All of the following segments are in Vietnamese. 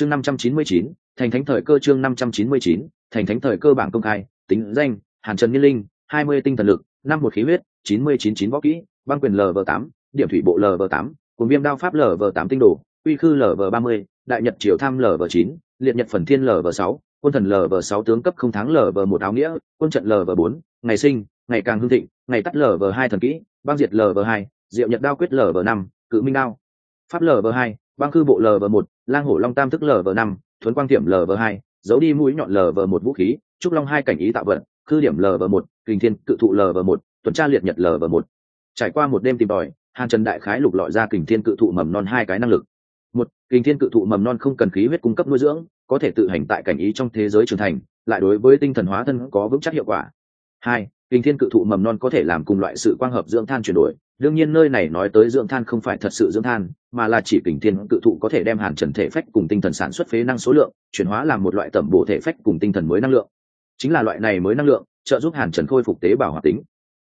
chương năm trăm chín mươi chín thành thánh thời cơ chương năm trăm chín mươi chín thành thánh thời cơ bảng công khai tính danh hàn trần nhiên linh hai mươi tinh thần lực năm một khí huyết chín mươi chín chín võ kỹ băng quyền lv tám điểm thủy bộ lv tám cùng viêm đao pháp lv tám tinh đồ uy khư lv ba mươi đại nhật triều tham lv chín liệt nhật phần thiên lv sáu quân thần lv sáu tướng cấp không tháng lv một áo nghĩa quân trận lv bốn ngày sinh ngày càng hưng thịnh ngày tắt lv hai thần kỹ băng diệt lv hai diệu nhật đao quyết lv năm cự minh đao pháp lv hai băng khư bộ lv một, lang hổ long tam thức lv năm, thuấn quang tiệm lv hai, giấu đi mũi nhọn lv một vũ khí, trúc long hai cảnh ý tạo vận khư điểm lv một, kình thiên cự thụ lv một, tuần tra liệt nhật lv một. Trải qua một đêm tìm tòi, hàn trần đại khái lục lọi ra kình thiên cự thụ mầm non hai cái năng lực. Một, kình thiên cự thụ mầm non không cần khí huyết cung cấp nuôi dưỡng, có thể tự hành tại cảnh ý trong thế giới trưởng thành, lại đối với tinh thần hóa thân có vững chắc hiệu quả. Hai, kình thiên cự thụ mầm non có thể làm cùng loại sự quang hợp dưỡng than chuyển đổi đương nhiên nơi này nói tới dưỡng than không phải thật sự dưỡng than, mà là chỉ kình thiên cự thụ có thể đem hàn trần thể phách cùng tinh thần sản xuất phế năng số lượng, chuyển hóa làm một loại tẩm bổ thể phách cùng tinh thần mới năng lượng. Chính là loại này mới năng lượng, trợ giúp hàn trần khôi phục tế bào hoạt tính.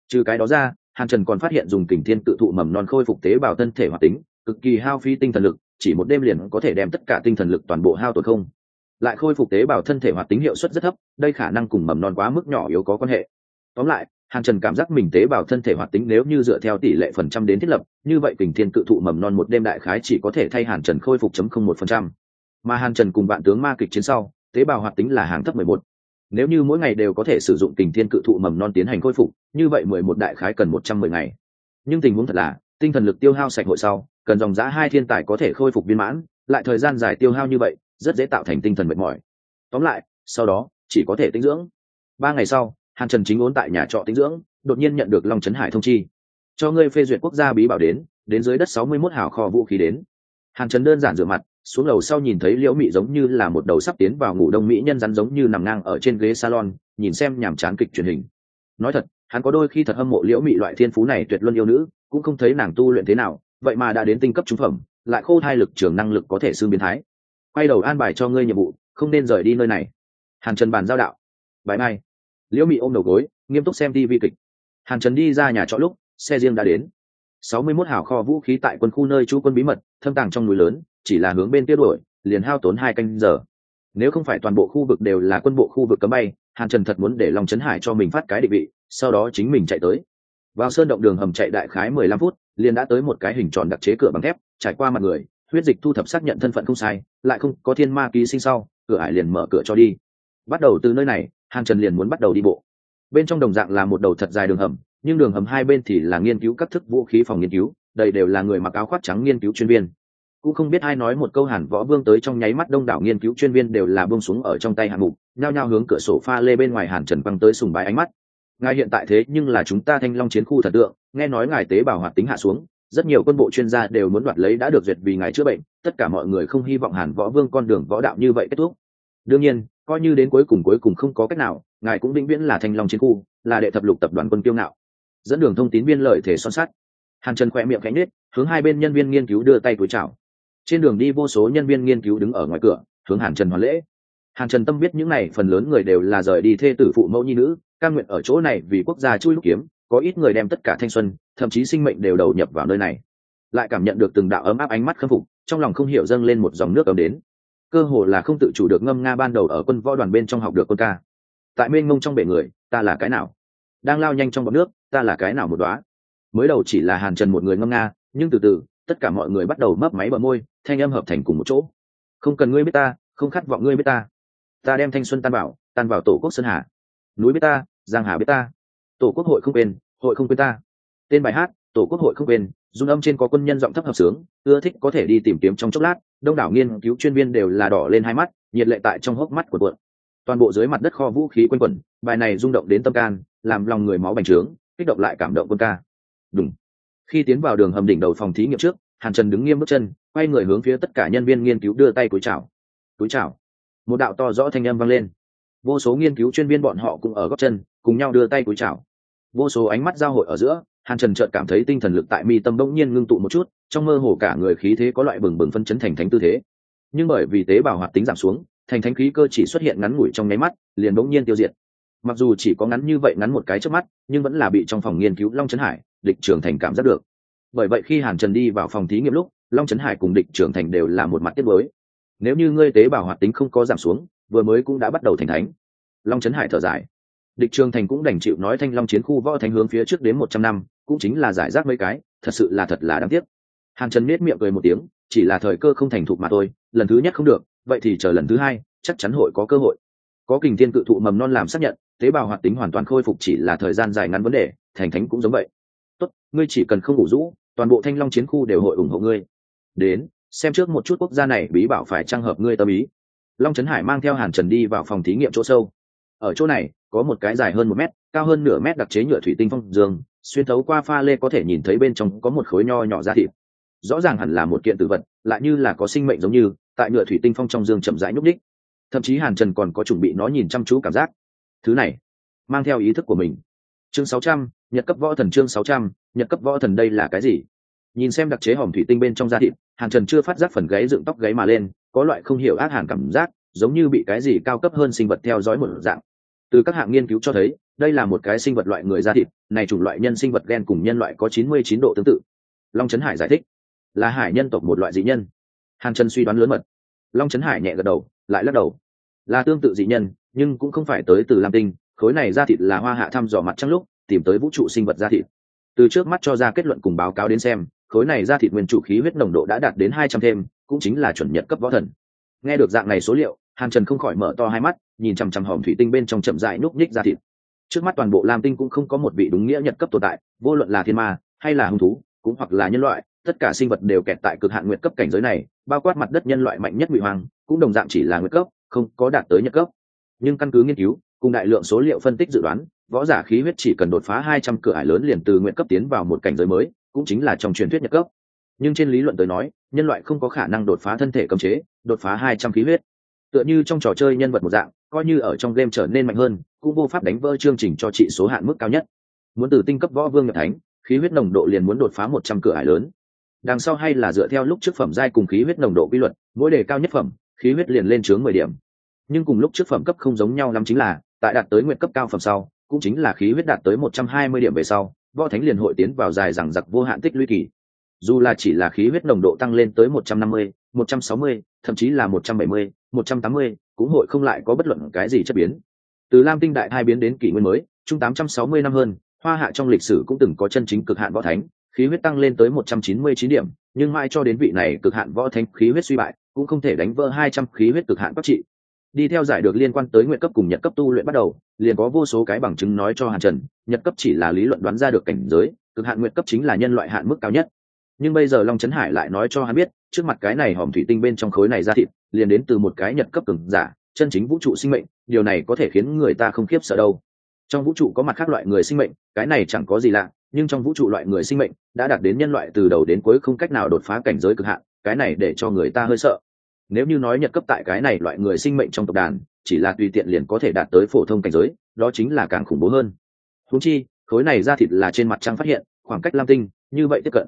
Trừ cái đó ra, hàn trần còn phát hiện dùng kình thiên cự thụ mầm non khôi phục tế bào thân thể hoạt tính, cực kỳ hao phi tinh thần lực, chỉ một đêm liền có thể đem tất cả tinh thần lực toàn bộ hao tổn không. Lại khôi phục tế bào thân thể hoạt tính hiệu suất rất thấp, đây khả năng cùng mầm non quá mức nhỏ yếu có quan hệ. Tóm lại hàn trần cảm giác mình tế bào thân thể hoạt tính nếu như dựa theo tỷ lệ phần trăm đến thiết lập, như vậy kình thiên cự thụ mầm non một đêm đại khái chỉ có thể thay hàn trần khôi phục chấm không một phần trăm. Mà hàn trần cùng bạn tướng ma kịch chiến sau, tế bào hoạt tính là hàng thấp mười một. Nếu như mỗi ngày đều có thể sử dụng kình thiên cự thụ mầm non tiến hành khôi phục, như vậy mười một đại khái cần một trăm mười ngày. Nhưng tình huống thật là, tinh thần lực tiêu hao sạch hội sau, cần dòng giá hai thiên tài có thể khôi phục viên mãn, lại thời gian dài tiêu hao như vậy, rất dễ tạo thành tinh thần mệt mỏi. Tóm lại, sau đó, chỉ có thể tinh dưỡng. Ba ngày sau hàn trần chính ốn tại nhà trọ tinh dưỡng, đột nhiên nhận được long trấn hải thông chi. Cho ngươi phê duyệt quốc gia bí bảo đến đến dưới đất sáu mươi mốt hào kho vũ khí đến. Hàn trần đơn giản rửa mặt, xuống lầu sau nhìn thấy liễu mị giống như là một đầu sắp tiến vào ngủ đông mỹ nhân rắn giống như nằm ngang ở trên ghế salon, nhìn xem nhàm chán kịch truyền hình. Nói thật, hắn có đôi khi thật hâm mộ liễu mị loại thiên phú này tuyệt luân yêu nữ, cũng không thấy nàng tu luyện thế nào, vậy mà đã đến tinh cấp trúng phẩm, lại khô thai lực trường năng lực có thể xương biến thái. Quay đầu an bài cho ngươi nhiệm vụ, không nên rời đi nơi này. Hàn trần bàn giao đạo. Bài mai liễu mị ôm đầu gối, nghiêm túc xem tv kịch. Hàn trần đi ra nhà trọ lúc, xe riêng đã đến. Sáu mươi 61 hào kho vũ khí tại quân khu nơi trú quân bí mật, thâm tàng trong núi lớn, chỉ là hướng bên kia đuổi, liền hao tốn hai canh giờ. Nếu không phải toàn bộ khu vực đều là quân bộ khu vực cấm bay, hàn trần thật muốn để lòng trấn hải cho mình phát cái định vị, sau đó chính mình chạy tới. Vào sơn động đường hầm chạy đại khái mười lăm phút, liền đã tới một cái hình tròn đặc chế cửa bằng thép, trải qua mặt người, huyết dịch thu thập xác nhận thân phận không sai, lại không có thiên ma ký sinh sau, cửa ải liền mở cửa cho đi. Bắt đầu từ nơi này hàn trần liền muốn bắt đầu đi bộ. Bên trong đồng dạng là một đầu thật dài đường hầm, nhưng đường hầm hai bên thì là nghiên cứu các thức vũ khí phòng nghiên cứu, đây đều là người mặc áo khoác trắng nghiên cứu chuyên viên. Cũng không biết ai nói một câu hàn võ vương tới trong nháy mắt đông đảo nghiên cứu chuyên viên đều là buông xuống ở trong tay hạng mục, nhao nhao hướng cửa sổ pha lê bên ngoài hàn trần băng tới sùng bái ánh mắt. Ngài hiện tại thế nhưng là chúng ta thanh long chiến khu thật tượng, nghe nói ngài tế bào hoạt tính hạ xuống, rất nhiều quân bộ chuyên gia đều muốn đoạt lấy đã được duyệt vì ngài chữa bệnh, tất cả mọi người không hy vọng hàn võ vương con đường võ đạo như vậy kết thúc đương nhiên, coi như đến cuối cùng cuối cùng không có cách nào, ngài cũng vĩnh viễn là thanh long chiến khu, là đệ thập lục tập đoàn quân kiêu ngạo. Dẫn đường thông tín viên lợi thể son sắt. Hàn trần khỏe miệng cánh nết hướng hai bên nhân viên nghiên cứu đưa tay túi chào. Trên đường đi vô số nhân viên nghiên cứu đứng ở ngoài cửa, hướng hàn trần hoàn lễ. Hàn trần tâm biết những n à y phần lớn người đều là rời đi thê tử phụ mẫu nhi nữ ca nguyện ở chỗ này vì quốc gia chui lúc kiếm, có ít người đem tất cả thanh xuân, thậm chí sinh mệnh đều đầu nhập vào nơi này. Lại cảm nhận được từng đạo ấm áp ánh mắt khâm phục, trong lòng không hiểu dâng lên một dòng nước ấm đến cơ hồ là không tự chủ được ngâm nga ban đầu ở quân võ đoàn bên trong học được quân ca. Tại mênh mông trong bể người, ta là cái nào? Đang lao nhanh trong bọc nước, ta là cái nào một đoá mới đầu chỉ là hàn trần một người ngâm nga, nhưng từ từ, tất cả mọi người bắt đầu mấp máy bờ môi, thanh âm hợp thành cùng một chỗ. Không cần ngươi biết ta, không khát vọng ngươi biết ta. Ta đem thanh xuân tan bảo tan vào tổ quốc sơn hà. Núi biết ta, giang hà biết ta. Tổ quốc hội không quên, hội không quên ta. Tên bài hát, tổ quốc hội không quên dung âm trên có quân nhân giọng thấp hợp sướng, ưa thích có thể đi tìm kiếm trong chốc lát đông đảo nghiên cứu chuyên viên đều là đỏ lên hai mắt, nhiệt lệ tại trong hốc mắt của cuộn. Toàn bộ dưới mặt đất kho vũ khí quanh quẩn, bài này rung động đến tâm can, làm lòng người máu bành trướng, kích động lại cảm động quân ca. Đúng khi tiến vào đường hầm đỉnh đầu phòng thí nghiệm trước, hàn trần đứng nghiêm bước chân, quay người hướng phía tất cả nhân viên nghiên cứu đưa tay cúi chào. Cúi chào. Một đạo to rõ thanh âm vang lên. Vô số nghiên cứu chuyên viên bọn họ cũng ở góc chân, cùng nhau đưa tay cúi chào. Vô số ánh mắt giao hội ở giữa, hàn trần chợt cảm thấy tinh thần lực tại mi tâm bỗng nhiên ngưng tụ một chút trong mơ hồ cả người khí thế có loại bừng bừng phân chấn thành thánh tư thế. Nhưng bởi vì tế bào hoạt tính giảm xuống, thành thánh khí cơ chỉ xuất hiện ngắn ngủi trong nháy mắt, liền bỗng nhiên tiêu diệt. Mặc dù chỉ có ngắn như vậy ngắn một cái trước mắt, nhưng vẫn là bị trong phòng nghiên cứu long trấn hải, địch trưởng thành cảm giác được. Bởi vậy khi hàn trần đi vào phòng thí nghiệm lúc, long trấn hải cùng địch trưởng thành đều là một mặt tiếp với nếu như ngươi tế bào hoạt tính không có giảm xuống, vừa mới cũng đã bắt đầu thành thánh. Long trấn hải thở dài. Địch trường thành cũng đành chịu nói thanh long chiến khu võ thánh hướng phía trước đến một trăm năm, cũng chính là giải rác mấy cái, thật sự là thật là đáng tiếc hàn trần nết miệng cười một tiếng, chỉ là thời cơ không thành thục mà thôi, lần thứ nhất không được, vậy thì chờ lần thứ hai, chắc chắn hội có cơ hội. Có kình thiên cự thụ mầm non làm xác nhận, tế bào hoạt tính hoàn toàn khôi phục chỉ là thời gian dài ngắn vấn đề, thành thánh cũng giống vậy. Tốt, ngươi chỉ cần không ngủ rũ, toàn bộ thanh long chiến khu đều hội ủng hộ ngươi. Đến, xem trước một chút quốc gia này, bí bảo phải trang hợp ngươi tâm ý. Long trấn hải mang theo hàn trần đi vào phòng thí nghiệm chỗ sâu. Ở chỗ này, có một cái dài hơn một mét, cao hơn nửa mét đặc chế nhựa thủy tinh phong dương, xuyên thấu qua pha lê có thể nhìn thấy bên trong có một khối nho nhỏ da thịt rõ ràng hẳn là một kiện tử vật, lại như là có sinh mệnh giống như, tại nhựa thủy tinh phong trong dương chậm rãi nhúc đích thậm chí hàn trần còn có chuẩn bị nó nhìn chăm chú cảm giác. Thứ này, mang theo ý thức của mình. Chương sáu trăm, nhật cấp võ thần chương sáu trăm, nhật cấp võ thần đây là cái gì? Nhìn xem đặc chế hòm thủy tinh bên trong da thịt, hàn trần chưa phát giác phần gáy dựng tóc gáy mà lên, có loại không hiểu ác hàn cảm giác, giống như bị cái gì cao cấp hơn sinh vật theo dõi một dạng. Từ các hạng nghiên cứu cho thấy, đây là một cái sinh vật loại người da thịt, này chủng loại nhân sinh vật gen cùng nhân loại có chín mươi chín độ tương tự. Long trấn hải giải thích là hải nhân tộc một loại dị nhân. Hàn trần suy đoán lớn mật. Long trấn hải nhẹ gật đầu, lại lắc đầu. Là tương tự dị nhân, nhưng cũng không phải tới từ lam tinh, khối này da thịt là hoa hạ thăm dò mặt trăng lúc, tìm tới vũ trụ sinh vật da thịt. Từ trước mắt cho ra kết luận cùng báo cáo đến xem, khối này da thịt nguyên chủ khí huyết nồng độ đã đạt đến hai trăm thêm, cũng chính là chuẩn nhật cấp võ thần. Nghe được dạng này số liệu, hàn trần không khỏi mở to hai mắt, nhìn chằm chằm hòm thủy tinh bên trong chậm dại núp nhích ra thịt. Trước mắt toàn bộ lam tinh cũng không có một vị đúng nghĩa nhật cấp tồn tại, vô luận là thiên ma, hay là hung thú, cũng hoặc là nhân loại tất cả sinh vật đều kẹt tại cực hạn nguyệt cấp cảnh giới này, bao quát mặt đất nhân loại mạnh nhất ngụy hoàng, cũng đồng dạng chỉ là nguyệt cấp, không có đạt tới nhật cấp. Nhưng căn cứ nghiên cứu, cùng đại lượng số liệu phân tích dự đoán, võ giả khí huyết chỉ cần đột phá hai trăm cửa ải lớn liền từ nguyện cấp tiến vào một cảnh giới mới, cũng chính là trong truyền thuyết nhật cấp. Nhưng trên lý luận tới nói, nhân loại không có khả năng đột phá thân thể cấm chế, đột phá hai trăm khí huyết. Tựa như trong trò chơi nhân vật một dạng, coi như ở trong game trở nên mạnh hơn, cũng vô pháp đánh vỡ chương trình cho trị số hạn mức cao nhất. Muốn từ tinh cấp võ vương nhập thánh, khí huyết nồng độ liền muốn đột phá một trăm cửa ải lớn đằng sau hay là dựa theo lúc trước phẩm giai cùng khí huyết nồng độ quy luật, mỗi đề cao nhất phẩm, khí huyết liền lên chướng mười điểm. Nhưng cùng lúc trước phẩm cấp không giống nhau lắm chính là, tại đạt tới nguyện cấp cao phẩm sau, cũng chính là khí huyết đạt tới một trăm hai mươi điểm về sau, võ thánh liền hội tiến vào dài rằng giặc vô hạn tích lũy kỳ. Dù là chỉ là khí huyết nồng độ tăng lên tới một trăm năm mươi, một trăm sáu mươi, thậm chí là một trăm bảy mươi, một trăm tám mươi, cũng hội không lại có bất luận cái gì chất biến. Từ lam tinh đại hai biến đến kỷ nguyên mới chung tám trăm sáu mươi năm hơn, hoa hạ trong lịch sử cũng từng có chân chính cực hạn võ thánh khí huyết tăng lên tới một trăm chín mươi chín điểm, nhưng mãi cho đến vị này cực hạn võ thánh khí huyết suy bại, cũng không thể đánh vỡ hai trăm khí huyết cực hạn các trị. Đi theo giải được liên quan tới nguyện cấp cùng nhật cấp tu luyện bắt đầu, liền có vô số cái bằng chứng nói cho hàn trần, nhật cấp chỉ là lý luận đoán ra được cảnh giới, cực hạn nguyện cấp chính là nhân loại hạn mức cao nhất. Nhưng bây giờ long trấn hải lại nói cho hắn biết, trước mặt cái này hòm thủy tinh bên trong khối này ra thịt, liền đến từ một cái nhật cấp cường giả, chân chính vũ trụ sinh mệnh, điều này có thể khiến người ta không khiếp sợ đâu. Trong vũ trụ có mặt khác loại người sinh mệnh, cái này chẳng có gì lạ nhưng trong vũ trụ loại người sinh mệnh đã đạt đến nhân loại từ đầu đến cuối không cách nào đột phá cảnh giới cực hạn, cái này để cho người ta hơi sợ. Nếu như nói nhật cấp tại cái này loại người sinh mệnh trong tộc đàn, chỉ là tùy tiện liền có thể đạt tới phổ thông cảnh giới, đó chính là càng khủng bố hơn. Húng chi, khối này ra thịt là trên mặt trăng phát hiện, khoảng cách lam tinh, như vậy tiếp cận.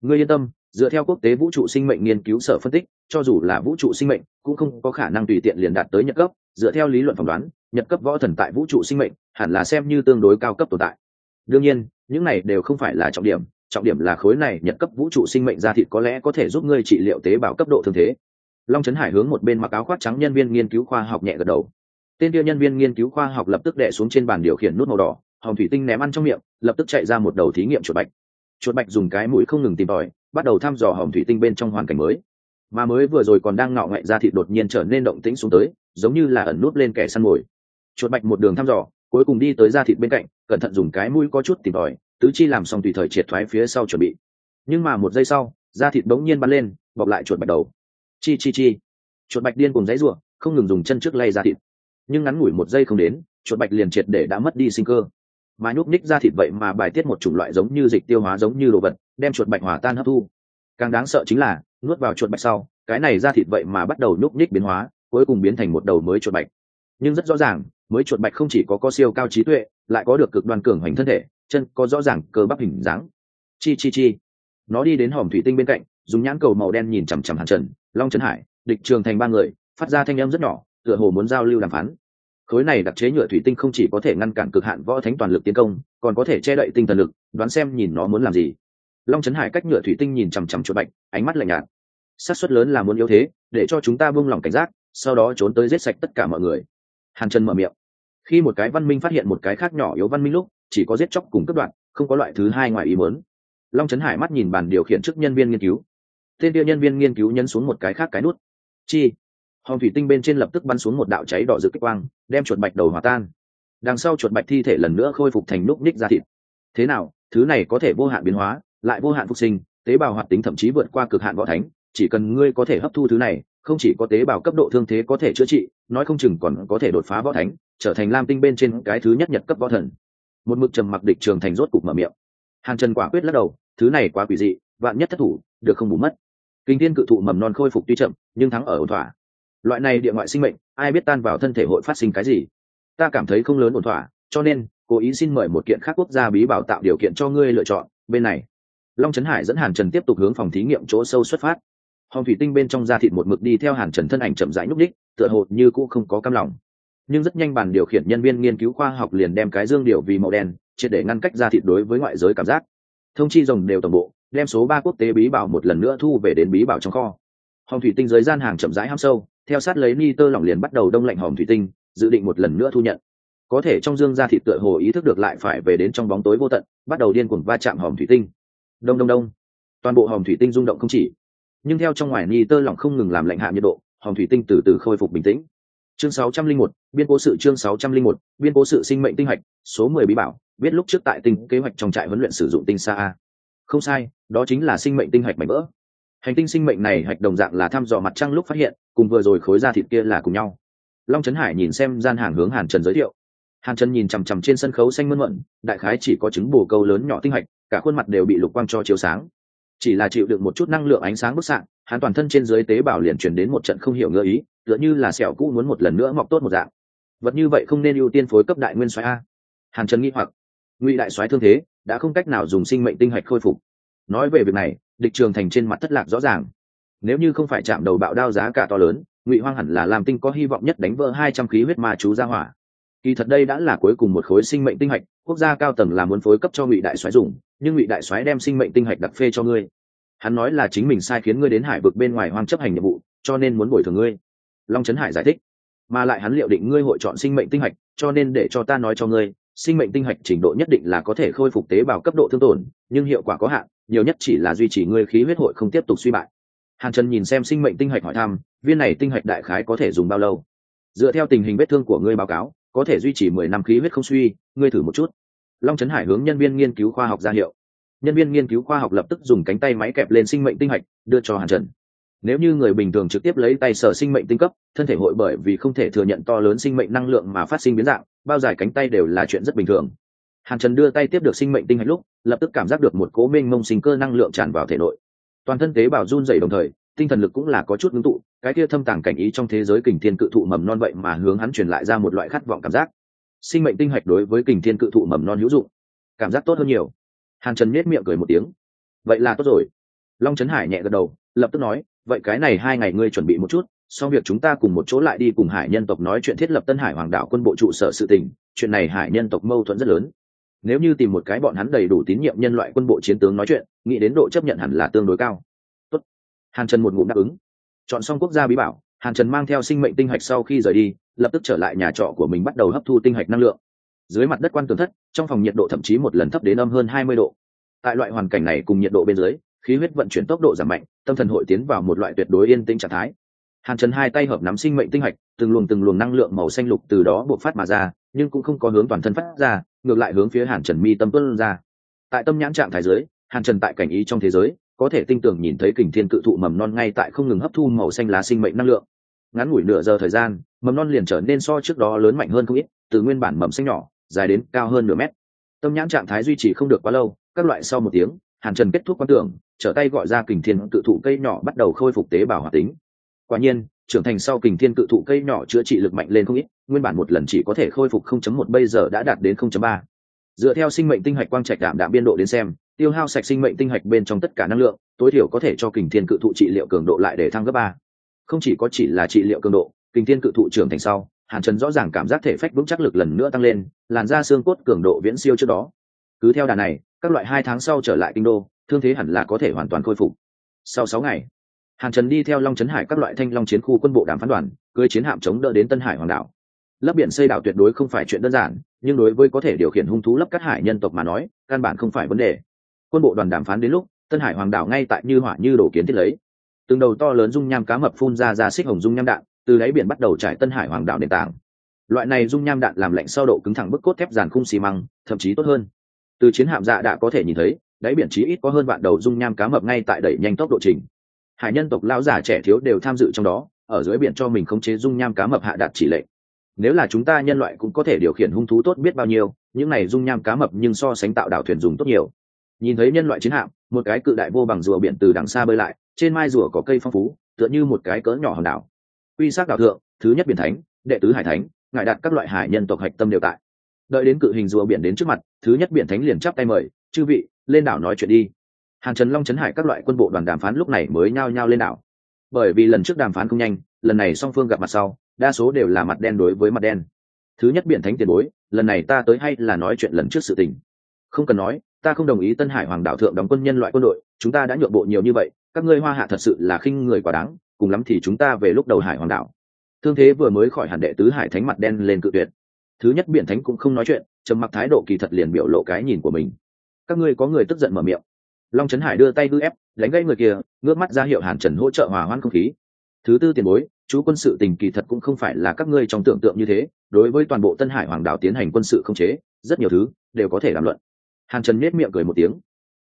Ngươi yên tâm, dựa theo quốc tế vũ trụ sinh mệnh nghiên cứu sở phân tích, cho dù là vũ trụ sinh mệnh, cũng không có khả năng tùy tiện liền đạt tới nhật cấp, dựa theo lý luận phỏng đoán, nhật cấp võ thần tại vũ trụ sinh mệnh hẳn là xem như tương đối cao cấp tồn tại. Đương nhiên những này đều không phải là trọng điểm trọng điểm là khối này nhận cấp vũ trụ sinh mệnh ra thịt có lẽ có thể giúp ngươi trị liệu tế bào cấp độ thương thế. Long trấn hải hướng một bên mặc áo khoác trắng nhân viên nghiên cứu khoa học nhẹ gật đầu. Tên kia nhân viên nghiên cứu khoa học lập tức đệ xuống trên bàn điều khiển nút màu đỏ, Hồng thủy tinh ném ăn trong miệng, lập tức chạy ra một đầu thí nghiệm chuột bạch. Chuột bạch dùng cái mũi không ngừng tìm tòi, bắt đầu thăm dò Hồng thủy tinh bên trong hoàn cảnh mới. Mà mới vừa rồi còn đang ngạo ngậy ra thịt đột nhiên trở nên động tĩnh xuống tới, giống như là ẩn nút lên kẻ săn mồi. Chuột bạch một đường thăm dò cuối cùng đi tới da thịt bên cạnh, cẩn thận dùng cái mũi có chút tìm tòi, tứ chi làm xong tùy thời triệt thoái phía sau chuẩn bị. Nhưng mà một giây sau, da thịt bỗng nhiên bắn lên, bọc lại chuột bạch đầu. Chi chi chi. Chuột bạch điên cùng dãy ruộng không ngừng dùng chân trước lay da thịt. Nhưng ngắn ngủi một giây không đến, chuột bạch liền triệt để đã mất đi sinh cơ. Mà nhúc ních da thịt vậy mà bài tiết một chủng loại giống như dịch tiêu hóa giống như đồ vật, đem chuột bạch hòa tan hấp thu. Càng đáng sợ chính là, nuốt vào chuột bạch sau, cái này da thịt vậy mà bắt đầu nhúc ních biến hóa, cuối cùng biến thành một đầu mới chuột bạch. Nhưng rất rõ ràng mới chuột bạch không chỉ có có siêu cao trí tuệ, lại có được cực đoan cường hoành thân thể, chân có rõ ràng cơ bắp hình dáng. Chi chi chi. Nó đi đến hòm thủy tinh bên cạnh, dùng nhãn cầu màu đen nhìn chằm chằm hàn trần, long trấn hải, địch trường thành ba người, phát ra thanh âm rất nhỏ, tựa hồ muốn giao lưu đàm phán. Khối này đặc chế nhựa thủy tinh không chỉ có thể ngăn cản cực hạn võ thánh toàn lực tiến công, còn có thể che đậy tinh thần lực, đoán xem nhìn nó muốn làm gì. Long trấn hải cách nhựa thủy tinh nhìn chằm chằm chuột bạch, ánh mắt lạnh nhạt. Xác suất lớn là muốn yếu thế, để cho chúng ta buông lỏng cảnh giác, sau đó trốn tới giết sạch tất cả mọi người. Hàn trần mở miệng khi một cái văn minh phát hiện một cái khác nhỏ yếu văn minh lúc, chỉ có giết chóc cùng cấp đoạn không có loại thứ hai ngoài ý muốn. Long trấn hải mắt nhìn bàn điều khiển trước nhân viên nghiên cứu. Tên tiêu nhân viên nghiên cứu nhấn xuống một cái khác cái nút. Chi. Hòm thủy tinh bên trên lập tức bắn xuống một đạo cháy đỏ rực kích quang, đem chuột bạch đầu hòa tan. Đằng sau chuột bạch thi thể lần nữa khôi phục thành núc ních ra thịt. Thế nào, thứ này có thể vô hạn biến hóa, lại vô hạn phục sinh, tế bào hoạt tính thậm chí vượt qua cực hạn võ thánh, chỉ cần ngươi có thể hấp thu thứ này không chỉ có tế bào cấp độ thương thế có thể chữa trị, nói không chừng còn có thể đột phá võ thánh, trở thành lam tinh bên trên cái thứ nhất nhật cấp võ thần. Một mực trầm mặc địch trường thành rốt cục mở miệng. Hàn trần quả quyết lắc đầu, thứ này quá quỷ dị, vạn nhất thất thủ, được không bù mất. Kinh thiên cự thụ mầm non khôi phục tuy chậm, nhưng thắng ở ổn thỏa. Loại này địa ngoại sinh mệnh, ai biết tan vào thân thể hội phát sinh cái gì? Ta cảm thấy không lớn ổn thỏa, cho nên, cố ý xin mời một kiện khác quốc gia bí bảo tạo điều kiện cho ngươi lựa chọn, bên này. Long trấn hải dẫn hàn trần tiếp tục hướng phòng thí nghiệm chỗ sâu xuất phát hòm thủy tinh bên trong da thịt một mực đi theo hàn trần thân ảnh chậm rãi nhúc đích, tựa hồ như cũ không có cam lòng. Nhưng rất nhanh bàn điều khiển nhân viên nghiên cứu khoa học liền đem cái dương điều vì màu đen, triệt để ngăn cách da thịt đối với ngoại giới cảm giác. Thông chi rồng đều tổng bộ, đem số ba quốc tế bí bảo một lần nữa thu về đến bí bảo trong kho. Hòm thủy tinh dưới gian hàng chậm rãi ham sâu, theo sát lấy ni tơ lỏng liền bắt đầu đông lạnh hòm thủy tinh, dự định một lần nữa thu nhận. Có thể trong dương da thịt tựa hồ ý thức được lại phải về đến trong bóng tối vô tận, bắt đầu điên cuồng va chạm hòm thủy tinh. Đông đông đông. Toàn bộ hòm thủy tinh rung động không chỉ nhưng theo trong ngoài ni tơ lỏng không ngừng làm lạnh hạ nhiệt độ hòm thủy tinh từ từ khôi phục bình tĩnh. Chương 601, biên cố sự chương 601, biên cố sự sinh mệnh tinh hạch số 10 bí bảo biết lúc trước tại tinh kế hoạch trong trại huấn luyện sử dụng tinh sa a. Không sai đó chính là sinh mệnh tinh hạch mảnh vỡ. Hành tinh sinh mệnh này hạch đồng dạng là thăm dò mặt trăng lúc phát hiện cùng vừa rồi khối da thịt kia là cùng nhau. Long trấn hải nhìn xem gian hàng hướng hàn trần giới thiệu. Hàn trần nhìn chằm chằm trên sân khấu xanh mơn mận đại khái chỉ có trứng bồ câu lớn nhỏ tinh hạch cả khuôn mặt đều bị lục quang cho chiếu sáng chỉ là chịu được một chút năng lượng ánh sáng bức xạ, hắn toàn thân trên dưới tế bào liền chuyển đến một trận không hiểu ngơ ý, tựa như là sẹo cũ muốn một lần nữa mọc tốt một dạng. Vật như vậy không nên ưu tiên phối cấp đại nguyên soái a. Hàn trần nghĩ hoặc. Ngụy đại soái thương thế, đã không cách nào dùng sinh mệnh tinh hạch khôi phục. Nói về việc này, địch trường thành trên mặt thất lạc rõ ràng. Nếu như không phải chạm đầu bạo đao giá cả to lớn, ngụy hoang hẳn là làm tinh có hy vọng nhất đánh vỡ hai trăm khí huyết ma chú ra hỏa. Kỳ thật đây đã là cuối cùng một khối sinh mệnh tinh hạch quốc gia cao tầng là muốn phối cấp cho ngụy đại soái dùng, nhưng ngụy đại soái đem sinh mệnh tinh hạch đặc phê cho ngươi. Hắn nói là chính mình sai khiến ngươi đến hải vực bên ngoài hoang chấp hành nhiệm vụ, cho nên muốn bồi thường ngươi. Long trấn hải giải thích, mà lại hắn liệu định ngươi hội chọn sinh mệnh tinh hạch, cho nên để cho ta nói cho ngươi, sinh mệnh tinh hạch trình độ nhất định là có thể khôi phục tế bào cấp độ thương tổn, nhưng hiệu quả có hạn, nhiều nhất chỉ là duy trì ngươi khí huyết hội không tiếp tục suy bại. Hàn trần nhìn xem sinh mệnh tinh hạch hỏi thăm, viên này tinh hạch đại khái có thể dùng bao lâu? Dựa theo tình hình vết thương của ngươi báo cáo có thể duy trì mười năm khí huyết không suy, ngươi thử một chút. Long trấn hải hướng nhân viên nghiên cứu khoa học ra hiệu. Nhân viên nghiên cứu khoa học lập tức dùng cánh tay máy kẹp lên sinh mệnh tinh hạch, đưa cho hàn trần. Nếu như người bình thường trực tiếp lấy tay sở sinh mệnh tinh cấp, thân thể hội bởi vì không thể thừa nhận to lớn sinh mệnh năng lượng mà phát sinh biến dạng, bao dài cánh tay đều là chuyện rất bình thường. Hàn trần đưa tay tiếp được sinh mệnh tinh hạch lúc, lập tức cảm giác được một cố minh mông sinh cơ năng lượng tràn vào thể nội. Toàn thân tế bào run dày đồng thời tinh thần lực cũng là có chút ngưng tụ, cái kia thâm tàng cảnh ý trong thế giới kình thiên cự thụ mầm non vậy mà hướng hắn truyền lại ra một loại khát vọng cảm giác. Sinh mệnh tinh hạch đối với kình thiên cự thụ mầm non hữu dụng, cảm giác tốt hơn nhiều. Hàn trần nết miệng cười một tiếng. Vậy là tốt rồi. Long trấn hải nhẹ gật đầu, lập tức nói, vậy cái này hai ngày ngươi chuẩn bị một chút sau việc chúng ta cùng một chỗ lại đi cùng hải nhân tộc nói chuyện thiết lập tân hải hoàng đạo quân bộ trụ sở sự tình, chuyện này hải nhân tộc mâu thuẫn rất lớn. Nếu như tìm một cái bọn hắn đầy đủ tín nhiệm nhân loại quân bộ chiến tướng nói chuyện, nghĩ đến độ chấp nhận hẳn là tương đối cao hàn trần một ngụm đáp ứng. Chọn xong quốc gia bí bảo, hàn trần mang theo sinh mệnh tinh hạch sau khi rời đi, lập tức trở lại nhà trọ của mình bắt đầu hấp thu tinh hạch năng lượng. Dưới mặt đất quan tường thất, trong phòng nhiệt độ thậm chí một lần thấp đến âm hơn hai mươi độ. Tại loại hoàn cảnh này cùng nhiệt độ bên dưới, khí huyết vận chuyển tốc độ giảm mạnh, tâm thần hội tiến vào một loại tuyệt đối yên tĩnh trạng thái. Hàn trần hai tay hợp nắm sinh mệnh tinh hạch, từng luồng từng luồng năng lượng màu xanh lục từ đó bộc phát mà ra, nhưng cũng không có hướng toàn thân phát ra, ngược lại hướng phía hàn trần mi tâm tuân ra. Tại tâm nhãn trạng thái giới hàn trần tại cảnh ý trong thế giới có thể tinh tường nhìn thấy kình thiên cự thụ mầm non ngay tại không ngừng hấp thu màu xanh lá sinh mệnh năng lượng. Ngắn ngủi nửa giờ thời gian, mầm non liền trở nên so trước đó lớn mạnh hơn không ít, từ nguyên bản mầm xanh nhỏ, dài đến cao hơn nửa mét. Tâm nhãn trạng thái duy trì không được quá lâu, các loại sau một tiếng, hàn trần kết thúc quan tưởng, trở tay gọi ra kình thiên cự thụ cây nhỏ bắt đầu khôi phục tế bào hoạt tính. Quả nhiên, trưởng thành sau kình thiên cự thụ cây nhỏ chữa trị lực mạnh lên không ít, nguyên bản một lần chỉ có thể khôi phục 0.1 bây giờ đã đạt đến 0.3. dựa theo sinh mệnh tinh hạch quang trạch đạm đạm biên độ đến xem tiêu hao sạch sinh mệnh tinh hạch bên trong tất cả năng lượng, tối thiểu có thể cho kình thiên cự thụ trị liệu cường độ lại để thăng gấp ba. Không chỉ có chỉ là trị liệu cường độ, kình thiên cự thụ trưởng thành sau, hàn trần rõ ràng cảm giác thể phách vững chắc lực lần nữa tăng lên, làn da xương cốt cường độ viễn siêu trước đó. Cứ theo đà này, các loại hai tháng sau trở lại kinh đô, thương thế hẳn là có thể hoàn toàn khôi phục. Sau sáu ngày, hàn trần đi theo long trấn hải các loại thanh long chiến khu quân bộ đàm phán đoàn, cưới chiến hạm chống đỡ đến tân hải hoàng đảo lấp biển xây đảo tuyệt đối không phải chuyện đơn giản, nhưng đối với có thể điều khiển hung thú lấp cắt hải nhân tộc mà nói, căn bản không phải vấn đề quân bộ đoàn đàm phán đến lúc, tân hải hoàng đảo ngay tại như hỏa như đổ kiến thiết lấy. Từng đầu to lớn dung nham cá mập phun ra ra xích hồng dung nham đạn, từ đáy biển bắt đầu trải tân hải hoàng đảo nền tảng. Loại này dung nham đạn làm lạnh sau độ cứng thẳng bức cốt thép giàn khung xi măng, thậm chí tốt hơn. Từ chiến hạm dạ đã có thể nhìn thấy, đáy biển chí ít có hơn vạn đầu dung nham cá mập ngay tại đẩy nhanh tốc độ trình. Hải nhân tộc lão giả trẻ thiếu đều tham dự trong đó, ở dưới biển cho mình khống chế dung nham cá mập hạ đạt chỉ lệnh. Nếu là chúng ta nhân loại cũng có thể điều khiển hung thú tốt biết bao nhiêu, những này dung nham cá mập nhưng so sánh tạo đảo thuyền dùng tốt nhiều nhìn thấy nhân loại chiến hạm, một cái cự đại vô bằng rùa biển từ đằng xa bơi lại, trên mai rùa có cây phong phú, tựa như một cái cỡ nhỏ hòn đảo. Quy sát đảo thượng, thứ nhất biển thánh, đệ tứ hải thánh ngại đặt các loại hải nhân tộc hạch tâm đều tại. Đợi đến cự hình rùa biển đến trước mặt, thứ nhất biển thánh liền chắp tay mời, chư vị, lên đảo nói chuyện đi. Hàng trần long trấn hải các loại quân bộ đoàn đàm phán lúc này mới nhao nhao lên đảo. Bởi vì lần trước đàm phán không nhanh, lần này song phương gặp mặt sau, đa số đều là mặt đen đối với mặt đen. Thứ nhất biển thánh tiền bối, lần này ta tới hay là nói chuyện lần trước sự tình? Không cần nói ta không đồng ý tân hải hoàng đảo thượng đóng quân nhân loại quân đội, chúng ta đã nhượng bộ nhiều như vậy, các ngươi hoa hạ thật sự là khinh người quá đáng, cùng lắm thì chúng ta về lúc đầu hải hoàng đảo thương thế vừa mới khỏi hẳn đệ tứ hải thánh mặt đen lên cự tuyệt. Thứ nhất biển thánh cũng không nói chuyện, trầm mặc thái độ kỳ thật liền biểu lộ cái nhìn của mình. Các ngươi có người tức giận mở miệng. Long trấn hải đưa tay hư ép, đánh gây người kia, ngước mắt ra hiệu hàn trần hỗ trợ hòa hoãn không khí. Thứ tư tiền bối, chú quân sự tình kỳ thật cũng không phải là các ngươi trong tưởng tượng như thế, đối với toàn bộ tân hải hoàng đảo tiến hành quân sự không chế, rất nhiều thứ đều có thể làm luận hàn trần nết miệng cười một tiếng.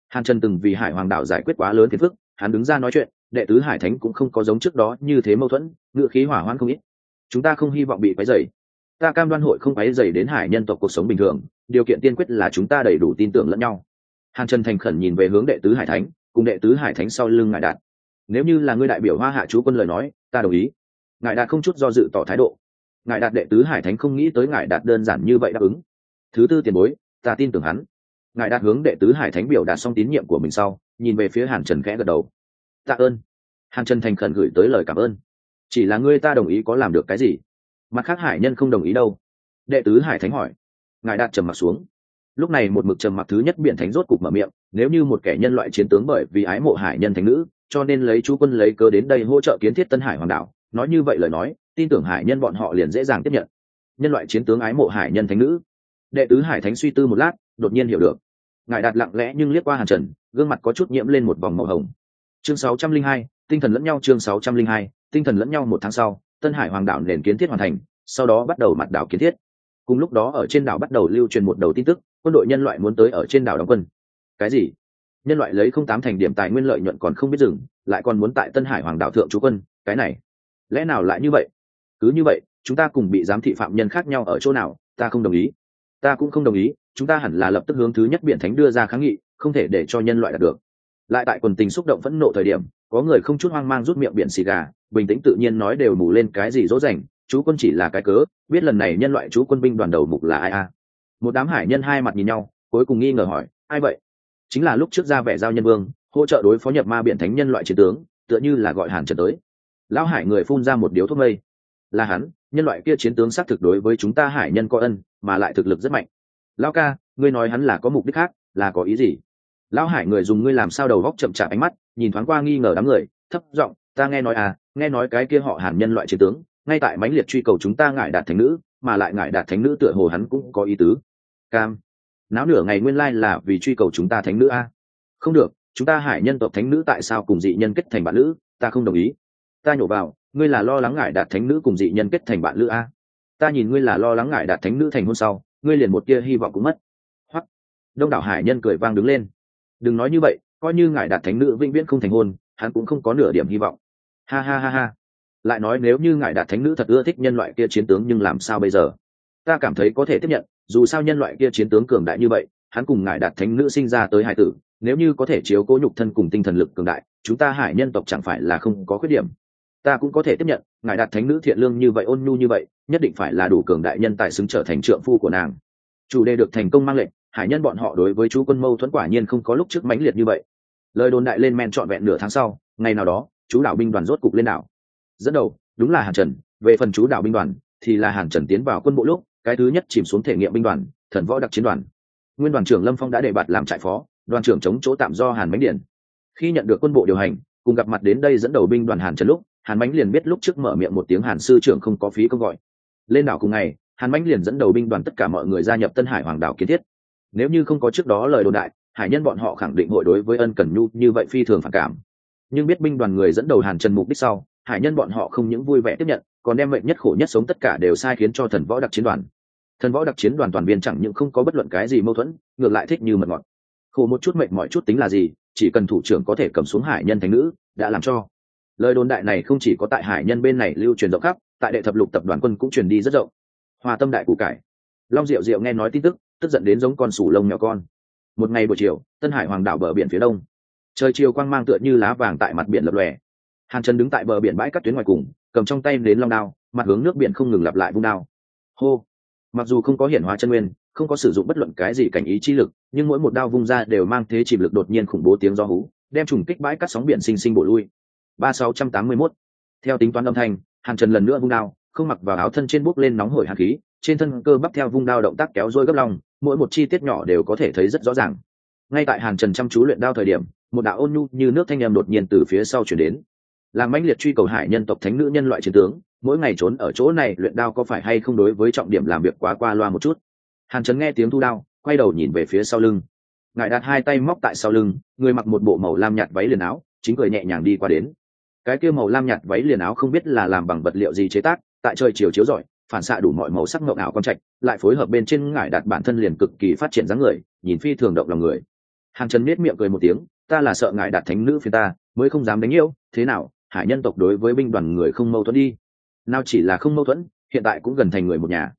Hàn trần từng vì hải hoàng đảo giải quyết quá lớn phiền phức, hắn đứng ra nói chuyện, đệ tứ hải thánh cũng không có giống trước đó như thế mâu thuẫn, ngựa khí hỏa hoãn không ít. Chúng ta không hy vọng bị quấy dày ta cam đoan hội không quấy dày đến hải nhân tộc cuộc sống bình thường, điều kiện tiên quyết là chúng ta đầy đủ tin tưởng lẫn nhau. Hàn trần thành khẩn nhìn về hướng đệ tứ hải thánh, cùng đệ tứ hải thánh sau lưng ngài đạt. Nếu như là ngươi đại biểu hoa hạ chú quân lời nói, ta đồng ý. Ngài đạt không chút do dự tỏ thái độ. Ngài đạt đệ tứ hải thánh không nghĩ tới ngài đạt đơn giản như vậy đáp ứng. Thứ tư tiền bối, ta tin tưởng hắn ngài đạt hướng đệ tứ hải thánh biểu đạt xong tín nhiệm của mình sau, nhìn về phía hàn trần khẽ gật đầu. Tạ ơn. Hàn trần thành khẩn gửi tới lời cảm ơn. Chỉ là ngươi ta đồng ý có làm được cái gì? Mặt khác hải nhân không đồng ý đâu. Đệ tứ hải thánh hỏi. Ngài đạt trầm mặc xuống. Lúc này một mực trầm mặc thứ nhất biện thánh rốt cục mở miệng, nếu như một kẻ nhân loại chiến tướng bởi vì ái mộ hải nhân thánh nữ, cho nên lấy chú quân lấy cớ đến đây hỗ trợ kiến thiết tân hải hoàng đảo nói như vậy lời nói, tin tưởng hải nhân bọn họ liền dễ dàng tiếp nhận. Nhân loại chiến tướng ái mộ hải nhân thánh nữ. Đệ tứ hải thánh suy tư một lát đột nhiên hiểu được. Ngài đạt lặng lẽ nhưng liếc qua hàn trần gương mặt có chút nhiễm lên một vòng màu hồng. Chương 602, tinh thần lẫn nhau chương 602, tinh thần lẫn nhau một tháng sau tân hải hoàng đảo nền kiến thiết hoàn thành sau đó bắt đầu mặt đảo kiến thiết. Cùng lúc đó ở trên đảo bắt đầu lưu truyền một đầu tin tức quân đội nhân loại muốn tới ở trên đảo đóng quân. Cái gì? Nhân loại lấy không tám thành điểm tài nguyên lợi nhuận còn không biết dừng lại còn muốn tại tân hải hoàng đảo thượng trú quân cái này lẽ nào lại như vậy? Cứ như vậy chúng ta cùng bị giám thị phạm nhân khác nhau ở chỗ nào ta không đồng ý. Ta cũng không đồng ý chúng ta hẳn là lập tức hướng thứ nhất biển thánh đưa ra kháng nghị, không thể để cho nhân loại đạt được. Lại tại quần tình xúc động phẫn nộ thời điểm, có người không chút hoang mang rút miệng biển xì gà, bình tĩnh tự nhiên nói đều mù lên cái gì dỗ dành, chú quân chỉ là cái cớ, biết lần này nhân loại chú quân binh đoàn đầu mục là ai a? Một đám hải nhân hai mặt nhìn nhau, cuối cùng nghi ngờ hỏi, ai vậy? Chính là lúc trước ra vẻ giao nhân vương, hỗ trợ đối phó nhập ma biển thánh nhân loại chiến tướng, tựa như là gọi hàn trần tới. Lão hải người phun ra một điếu thuốc mây. Là hắn, nhân loại kia chiến tướng xác thực đối với chúng ta hải nhân có ân, mà lại thực lực rất mạnh lão ca, ngươi nói hắn là có mục đích khác, là có ý gì? Lão hải người dùng ngươi làm sao đầu góc chậm chạp ánh mắt, nhìn thoáng qua nghi ngờ đám người, thấp giọng, ta nghe nói à nghe nói cái kia họ hàn nhân loại chiến tướng, ngay tại mãnh liệt truy cầu chúng ta ngại đạt thánh nữ, mà lại ngại đạt thánh nữ tựa hồ hắn cũng có ý tứ. Cam, náo nửa ngày nguyên lai là vì truy cầu chúng ta thánh nữ a. Không được, chúng ta hải nhân tộc thánh nữ tại sao cùng dị nhân kết thành bạn nữ, ta không đồng ý. Ta nhổ vào, ngươi là lo lắng ngại đạt thánh nữ cùng dị nhân kết thành bạn nữ a. Ta nhìn ngươi là lo lắng ngại đạt thánh nữ thành hôn sau ngươi liền một tia hy vọng cũng mất. Hoặc đông đảo hải nhân cười vang đứng lên. Đừng nói như vậy, coi như ngài đạt thánh nữ vĩnh viễn không thành hôn, hắn cũng không có nửa điểm hy vọng. Ha ha ha ha. Lại nói nếu như ngài đạt thánh nữ thật ưa thích nhân loại kia chiến tướng nhưng làm sao bây giờ? Ta cảm thấy có thể tiếp nhận, dù sao nhân loại kia chiến tướng cường đại như vậy, hắn cùng ngài đạt thánh nữ sinh ra tới hải tử, nếu như có thể chiếu cố nhục thân cùng tinh thần lực cường đại, chúng ta hải nhân tộc chẳng phải là không có khuyết điểm ta cũng có thể tiếp nhận, ngài đạt thánh nữ thiện lương như vậy, ôn nhu như vậy, nhất định phải là đủ cường đại nhân tài xứng trở thành trượng phu của nàng. Chủ đề được thành công mang lệnh, hải nhân bọn họ đối với chú quân mâu thuẫn quả nhiên không có lúc trước mãnh liệt như vậy. Lời đồn đại lên men trọn vẹn nửa tháng sau, ngày nào đó, chú đảo binh đoàn rốt cục lên đảo. Dẫn đầu, đúng là hàn trần, về phần chú đảo binh đoàn, thì là hàn trần tiến vào quân bộ lúc, cái thứ nhất chìm xuống thể nghiệm binh đoàn, thần võ đặc chiến đoàn. Nguyên đoàn trưởng lâm phong đã đề bạt làm trại phó, đoàn trưởng chống chỗ tạm do hàn mánh điển khi nhận được quân bộ điều hành, cùng gặp mặt đến đây dẫn đầu binh đoàn hàn trần lúc hàn bánh liền biết lúc trước mở miệng một tiếng hàn sư trưởng không có phí công gọi. Lên đảo cùng ngày, hàn bánh liền dẫn đầu binh đoàn tất cả mọi người gia nhập tân hải hoàng đảo kiến thiết. Nếu như không có trước đó lời đồn đại, hải nhân bọn họ khẳng định hội đối với ân cần nhu như vậy phi thường phản cảm. Nhưng biết binh đoàn người dẫn đầu hàn trần mục đích sau, hải nhân bọn họ không những vui vẻ tiếp nhận, còn đem mệnh nhất khổ nhất sống tất cả đều sai khiến cho thần võ đặc chiến đoàn. Thần võ đặc chiến đoàn toàn viên chẳng những không có bất luận cái gì mâu thuẫn, ngược lại thích như mật ngọt khổ một chút mệnh mọi chút tính là gì, chỉ cần thủ trưởng có thể cầm xuống hải nhân thành nữ, đã làm cho lời đồn đại này không chỉ có tại hải nhân bên này lưu truyền rộng khắp, tại đệ thập lục tập đoàn quân cũng truyền đi rất rộng. Hòa tâm đại củ cải. Long diệu diệu nghe nói tin tức tức giận đến giống con sủ lông nhỏ con. Một ngày buổi chiều, tân hải hoàng đảo bờ biển phía đông. Trời chiều quang mang tựa như lá vàng tại mặt biển lập lòe. Hàn trần đứng tại bờ biển bãi cắt tuyến ngoài cùng, cầm trong tay đến long đao, mặt hướng nước biển không ngừng lặp lại vung đao. Hô! Mặc dù không có hiển hóa chân nguyên, không có sử dụng bất luận cái gì cảnh ý chi lực, nhưng mỗi một đao vung ra đều mang thế chìm lực đột nhiên khủng bố tiếng do hú, đem trùng kích bãi cắt sóng biển sinh sinh bổ lui ba sáu trăm tám mươi mốt. Theo tính toán âm thanh, hàn trần lần nữa vung đao, không mặc vào áo thân trên bút lên nóng hổi hàn khí, trên thân cơ bắp theo vung đao động tác kéo dôi gấp lòng, mỗi một chi tiết nhỏ đều có thể thấy rất rõ ràng. Ngay tại hàn trần chăm chú luyện đao thời điểm, một đạo ôn nhu như nước thanh em đột nhiên từ phía sau chuyển đến. Làm mãnh liệt truy cầu hải nhân tộc thánh nữ nhân loại chiến tướng, mỗi ngày trốn ở chỗ này luyện đao có phải hay không đối với trọng điểm làm việc quá qua loa một chút. Hàn trần nghe tiếng thu đao, quay đầu nhìn về phía sau lưng. Ngài đặt hai tay móc tại sau lưng, người mặc một bộ màu lam nhạt váy liền áo, chính cười nhẹ nhàng đi qua đến cái kia màu lam nhạt váy liền áo không biết là làm bằng vật liệu gì chế tác, tại trời chiều chiếu rọi, phản xạ đủ mọi màu sắc ngộng ảo con trạch, lại phối hợp bên trên ngải đặt bản thân liền cực kỳ phát triển dáng người, nhìn phi thường động lòng người. Hàn trần nết miệng cười một tiếng, ta là sợ ngải đạt thánh nữ phía ta, mới không dám đánh yêu, thế nào, hải nhân tộc đối với binh đoàn người không mâu thuẫn đi. Nào chỉ là không mâu thuẫn, hiện tại cũng gần thành người một nhà.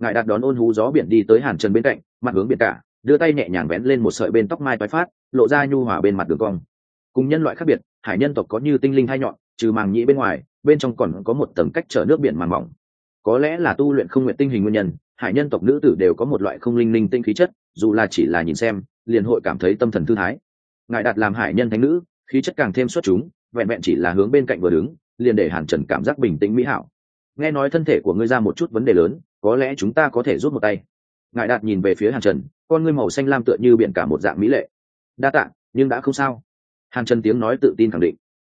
Ngài đạt đón ôn hú gió biển đi tới hàn trần bên cạnh, mặt hướng biển cả, đưa tay nhẹ nhàng vén lên một sợi bên tóc mai toái phát, lộ ra nhu hòa bên mặt đường cong cùng nhân loại khác biệt, hải nhân tộc có như tinh linh hai nhọn, trừ màng nhĩ bên ngoài, bên trong còn có một tầng cách trở nước biển màng mỏng. Có lẽ là tu luyện không nguyện tinh hình nguyên nhân, hải nhân tộc nữ tử đều có một loại không linh linh tinh khí chất, dù là chỉ là nhìn xem, liền hội cảm thấy tâm thần thư thái. Ngài đạt làm hải nhân thánh nữ, khí chất càng thêm xuất chúng, vẹn vẹn chỉ là hướng bên cạnh vừa đứng, liền để hàn trần cảm giác bình tĩnh mỹ hảo. Nghe nói thân thể của ngươi ra một chút vấn đề lớn, có lẽ chúng ta có thể rút một tay. Ngài đạt nhìn về phía hàn trần, con ngươi màu xanh lam tựa như biển cả một dạng mỹ lệ. Đa tạ, nhưng đã không sao hàn trần tiếng nói tự tin khẳng định.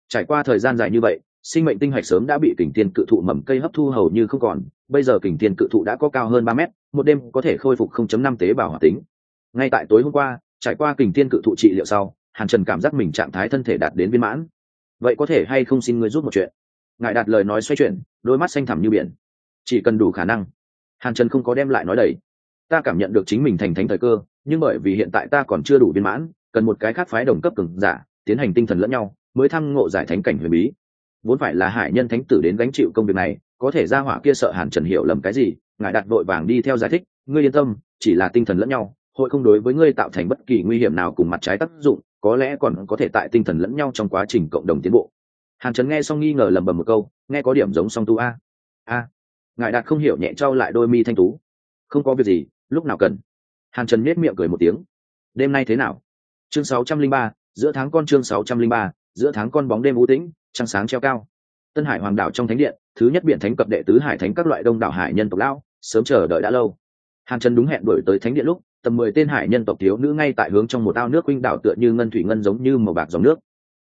Trải qua thời gian dài như vậy, sinh mệnh tinh hạch sớm đã bị kình thiên cự thụ mầm cây hấp thu hầu như không còn, bây giờ kình thiên cự thụ đã có cao hơn ba mét, một đêm có thể khôi phục 0.5 tế bào hoạt tính. Ngay tại tối hôm qua, trải qua kình thiên cự thụ trị liệu sau, hàn trần cảm giác mình trạng thái thân thể đạt đến viên mãn. Vậy có thể hay không xin ngươi giúp một chuyện? Ngài đạt lời nói xoay chuyển, đôi mắt xanh thẳm như biển. Chỉ cần đủ khả năng. Hàn trần không có đem lại nói đầy. Ta cảm nhận được chính mình thành thánh thời cơ, nhưng bởi vì hiện tại ta còn chưa đủ viên mãn, cần một cái khác phái đồng cấp cường giả tiến hành tinh thần lẫn nhau, mới thăng ngộ giải thánh cảnh huyền bí. Vốn phải là hải nhân thánh tử đến gánh chịu công việc này, có thể ra hỏa kia sợ hàn trần hiểu lầm cái gì, ngài đặt vội vàng đi theo giải thích, ngươi yên tâm, chỉ là tinh thần lẫn nhau, hội không đối với ngươi tạo thành bất kỳ nguy hiểm nào cùng mặt trái tác dụng, có lẽ còn có thể tại tinh thần lẫn nhau trong quá trình cộng đồng tiến bộ. Hàn trần nghe xong nghi ngờ lầm bầm một câu, nghe có điểm giống song tu a. A, ngài đạt không hiểu nhẹ trao lại đôi mi thanh tú. Không có việc gì, lúc nào cần? Hàn trần nết miệng cười một tiếng. Đêm nay thế nào? Chương sáu trăm linh ba giữa tháng con chương sáu trăm linh ba, giữa tháng con bóng đêm u tĩnh, trăng sáng treo cao. Tân hải hoàng đảo trong thánh điện, thứ nhất biện thánh cập đệ tứ hải thánh các loại đông đảo hải nhân tộc lão, sớm chờ đợi đã lâu. Hàn trần đúng hẹn đổi tới thánh điện lúc, tầm mười tên hải nhân tộc thiếu nữ ngay tại hướng trong một ao nước huynh đảo tựa như ngân thủy ngân giống như màu bạc dòng nước.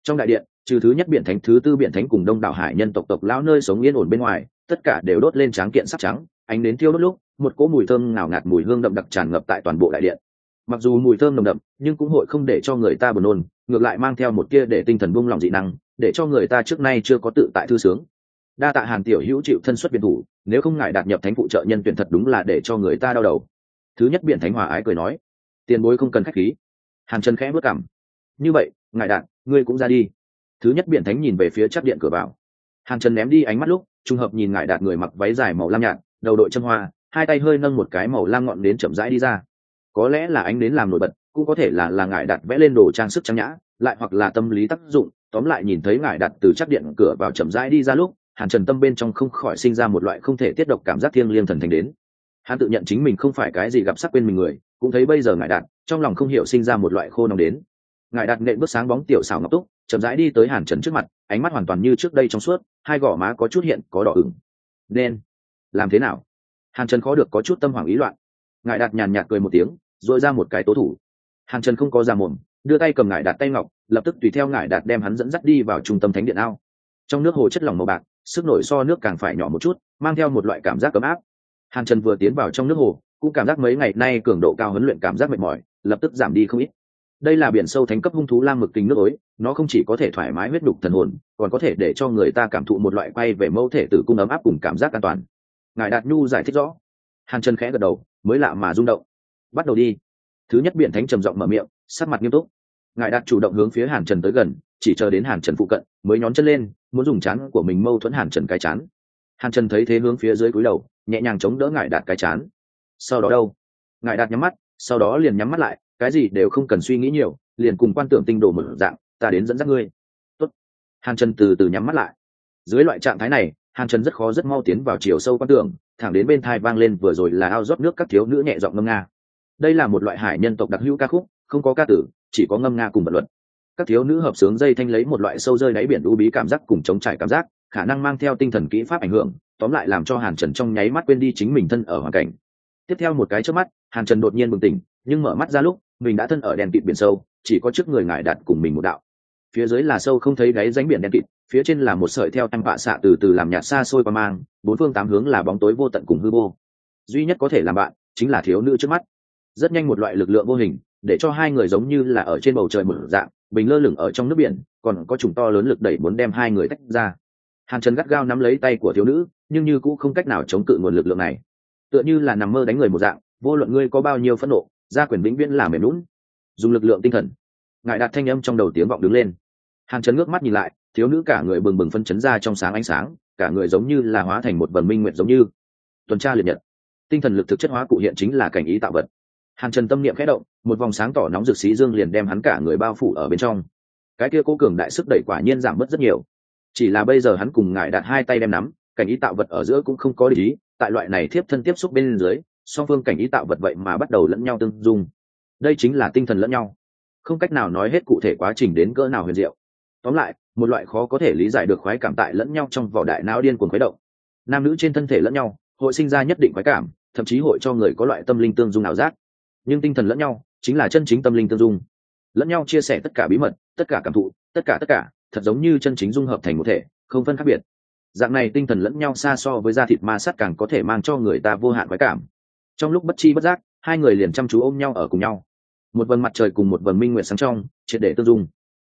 Trong đại điện, trừ thứ nhất biện thánh, thứ tư biện thánh cùng đông đảo hải nhân tộc tộc lão nơi sống yên ổn bên ngoài, tất cả đều đốt lên tráng kiện sắc trắng, ánh đến thiêu đốt lúc, một cỗ mùi thơm ngào ngạt mùi hương đậm đặc tràn ngập tại toàn bộ đại điện mặc dù mùi thơm nồng đậm, nhưng cũng hội không để cho người ta buồn nôn, ngược lại mang theo một kia để tinh thần buông lòng dị năng, để cho người ta trước nay chưa có tự tại thư sướng. Đa tạ hàn tiểu hữu chịu thân xuất biệt thủ, nếu không ngại đạt nhập thánh phụ trợ nhân tuyển thật đúng là để cho người ta đau đầu. Thứ nhất biện thánh hòa ái cười nói, tiền bối không cần khách khí. Hàn trần khẽ bước cảm như vậy, ngài đạt ngươi cũng ra đi. Thứ nhất biện thánh nhìn về phía chắc điện cửa vào. Hàn trần ném đi ánh mắt lúc, trùng hợp nhìn ngài đạt người mặc váy dài màu lam nhạt, đầu đội chân hoa, hai tay hơi nâng một cái màu lam ngọn đến chậm rãi đi ra có lẽ là ánh đến làm nổi bật, cũng có thể là là ngài đạt vẽ lên đồ trang sức trang nhã, lại hoặc là tâm lý tác dụng. Tóm lại nhìn thấy ngài đạt từ chắc điện cửa vào chậm rãi đi ra lúc, hàn trần tâm bên trong không khỏi sinh ra một loại không thể tiết độc cảm giác thiêng liêng thần thành đến. Hắn tự nhận chính mình không phải cái gì gặp sắc quên mình người, cũng thấy bây giờ ngài đạt trong lòng không hiểu sinh ra một loại khô nóng đến. Ngài đạt nện bước sáng bóng tiểu xào ngọc túc, chậm rãi đi tới hàn trần trước mặt, ánh mắt hoàn toàn như trước đây trong suốt, hai gò má có chút hiện, có đỏ ửng. Nên, làm thế nào? Hàn trần khó được có chút tâm hoảng ý loạn. Ngài đạt nhàn nhạt cười một tiếng dội ra một cái tố thủ. Hàn trần không có ra mồm, đưa tay cầm ngải đạt tay ngọc, lập tức tùy theo ngải đạt đem hắn dẫn dắt đi vào trung tâm thánh điện ao. Trong nước hồ chất lỏng màu bạc, sức nổi so nước càng phải nhỏ một chút, mang theo một loại cảm giác ấm áp. Hàn trần vừa tiến vào trong nước hồ, cũng cảm giác mấy ngày nay cường độ cao huấn luyện cảm giác mệt mỏi, lập tức giảm đi không ít. Đây là biển sâu thánh cấp hung thú lam mực kinh nước ối, nó không chỉ có thể thoải mái huyết đục thần hồn, còn có thể để cho người ta cảm thụ một loại quay về mẫu thể tử cung ấm áp cùng cảm giác an toàn. Ngài đạt nhu giải thích rõ. Hàn trần khẽ gật đầu, mới lạ mà rung động bắt đầu đi. Thứ nhất biện thánh trầm giọng mở miệng, sắc mặt nghiêm túc. Ngài đạt chủ động hướng phía hàn trần tới gần, chỉ chờ đến hàn trần phụ cận, mới nhón chân lên, muốn dùng chán của mình mâu thuẫn hàn trần cái chán. Hàn trần thấy thế hướng phía dưới cúi đầu, nhẹ nhàng chống đỡ ngài đạt cái chán. Sau đó đâu? Ngài đạt nhắm mắt, sau đó liền nhắm mắt lại, cái gì đều không cần suy nghĩ nhiều, liền cùng quan tưởng tinh đồ mở dạng, ta đến dẫn dắt ngươi. Tốt. hàn trần từ từ nhắm mắt lại. Dưới loại trạng thái này, hàn trần rất khó rất mau tiến vào chiều sâu quan tưởng, thẳng đến bên thai vang lên vừa rồi là ao rót nước các thiếu nữ nhẹ giọng ngâm nga đây là một loại hải nhân tộc đặc hữu ca khúc, không có ca tử, chỉ có ngâm nga cùng vật luật. Các thiếu nữ hợp sướng dây thanh lấy một loại sâu rơi đáy biển u bí cảm giác cùng chống trải cảm giác, khả năng mang theo tinh thần kỹ pháp ảnh hưởng, tóm lại làm cho hàn trần trong nháy mắt quên đi chính mình thân ở hoàn cảnh. Tiếp theo một cái trước mắt, hàn trần đột nhiên bừng tỉnh, nhưng mở mắt ra lúc, mình đã thân ở đèn kịt biển sâu, chỉ có trước người ngải đặt cùng mình một đạo. Phía dưới là sâu không thấy đáy ránh biển đen kịt, phía trên là một sợi theo em bạ xạ từ từ làm nhạt xa xôi qua mang, bốn phương tám hướng là bóng tối vô tận cùng hư vô. Duy nhất có thể làm bạn, chính là thiếu nữ trước mắt rất nhanh một loại lực lượng vô hình, để cho hai người giống như là ở trên bầu trời một dạng, bình lơ lửng ở trong nước biển, còn có chủng to lớn lực đẩy muốn đem hai người tách ra. Hàn trần gắt gao nắm lấy tay của thiếu nữ, nhưng như cũng không cách nào chống cự nguồn lực lượng này. Tựa như là nằm mơ đánh người một dạng, vô luận ngươi có bao nhiêu phẫn nộ, gia quyền vĩnh viễn là mềm lún dùng lực lượng tinh thần. Ngài đạt thanh âm trong đầu tiếng vọng đứng lên. Hàn trần ngước mắt nhìn lại, thiếu nữ cả người bừng bừng phân chấn ra trong sáng ánh sáng, cả người giống như là hóa thành một vần minh nguyện giống như. Tuần tra liệt nhật. Tinh thần lực thực chất hóa cụ hiện chính là cảnh ý tạo vật hàn trần tâm niệm khẽ động, một vòng sáng tỏ nóng rực xí dương liền đem hắn cả người bao phủ ở bên trong. Cái kia cố cường đại sức đẩy quả nhiên giảm bớt rất nhiều. Chỉ là bây giờ hắn cùng ngài đặt hai tay đem nắm, cảnh ý tạo vật ở giữa cũng không có lý tại loại này thiếp thân tiếp xúc bên dưới, song phương cảnh ý tạo vật vậy mà bắt đầu lẫn nhau tương dung. Đây chính là tinh thần lẫn nhau. Không cách nào nói hết cụ thể quá trình đến cỡ nào huyền diệu. Tóm lại, một loại khó có thể lý giải được khoái cảm tại lẫn nhau trong vỏ đại não điên cuồng khuấy động. Nam nữ trên thân thể lẫn nhau, hội sinh ra nhất định khoái cảm, thậm chí hội cho người có loại tâm linh tương dung ảo giác nhưng tinh thần lẫn nhau chính là chân chính tâm linh tương dung. Lẫn nhau chia sẻ tất cả bí mật, tất cả cảm thụ, tất cả tất cả, thật giống như chân chính dung hợp thành một thể, không phân khác biệt. Dạng này tinh thần lẫn nhau xa so với da thịt ma sát càng có thể mang cho người ta vô hạn khoái cảm. Trong lúc bất chi bất giác, hai người liền chăm chú ôm nhau ở cùng nhau. Một vầng mặt trời cùng một vầng minh nguyện sáng trong, triệt để tương dung.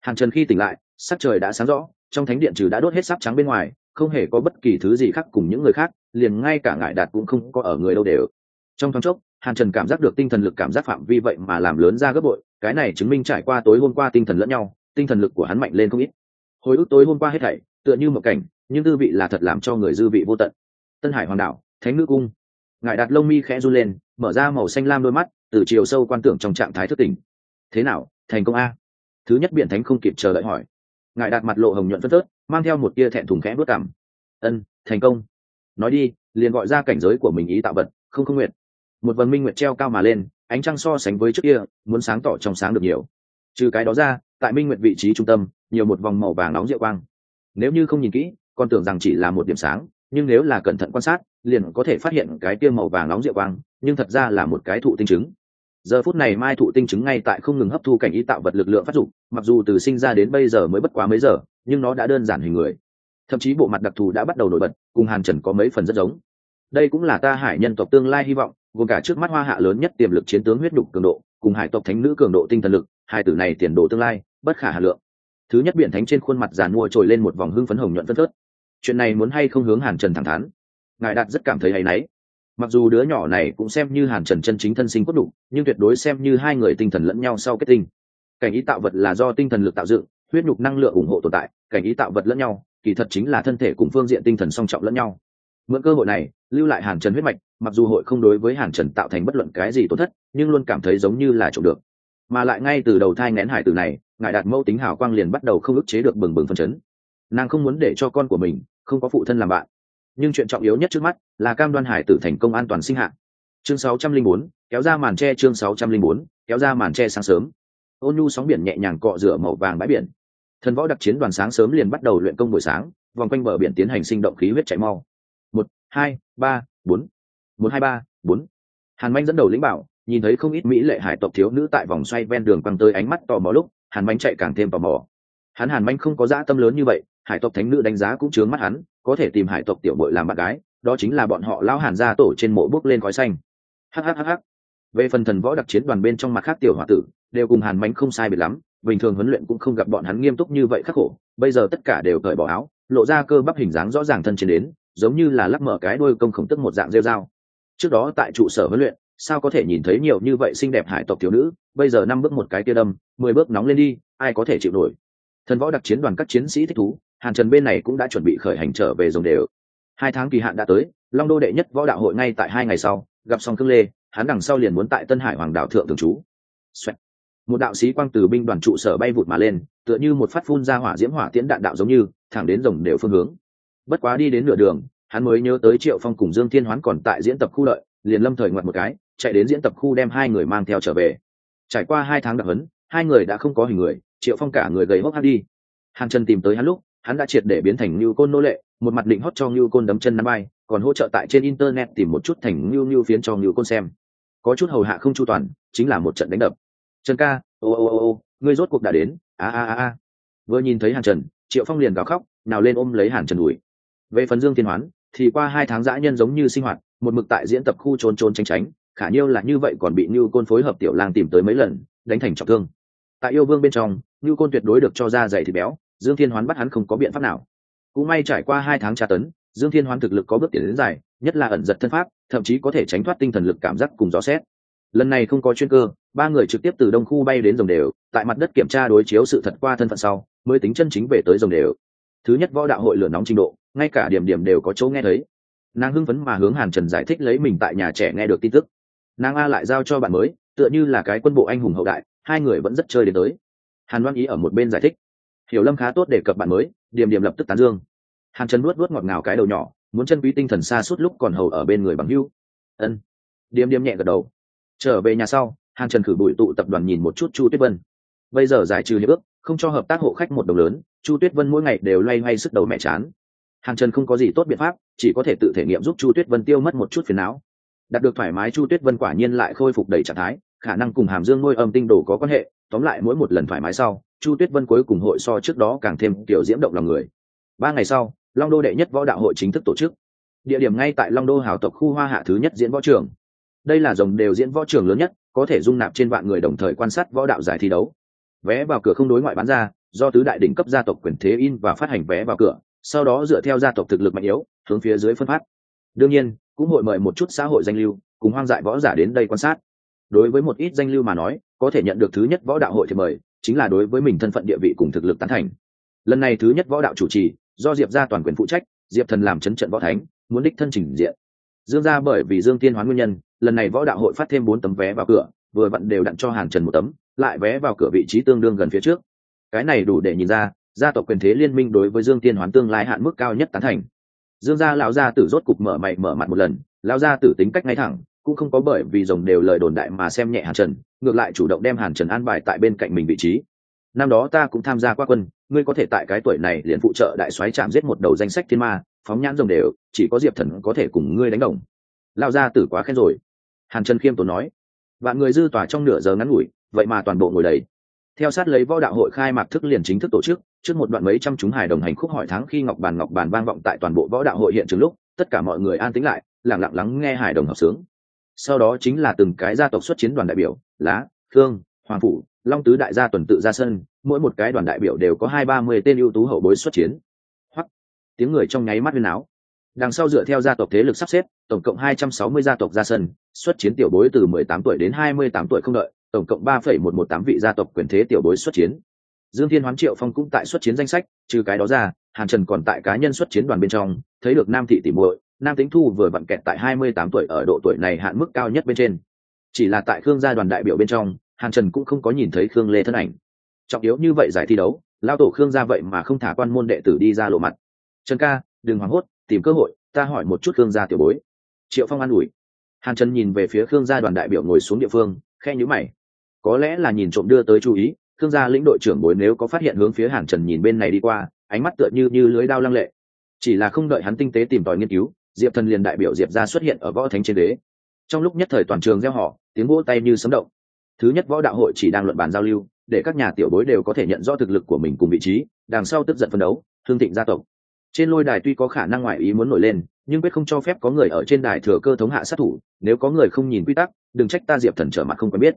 Hàng trần khi tỉnh lại, sắc trời đã sáng rõ, trong thánh điện trừ đã đốt hết sáp trắng bên ngoài, không hề có bất kỳ thứ gì khác cùng những người khác, liền ngay cả ngại đạt cũng không có ở người đâu đều. Trong thoáng chốc hàn trần cảm giác được tinh thần lực cảm giác phạm vi vậy mà làm lớn ra gấp bội cái này chứng minh trải qua tối hôm qua tinh thần lẫn nhau tinh thần lực của hắn mạnh lên không ít. Hồi ức tối hôm qua hết thảy tựa như một cảnh nhưng tư vị là thật làm cho người dư vị vô tận. Tân hải hoàng Đảo, thánh nữ cung. Ngài đặt lông mi khẽ run lên mở ra màu xanh lam đôi mắt từ chiều sâu quan tưởng trong trạng thái thức tỉnh. Thế nào thành công a? Thứ nhất biện thánh không kịp chờ đợi hỏi. Ngài đặt mặt lộ hồng nhuận phấn tớt mang theo một tia thẹn thùng khẽ bước cảm. Ân thành công. Nói đi liền gọi ra cảnh giới của mình ý tạo vật không không nguyện một vần minh nguyệt treo cao mà lên, ánh trăng so sánh với trước kia, muốn sáng tỏ trong sáng được nhiều. Trừ cái đó ra, tại minh nguyệt vị trí trung tâm, nhiều một vòng màu vàng nóng rượu quang. Nếu như không nhìn kỹ còn tưởng rằng chỉ là một điểm sáng, nhưng nếu là cẩn thận quan sát, liền có thể phát hiện cái kia màu vàng nóng rượu quang, nhưng thật ra là một cái thụ tinh trứng. Giờ phút này mai thụ tinh trứng ngay tại không ngừng hấp thu cảnh ý tạo vật lực lượng phát dụng mặc dù từ sinh ra đến bây giờ mới bất quá mấy giờ, nhưng nó đã đơn giản hình người. Thậm chí bộ mặt đặc thù đã bắt đầu nổi bật, cùng hàn trần có mấy phần rất giống đây cũng là ta hải nhân tộc tương lai hy vọng, gồm cả trước mắt hoa hạ lớn nhất tiềm lực chiến tướng huyết nhục cường độ, cùng hải tộc thánh nữ cường độ tinh thần lực, hai tử này tiền đồ tương lai, bất khả hà lượng. Thứ nhất biển thánh trên khuôn mặt giàn mua trồi lên một vòng hưng phấn hồng nhuận phân phớt. Chuyện này muốn hay không hướng hàn trần thẳng thắn? Ngài đạt rất cảm thấy hay náy mặc dù đứa nhỏ này cũng xem như hàn trần chân chính thân sinh cốt đủ, nhưng tuyệt đối xem như hai người tinh thần lẫn nhau sau kết tinh. Cảnh ý tạo vật là do tinh thần lực tạo dựng, huyết nhục năng lượng ủng hộ tồn tại, cảnh ý tạo vật lẫn nhau, kỳ thật chính là thân thể cùng phương diện tinh thần song trọng lẫn nhau mượn cơ hội này lưu lại hàn trần huyết mạch mặc dù hội không đối với hàn trần tạo thành bất luận cái gì tổn thất nhưng luôn cảm thấy giống như là trộm được. Mà lại ngay từ đầu thai ngén hải từ này ngài đạt mẫu tính hào quang liền bắt đầu không ức chế được bừng bừng phân chấn. Nàng không muốn để cho con của mình không có phụ thân làm bạn. Nhưng chuyện trọng yếu nhất trước mắt là cam đoan hải tử thành công an toàn sinh hạ. Chương 604, kéo ra màn tre chương 604, kéo ra màn tre sáng sớm. Ôn nhu sóng biển nhẹ nhàng cọ rửa màu vàng bãi biển. Thần võ đặc chiến đoàn sáng sớm liền bắt đầu luyện công buổi sáng vòng quanh bờ biển tiến hành sinh động khí huyết chạy mau hai, ba, bốn. Một, hai, ba, bốn. Hàn manh dẫn đầu lĩnh bảo, nhìn thấy không ít mỹ lệ hải tộc thiếu nữ tại vòng xoay ven đường quăng tới ánh mắt tò mò lúc, hàn manh chạy càng thêm tò mò. Hắn hàn manh không có dã tâm lớn như vậy, hải tộc thánh nữ đánh giá cũng chướng mắt hắn, có thể tìm hải tộc tiểu bội làm bạn gái, đó chính là bọn họ lao hàn gia tổ trên mộ bước lên khói xanh. Hhhh về phần thần võ đặc chiến đoàn bên trong mặt khác tiểu h o a tử, đều cùng hàn bánh không sai biệt lắm, bình thường huấn luyện cũng không gặp bọn hắn nghiêm túc như vậy khắc khổ, bây giờ tất cả đều cởi bỏ áo, lộ ra cơ bắp hình dáng rõ ràng thân trên đến giống như là lắc mở cái đôi công khổng tức một dạng rêu dao trước đó tại trụ sở huấn luyện, sao có thể nhìn thấy nhiều như vậy xinh đẹp hải tộc thiếu nữ, bây giờ năm bước một cái tia đâm, mười bước nóng lên đi, ai có thể chịu nổi? Thần võ đặc chiến đoàn các chiến sĩ thích thú, hàn trần bên này cũng đã chuẩn bị khởi hành trở về dòng đều. Hai tháng kỳ hạn đã tới, long đô đệ nhất võ đạo hội ngay tại hai ngày sau, gặp xong cương lê, hắn đằng sau liền muốn tại tân hải hoàng đạo thượng thường trú. Xoẹt. một đạo sĩ quang từ binh đoàn trụ sở bay vụt mà lên, tựa như một phát phun ra hỏa diễm hỏa tiễn đạn đạo giống như, thẳng đến dòng đều phương hướng bất quá đi đến nửa đường, hắn mới nhớ tới triệu phong cùng dương thiên hoán còn tại diễn tập khu lợi liền lâm thời ngoặt một cái, chạy đến diễn tập khu đem hai người mang theo trở về. Trải qua hai tháng đặc hấn hai người đã không có hình người, triệu phong cả người gầy hốc hát đi. Hàn trần tìm tới hắn lúc, hắn đã triệt để biến thành như côn nô lệ, một mặt định hót cho như côn đấm chân năm bay, còn hỗ trợ tại trên internet tìm một chút thành như như phiến cho như côn xem. Có chút hầu hạ không chu toàn, chính là một trận đánh đập. Trần ca, ô ô ô ô, ngươi rốt cuộc đã đến, a a a a. Vừa nhìn thấy hàn trần, triệu phong liền gào khóc, nào lên ôm lấy hàn trần đùi về phần dương thiên hoán, thì qua hai tháng dã nhân giống như sinh hoạt, một mực tại diễn tập khu trốn trốn tránh tránh, khả nhiêu là như vậy còn bị như côn phối hợp tiểu lang tìm tới mấy lần, đánh thành trọng thương. Tại yêu vương bên trong, như côn tuyệt đối được cho ra dày thịt béo, dương thiên hoán bắt hắn không có biện pháp nào. Cũng may trải qua hai tháng tra tấn, dương thiên hoán thực lực có bước tiến đến dài, nhất là ẩn giật thân pháp, thậm chí có thể tránh thoát tinh thần lực cảm giác cùng gió xét lần này không có chuyên cơ, ba người trực tiếp từ đông khu bay đến dòng đều, tại mặt đất kiểm tra đối chiếu sự thật qua thân phận sau, mới tính chân chính về tới dòng đều thứ nhất võ đạo hội lửa nóng trình độ, ngay cả điểm điểm đều có chỗ nghe thấy. Nàng hưng phấn mà hướng hàn trần giải thích lấy mình tại nhà trẻ nghe được tin tức. Nàng a lại giao cho bạn mới, tựa như là cái quân bộ anh hùng hậu đại, hai người vẫn rất chơi đến tới. Hàn loan ý ở một bên giải thích. Hiểu lâm khá tốt để cập bạn mới, điểm điểm lập tức tán dương. Hàn trần nuốt nuốt ngọt ngào cái đầu nhỏ, muốn chân quý tinh thần xa suốt lúc còn hầu ở bên người bằng hưu. Ân. Điểm điểm nhẹ gật đầu. Trở về nhà sau, hàn trần khử bụi tụ tập đoàn nhìn một chút chu tuyết vân. Bây giờ giải trừ hiệp ước không cho hợp tác hộ khách một đồng lớn, chu tuyết vân mỗi ngày đều loay hoay sức đầu mẹ chán. Hàng trần không có gì tốt biện pháp, chỉ có thể tự thể nghiệm giúp chu tuyết vân tiêu mất một chút phiền não. Đạt được thoải mái, chu tuyết vân quả nhiên lại khôi phục đầy trạng thái, khả năng cùng hàm dương ngôi âm tinh đồ có quan hệ, tóm lại mỗi một lần thoải mái sau, chu tuyết vân cuối cùng hội so trước đó càng thêm kiểu diễm động lòng người. Ba ngày sau, long đô đệ nhất võ đạo hội chính thức tổ chức. Địa điểm ngay tại long đô hào tộc khu hoa hạ thứ nhất diễn võ trường. Đây là dòng đều diễn võ trường lớn nhất, có thể dung nạp trên vạn người đồng thời quan sát võ đạo giải thi đấu vé vào cửa không đối ngoại bán ra, do tứ đại đỉnh cấp gia tộc quyền thế in và phát hành vé vào cửa, sau đó dựa theo gia tộc thực lực mạnh yếu, hướng phía dưới phân phát. Đương nhiên, cũng hội mời một chút xã hội danh lưu, cùng hoang dại võ giả đến đây quan sát. Đối với một ít danh lưu mà nói, có thể nhận được thứ nhất võ đạo hội thì mời, chính là đối với mình thân phận địa vị cùng thực lực tán thành. Lần này thứ nhất võ đạo chủ trì, do diệp gia toàn quyền phụ trách, diệp thần làm chấn trận võ thánh, muốn đích thân trình diện. Dương gia bởi vì dương tiên hoán nguyên nhân, lần này võ đạo hội phát thêm bốn tấm vé vào cửa, vừa vặn đều đặn cho hàn trần một tấm lại vé vào cửa vị trí tương đương gần phía trước. Cái này đủ để nhìn ra, gia tộc quyền thế liên minh đối với dương tiên hoán tương lai hạn mức cao nhất tán thành. Dương gia lão gia tử rốt cục mở mày mở mặt một lần, lão gia tử tính cách ngay thẳng, cũng không có bởi vì rồng đều lời đồn đại mà xem nhẹ hàn trần, ngược lại chủ động đem hàn trần an bài tại bên cạnh mình vị trí. Năm đó ta cũng tham gia qua quân, ngươi có thể tại cái tuổi này liền phụ trợ đại soái chạm giết một đầu danh sách thiên ma, phóng nhãn rồng đều, chỉ có diệp thần có thể cùng ngươi đánh đồng. Lão gia tử quá khen rồi. Hàn trần khiêm tốn nói. Bạn người dư tỏa trong nửa giờ ngắn ngủi vậy mà toàn bộ ngồi đầy. Theo sát lấy võ đạo hội khai mạc thức liền chính thức tổ chức, trước một đoạn mấy trăm chúng hài đồng hành khúc hỏi tháng khi ngọc bàn ngọc bàn vang vọng tại toàn bộ võ đạo hội hiện trường lúc, tất cả mọi người an tĩnh lại, lặng lặng lắng nghe hài đồng học sướng. Sau đó chính là từng cái gia tộc xuất chiến đoàn đại biểu, lá thương hoàng phủ, long tứ đại gia tuần tự ra sân, mỗi một cái đoàn đại biểu đều có hai ba mươi tên ưu tú hậu bối xuất chiến. Hoặc tiếng người trong nháy mắt lên áo đằng sau dựa theo gia tộc thế lực sắp xếp, tổng cộng hai trăm sáu mươi gia tộc ra sân, xuất chiến tiểu bối từ mười tám tuổi đến hai mươi tám tuổi không đợi tổng cộng ba phẩy một một tám vị gia tộc quyền thế tiểu bối xuất chiến. Dương thiên hoán triệu phong cũng tại xuất chiến danh sách, trừ cái đó ra, hàn trần còn tại cá nhân xuất chiến đoàn bên trong, thấy được nam thị tỷ muội, nam tính thu vừa vặn kẹt tại hai mươi tám tuổi ở độ tuổi này hạn mức cao nhất bên trên. Chỉ là tại khương gia đoàn đại biểu bên trong, hàn trần cũng không có nhìn thấy khương lê thân ảnh. Trọng yếu như vậy giải thi đấu lao tổ khương gia vậy mà không thả quan môn đệ tử đi ra lộ mặt. Trần ca, đừng hoảng hốt, tìm cơ hội, ta hỏi một chút khương gia tiểu bối. Triệu phong an ủi. Hàn trần nhìn về phía khương gia đoàn đại biểu ngồi xuống địa phương khe nhữ mày có lẽ là nhìn trộm đưa tới chú ý, thương gia lĩnh đội trưởng bối nếu có phát hiện hướng phía hàn trần nhìn bên này đi qua, ánh mắt tựa như như lưới đao lăng lệ. Chỉ là không đợi hắn tinh tế tìm tòi nghiên cứu, diệp thần liền đại biểu diệp ra xuất hiện ở võ thánh trên đế. Trong lúc nhất thời toàn trường gieo họ tiếng vỗ tay như sấm động. Thứ nhất võ đạo hội chỉ đang luận bàn giao lưu, để các nhà tiểu bối đều có thể nhận rõ thực lực của mình cùng vị trí, đằng sau tức giận phân đấu, thương thịnh gia tộc. Trên lôi đài tuy có khả năng ngoại ý muốn nổi lên, nhưng quyết không cho phép có người ở trên đài thừa cơ thống hạ sát thủ, nếu có người không nhìn quy tắc, đừng trách ta diệp thần trở mặt không quen biết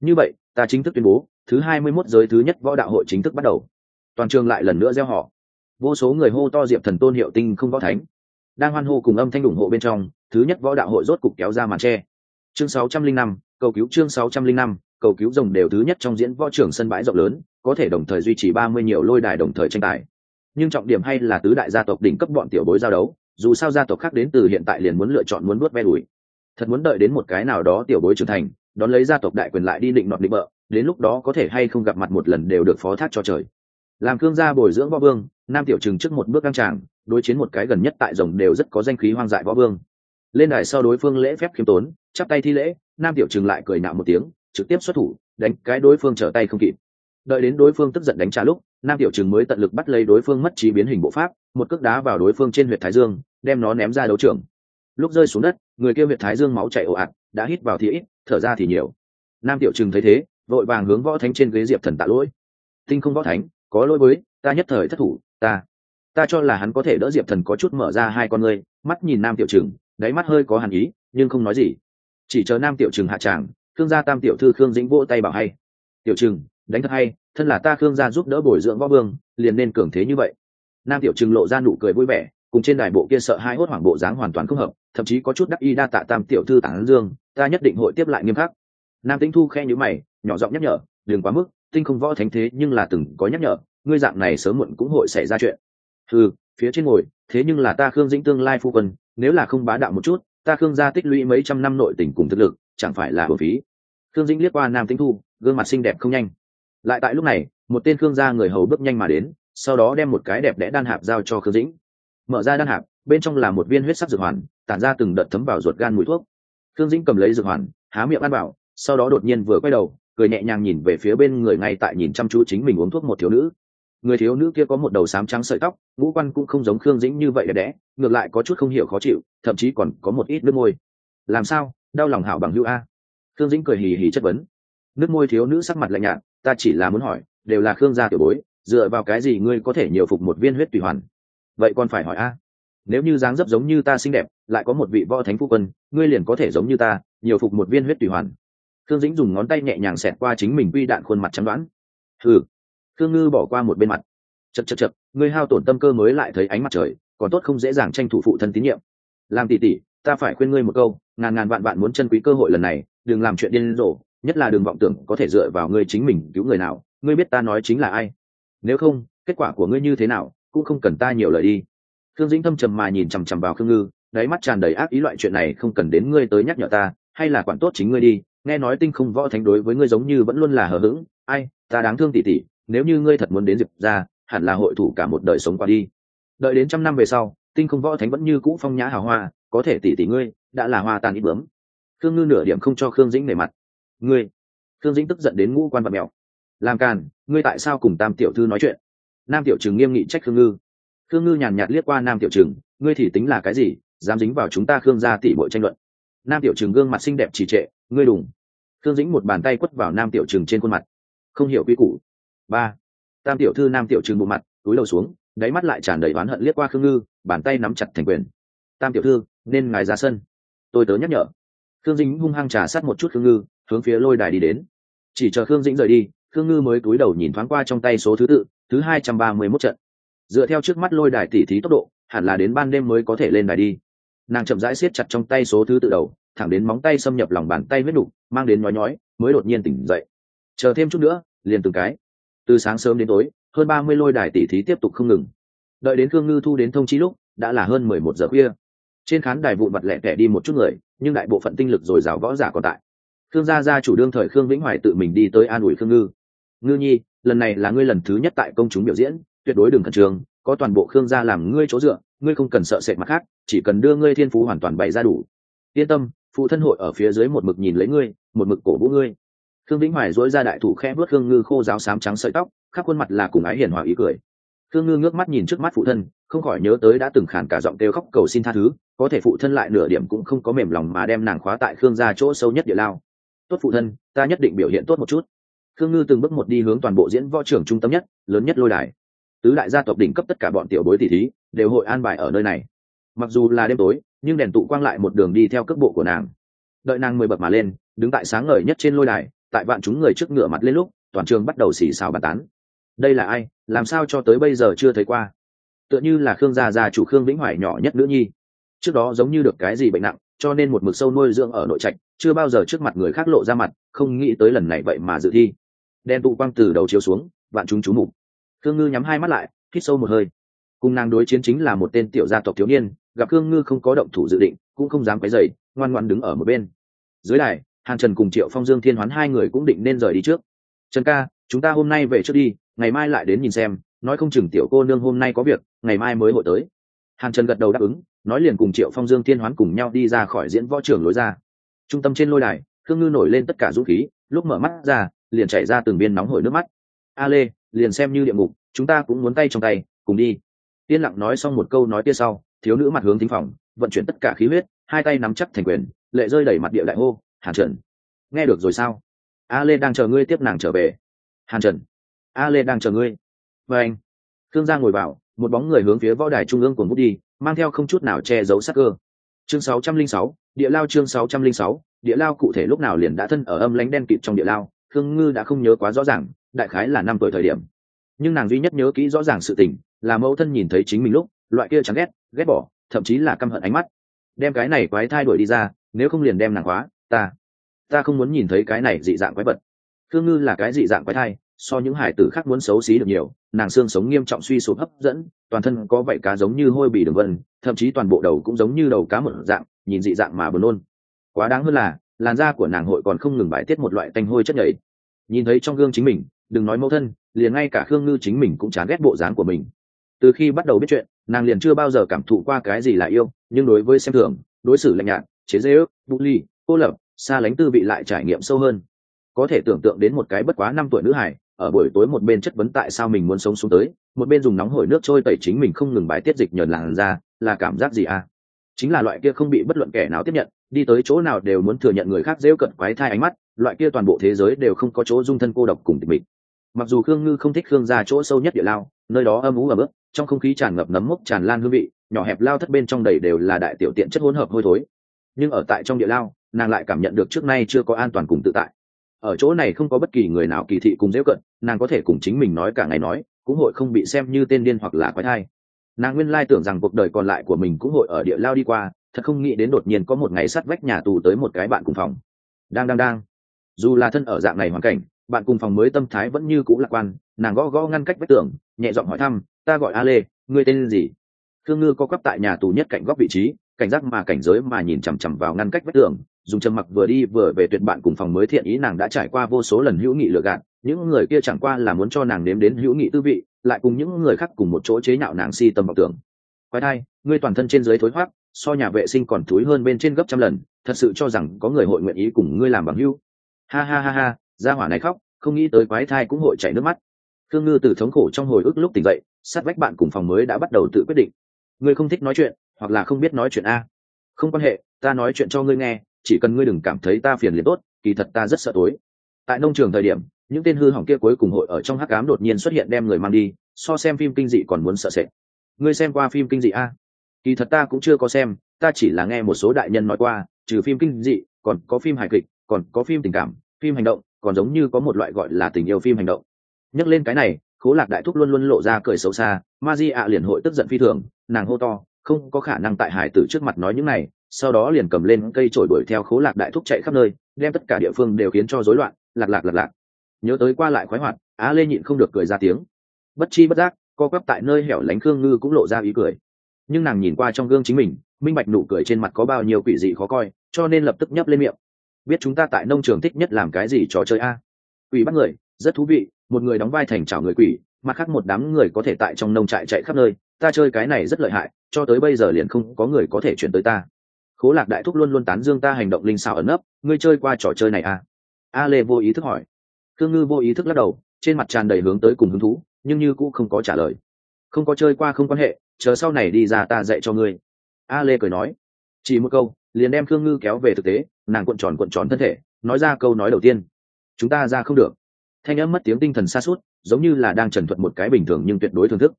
như vậy, ta chính thức tuyên bố, thứ hai mươi 21 giới thứ nhất võ đạo hội chính thức bắt đầu. Toàn trường lại lần nữa gieo họ vô số người hô to diệp thần tôn hiệu tinh không võ thánh. Đang hoan hô cùng âm thanh ủng hộ bên trong, thứ nhất võ đạo hội rốt cục kéo ra màn tre. Chương sáu trăm linh năm, cầu cứu chương sáu trăm linh năm, cầu cứu rồng đều thứ nhất trong diễn võ trưởng sân bãi rộng lớn, có thể đồng thời duy trì ba mươi nhiều lôi đài đồng thời tranh tài. Nhưng trọng điểm hay là tứ đại gia tộc đỉnh cấp bọn tiểu bối giao đấu, dù sao gia tộc khác đến từ hiện tại liền muốn lựa chọn muốn nuốt ve đùi thật muốn đợi đến một cái nào đó tiểu bối trưởng thành đón lấy gia tộc đại quyền lại đi định nọt định bợ, đến lúc đó có thể hay không gặp mặt một lần đều được phó thác cho trời. Làm cương gia bồi dưỡng võ vương, nam tiểu trừng trước một bước căng tràng, đối chiến một cái gần nhất tại rồng đều rất có danh khí hoang dại võ vương. Lên đài sau đối phương lễ phép khiêm tốn, chắp tay thi lễ, nam tiểu trừng lại cười nạo một tiếng, trực tiếp xuất thủ, đánh cái đối phương trở tay không kịp. Đợi đến đối phương tức giận đánh trả lúc, nam tiểu trừng mới tận lực bắt lấy đối phương mất trí biến hình bộ pháp, một cước đá vào đối phương trên huyệt thái dương, đem nó ném ra đấu trường. Lúc rơi xuống đất người kia huyệt thái dương máu chảy ồ ạt, đã hít vào thì ít, thở ra thì nhiều. Nam tiểu trừng thấy thế, vội vàng hướng võ thánh trên ghế diệp thần tạ lỗi. Tinh không võ thánh, có lỗi với, ta nhất thời thất thủ, ta ta cho là hắn có thể đỡ diệp thần có chút mở ra hai con ngươi, mắt nhìn nam tiểu trừng, đáy mắt hơi có hàn ý, nhưng không nói gì. Chỉ chờ nam tiểu trừng hạ tràng, khương gia tam tiểu thư khương dĩnh vỗ tay bảo hay. Tiểu trừng, đánh thật hay, thân là ta khương gia giúp đỡ bồi dưỡng võ vương, liền nên cường thế như vậy. Nam tiểu trừng lộ ra nụ cười vui vẻ cùng trên đài bộ kia sợ hai hốt hoảng bộ dáng hoàn toàn không hợp, thậm chí có chút đắc y đa tạ tam tiểu thư tản dương, ta nhất định hội tiếp lại nghiêm khắc. Nam tĩnh thu khe nhữ mày, nhỏ giọng nhắc nhở, đừng quá mức, tinh không võ thánh thế nhưng là từng có nhắc nhở, ngươi dạng này sớm muộn cũng hội xảy ra chuyện. Ừ phía trên ngồi, thế nhưng là ta khương dĩnh tương lai phu quân, nếu là không bá đạo một chút, ta khương gia tích lũy mấy trăm năm nội tình cùng thực lực, chẳng phải là hồn phí? Khương dĩnh liếc qua nam tĩnh thu, gương mặt xinh đẹp không nhanh. Lại tại lúc này, một tên khương gia người hầu bước nhanh mà đến, sau đó đem một cái đẹp đẽ đan hạp giao cho khương dĩnh mở ra đan hạp, bên trong là một viên huyết sắc dược hoàn, tản ra từng đợt thấm vào ruột gan mũi thuốc. Thương dĩnh cầm lấy dược hoàn, há miệng ăn vào sau đó đột nhiên vừa quay đầu, cười nhẹ nhàng nhìn về phía bên người ngay tại nhìn chăm chú chính mình uống thuốc một thiếu nữ. Người thiếu nữ kia có một đầu sám trắng sợi tóc, ngũ quan cũng không giống khương dĩnh như vậy đẹp đẽ, ngược lại có chút không hiểu khó chịu, thậm chí còn có một ít nước môi. Làm sao? Đau lòng hảo bằng hữu a. Khương dĩnh cười hì hì chất vấn. Nước môi thiếu nữ sắc mặt lạnh nhạt, ta chỉ là muốn hỏi, đều là khương gia tiểu bối, dựa vào cái gì ngươi có thể nhiều phục một viên huyết tùy hoàn? Vậy còn phải hỏi a. Nếu như dáng dấp giống như ta xinh đẹp, lại có một vị võ thánh phu quân, ngươi liền có thể giống như ta, nhiều phục một viên huyết tùy hoàn. Thương dĩnh dùng ngón tay nhẹ nhàng xẹt qua chính mình quy đạn khuôn mặt chắn đoán. Ừ Thương ngư bỏ qua một bên mặt. Chật chật chật ngươi hao tổn tâm cơ mới lại thấy ánh mặt trời, còn tốt không dễ dàng tranh thủ phụ thân tín nhiệm. Làm tỉ tỉ, ta phải khuyên ngươi một câu, ngàn ngàn vạn vạn muốn chân quý cơ hội lần này, đừng làm chuyện điên rồ, nhất là đừng vọng tưởng có thể dựa vào ngươi chính mình cứu người nào. Ngươi biết ta nói chính là ai. Nếu không, kết quả của ngươi như thế nào? Cũng không cần ta nhiều lời đi. Khương dĩnh thâm trầm mà nhìn chằm chằm vào khương ngư, đáy mắt tràn đầy ác ý loại chuyện này không cần đến ngươi tới nhắc nhở ta, hay là quản tốt chính ngươi đi, nghe nói tinh không võ thánh đối với ngươi giống như vẫn luôn là hờ hững, ai, ta đáng thương tỉ tỉ, nếu như ngươi thật muốn đến diệp ra hẳn là hội thủ cả một đời sống qua đi. Đợi đến trăm năm về sau, tinh không võ thánh vẫn như cũ phong nhã hào hoa, có thể tỉ tỉ ngươi, đã là hoa tàn ít bướm. Khương ngư nửa điểm không cho khương dĩnh nể mặt. Ngươi? Khương dĩnh tức giận đến ngũ quan vật mèo. Làm càn, ngươi tại sao cùng tam tiểu thư nói chuyện? Nam tiểu trừng nghiêm nghị trách khương ngư. Khương ngư nhàn nhạt liếc qua nam tiểu trừng, ngươi thì tính là cái gì, dám dính vào chúng ta khương gia tỷ bội tranh luận? Nam tiểu trừng gương mặt xinh đẹp trì trệ, ngươi đùng khương dĩnh một bàn tay quất vào nam tiểu trừng trên khuôn mặt. Không hiểu quy củ. Ba. Tam tiểu thư nam tiểu trừng bộ mặt, túi đầu xuống, đáy mắt lại tràn đầy oán hận liếc qua khương ngư, bàn tay nắm chặt thành quyền. Tam tiểu thư, nên ngài ra sân. Tôi tớ nhắc nhở. Khương dĩnh hung hăng trà sát một chút khương ngư, hướng phía lôi đài đi đến. Chỉ chờ khương dĩnh rời đi, khương ngư mới cúi đầu nhìn thoáng qua trong tay số thứ tự thứ hai trăm ba mươi mốt trận. Dựa theo trước mắt lôi đài tỉ thí tốc độ, hẳn là đến ban đêm mới có thể lên đài đi. Nàng chậm rãi siết chặt trong tay số thứ tự đầu, thẳng đến móng tay xâm nhập lòng bàn tay huyết đục, mang đến nhói nhói, mới đột nhiên tỉnh dậy. Chờ thêm chút nữa, liền từng cái. Từ sáng sớm đến tối, hơn ba mươi lôi đài tỉ thí tiếp tục không ngừng. Đợi đến khương ngư thu đến thông chi lúc, đã là hơn mười một giờ khuya. Trên khán đài vụn vặt lẹ tẻ đi một chút người, nhưng đại bộ phận tinh lực rồi rào võ giả còn tại. Khương gia gia chủ đương thời khương vĩnh hoài tự mình đi tới an ủi khương ngư ngư nhi, lần này là ngươi lần thứ nhất tại công chúng biểu diễn, tuyệt đối đừng khẩn trương, có toàn bộ khương gia làm ngươi chỗ dựa, ngươi không cần sợ sệt mặt khác, chỉ cần đưa ngươi thiên phú hoàn toàn bày ra đủ. Yên tâm, phụ thân hội ở phía dưới một mực nhìn lấy ngươi, một mực cổ vũ ngươi. Khương vĩnh hoài dối ra đại thủ khe vớt khương ngư khô giáo sám trắng sợi tóc, khắp khuôn mặt là cùng ái hiền hòa ý cười. Khương ngư ngước mắt nhìn trước mắt phụ thân, không khỏi nhớ tới đã từng khản cả giọng kêu khóc cầu xin tha thứ, có thể phụ thân lại nửa điểm cũng không có mềm lòng mà đem nàng khóa tại khương gia chỗ sâu nhất địa lao. Tốt phụ thân, ta nhất định biểu hiện tốt một chút khương ngư từng bước một đi hướng toàn bộ diễn võ trưởng trung tâm nhất, lớn nhất lôi đài. Tứ đại gia tộc đỉnh cấp tất cả bọn tiểu bối tỷ thí đều hội an bài ở nơi này. Mặc dù là đêm tối, nhưng đèn tụ quang lại một đường đi theo cước bộ của nàng. Đợi nàng mười bậc mà lên, đứng tại sáng ngời nhất trên lôi đài, tại vạn chúng người trước ngựa mặt lên lúc, toàn trường bắt đầu xì xào bàn tán. Đây là ai, làm sao cho tới bây giờ chưa thấy qua? Tựa như là khương gia gia chủ khương vĩnh hoài nhỏ nhất nữ nhi. Trước đó giống như được cái gì bệnh nặng, cho nên một mực sâu nuôi dưỡng ở nội trạch, chưa bao giờ trước mặt người khác lộ ra mặt, không nghĩ tới lần này vậy mà dự thi đen tụ quang từ đầu chiếu xuống, vạn chúng chú mục. Khương ngư nhắm hai mắt lại, hít sâu một hơi. Cùng nàng đối chiến chính là một tên tiểu gia tộc thiếu niên, gặp khương ngư không có động thủ dự định, cũng không dám quấy dày ngoan ngoan đứng ở một bên. Dưới đài, hàn trần cùng triệu phong dương thiên hoán hai người cũng định nên rời đi trước. Trần ca, chúng ta hôm nay về trước đi, ngày mai lại đến nhìn xem, nói không chừng tiểu cô nương hôm nay có việc, ngày mai mới hội tới. Hàn trần gật đầu đáp ứng, nói liền cùng triệu phong dương thiên hoán cùng nhau đi ra khỏi diễn võ trường lối ra. Trung tâm trên lôi đài, khương ngư nổi lên tất cả dũng khí, lúc mở mắt ra liền chảy ra từng viên nóng hổi nước mắt. A lê liền xem như địa ngục chúng ta cũng muốn tay trong tay cùng đi. Yên lặng nói xong một câu nói kia sau thiếu nữ mặt hướng thính phòng vận chuyển tất cả khí huyết hai tay nắm chắc thành quyền lệ rơi đẩy mặt địa đại hô hàn trần nghe được rồi sao? A lê đang chờ ngươi tiếp nàng trở về. Hàn trần a lê đang chờ ngươi. Và anh. Thương gia ngồi vào một bóng người hướng phía võ đài trung ương của bút đi mang theo không chút nào che giấu sắc cơ. Chương 606, địa lao chương 606, địa lao cụ thể lúc nào liền đã thân ở âm lánh đen kịt trong địa lao khương ngư đã không nhớ quá rõ ràng, đại khái là năm tuổi thời điểm. Nhưng nàng duy nhất nhớ kỹ rõ ràng sự tình, là mẫu thân nhìn thấy chính mình lúc, loại kia chẳng ghét ghét bỏ, thậm chí là căm hận ánh mắt. Đem cái này quái thai đuổi đi ra, nếu không liền đem nàng khóa, ta ta không muốn nhìn thấy cái này dị dạng quái vật. Khương ngư là cái dị dạng quái thai, so những hải tử khác muốn xấu xí được nhiều, nàng xương sống nghiêm trọng suy sụp hấp dẫn, toàn thân có vảy cá giống như hôi bì đường vân, thậm chí toàn bộ đầu cũng giống như đầu cá một dạng, nhìn dị dạng mà buồn nôn. Quá đáng hơn là làn da của nàng hội còn không ngừng bài tiết một loại tanh hôi chất nhầy. Nhìn thấy trong gương chính mình, đừng nói mẫu thân, liền ngay cả khương ngư chính mình cũng chán ghét bộ dáng của mình. Từ khi bắt đầu biết chuyện, nàng liền chưa bao giờ cảm thụ qua cái gì là yêu, nhưng đối với xem thường, đối xử lạnh nhạt, chế dễ ước bụng ly, cô lập, xa lánh tư vị lại trải nghiệm sâu hơn. Có thể tưởng tượng đến một cái bất quá năm tuổi nữ hải ở buổi tối một bên chất vấn tại sao mình muốn sống xuống tới, một bên dùng nóng hổi nước trôi tẩy chính mình không ngừng bài tiết dịch nhờn làn ra là cảm giác gì à? Chính là loại kia không bị bất luận kẻ nào tiếp nhận, đi tới chỗ nào đều muốn thừa nhận người khác dễu cận quái thai ánh mắt, loại kia toàn bộ thế giới đều không có chỗ dung thân cô độc cùng tịch mịch. Mặc dù khương ngư không thích khương ra chỗ sâu nhất địa lao, nơi đó âm ú ấm ức trong không khí tràn ngập nấm mốc tràn lan hương vị, nhỏ hẹp lao thất bên trong đầy đều là đại tiểu tiện chất hỗn hợp hôi thối. Nhưng ở tại trong địa lao, nàng lại cảm nhận được trước nay chưa có an toàn cùng tự tại. Ở chỗ này không có bất kỳ người nào kỳ thị cùng dễ cận, nàng có thể cùng chính mình nói cả ngày nói, cũng hội không bị xem như tên điên hoặc là quái thai nàng nguyên lai tưởng rằng cuộc đời còn lại của mình cũng hội ở địa lao đi qua, thật không nghĩ đến đột nhiên có một ngày sắt vách nhà tù tới một cái bạn cùng phòng. Đang đang đang. Dù là thân ở dạng này hoàn cảnh, bạn cùng phòng mới tâm thái vẫn như cũ lạc quan, nàng gõ gõ ngăn cách vách tường, nhẹ giọng hỏi thăm, ta gọi a lê, ngươi tên gì? Thương ngư có quắp tại nhà tù nhất cạnh góc vị trí, cảnh giác mà cảnh giới mà nhìn chằm chằm vào ngăn cách vách tường, dùng trầm mặc vừa đi vừa về tuyệt bạn cùng phòng mới thiện ý nàng đã trải qua vô số lần hữu nghị lựa gạt những người kia chẳng qua là muốn cho nàng nếm đến hữu nghị tư vị, lại cùng những người khác cùng một chỗ chế nhạo nàng si tâm vào tưởng. Quái thai, ngươi toàn thân trên dưới thối thoát so nhà vệ sinh còn thúi hơn bên trên gấp trăm lần, thật sự cho rằng có người hội nguyện ý cùng ngươi làm bằng hữu. Ha ha ha ha, gia hỏa này khóc, không nghĩ tới quái thai cũng hội chảy nước mắt. Khương ngư từ thống khổ trong hồi ức lúc tỉnh dậy, sát vách bạn cùng phòng mới đã bắt đầu tự quyết định. Ngươi không thích nói chuyện, hoặc là không biết nói chuyện a. Không quan hệ, ta nói chuyện cho ngươi nghe, chỉ cần ngươi đừng cảm thấy ta phiền liền tốt, kỳ thật ta rất sợ tối. Tại nông trường thời điểm những tên hư hỏng kia cuối cùng hội ở trong hắc cám đột nhiên xuất hiện đem người mang đi, so xem phim kinh dị còn muốn sợ sệt. Ngươi xem qua phim kinh dị a? Kỳ thật ta cũng chưa có xem, ta chỉ là nghe một số đại nhân nói qua, trừ phim kinh dị, còn có phim hài kịch, còn có phim tình cảm, phim hành động, còn giống như có một loại gọi là tình yêu phim hành động. Nhắc lên cái này, khố lạc đại thúc luôn luôn lộ ra cười xấu xa, ma di ạ liền hội tức giận phi thường, nàng hô to, không có khả năng tại hải tử trước mặt nói những này, sau đó liền cầm lên cây trổi đuổi theo khố lạc đại thúc chạy khắp nơi, đem tất cả địa phương đều khiến cho rối loạn, lạc lạc lạc lạc nhớ tới qua lại khoái hoạt, á lê nhịn không được cười ra tiếng. Bất chi bất giác, co quắp tại nơi hẻo lánh khương ngư cũng lộ ra ý cười. Nhưng nàng nhìn qua trong gương chính mình, minh bạch nụ cười trên mặt có bao nhiêu quỷ dị khó coi, cho nên lập tức nhấp lên miệng. Biết chúng ta tại nông trường thích nhất làm cái gì trò chơi a? Quỷ bắt người, rất thú vị, một người đóng vai thành chảo người quỷ, mặt khác một đám người có thể tại trong nông trại chạy khắp nơi, ta chơi cái này rất lợi hại, cho tới bây giờ liền không có người có thể chuyển tới ta. Khố lạc đại thúc luôn luôn tán dương ta hành động linh xảo ẩn ấp. ngươi chơi qua trò chơi này à? A lê vô ý thức hỏi khương ngư vô ý thức lắc đầu, trên mặt tràn đầy hướng tới cùng hứng thú, nhưng như cũng không có trả lời. Không có chơi qua không quan hệ, chờ sau này đi ra ta dạy cho ngươi. A lê cười nói. Chỉ một câu, liền đem khương ngư kéo về thực tế, nàng cuộn tròn cuộn tròn thân thể, nói ra câu nói đầu tiên. Chúng ta ra không được. Thanh âm mất tiếng tinh thần xa suốt, giống như là đang trần thuật một cái bình thường nhưng tuyệt đối thưởng thức.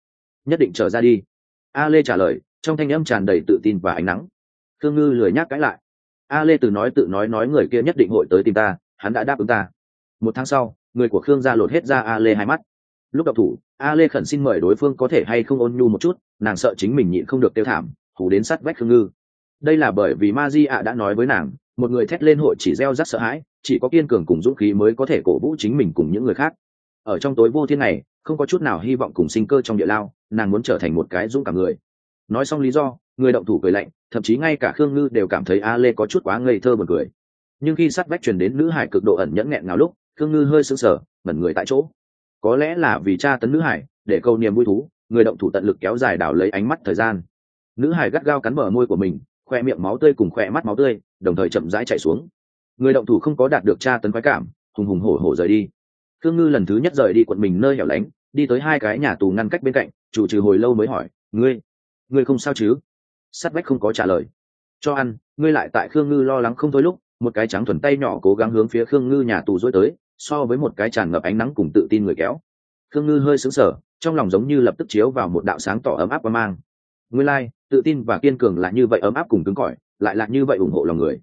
Nhất định trở ra đi. A lê trả lời, trong thanh âm tràn đầy tự tin và ánh nắng. Khương ngư lười nhác cãi lại. A lê từ nói tự nói nói người kia nhất định hội tới tìm ta, hắn đã đáp ứng ta một tháng sau, người của khương gia lột hết ra a lê hai mắt. Lúc đọc thủ, a lê khẩn xin mời đối phương có thể hay không ôn nhu một chút, nàng sợ chính mình nhịn không được tiêu thảm, hù đến sát vách khương ngư. Đây là bởi vì ma di ạ đã nói với nàng, một người thét lên hội chỉ gieo rắc sợ hãi, chỉ có kiên cường cùng dũng khí mới có thể cổ vũ chính mình cùng những người khác. Ở trong tối vô thiên này, không có chút nào hy vọng cùng sinh cơ trong địa lao, nàng muốn trở thành một cái dũng cảm người. Nói xong lý do, người động thủ cười lạnh, thậm chí ngay cả khương ngư đều cảm thấy a lê có chút quá ngây thơ b u ồ n cười. Nhưng khi sát vách truyền đến nữ hải cực độ ẩn nhẫn nghẹn nào lúc khương ngư hơi sững sờ, ngẩn người tại chỗ. Có lẽ là vì cha tấn nữ hải, để câu niềm vui thú, người động thủ tận lực kéo dài đảo lấy ánh mắt thời gian. Nữ hải gắt gao cắn mở môi của mình, khoe miệng máu tươi cùng khoe mắt máu tươi, đồng thời chậm rãi chạy xuống. Người động thủ không có đạt được cha tấn khoái cảm, hùng hùng hổ hổ rời đi. Khương ngư lần thứ nhất rời đi quận mình nơi hẻo lánh, đi tới hai cái nhà tù ngăn cách bên cạnh, chủ trừ hồi lâu mới hỏi, ngươi ngươi không sao chứ? Sắt vách không có trả lời. Cho ăn, ngươi lại tại khương ngư lo lắng không thôi lúc, một cái trắng thuần tay nhỏ cố gắng hướng phía khương ngư nhà tù dối tới so với một cái tràn ngập ánh nắng cùng tự tin người kéo. Khương ngư hơi sững sờ trong lòng giống như lập tức chiếu vào một đạo sáng tỏ ấm áp và mang. Ngươi lai、like, tự tin và kiên cường là như vậy ấm áp cùng cứng cỏi lại là như vậy ủng hộ lòng người.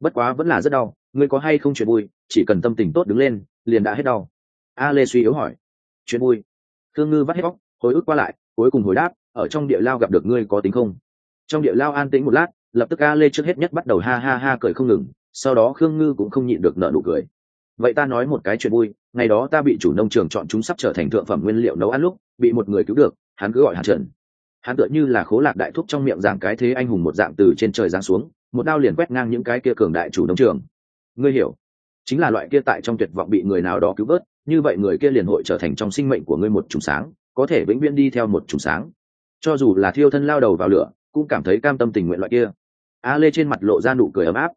Bất quá vẫn là rất đau ngươi có hay không chuyện vui chỉ cần tâm tình tốt đứng lên liền đã hết đau. A lê suy yếu hỏi. Chuyện vui. Khương ngư vắt hết bóc hồi ức qua lại cuối cùng hồi đáp ở trong địa lao gặp được ngươi có tính không? Trong địa lao an tĩnh một lát lập tức a lê trước hết nhất bắt đầu ha ha ha cười không ngừng sau đó khương ngư cũng không nhịn được nợ nụ cười vậy ta nói một cái chuyện vui ngày đó ta bị chủ nông trường chọn chúng sắp trở thành thượng phẩm nguyên liệu nấu ăn lúc bị một người cứu được hắn cứ gọi hàn trần. Hắn tựa như là khố lạc đại thúc trong miệng giảng cái thế anh hùng một dạng từ trên trời giáng xuống một đao liền quét ngang những cái kia cường đại chủ nông trường. Ngươi hiểu chính là loại kia tại trong tuyệt vọng bị người nào đó cứu vớt như vậy người kia liền hội trở thành trong sinh mệnh của ngươi một trùng sáng có thể vĩnh viễn đi theo một trùng sáng. Cho dù là thiêu thân lao đầu vào lửa cũng cảm thấy cam tâm tình nguyện loại kia. A lê trên mặt lộ ra nụ cười ấm áp.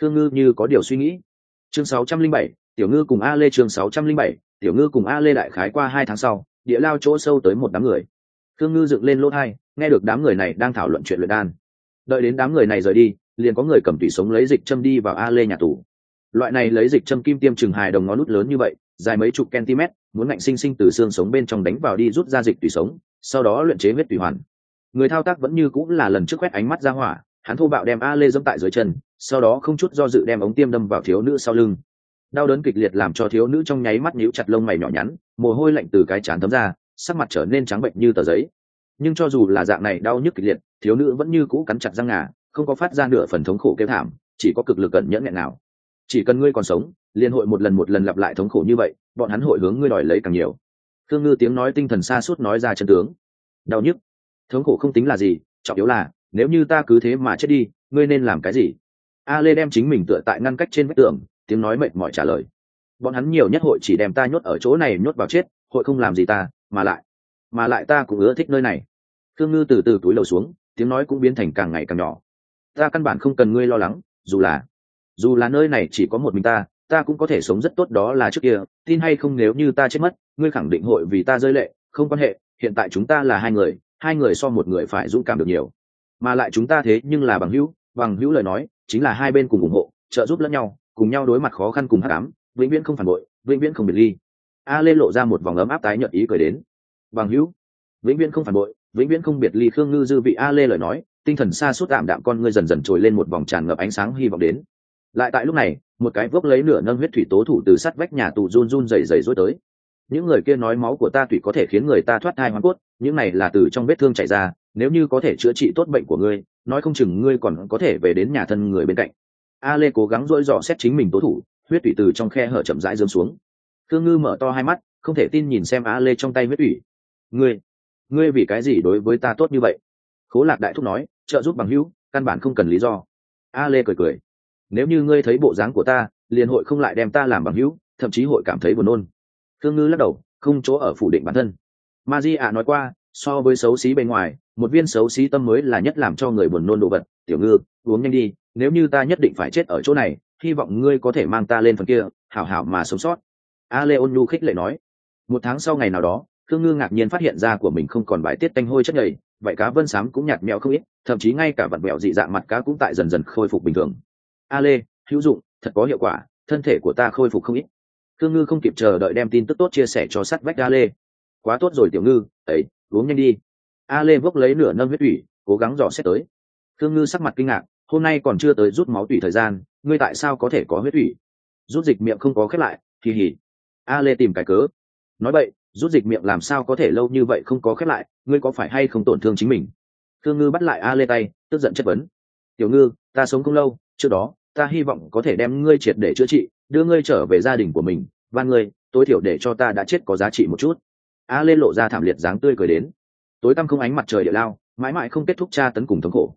Thương ngư như có điều suy nghĩ. Chương 607, tiểu ngư cùng a lê chương 607, tiểu ngư cùng a lê đại khái qua hai tháng sau địa lao chỗ sâu tới một đám người. Thương ngư dựng lên lỗ hai nghe được đám người này đang thảo luận chuyện luyện đan. Đợi đến đám người này rời đi liền có người cầm tủy sống lấy dịch châm đi vào a lê nhà tù. Loại này lấy dịch châm kim tiêm chừng hài đồng ngón nút lớn như vậy dài mấy chục cm muốn ngạnh sinh sinh từ xương sống bên trong đánh vào đi rút ra dịch tủy sống sau đó luyện chế huyết tùy hoàn. Người thao tác vẫn như cũng là lần trước quét ánh mắt ra hỏa hắn thô bạo đem a lê dẫm tại dưới chân sau đó không chút do dự đem ống tiêm đâm vào thiếu nữ sau lưng đau đớn kịch liệt làm cho thiếu nữ trong nháy mắt nhíu chặt lông mày nhỏ nhắn, mồ hôi lạnh từ cái chán thấm ra, sắc mặt trở nên trắng bệnh như tờ giấy. Nhưng cho dù là dạng này đau nhức kịch liệt, thiếu nữ vẫn như cũ cắn chặt răng ngà, không có phát ra nửa phần thống khổ kêu thảm, chỉ có cực lực cẩn nhẫn nghẹn nào. Chỉ cần ngươi còn sống, liên hội một lần một lần lặp lại thống khổ như vậy, bọn hắn hội hướng ngươi đòi lấy càng nhiều. Thương ngư tiếng nói tinh thần xa suốt nói ra chân tướng. Đau nhức. Thống khổ không tính là gì, trọng yếu là, nếu như ta cứ thế mà chết đi, ngươi nên làm cái gì? A lê đem chính mình tựa tại ngăn cách trên vách tường tiếng nói mệt mỏi trả lời. Bọn hắn nhiều nhất hội chỉ đem ta nhốt ở chỗ này nhốt vào chết, hội không làm gì ta, mà lại mà lại ta cũng ưa thích nơi này. Thương ngư từ từ túi lầu xuống, tiếng nói cũng biến thành càng ngày càng nhỏ. Ta căn bản không cần ngươi lo lắng, dù là dù là nơi này chỉ có một mình ta ta cũng có thể sống rất tốt đó là trước kia, tin hay không nếu như ta chết mất, ngươi khẳng định hội vì ta rơi lệ, không quan hệ, hiện tại chúng ta là hai người hai người so một người phải dũng cảm được nhiều. Mà lại chúng ta thế nhưng là bằng hữu bằng hữu lời nói, chính là hai bên cùng ủng hộ, trợ giúp lẫn nhau cùng nhau đối mặt khó khăn cùng hắc ám vĩnh viễn không phản bội, vĩnh viễn không biệt ly. A lê lộ ra một vòng ấm áp tái nhợt ý cười đến. Bằng hữu, vĩnh viễn không phản bội, vĩnh viễn không biệt ly khương ngư dư vị a lê lời nói, tinh thần xa suốt tạm đạm con ngươi dần dần trồi lên một vòng tràn ngập ánh sáng hy vọng đến. Lại tại lúc này, một cái vốc lấy nửa nâng huyết thủy tố thủ từ sắt vách nhà tù run run dày dày rối tới. Những người kia nói máu của ta thủy có thể khiến người ta thoát thai hoa cốt, những này là từ trong vết thương chảy ra, nếu như có thể chữa trị tốt bệnh của ngươi, nói không chừng ngươi còn có thể về đến nhà thân người bên cạnh a lê cố gắng dỗi dò xét chính mình tố thủ, huyết thủy từ trong khe hở chậm rãi dâng xuống. Thương ngư mở to hai mắt, không thể tin nhìn xem a lê trong tay huyết thủy ngươi ngươi vì cái gì đối với ta tốt như vậy? Khố lạc đại thúc nói, trợ giúp bằng hữu, căn bản không cần lý do. A lê cười cười, nếu như ngươi thấy bộ dáng của ta, liền hội không lại đem ta làm bằng hữu, thậm chí hội cảm thấy buồn nôn. Thương ngư lắc đầu, không chỗ ở phủ định bản thân. Ma di ạ nói qua, so với xấu xí bên ngoài, một viên xấu xí tâm mới là nhất làm cho người buồn nôn đồ vật. Tiểu ngư, uống nhanh đi nếu như ta nhất định phải chết ở chỗ này hy vọng ngươi có thể mang ta lên phần kia hảo hảo mà sống sót. A lê ôn nhu khích lệ nói. Một tháng sau ngày nào đó thương ngư ngạc nhiên phát hiện ra của mình không còn bài tiết tanh hôi chất nhầy vậy cá vân sám cũng nhạt mẹo không ít thậm chí ngay cả vặn mẹo dị dạng mặt cá cũng tại dần dần khôi phục bình thường. A lê hữu dụng thật có hiệu quả thân thể của ta khôi phục không ít. Khương ngư không kịp chờ đợi đem tin tức tốt chia sẻ cho sắt vách a lê. Quá tốt rồi tiểu ngư ấy uống nhanh đi. A lê vốc lấy nửa nâng huyết ủy, cố gắng dò xét tới. Khương ngư sắc mặt kinh ngạc hôm nay còn chưa tới rút máu tủy thời gian, ngươi tại sao có thể có huyết tủy? Rút dịch miệng không có khép lại kỳ hỉ a lê tìm cái cớ. Nói vậy, rút dịch miệng làm sao có thể lâu như vậy không có khép lại, ngươi có phải hay không tổn thương chính mình? Thương ngư bắt lại a lê tay, tức giận chất vấn. Tiểu ngư, ta sống không lâu, trước đó, ta hy vọng có thể đem ngươi triệt để chữa trị, đưa ngươi trở về gia đình của mình, và ngươi, tối thiểu để cho ta đã chết có giá trị một chút. A lê lộ ra thảm liệt dáng tươi cười đến. Tối tăm không ánh mặt trời địa lao, mãi mãi không kết thúc tra tấn cùng thống khổ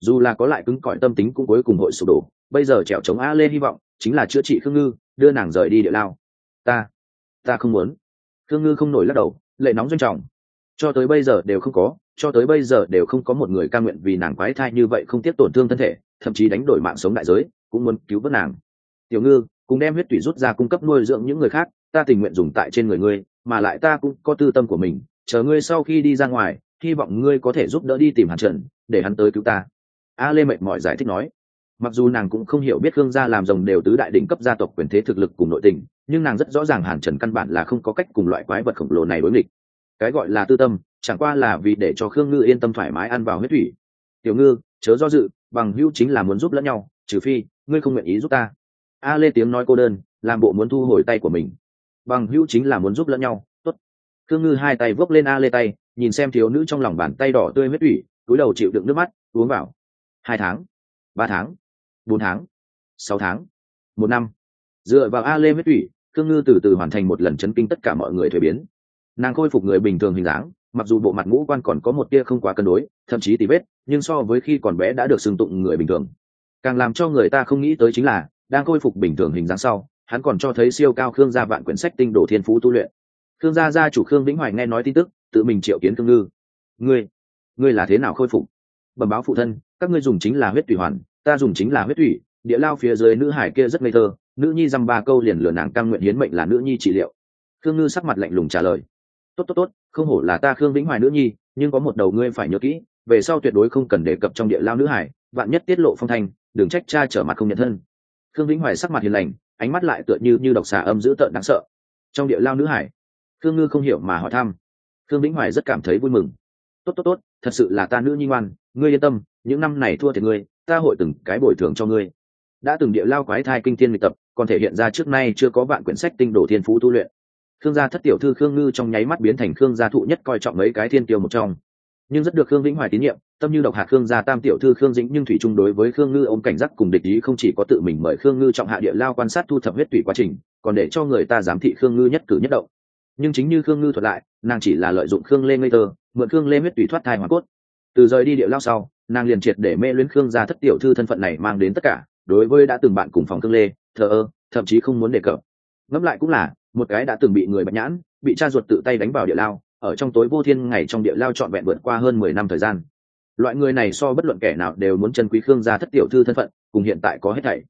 dù là có lại cứng cỏi tâm tính cũng cuối cùng hội sụp đổ. Bây giờ trèo chống a lê hy vọng chính là chữa trị khương ngư, đưa nàng rời đi địa lao. Ta ta không muốn. Khương ngư không nổi lắc đầu, lệ nóng doanh trọng. Cho tới bây giờ đều không có, cho tới bây giờ đều không có một người ca nguyện vì nàng quái thai như vậy không tiếp tổn thương thân thể, thậm chí đánh đổi mạng sống đại giới, cũng muốn cứu vớt nàng. Tiểu ngư, cùng đem huyết tủy rút ra cung cấp nuôi dưỡng những người khác, ta tình nguyện dùng tại trên người ngươi, mà lại ta cũng có tư tâm của mình, chờ ngươi sau khi đi ra ngoài, hy vọng ngươi có thể giúp đỡ đi tìm hàn trần, để hắn tới cứu ta a lê mệt mỏi giải thích nói. Mặc dù nàng cũng không hiểu biết khương gia làm rồng đều tứ đại đỉnh cấp gia tộc quyền thế thực lực cùng nội tình, nhưng nàng rất rõ ràng hàn trần căn bản là không có cách cùng loại quái vật khổng lồ này đối nghịch. Cái gọi là tư tâm, chẳng qua là vì để cho khương ngư yên tâm thoải mái ăn vào huyết thủy. Tiểu ngư, chớ do dự, bằng hữu chính là muốn giúp lẫn nhau, trừ phi, ngươi không nguyện ý giúp ta. A lê tiếng nói cô đơn, làm bộ muốn thu hồi tay của mình. Bằng hữu chính là muốn giúp lẫn nhau, tốt. Khương ngư hai tay vốc lên a lê tay, nhìn xem thiếu nữ trong lòng bàn tay đỏ tươi huyết thủy cúi đầu chịu đựng nước mắt, uống vào hai tháng, ba tháng, bốn tháng, sáu tháng, một năm. Dựa vào a lê huyết thủy, khương ngư từ từ hoàn thành một lần chấn kinh tất cả mọi người thuế biến. Nàng khôi phục người bình thường hình dáng, mặc dù bộ mặt ngũ quan còn có một tia không quá cân đối, thậm chí tì vết, nhưng so với khi còn bé đã được xưng tụng người bình thường. Càng làm cho người ta không nghĩ tới chính là, đang khôi phục bình thường hình dáng sau, hắn còn cho thấy siêu cao khương gia vạn quyển sách tinh đồ thiên phú tu luyện. Khương gia gia chủ khương vĩnh hoài nghe nói tin tức, tự mình triệu kiến khương ngư. Ngươi ngươi là thế nào khôi phục? Bẩm báo phụ thân, các ngươi dùng chính là huyết thủy hoàn, ta dùng chính là huyết thủy địa lao phía dưới nữ hải kia rất ngây thơ, nữ nhi dăm ba câu liền lừa nàng căng nguyện hiến mệnh là nữ nhi trị liệu. Khương ngư sắc mặt lạnh lùng trả lời. Tốt tốt tốt, không hổ là ta khương vĩnh hoài nữ nhi, nhưng có một đầu ngươi phải nhớ kỹ, về sau tuyệt đối không cần đề cập trong địa lao nữ hải vạn nhất tiết lộ phong thanh, đừng trách cha trở mặt không nhận thân. Khương vĩnh hoài sắc mặt hiền lành, ánh mắt lại tựa như như độc xà âm dữ tợn đáng sợ. Trong địa lao nữ hải khương ngư không hiểu mà hỏi thăm. Khương vĩnh hoài rất cảm thấy vui mừng. Tốt tốt tốt, thật sự là ta nữ nhi ngoan ngươi yên tâm, những năm này thua thiệt ngươi, ta hội từng cái bồi thường cho ngươi. Đã từng địa lao quái thai kinh thiên lịch tập, còn thể hiện ra trước nay chưa có vạn quyển sách tinh đồ thiên phú tu luyện. Khương gia thất tiểu thư khương ngư trong nháy mắt biến thành khương gia thụ nhất coi trọng mấy cái thiên tiêu một trong. Nhưng rất được khương vĩnh hoài tín nhiệm, tâm như độc hạ khương gia tam tiểu thư khương dĩnh nhưng thủy chung đối với khương ngư ôm cảnh giác cùng địch ý không chỉ có tự mình mời khương ngư trọng hạ địa lao quan sát thu thập huyết tủy quá trình, còn để cho người ta giám thị khương ngư nhất cử nhất động. Nhưng chính như khương ngư thuật lại, nàng chỉ là lợi dụng khương lê ngây tơ mượn khương lê huyết tủy thoát thai hoàn cốt từ rời đi địa lao sau, nàng liền triệt để mê luyến khương gia thất tiểu thư thân phận này mang đến tất cả, đối với đã từng bạn cùng phòng khương lê, thờ ơ, thậm chí không muốn đề cập. Ngẫm lại cũng là, một cái đã từng bị người bạch nhãn, bị cha ruột tự tay đánh vào địa lao, ở trong tối vô thiên ngày trong địa lao trọn vẹn vượt qua hơn mười năm thời gian. Loại người này so bất luận kẻ nào đều muốn chân quý khương gia thất tiểu thư thân phận, cùng hiện tại có hết thảy.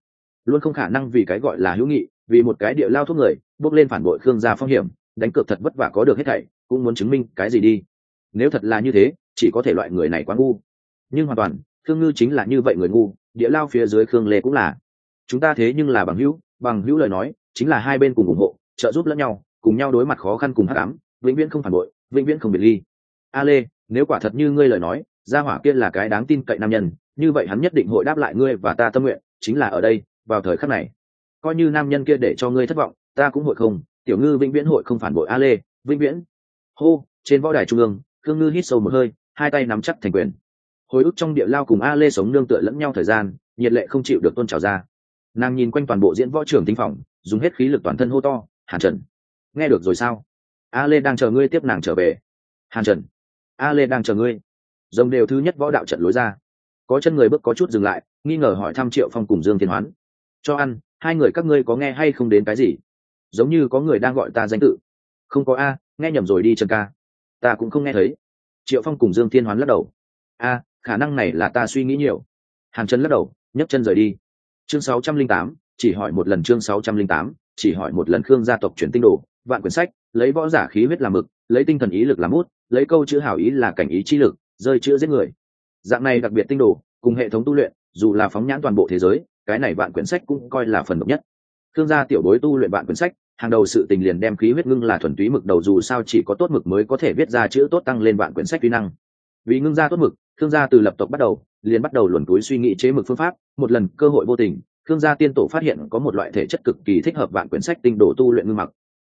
Luôn không khả năng vì cái gọi là hữu nghị, vì một cái địa lao thuốc người, bước lên phản bội khương gia phong hiểm, đánh cược thật vất vả có được hết thảy, cũng muốn chứng minh cái gì đi. Nếu thật là như thế chỉ có thể loại người này quá ngu. Nhưng hoàn toàn, khương ngư chính là như vậy người ngu, địa lao phía dưới khương lê cũng là. Chúng ta thế nhưng là bằng hữu bằng hữu lời nói, chính là hai bên cùng ủng hộ, trợ giúp lẫn nhau, cùng nhau đối mặt khó khăn cùng hắc ám, vĩnh viễn không phản bội, vĩnh viễn không biệt ly. A lê, nếu quả thật như ngươi lời nói, gia hỏa kia là cái đáng tin cậy nam nhân, như vậy hắn nhất định hội đáp lại ngươi và ta tâm nguyện, chính là ở đây, vào thời khắc này. Coi như nam nhân kia để cho ngươi thất vọng, ta cũng hội không, tiểu ngư vĩnh viễn hội không phản bội a lê, vĩnh viễn. Hô, trên võ đài trung ương thương ngư hít sâu một hơi hai tay nắm chắc thành quyền. Hồi ức trong địa lao cùng a lê sống nương tựa lẫn nhau thời gian, nhiệt lệ không chịu được tôn trào ra. Nàng nhìn quanh toàn bộ diễn võ trưởng tinh phòng, dùng hết khí lực toàn thân hô to, hàn trần, nghe được rồi sao? A lê đang chờ ngươi tiếp nàng trở về. Hàn trần, a lê đang chờ ngươi. Dòng đều thứ nhất võ đạo trận lối ra. Có chân người bước có chút dừng lại, nghi ngờ hỏi thăm triệu phong cùng dương thiên hoán. Cho ăn, hai người các ngươi có nghe hay không đến cái gì? Giống như có người đang gọi ta danh tự. Không có a, nghe nhầm rồi đi trần ca. Ta cũng không nghe thấy triệu phong cùng dương thiên hoán lắc đầu. A khả năng này là ta suy nghĩ nhiều. Hàn chân lắc đầu nhấc chân rời đi. Chương sáu trăm linh tám chỉ hỏi một lần chương sáu trăm linh tám chỉ hỏi một lần khương gia tộc chuyển tinh đồ vạn quyển sách lấy võ giả khí huyết làm mực lấy tinh thần ý lực làm mút, lấy câu chữ hảo ý là cảnh ý chi lực rơi chữ giết người. Dạng này đặc biệt tinh đồ cùng hệ thống tu luyện dù là phóng nhãn toàn bộ thế giới cái này vạn quyển sách cũng coi là phần độc nhất. Khương gia tiểu bối tu luyện vạn quyển sách hàng đầu sự tình liền đem khí huyết ngưng là thuần túy mực đầu dù sao chỉ có tốt mực mới có thể viết ra chữ tốt tăng lên vạn quyển sách kỹ năng. Vì ngưng ra tốt mực, thương gia từ lập tộc bắt đầu, liền bắt đầu luồn túi suy nghĩ chế mực phương pháp, một lần cơ hội vô tình khương gia tiên tổ phát hiện có một loại thể chất cực kỳ thích hợp vạn quyển sách tinh đồ tu luyện ngưng mặc.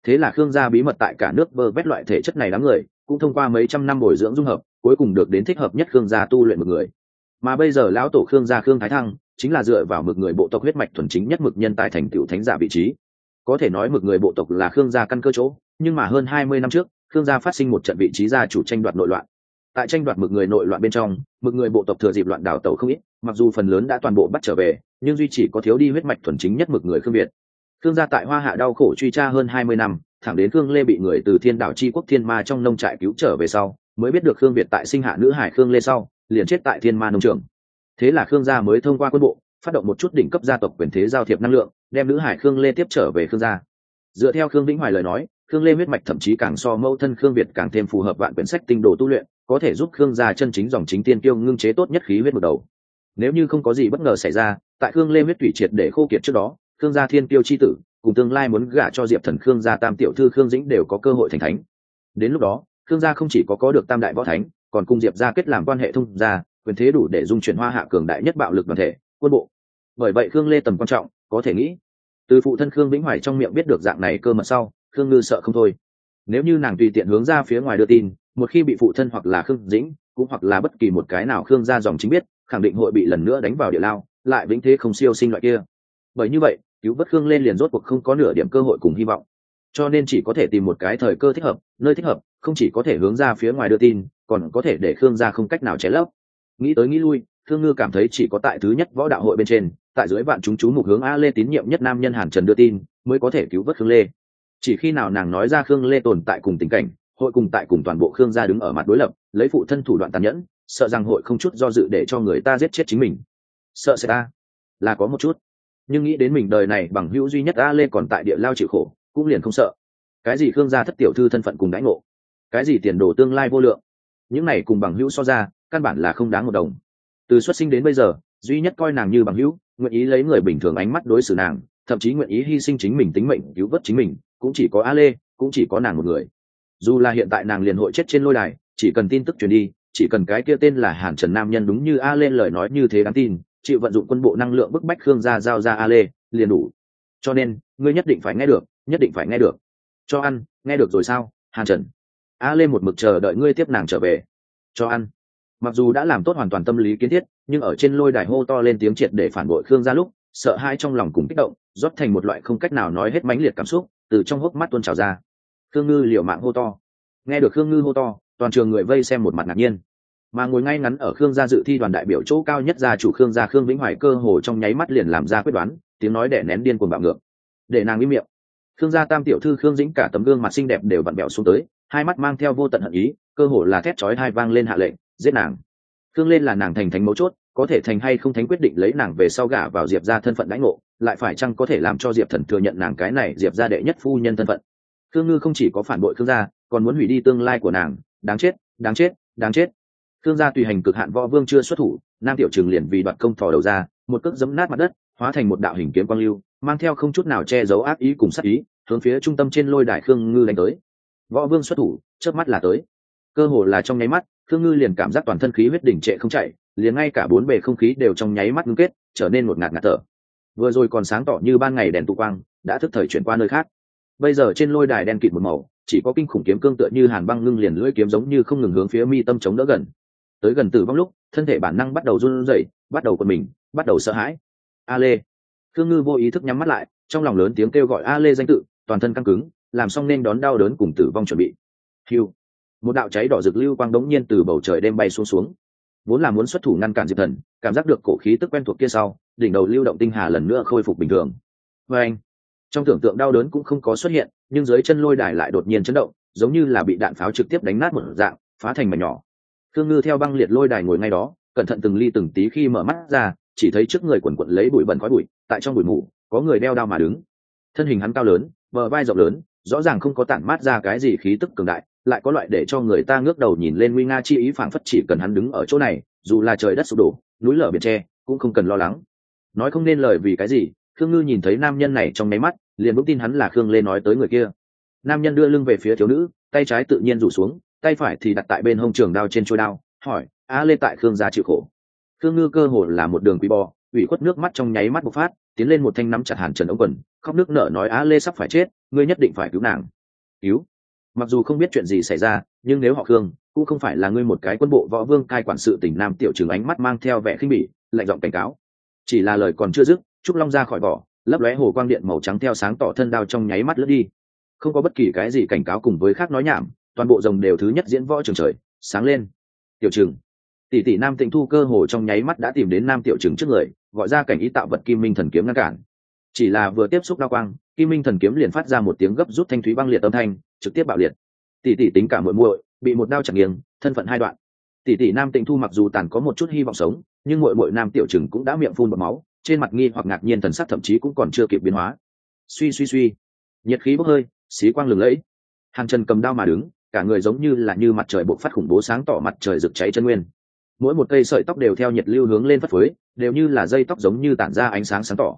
Thế là khương gia bí mật tại cả nước vơ vét loại thể chất này đám người, cũng thông qua mấy trăm năm bồi dưỡng dung hợp, cuối cùng được đến thích hợp nhất khương gia tu luyện một người. Mà bây giờ lão tổ khương gia khương thái thăng, chính là dựa vào mực người bộ tộc huyết mạch thuần chính nhất mực nhân tài thành tựu thánh giả vị trí có thể nói mực người bộ tộc là khương gia căn cơ chỗ, nhưng mà hơn hai mươi năm trước, khương gia phát sinh một trận vị trí gia chủ tranh đoạt nội loạn. Tại tranh đoạt mực người nội loạn bên trong, mực người bộ tộc thừa dịp loạn đảo tàu không ít, mặc dù phần lớn đã toàn bộ bắt trở về, nhưng duy chỉ có thiếu đi huyết mạch thuần chính nhất mực người khương việt. Khương gia tại hoa hạ đau khổ truy tra hơn hai mươi năm, thẳng đến khương lê bị người từ thiên đảo c quốc thiên ma trong nông trại cứu trở về sau, mới biết được khương việt tại sinh hạ nữ hải khương lê sau, liền chết tại thiên ma nông trường. Thế là khương gia mới thông qua quân bộ, phát động một chút đỉnh cấp gia tộc quyền thế giao thiệp năng lượng đem nữ hải khương lê tiếp trở về khương gia. Dựa theo khương vĩnh hoài lời nói, khương lê huyết mạch thậm chí càng so mẫu thân khương việt càng thêm phù hợp vạn quyển sách tinh đồ tu luyện, có thể giúp khương gia chân chính dòng chính tiên tiêu ngưng chế tốt nhất khí huyết một đầu. Nếu như không có gì bất ngờ xảy ra, tại khương lê huyết thủy triệt để khô kiệt trước đó, khương gia thiên tiêu c h i tử, cùng tương lai muốn gả cho diệp thần khương gia tam tiểu thư khương dĩnh đều có cơ hội thành thánh. Đến lúc đó, khương gia không chỉ có có được tam đại võ thánh, còn cùng diệp gia kết làm quan hệ thông gia, quyền thế đủ để dung chuyển hoa hạ cường đại nhất bạo lực đoàn thể, quân bộ. Bởi vậy khương lê tầm quan trọng có thể nghĩ. Từ phụ thân khương vĩnh hoài trong miệng biết được dạng này cơ mật sau, khương ngư sợ không thôi. Nếu như nàng tùy tiện hướng ra phía ngoài đưa tin, một khi bị phụ thân hoặc là khương dĩnh cũng hoặc là bất kỳ một cái nào khương ra dòng chính biết, khẳng định hội bị lần nữa đánh vào địa lao, lại vĩnh thế không siêu sinh loại kia. Bởi như vậy, cứu bất khương lên liền rốt cuộc không có nửa điểm cơ hội cùng hy vọng. Cho nên chỉ có thể tìm một cái thời cơ thích hợp, nơi thích hợp, không chỉ có thể hướng ra phía ngoài đưa tin, còn có thể để khương ra không cách nào cháy lấp. Nghĩ tới nghĩ lui, khương ngư cảm thấy chỉ có tại thứ nhất võ đạo hội bên trên tại dưới vạn chúng chú mục hướng a lê tín nhiệm nhất nam nhân hàn trần đưa tin, mới có thể cứu vớt khương lê. Chỉ khi nào nàng nói ra khương lê tồn tại cùng tình cảnh, hội cùng tại cùng toàn bộ khương gia đứng ở mặt đối lập, lấy phụ thân thủ đoạn tàn nhẫn, sợ rằng hội không chút do dự để cho người ta giết chết chính mình. Sợ sẽ ta. Là có một chút. Nhưng nghĩ đến mình đời này bằng hữu duy nhất a lê còn tại địa lao chịu khổ, cũng liền không sợ. Cái gì khương gia thất tiểu thư thân phận cùng đãi ngộ? Cái gì tiền đồ tương lai vô lượng? Những này cùng bằng hữu so ra, căn bản là không đáng một đồng. Từ xuất sinh đến bây giờ, duy nhất coi nàng như bằng hữu nguyện ý lấy người bình thường ánh mắt đối xử nàng, thậm chí nguyện ý hy sinh chính mình tính mệnh, cứu vớt chính mình, cũng chỉ có a lê cũng chỉ có nàng một người. Dù là hiện tại nàng liền hội chết trên lôi đài, chỉ cần tin tức truyền đi, chỉ cần cái kia tên là hàn trần nam nhân đúng như a lê lời nói như thế đáng tin, chịu vận dụng quân bộ năng lượng bức bách khương gia giao ra a lê liền đủ. Cho nên, ngươi nhất định phải nghe được, nhất định phải nghe được. Cho ăn, nghe được rồi sao, hàn trần? A lê một mực chờ đợi ngươi tiếp nàng trở về. Cho ăn mặc dù đã làm tốt hoàn toàn tâm lý kiến thiết, nhưng ở trên lôi đài hô to lên tiếng triệt để phản bội khương gia lúc, sợ hai trong lòng cùng kích động, rót thành một loại không cách nào nói hết mãnh liệt cảm xúc, từ trong hốc mắt tuôn trào ra. Khương ngư liều mạng hô to. Nghe được khương ngư hô to, toàn trường người vây xem một mặt ngạc nhiên. Mà ngồi ngay ngắn ở khương gia dự thi đoàn đại biểu chỗ cao nhất gia chủ khương gia khương vĩnh hoài cơ hồ trong nháy mắt liền làm ra quyết đoán, tiếng nói đẻ nén điên cuồng bạo ngược. Để nàng im miệng. Khương gia tam tiểu thư khương dĩnh cả tấm gương mặt xinh đẹp đều vặn bẹo xuống tới, hai mắt mang theo vô tận hận ý, cơ hồ là thét chói hai vang lên hạ lệnh giết nàng. Khương lên là nàng thành thánh mấu chốt, có thể thành hay không thánh quyết định lấy nàng về sau gả vào diệp ra thân phận đãi ngộ, lại phải chăng có thể làm cho diệp thần thừa nhận nàng cái này diệp ra đệ nhất phu nhân thân phận. Khương ngư không chỉ có phản bội khương gia, còn muốn hủy đi tương lai của nàng. Đáng chết đáng chết đáng chết. Khương gia tùy hành cực hạn võ vương chưa xuất thủ, nam tiểu trường liền vì đoạt công thò đầu ra, một cước giấm nát mặt đất, hóa thành một đạo hình kiếm quang lưu, mang theo không chút nào che giấu ác ý cùng sát ý, hướng phía trung tâm trên lôi đài khương ngư đánh tới. Võ vương xuất thủ trước mắt là tới cơ hồ là trong nháy mắt, khương ngư liền cảm giác toàn thân khí huyết đỉnh trệ không chạy, liền ngay cả bốn bề không khí đều trong nháy mắt ngưng kết, trở nên một ngạt ngạt thở. Vừa rồi còn sáng tỏ như ban ngày đèn tụ quang, đã thức thời chuyển qua nơi khác. Bây giờ trên lôi đài đen kịt một màu, chỉ có kinh khủng kiếm cương tựa như hàn băng ngưng liền lưỡi kiếm giống như không ngừng hướng phía mi tâm chống đỡ gần. Tới gần tử vong lúc, thân thể bản năng bắt đầu run rẩy, bắt đầu quần mình, bắt đầu sợ hãi. A lê. Khương ngư vô ý thức nhắm mắt lại, trong lòng lớn tiếng kêu gọi a lê danh tự, toàn thân căng cứng, làm xong nên đón đau đớn cùng tử vong chuẩn bị. Hiu một đạo cháy đỏ rực lưu quang đống nhiên từ bầu trời đêm bay xuống xuống. Vốn là muốn xuất thủ ngăn cản diệp thần, cảm giác được cổ khí tức quen thuộc kia sau, đỉnh đầu lưu động tinh hà lần nữa khôi phục bình thường. Vê anh, trong tưởng tượng đau đớn cũng không có xuất hiện, nhưng dưới chân lôi đài lại đột nhiên chấn động, giống như là bị đạn pháo trực tiếp đánh nát một dạng, phá thành mảnh nhỏ. Thương ngư theo băng liệt lôi đài ngồi ngay đó, cẩn thận từng ly từng tí khi mở mắt ra, chỉ thấy trước người quần quận lấy bụi bẩn khói bụi, tại trong bụi mù, có người đeo đao mà đứng. Thân hình hắn cao lớn, bờ vai rộng lớn rõ ràng không có tản mát ra cái gì khí tức cường đại, lại có loại để cho người ta ngước đầu nhìn lên nguy nga chi ý phảng phất chỉ cần hắn đứng ở chỗ này, dù là trời đất sụp đổ, núi lở biển tre, cũng không cần lo lắng. Nói không nên lời vì cái gì, khương ngư nhìn thấy nam nhân này trong máy mắt, liền vững tin hắn là khương lê nói tới người kia. Nam nhân đưa lưng về phía thiếu nữ, tay trái tự nhiên rủ xuống, tay phải thì đặt tại bên hông trường đao trên trôi đao, hỏi, a lê tại khương gia chịu khổ? Khương ngư cơ hồ là một đường quý bò, ủy khuất nước mắt trong nháy mắt bộc phát, tiến lên một thanh nắm chặt hàn trần ống quần, khóc nước nở nói, a lê sắp phải chết ngươi nhất định phải cứu nàng. Cứu. Mặc dù không biết chuyện gì xảy ra, nhưng nếu họ khương, cũng không phải là ngươi một cái quân bộ võ vương cai quản sự tỉnh nam tiểu trường ánh mắt mang theo vẻ khinh bỉ, lạnh giọng cảnh cáo. Chỉ là lời còn chưa dứt, trúc long ra khỏi vỏ, lấp lóe hồ quang điện màu trắng theo sáng tỏ thân đao trong nháy mắt lướt đi. Không có bất kỳ cái gì cảnh cáo cùng với khác nói nhảm, toàn bộ rồng đều thứ nhất diễn võ trường trời, sáng lên. Tiểu trường tỷ tỷ nam tịnh thu cơ hồ trong nháy mắt đã tìm đến nam tiểu trường trước người, gọi ra cảnh ý tạo vật kim minh thần kiếm ngăn cản. Chỉ là vừa tiếp xúc đao quang kim minh thần kiếm liền phát ra một tiếng gấp rút thanh thúy băng liệt âm thanh, trực tiếp bạo liệt. Tỷ tỷ tính cả muội muội, bị một đao chặt nghiêng thân phận hai đoạn. Tỷ tỷ nam tịnh thu mặc dù tàn có một chút hy vọng sống, nhưng muội muội nam tiểu trừng cũng đã miệng phun bọt máu, trên mặt nghi hoặc ngạc nhiên thần sắc thậm chí cũng còn chưa kịp biến hóa. Suy suy suy. Nhiệt khí bốc hơi, xí quang lừng lẫy. Hàng trần cầm đao mà đứng, cả người giống như là như mặt trời bộc phát khủng bố sáng tỏ mặt trời rực cháy chân nguyên. Mỗi một cây sợi tóc đều theo nhiệt lưu hướng lên phất phới, đều như là dây tóc giống như tản ra ánh sáng sáng tỏ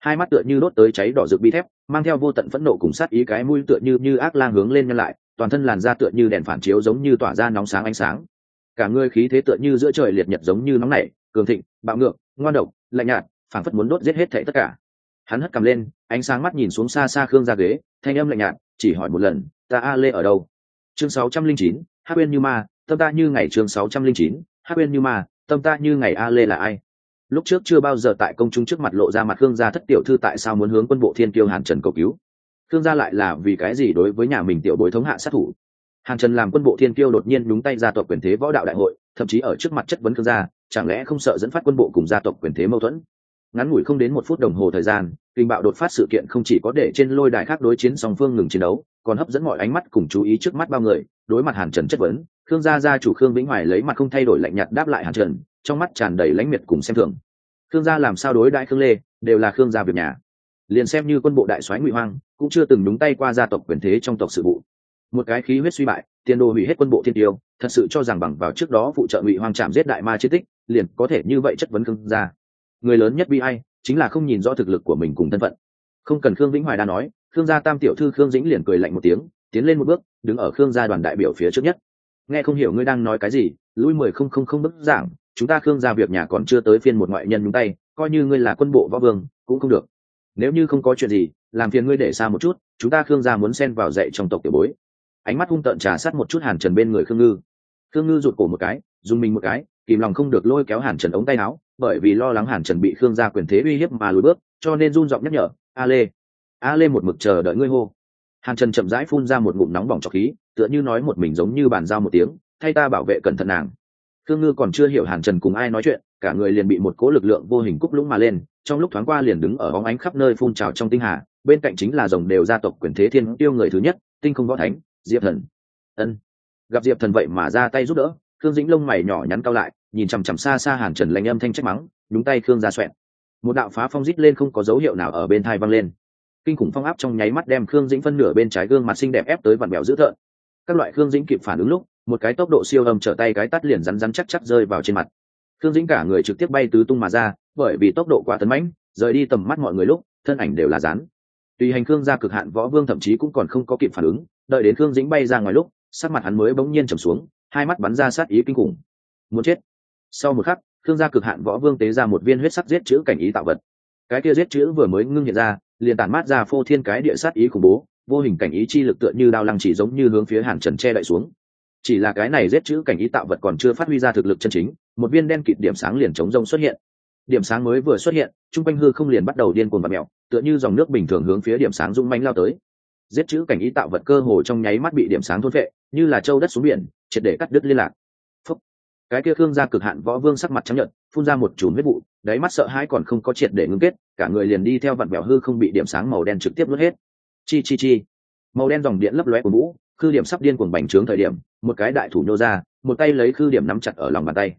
hai mắt tựa như đốt tới cháy đỏ rực bi thép, mang theo vô tận phẫn nộ cùng sát ý, cái mũi tựa như như ác lang hướng lên nhân lại, toàn thân làn da tựa như đèn phản chiếu giống như tỏa ra nóng sáng ánh sáng. Cả người khí thế tựa như giữa trời liệt nhật giống như nóng nảy, cường thịnh, bạo ngược, ngoan độc, lạnh nhạt, phảng phất muốn đốt giết hết thảy tất cả. Hắn hất cầm lên, ánh sáng mắt nhìn xuống xa xa khương ra ghế, thanh âm lạnh nhạt, chỉ hỏi một lần, ta a lê ở đâu? Chương sáu trăm linh chín hát bên như ma, tâm ta như ngày chương sáu trăm linh chín hát bên như ma, tâm ta như ngày a lê là ai? Lúc trước chưa bao giờ tại công chúng trước mặt lộ ra mặt khương gia thất tiểu thư tại sao muốn hướng quân bộ thiên kiêu hàn trần cầu cứu? Khương gia lại là vì cái gì đối với nhà mình tiểu bối thống hạ sát thủ? Hàn trần làm quân bộ thiên kiêu đột nhiên đúng tay gia tộc quyền thế võ đạo đại hội, thậm chí ở trước mặt chất vấn khương gia, chẳng lẽ không sợ dẫn phát quân bộ cùng gia tộc quyền thế mâu thuẫn? Ngắn ngủi không đến một phút đồng hồ thời gian, kinh bạo đột phát sự kiện không chỉ có để trên lôi đài khác đối chiến song phương ngừng chiến đấu, còn hấp dẫn mọi ánh mắt cùng chú ý trước mắt bao người, đối mặt hàn trần chất vấn, khương gia gia chủ khương vĩnh hoài lấy mặt không thay đổi lạnh nhạt đáp lại hàn trần trong mắt tràn đầy lãnh miệt cùng xem thường. Khương gia làm sao đối đại khương lê, đều là khương gia việc nhà. Liền xem như quân bộ đại soái ngụy hoang, cũng chưa từng đúng tay qua gia tộc quyền thế trong tộc sự vụ. Một cái khí huyết suy bại, tiền đồ hủy hết quân bộ thiên tiêu, thật sự cho rằng bằng vào trước đó phụ trợ ngụy hoang chạm giết đại ma chiến tích, liền có thể như vậy chất vấn khương gia. Người lớn nhất bi ai, chính là không nhìn rõ thực lực của mình cùng thân phận. Không cần khương vĩnh hoài đã nói, khương gia tam tiểu thư khương dĩnh liền cười lạnh một tiếng, tiến lên một bước, đứng ở khương gia đoàn đại biểu phía trước nhất. Nghe không hiểu ngươi đang nói cái gì lui mười không không không bức giảng chúng ta khương gia việc nhà còn chưa tới phiên một ngoại nhân nhúng tay, coi như ngươi là quân bộ võ vương, cũng không được. Nếu như không có chuyện gì, làm phiền ngươi để xa một chút, chúng ta khương gia muốn xen vào dạy trong tộc tiểu bối. Ánh mắt hung tợn trà sát một chút hàn trần bên người khương ngư. Khương ngư rụt cổ một cái, dùng mình một cái, kìm lòng không được lôi kéo hàn trần ống tay áo, bởi vì lo lắng hàn trần bị khương gia quyền thế uy hiếp mà lùi bước, cho nên run giọng nhắc nhở, a lê a lê một mực chờ đợi ngươi hô. Hàn trần chậm rãi phun ra một ngụm nóng bỏng trọc khí, tựa như nói một mình giống như bàn giao một tiếng, thay ta bảo vệ cẩn thận nàng khương ngư còn chưa hiểu hàn trần cùng ai nói chuyện, cả người liền bị một cố lực lượng vô hình cúc lũng mà lên, trong lúc thoáng qua liền đứng ở bóng ánh khắp nơi phun trào trong tinh hà, bên cạnh chính là dòng đều gia tộc quyền thế thiên tiêu người thứ nhất, tinh không võ thánh, diệp thần. Ân. Gặp diệp thần vậy mà ra tay giúp đỡ, khương dĩnh lông mày nhỏ nhắn cao lại, nhìn chằm chằm xa xa hàn trần lạnh âm thanh trách mắng đúng tay khương ra xoẹn một đạo phá phong rít lên không có dấu hiệu nào ở bên thai văng lên. Kinh khủng phong áp trong nháy mắt đem khương dĩnh phân nửa bên trái gương mặt xinh đẹp ép tới vặn bèo dữ thợn các loại khương dĩnh kịp phản ứng lúc một cái tốc độ siêu âm trở tay cái tắt liền rắn rắn chắc chắc rơi vào trên mặt. Thương dĩnh cả người trực tiếp bay tứ tung mà ra, bởi vì tốc độ quá tấn mãnh, rời đi tầm mắt mọi người lúc, thân ảnh đều là rán tùy hành khương ra cực hạn võ vương thậm chí cũng còn không có kịp phản ứng, đợi đến khương dĩnh bay ra ngoài lúc, sắc mặt hắn mới bỗng nhiên trầm xuống, hai mắt bắn ra sát ý kinh khủng. Muốn chết. Sau một khắc, khương gia cực hạn võ vương tế ra một viên huyết sắc giết chữ cảnh ý tạo vật. Cái kia giết chữ vừa mới ngưng hiện ra, liền tản mát ra phô thiên cái địa sát ý khủng bố, vô hình cảnh ý chi lực tựa như đao lăng chỉ giống như hướng phía hàn trần che đậy xuống chỉ là cái này giết chữ cảnh ý tạo vật còn chưa phát huy ra thực lực chân chính, một viên đen kịt điểm sáng liền chống rông xuất hiện. Điểm sáng mới vừa xuất hiện chung quanh hư không liền bắt đầu điên cuồng và mẹo tựa như dòng nước bình thường hướng phía điểm sáng rung manh lao tới. Giết chữ cảnh ý tạo vật cơ hồ trong nháy mắt bị điểm sáng thôn vệ như là trâu đất xuống biển, triệt để cắt đứt liên lạc. Phúc. cái kia khương ra cực hạn võ vương sắc mặt trắng nhợt, phun ra một chùm huyết vụ, đáy mắt sợ hãi còn không có triệt để ngưng kết, cả người liền đi theo vặn vẹo hư không bị điểm sáng màu đen trực tiếp nuốt hết. Chi chi chi. Màu đen dòng điện lấp lóe của vũ khư điểm sắp điên cuồng bành trướng thời điểm, một cái đại thủ nhô ra, một tay lấy khư điểm nắm chặt ở lòng bàn tay.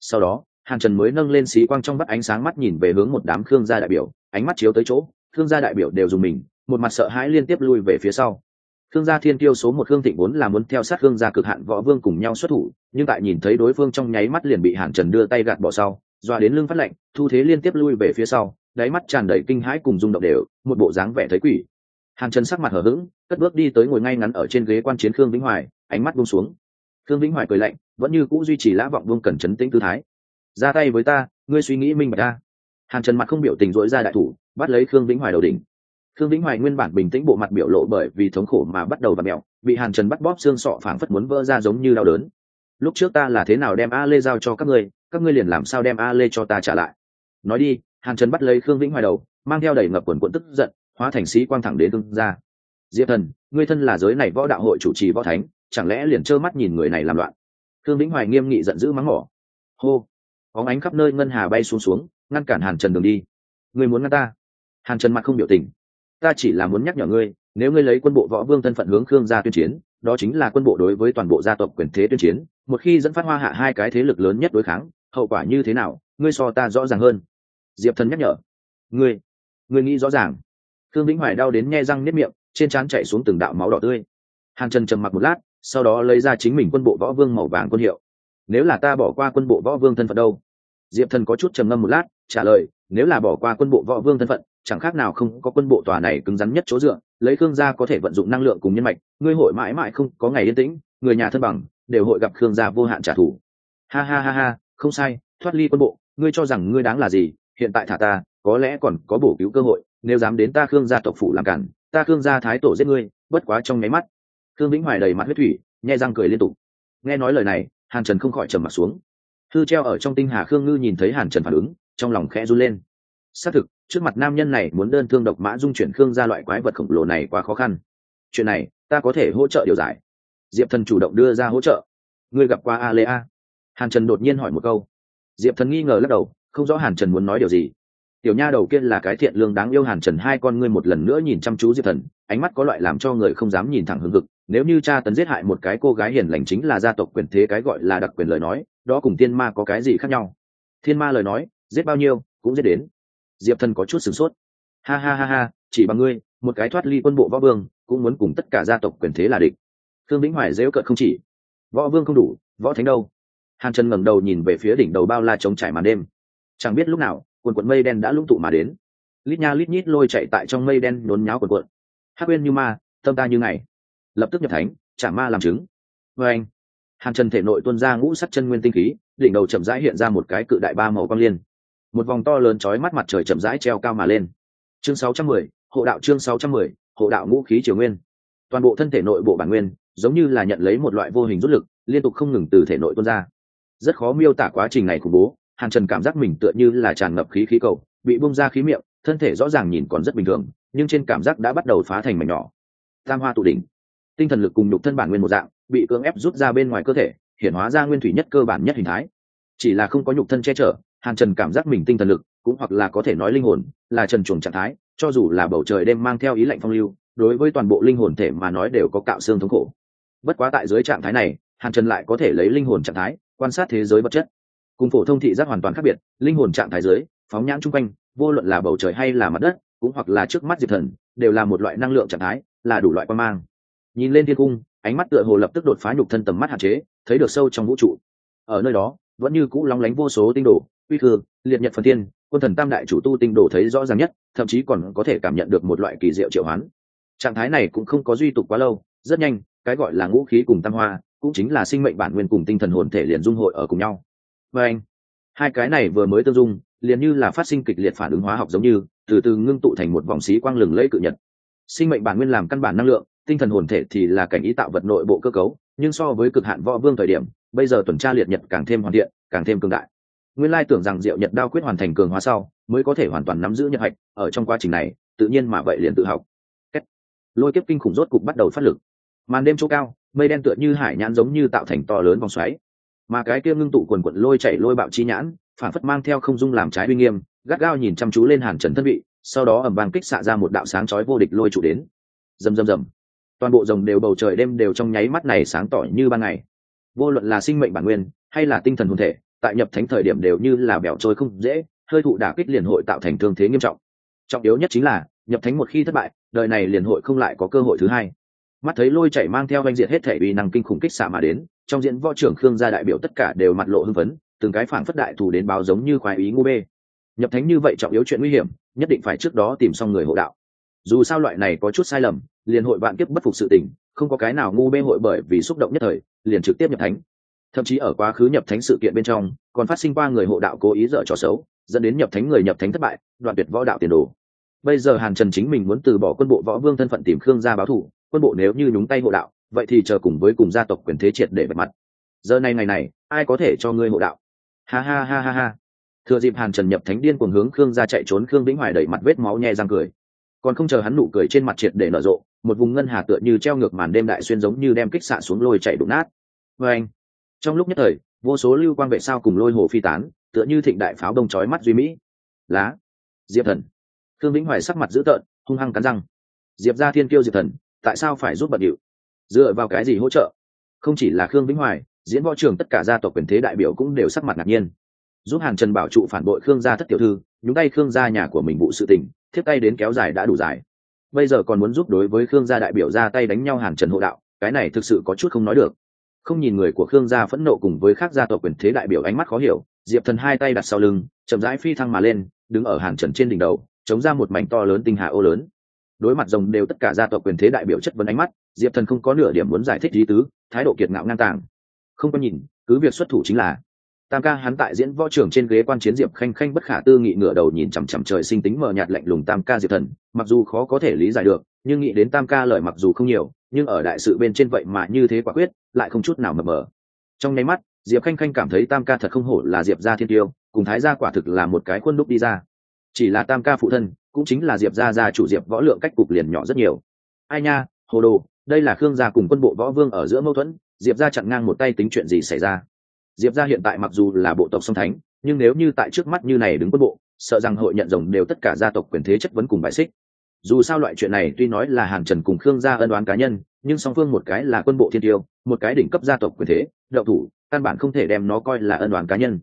Sau đó, hàn trần mới nâng lên xí quang trong mắt ánh sáng mắt nhìn về hướng một đám khương gia đại biểu, ánh mắt chiếu tới chỗ, khương gia đại biểu đều dùng mình, một mặt sợ hãi liên tiếp lui về phía sau. Khương gia thiên tiêu số một khương thịnh vốn là muốn theo sát khương gia cực hạn võ vương cùng nhau xuất thủ, nhưng tại nhìn thấy đối phương trong nháy mắt liền bị hàn trần đưa tay gạt bỏ sau, doa đến lưng phát lạnh, thu thế liên tiếp lui về phía sau, đáy mắt tràn đầy kinh hãi cùng rung động đều, một bộ dáng vẻ thấy quỷ hàn trần sắc mặt hở h ữ g cất bước đi tới ngồi ngay ngắn ở trên ghế quan chiến khương vĩnh hoài, ánh mắt buông xuống. Khương vĩnh hoài cười lạnh, vẫn như c ũ duy trì lã vọng buông cẩn chấn tĩnh tư thái. Ra tay với ta, ngươi suy nghĩ minh bạch ta. Hàn trần mặt không biểu tình dỗi ra đại thủ, bắt lấy khương vĩnh hoài đầu đỉnh. Khương vĩnh hoài nguyên bản bình tĩnh bộ mặt biểu lộ bởi vì thống khổ mà bắt đầu và mẹo, bị hàn trần bắt bóp xương sọ phảng phất muốn vỡ ra giống như đau đớn. Lúc trước ta là thế nào đem a lê giao cho các ngươi các ngươi liền làm sao đem a lê cho ta trả lại. Nói đi, hàn trần bắt lấy khương vĩnh hoài đầu, mang theo đầy ngập quần quẫn tức giận hóa thành sĩ quang thẳng đến tương ra diệp thần, ngươi thân là giới này võ đạo hội chủ trì võ thánh, chẳng lẽ liền trơ mắt nhìn người này làm loạn? Thương vĩnh hoài nghiêm nghị giận dữ mắng mỏ hô. Óng ánh khắp nơi ngân hà bay xuống xuống, ngăn cản hàn trần đường đi. Ngươi muốn ngăn ta? Hàn trần mặt không biểu tình. Ta chỉ là muốn nhắc nhở ngươi, nếu ngươi lấy quân bộ võ vương thân phận hướng khương gia tuyên chiến, đó chính là quân bộ đối với toàn bộ gia tộc quyền thế tuyên chiến, một khi dẫn phát hoa hạ hai cái thế lực lớn nhất đối kháng, hậu quả như thế nào, ngươi so ta rõ ràng hơn. Diệp thần nhắc nhở. Ngươi ngươi nghĩ rõ ràng khương vĩnh hoài đau đến nghe răng nếp miệng, trên trán chạy xuống từng đạo máu đỏ tươi. Hàn trần trầm mặc một lát, sau đó lấy ra chính mình quân bộ võ vương màu vàng quân hiệu. Nếu là ta bỏ qua quân bộ võ vương thân phận đâu? Diệp thần có chút trầm ngâm một lát, trả lời, nếu là bỏ qua quân bộ võ vương thân phận, chẳng khác nào không có quân bộ tòa này cứng rắn nhất chỗ dựa, lấy khương gia có thể vận dụng năng lượng cùng nhân mạch, ngươi hội mãi mãi không có ngày yên tĩnh, người nhà thân bằng, đều hội gặp khương gia vô hạn trả thù. Ha ha ha ha, không sai, thoát ly quân bộ, ngươi cho rằng ngươi đáng là gì, hiện tại thả ta, có lẽ còn có bổ cứu cơ hội nếu dám đến ta khương gia tộc phủ làm cản, ta khương gia thái tổ giết ngươi, bất quá trong nháy mắt. Khương vĩnh hoài đầy mặt huyết thủy, nhai răng cười liên tục. Nghe nói lời này, hàn trần không khỏi trầm mặt xuống. Thư treo ở trong tinh hà khương ngư nhìn thấy hàn trần phản ứng, trong lòng khẽ run lên. Xác thực, trước mặt nam nhân này muốn đơn thương độc mã dung chuyển khương ra loại quái vật khổng lồ này quá khó khăn. Chuyện này, ta có thể hỗ trợ điều giải. Diệp thần chủ động đưa ra hỗ trợ. Ngươi gặp qua a lê a? Hàn trần đột nhiên hỏi một câu. Diệp thần nghi ngờ lắc đầu, không rõ hàn trần muốn nói điều gì tiểu nha đầu kia là cái thiện lương đáng yêu hàn trần, hai con ngươi một lần nữa nhìn chăm chú diệp thần, ánh mắt có loại làm cho người không dám nhìn thẳng hưng hực, nếu như cha tấn giết hại một cái cô gái hiền lành chính là gia tộc quyền thế cái gọi là đặc quyền lời nói, đó cùng thiên ma có cái gì khác nhau? Thiên ma lời nói, giết bao nhiêu, cũng giết đến. Diệp thần có chút sửng sốt. Ha ha ha ha, chỉ bằng ngươi, một cái thoát ly quân bộ võ vương, cũng muốn cùng tất cả gia tộc quyền thế là địch. Thương vĩnh hoài dễu cợt không chỉ. Võ vương không đủ, võ thánh đâu? Hàn trần ngẩng đầu nhìn về phía đỉnh đầu bao la trống trải màn đêm. Chẳng biết lúc nào quần quần mây đen đã lũng tụ mà đến. Lít nha lít nhít lôi chạy tại trong mây đen nhốn nháo quần quận. Hát quên như ma tâm ta như ngày. Lập tức nhập thánh trả ma làm chứng. Vê anh hàn trần thể nội tuân ra ngũ sắc chân nguyên tinh khí đỉnh đầu chậm rãi hiện ra một cái cự đại ba màu quang liên. Một vòng to lớn trói mắt mặt trời chậm rãi treo cao mà lên. Chương 610, hộ đạo chương 610, hộ đạo ngũ khí triều nguyên. Toàn bộ thân thể nội bộ bản nguyên giống như là nhận lấy một loại vô hình rút lực liên tục không ngừng từ thể nội tuôn ra. Rất khó miêu tả quá trình này khủng bố hàn trần cảm giác mình tựa như là tràn ngập khí khí cầu, bị bung ra khí miệng, thân thể rõ ràng nhìn còn rất bình thường, nhưng trên cảm giác đã bắt đầu phá thành mảnh nhỏ. Tam hoa tụ đỉnh. Tinh thần lực cùng nhục thân bản nguyên một dạng, bị cưỡng ép rút ra bên ngoài cơ thể hiện hóa ra nguyên thủy nhất cơ bản nhất hình thái. Chỉ là không có nhục thân che chở, hàn trần cảm giác mình tinh thần lực, cũng hoặc là có thể nói linh hồn, là trần chuồng trạng thái, cho dù là bầu trời đêm mang theo ý lạnh phong lưu, đối với toàn bộ linh hồn thể mà nói đều có cạo xương thống khổ. Bất quá tại dưới trạng thái này, hàn trần lại có thể lấy linh hồn trạng thái, quan sát thế giới vật chất cùng phổ thông thị giác hoàn toàn khác biệt, linh hồn trạng thái giới, phóng nhãn chung quanh, vô luận là bầu trời hay là mặt đất, cũng hoặc là trước mắt diệp thần, đều là một loại năng lượng trạng thái, là đủ loại quan mang. Nhìn lên thiên cung, ánh mắt tựa hồ lập tức đột phá nhục thân tầm mắt hạn chế, thấy được sâu trong vũ trụ. Ở nơi đó, vẫn như cũ lóng lánh vô số tinh đồ, uy khư liệt nhật phần tiên quân thần tam đại chủ tu tinh đồ thấy rõ ràng nhất, thậm chí còn có thể cảm nhận được một loại kỳ diệu triệu hoán. Trạng thái này cũng không có duy tục quá lâu, rất nhanh, cái gọi là ngũ khí cùng tam hoa, cũng chính là sinh mệnh bản nguyên cùng tinh thần hồn thể liền dung hội ở cùng nhau và anh, hai cái này vừa mới tương dung, liền như là phát sinh kịch liệt phản ứng hóa học giống như, từ từ ngưng tụ thành một vòng xí quang lừng lẫy cự nhật. Sinh mệnh bản nguyên làm căn bản năng lượng, tinh thần hồn thể thì là cảnh ý tạo vật nội bộ cơ cấu, nhưng so với cực hạn võ vương thời điểm, bây giờ tuần tra liệt nhật càng thêm hoàn thiện, càng thêm cường đại. Nguyên lai tưởng rằng diệu nhật đao quyết hoàn thành cường hóa sau, mới có thể hoàn toàn nắm giữ nhật hạch, ở trong quá trình này, tự nhiên mà vậy liền tự học. Kết. lôi kiếp kinh khủng rốt cục bắt đầu phát lực. Màn đêm chỗ cao, mây đen tựa như hải nhãn giống như tạo thành to lớn vòng xoáy mà cái kia ngưng tụ quần quận lôi chảy lôi bạo chi nhãn, phản phất mang theo không dung làm trái uy nghiêm, gắt gao nhìn chăm chú lên hàn trần thân vị, sau đó ẩm vàng kích xạ ra một đạo sáng chói vô địch lôi trụ đến. Rầm rầm rầm. Toàn bộ rồng đều bầu trời đêm đều trong nháy mắt này sáng tỏ như ban ngày. Vô luận là sinh mệnh bản nguyên, hay là tinh thần hồn thể, tại nhập thánh thời điểm đều như là bẻo trôi không dễ, hơi thụ đả kích liền hội tạo thành thương thế nghiêm trọng. Trọng yếu nhất chính là, nhập thánh một khi thất bại, đời này liền hội không lại có cơ hội thứ hai. Mắt thấy lôi chảy mang theo danh diệt hết thể uy năng kinh khủng kích xạ mà đến trong diễn võ trưởng khương gia đại biểu tất cả đều mặt lộ hưng phấn, từng cái phản phất đại thủ đến báo giống như khoái ý ngu bê. Nhập thánh như vậy trọng yếu chuyện nguy hiểm, nhất định phải trước đó tìm xong người hộ đạo. Dù sao loại này có chút sai lầm, liền hội vạn kiếp bất phục sự tình, không có cái nào ngu bê hội bởi vì xúc động nhất thời, liền trực tiếp nhập thánh. Thậm chí ở quá khứ nhập thánh sự kiện bên trong, còn phát sinh qua người hộ đạo cố ý dở trò xấu, dẫn đến nhập thánh người nhập thánh thất bại, đoạn tuyệt võ đạo tiền đồ. Bây giờ hàn trần chính mình muốn từ bỏ quân bộ võ vương thân phận tìm khương gia báo thủ quân bộ nếu như nhúng tay hộ đạo vậy thì chờ cùng với cùng gia tộc quyền thế triệt để bật mặt. Giờ này ngày này, ai có thể cho ngươi hộ đạo? Ha ha ha ha ha. Thừa dịp hàn trần nhập thánh điên cuồng hướng khương gia chạy trốn, khương vĩnh hoài đẩy mặt vết máu nhẹ răng cười. Còn không chờ hắn nụ cười trên mặt triệt để nở rộ, một vùng ngân hà tựa như treo ngược màn đêm đại xuyên giống như đem kích xạ xuống lôi chạy đụng nát. Vê anh, trong lúc nhất thời, vô số lưu quan vệ sao cùng lôi hồ phi tán, tựa như thịnh đại pháo đông chói mắt duy mỹ. Lá, diệp thần. Khương vĩnh hoài sắc mặt dữ tợn, hung hăng cắn răng. Diệp ra thiên kiêu diệp thần, tại sao phải rút bận điệu? Dựa vào cái gì hỗ trợ? Không chỉ là khương vĩnh hoài, diễn võ trường tất cả gia tộc quyền thế đại biểu cũng đều sắc mặt ngạc nhiên. Giúp hàn trần bảo trụ phản bội khương gia thất tiểu thư, nhúng tay khương gia nhà của mình vụ sự tình thiết tay đến kéo dài đã đủ dài. Bây giờ còn muốn giúp đối với khương gia đại biểu ra tay đánh nhau hàn trần hộ đạo, cái này thực sự có chút không nói được. Không nhìn người của khương gia phẫn nộ cùng với các gia tộc quyền thế đại biểu ánh mắt khó hiểu, diệp thần hai tay đặt sau lưng, chậm rãi phi thăng mà lên, đứng ở hàn trần trên đỉnh đầu, chống ra một mảnh to lớn tinh hà ô lớn. Đối mặt rồng đều tất cả gia tộc quyền thế đại biểu chất vấn ánh mắt diệp thần không có nửa điểm muốn giải thích lý tứ, thái độ kiệt ngạo ngang tàng. Không có nhìn, cứ việc xuất thủ chính là. Tam ca hắn tại diễn võ trưởng trên ghế quan chiến diệp khanh khanh bất khả tư nghị ngửa đầu nhìn chằm chằm trời sinh tính mờ nhạt lạnh lùng tam ca diệp thần, mặc dù khó có thể lý giải được, nhưng nghĩ đến tam ca lời mặc dù không nhiều, nhưng ở đại sự bên trên vậy mà như thế quả quyết, lại không chút nào mập mờ. Trong nháy mắt, diệp khanh khanh cảm thấy tam ca thật không hổ là diệp gia thiên tiêu, cùng thái gia quả thực là một cái khuôn đúc đi ra. Chỉ là tam ca phụ thân, cũng chính là diệp gia gia chủ diệp võ lượng cách cục liền nhỏ rất nhiều. Ai nha, hồ đồ đây là khương gia cùng quân bộ võ vương ở giữa mâu thuẫn, diệp gia chặn ngang một tay tính chuyện gì xảy ra. Diệp gia hiện tại mặc dù là bộ tộc song thánh, nhưng nếu như tại trước mắt như này đứng quân bộ, sợ rằng hội nhận rồng đều tất cả gia tộc quyền thế chất vấn cùng bài xích. Dù sao loại chuyện này tuy nói là hàn trần cùng khương gia ân đoán cá nhân, nhưng song phương một cái là quân bộ thiên tiêu, một cái đỉnh cấp gia tộc quyền thế, đậu thủ, căn bản không thể đem nó coi là ân đoán cá nhân,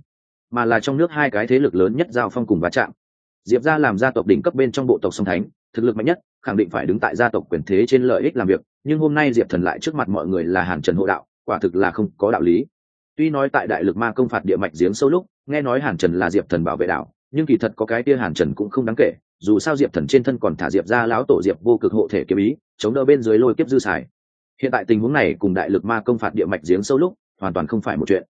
mà là trong nước hai cái thế lực lớn nhất giao phong cùng va chạm. Diệp gia làm gia tộc đỉnh cấp bên trong bộ tộc song thánh, thực lực mạnh nhất, khẳng định phải đứng tại gia tộc quyền thế trên lợi ích làm việc nhưng hôm nay diệp thần lại trước mặt mọi người là hàn trần hộ đạo, quả thực là không có đạo lý. tuy nói tại đại lực ma công phạt địa mạch giếng sâu lúc, nghe nói hàn trần là diệp thần bảo vệ đạo, nhưng kỳ thật có cái kia hàn trần cũng không đáng kể, dù sao diệp thần trên thân còn thả diệp ra lão tổ diệp vô cực hộ thể kiếm ý, chống đỡ bên dưới lôi kiếp dư xài. hiện tại tình huống này cùng đại lực ma công phạt địa mạch giếng sâu lúc, hoàn toàn không phải một chuyện.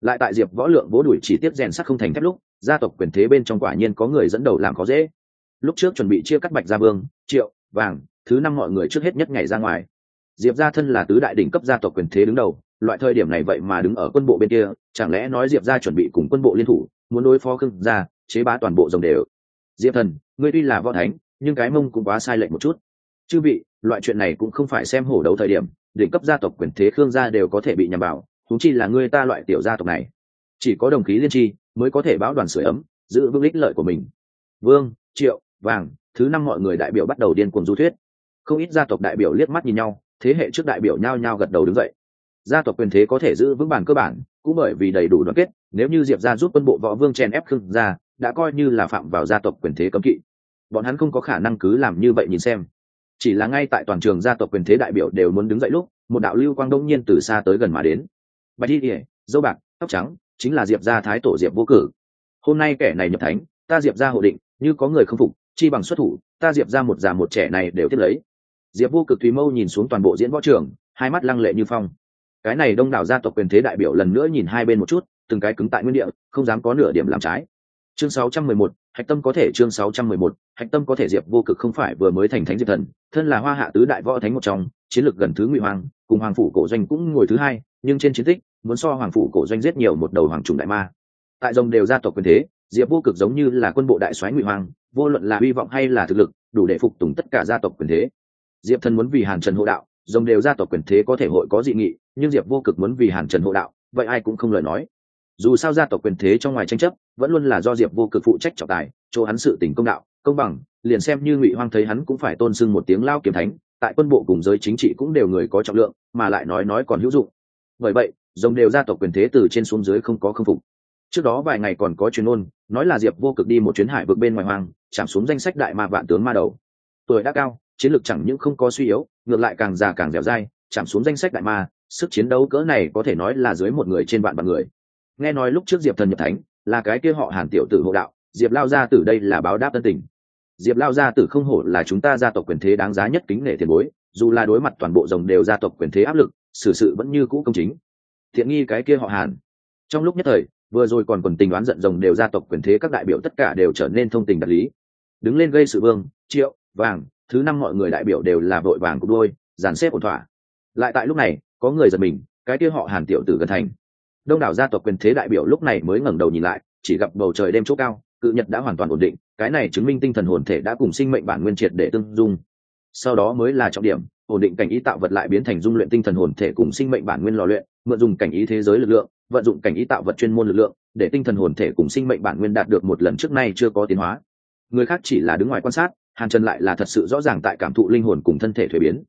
lại tại diệp võ lượng vỗ đuổi chỉ tiếp rèn sắc không thành thép lúc, gia tộc quyền thế bên trong quả nhiên có người dẫn đầu làm có dễ. lúc trước chuẩn bị chia cắt bạch gia vương, triệu, vàng, thứ năm mọi người trước hết nhất ngày ra ngoài diệp gia thân là tứ đại đỉnh cấp gia tộc quyền thế đứng đầu, loại thời điểm này vậy mà đứng ở quân bộ bên kia, chẳng lẽ nói diệp gia chuẩn bị cùng quân bộ liên thủ, muốn đối phó khương gia, chế bá toàn bộ dòng đều? Diệp thần, ngươi tuy là võ thánh, nhưng cái mông cũng quá sai lệch một chút. Chư vị, loại chuyện này cũng không phải xem hổ đấu thời điểm, đỉnh cấp gia tộc quyền thế khương gia đều có thể bị nhầm vào thú chi là ngươi ta loại tiểu gia tộc này. Chỉ có đồng khí liên tri mới có thể báo đoàn sửa ấm, giữ vững ích lợi của mình. Vương, triệu, vàng, thứ năm mọi người đại biểu bắt đầu điên cuồng du thuyết. Không ít gia tộc đại biểu liếc mắt nhìn nhau thế hệ trước đại biểu nhao nhao gật đầu đứng dậy. Gia tộc quyền thế có thể giữ vững bản cơ bản, cũng bởi vì đầy đủ đoàn kết, nếu như diệp ra rút quân bộ võ vương chen ép khương gia, đã coi như là phạm vào gia tộc quyền thế cấm kỵ. Bọn hắn không có khả năng cứ làm như vậy nhìn xem. Chỉ là ngay tại toàn trường gia tộc quyền thế đại biểu đều muốn đứng dậy lúc, một đạo lưu quang đông nhiên từ xa tới gần mà đến. Bạch y ỉa dâu bạc, tóc trắng, chính là diệp gia thái tổ diệp vô cử. Hôm nay kẻ này nhập thánh, ta diệp gia hộ định, như có người không phục, chi bằng xuất thủ, ta diệp ra một già một trẻ này đều tiếp lấy diệp vô cực tùy mâu nhìn xuống toàn bộ diễn võ trường hai mắt lăng lệ như phong. Cái này đông đảo gia tộc quyền thế đại biểu lần nữa nhìn hai bên một chút từng cái cứng tại nguyên địa không dám có nửa điểm làm trái. Chương 611, hạch tâm có thể chương 611, hạch tâm có thể diệp vô cực không phải vừa mới thành thánh diệp thần thân là hoa hạ tứ đại võ thánh một trong chiến lược gần thứ ngụy hoàng cùng hoàng phủ cổ doanh cũng ngồi thứ hai nhưng trên chiến tích muốn so hoàng phủ cổ doanh giết nhiều một đầu hoàng trùng đại ma. Tại dòng đều gia tộc quyền thế diệp vô cực giống như là quân bộ đại soái ngụy hoàng vô luận là hy vọng hay là thực lực đủ để phục tùng tất cả gia tộc quyền thế diệp thần muốn vì hàn trần hộ đạo dòng đều gia tộc quyền thế có thể hội có dị nghị, nhưng diệp vô cực muốn vì hàn trần hộ đạo, vậy ai cũng không lời nói. Dù sao gia tộc quyền thế trong ngoài tranh chấp, vẫn luôn là do diệp vô cực phụ trách trọng tài, chỗ hắn sự tình công đạo, công bằng, liền xem như ngụy hoang thấy hắn cũng phải tôn sưng một tiếng lao kiếm thánh, tại quân bộ cùng giới chính trị cũng đều người có trọng lượng, mà lại nói nói còn hữu dụng. Bởi vậy dòng đều gia tộc quyền thế từ trên xuống dưới không có khâm phục. Trước đó vài ngày còn có chuyên môn nói là diệp vô cực đi một chuyến hải vực bên ngoài hoang, chạm xuống danh sách đại ma vạn tướng ma đầu. Tuổi đã cao chiến lược chẳng những không có suy yếu, ngược lại càng già càng dẻo dai, chạm xuống danh sách đại ma, sức chiến đấu cỡ này có thể nói là dưới một người trên vạn vạn người. Nghe nói lúc trước diệp thần nhập thánh, là cái kia họ hàn tiểu tử hộ đạo, diệp lao gia tử đây là báo đáp tân tình. Diệp lao gia tử không hổ là chúng ta gia tộc quyền thế đáng giá nhất kính nể tiền bối, dù là đối mặt toàn bộ rồng đều gia tộc quyền thế áp lực, xử sự vẫn như cũ công chính. Thiện nghi cái kia họ hàn. Trong lúc nhất thời, vừa rồi còn quần tình đoán giận rồng đều gia tộc quyền thế các đại biểu tất cả đều trở nên thông tình đạt lý. Đứng lên gây sự vương, triệu, vàng thứ năm mọi người đại biểu đều là vội vàng cục đôi, dàn xếp ổn thỏa. Lại tại lúc này, có người giật mình, cái kia họ hàn tiểu tử gần thành. Đông đảo gia tộc quyền thế đại biểu lúc này mới ngẩng đầu nhìn lại, chỉ gặp bầu trời đêm chỗ cao, cự nhật đã hoàn toàn ổn định, cái này chứng minh tinh thần hồn thể đã cùng sinh mệnh bản nguyên triệt để tương dung. Sau đó mới là trọng điểm, ổn định cảnh ý tạo vật lại biến thành dung luyện tinh thần hồn thể cùng sinh mệnh bản nguyên lò luyện, mượn dùng cảnh ý thế giới lực lượng, vận dụng cảnh ý tạo vật chuyên môn lực lượng, để tinh thần hồn thể cùng sinh mệnh bản nguyên đạt được một lần trước nay chưa có tiến hóa. Người khác chỉ là đứng ngoài quan sát hàn trần lại là thật sự rõ ràng tại cảm thụ linh hồn cùng thân thể thuế biến.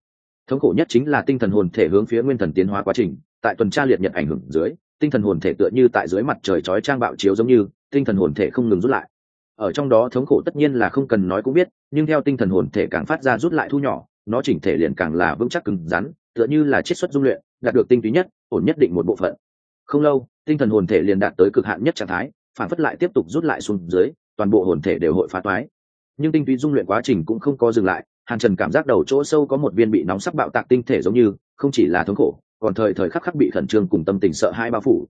Thống khổ nhất chính là tinh thần hồn thể hướng phía nguyên thần tiến hóa quá trình, tại tuần tra liệt nhật ảnh hưởng dưới, tinh thần hồn thể tựa như tại dưới mặt trời chói trang bạo chiếu giống như, tinh thần hồn thể không ngừng rút lại. Ở trong đó thống khổ tất nhiên là không cần nói cũng biết, nhưng theo tinh thần hồn thể càng phát ra rút lại thu nhỏ, nó chỉnh thể liền càng là vững chắc cứng rắn, tựa như là chiết xuất dung luyện, đạt được tinh túy nhất, ổn nhất định một bộ phận. Không lâu, tinh thần hồn thể liền đạt tới cực hạn nhất trạng thái, phản phất lại tiếp tục rút lại xuống dưới, toàn bộ hồn thể đều hội phá toái nhưng tinh túy dung luyện quá trình cũng không có dừng lại, hàn trần cảm giác đầu chỗ sâu có một viên bị nóng sắc bạo tạc tinh thể giống như, không chỉ là thống khổ, còn thời thời khắc khắc bị khẩn trương cùng tâm tình sợ hai bao phủ.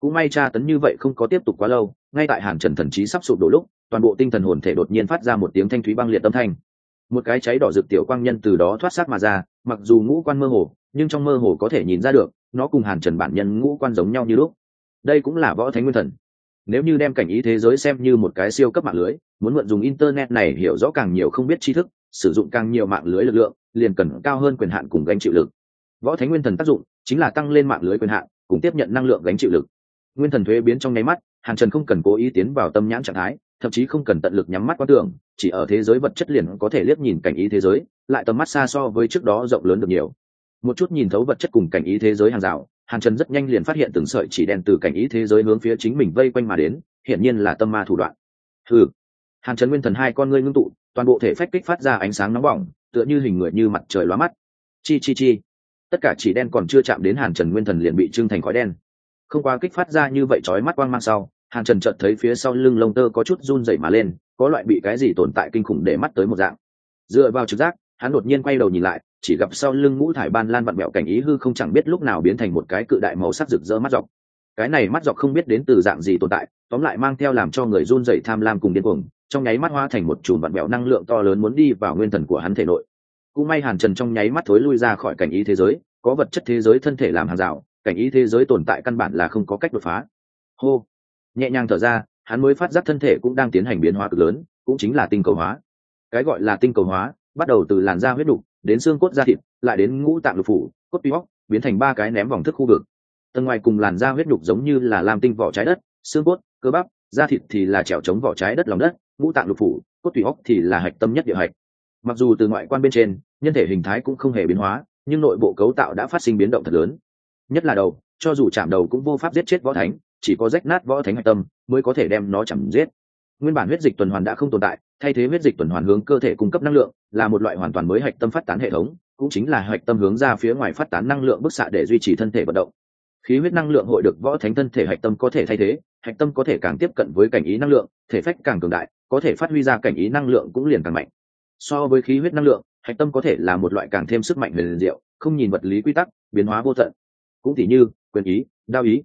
Cũng may tra tấn như vậy không có tiếp tục quá lâu, ngay tại hàn trần thần trí sắp sụp đổ lúc, toàn bộ tinh thần hồn thể đột nhiên phát ra một tiếng thanh thúy băng liệt tâm thanh. Một cái cháy đỏ rực tiểu quang nhân từ đó thoát sát mà ra, mặc dù ngũ quan mơ hồ, nhưng trong mơ hồ có thể nhìn ra được, nó cùng hàn trần bản nhân ngũ quan giống nhau như lúc. Đây cũng là võ thánh nguyên thần. Nếu như đem cảnh ý thế giới xem như một cái siêu cấp mạng lưới muốn mượn dùng internet này hiểu rõ càng nhiều không biết tri thức, sử dụng càng nhiều mạng lưới lực lượng, liền cần cao hơn quyền hạn cùng gánh chịu lực. Võ thánh nguyên thần tác dụng chính là tăng lên mạng lưới quyền hạn, cùng tiếp nhận năng lượng gánh chịu lực. Nguyên thần thuế biến trong nháy mắt, hàn trần không cần cố ý tiến vào tâm nhãn trạng thái, thậm chí không cần tận lực nhắm mắt quan tưởng, chỉ ở thế giới vật chất liền có thể liếc nhìn cảnh ý thế giới, lại tầm mắt xa so với trước đó rộng lớn được nhiều. Một chút nhìn thấu vật chất cùng cảnh ý thế giới hàng rào, hàn trần rất nhanh liền phát hiện từng sợi chỉ đen từ cảnh ý thế giới hướng phía chính mình vây quanh mà đến, hiển nhiên là tâm ma thủ đoạn. Ừ hàn trần nguyên thần hai con ngươi ngưng tụ, toàn bộ thể phách kích phát ra ánh sáng nóng bỏng, tựa như hình người như mặt trời lóa mắt. Chi chi chi. Tất cả chỉ đen còn chưa chạm đến hàn trần nguyên thần liền bị trưng thành khói đen. Không qua kích phát ra như vậy chói mắt quang mang sau, hàn trần chợt thấy phía sau lưng lông tơ có chút run dậy mà lên, có loại bị cái gì tồn tại kinh khủng để mắt tới một dạng. Dựa vào trực giác, hắn đột nhiên quay đầu nhìn lại, chỉ gặp sau lưng ngũ thải ban lan vặn mẹo cảnh ý hư không chẳng biết lúc nào biến thành một cái cự đại màu sắc rực rỡ mắt dọc cái này mắt dọc không biết đến từ dạng gì tồn tại, tóm lại mang theo làm cho người run dậy tham lam cùng điên cuồng, trong nháy mắt hoa thành một chùm vặn bẹo năng lượng to lớn muốn đi vào nguyên thần của hắn thể nội. Cũng may hàn trần trong nháy mắt thối lui ra khỏi cảnh ý thế giới, có vật chất thế giới thân thể làm hàng rào, cảnh ý thế giới tồn tại căn bản là không có cách đột phá. Hô! Nhẹ nhàng thở ra, hắn mới phát giác thân thể cũng đang tiến hành biến hóa cực lớn, cũng chính là tinh cầu hóa. Cái gọi là tinh cầu hóa, bắt đầu từ làn da huyết đục, đến xương cốt da thịt, lại đến ngũ tạng lục phủ, cốt tuy bóc, biến thành ba cái ném vòng thức khu vực tầng ngoài cùng làn da huyết nhục giống như là làm tinh vỏ trái đất, xương cốt, cơ bắp, da thịt thì là trèo chống vỏ trái đất lòng đất, ngũ tạng lục phủ, cốt tủy óc thì là hạch tâm nhất địa hạch. Mặc dù từ ngoại quan bên trên, nhân thể hình thái cũng không hề biến hóa, nhưng nội bộ cấu tạo đã phát sinh biến động thật lớn. Nhất là đầu, cho dù chạm đầu cũng vô pháp giết chết võ thánh, chỉ có rách nát võ thánh hạch tâm mới có thể đem nó chẳng giết. Nguyên bản huyết dịch tuần hoàn đã không tồn tại, thay thế huyết dịch tuần hoàn hướng cơ thể cung cấp năng lượng, là một loại hoàn toàn mới hạch tâm phát tán hệ thống, cũng chính là hạch tâm hướng ra phía ngoài phát tán năng lượng bức xạ để duy trì thân thể vận động khí huyết năng lượng hội được võ thánh thân thể hạch tâm có thể thay thế, hạch tâm có thể càng tiếp cận với cảnh ý năng lượng, thể phách càng cường đại, có thể phát huy ra cảnh ý năng lượng cũng liền càng mạnh. So với khí huyết năng lượng, hạch tâm có thể là một loại càng thêm sức mạnh huyền diệu, không nhìn vật lý quy tắc, biến hóa vô tận. Cũng tỉ như, quyền ý, đao ý.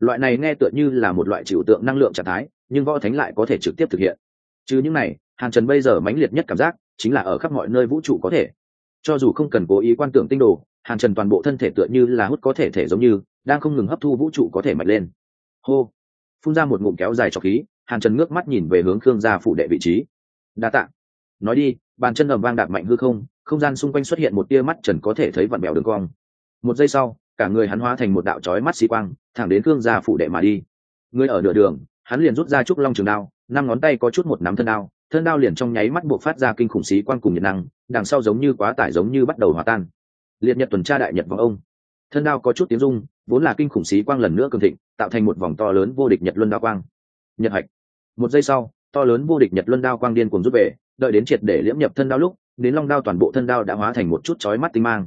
Loại này nghe tựa như là một loại trừu tượng năng lượng trạng thái, nhưng võ thánh lại có thể trực tiếp thực hiện. Chứ những này, hàn trần bây giờ mãnh liệt nhất cảm giác, chính là ở khắp mọi nơi vũ trụ có thể. Cho dù không cần cố ý quan tưởng tinh đồ, hàn trần toàn bộ thân thể tựa như là hút có thể thể giống như đang không ngừng hấp thu vũ trụ có thể mạnh lên. Hô. Phun ra một ngụm kéo dài cho khí, hàn trần ngước mắt nhìn về hướng khương gia phủ đệ vị trí. Đa t ạ nói đi, bàn chân ầm vang đạp mạnh hư không không gian xung quanh xuất hiện một tia mắt trần có thể thấy vặn bèo đường cong. Một giây sau, cả người hắn hóa thành một đạo trói mắt xi quang, thẳng đến khương gia phủ đệ mà đi. Người ở nửa đường, hắn liền rút ra trúc long trường đao, năm ngón tay có chút một nắm thân đao thân đao liền trong nháy mắt buộc phát ra kinh khủng xí quang cùng nhiệt năng, đằng sau giống như quá tải giống như bắt đầu hòa tan. Liệt nhật tuần tra đại nhật vào ông. Thân đao có chút tiếng rung vốn là kinh khủng xí quang lần nữa cường thịnh tạo thành một vòng to lớn vô địch nhật luân đao quang. Nhật hạch. Một giây sau to lớn vô địch nhật luân đao quang điên cuồng rút về đợi đến triệt để liễm nhập thân đao lúc đến long đao toàn bộ thân đao đã hóa thành một chút chói mắt tinh mang.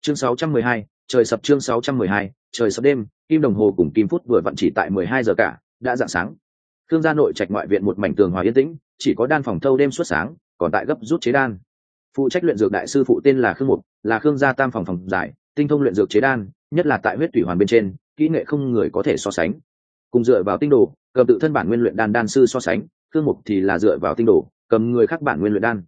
Chương 612, trời sập chương 612, trời sập đêm kim đồng hồ cùng kim phút vừa vặn chỉ tại 12 giờ cả đã dạng sáng. Khương gia nội trạch ngoại viện một mảnh tường hòa yên tĩnh chỉ có đan phòng thâu đêm suốt sáng còn tại gấp rút chế đan. Phụ trách luyện dược đại sư phụ tên là khương mục là khương gia tam phòng phòng giải tinh thông luyện dược chế đan nhất là tại huyết thủy hoàn bên trên, kỹ nghệ không người có thể so sánh. Cùng dựa vào tinh đồ, cầm tự thân bản nguyên luyện đan đan sư so sánh, khương mục thì là dựa vào tinh đồ, cầm người khác bản nguyên luyện đan.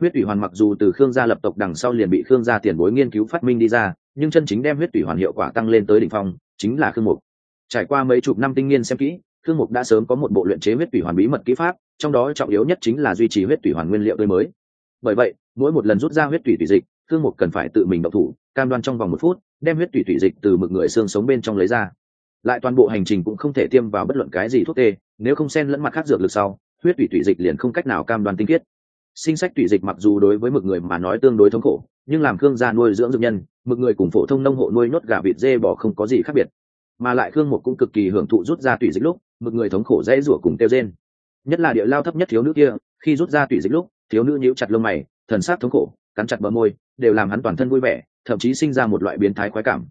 Huyết thủy hoàn mặc dù từ khương gia lập tộc đằng sau liền bị khương gia tiền bối nghiên cứu phát minh đi ra, nhưng chân chính đem huyết thủy hoàn hiệu quả tăng lên tới đỉnh phong, chính là khương mục. Trải qua mấy chục năm tinh nghiên xem kỹ, khương mục đã sớm có một bộ luyện chế huyết thủy hoàn bí mật kỹ pháp, trong đó trọng yếu nhất chính là duy trì huyết thủy hoàn nguyên liệu tươi mới. Bởi vậy, mỗi một lần rút ra huyết thủy thủy dịch khương mục cần phải tự mình động thủ, cam đoan trong vòng một phút, đem huyết tủy tủy dịch từ mực người xương sống bên trong lấy ra. Lại toàn bộ hành trình cũng không thể tiêm vào bất luận cái gì thuốc tê, nếu không xen lẫn mặt khác dược lực sau, huyết tủy tủy dịch liền không cách nào cam đoan tinh khiết. Sinh sách tủy dịch mặc dù đối với mực người mà nói tương đối thống khổ, nhưng làm khương gia nuôi dưỡng dược nhân, mực người cùng phổ thông nông hộ nuôi nhốt gà vịt dê bò không có gì khác biệt. Mà lại khương một cũng cực kỳ hưởng thụ rút ra tủy dịch lúc, mực người thống khổ dễ rủa cùng teo trên nhất là địa lao thấp nhất thiếu nữ kia, khi rút ra tủy dịch lúc, thiếu nữ nhíu chặt lông mày, thần sát thống khổ, cắn chặt bờ môi đều làm hắn toàn thân vui vẻ, thậm chí sinh ra một loại biến thái khoái cảm.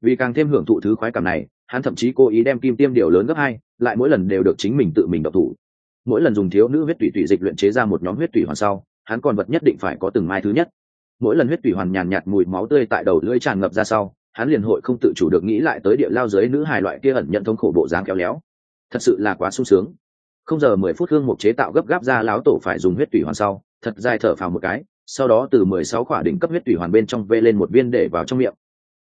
Vì càng thêm hưởng thụ thứ khoái cảm này, hắn thậm chí cố ý đem kim tiêm điều lớn gấp hai, lại mỗi lần đều được chính mình tự mình độc thủ. Mỗi lần dùng thiếu nữ huyết tủy tủy dịch luyện chế ra một nhóm huyết tủy hoàn sau, hắn còn vật nhất định phải có từng mai thứ nhất. Mỗi lần huyết tủy hoàn nhàn nhạt mùi máu tươi tại đầu lưỡi tràn ngập ra sau, hắn liền hội không tự chủ được nghĩ lại tới địa lao dưới nữ hài loại kia ẩn nhận thống khổ bộ dáng kéo léo. Thật sự là quá sung sướng. Không giờ mười phút hương một chế tạo gấp gáp ra láo tổ phải dùng huyết tủy hoàn sau, thật dài thở phào một cái sau đó từ mười sáu khỏa đỉnh cấp huyết tủy hoàn bên trong vê lên một viên để vào trong miệng.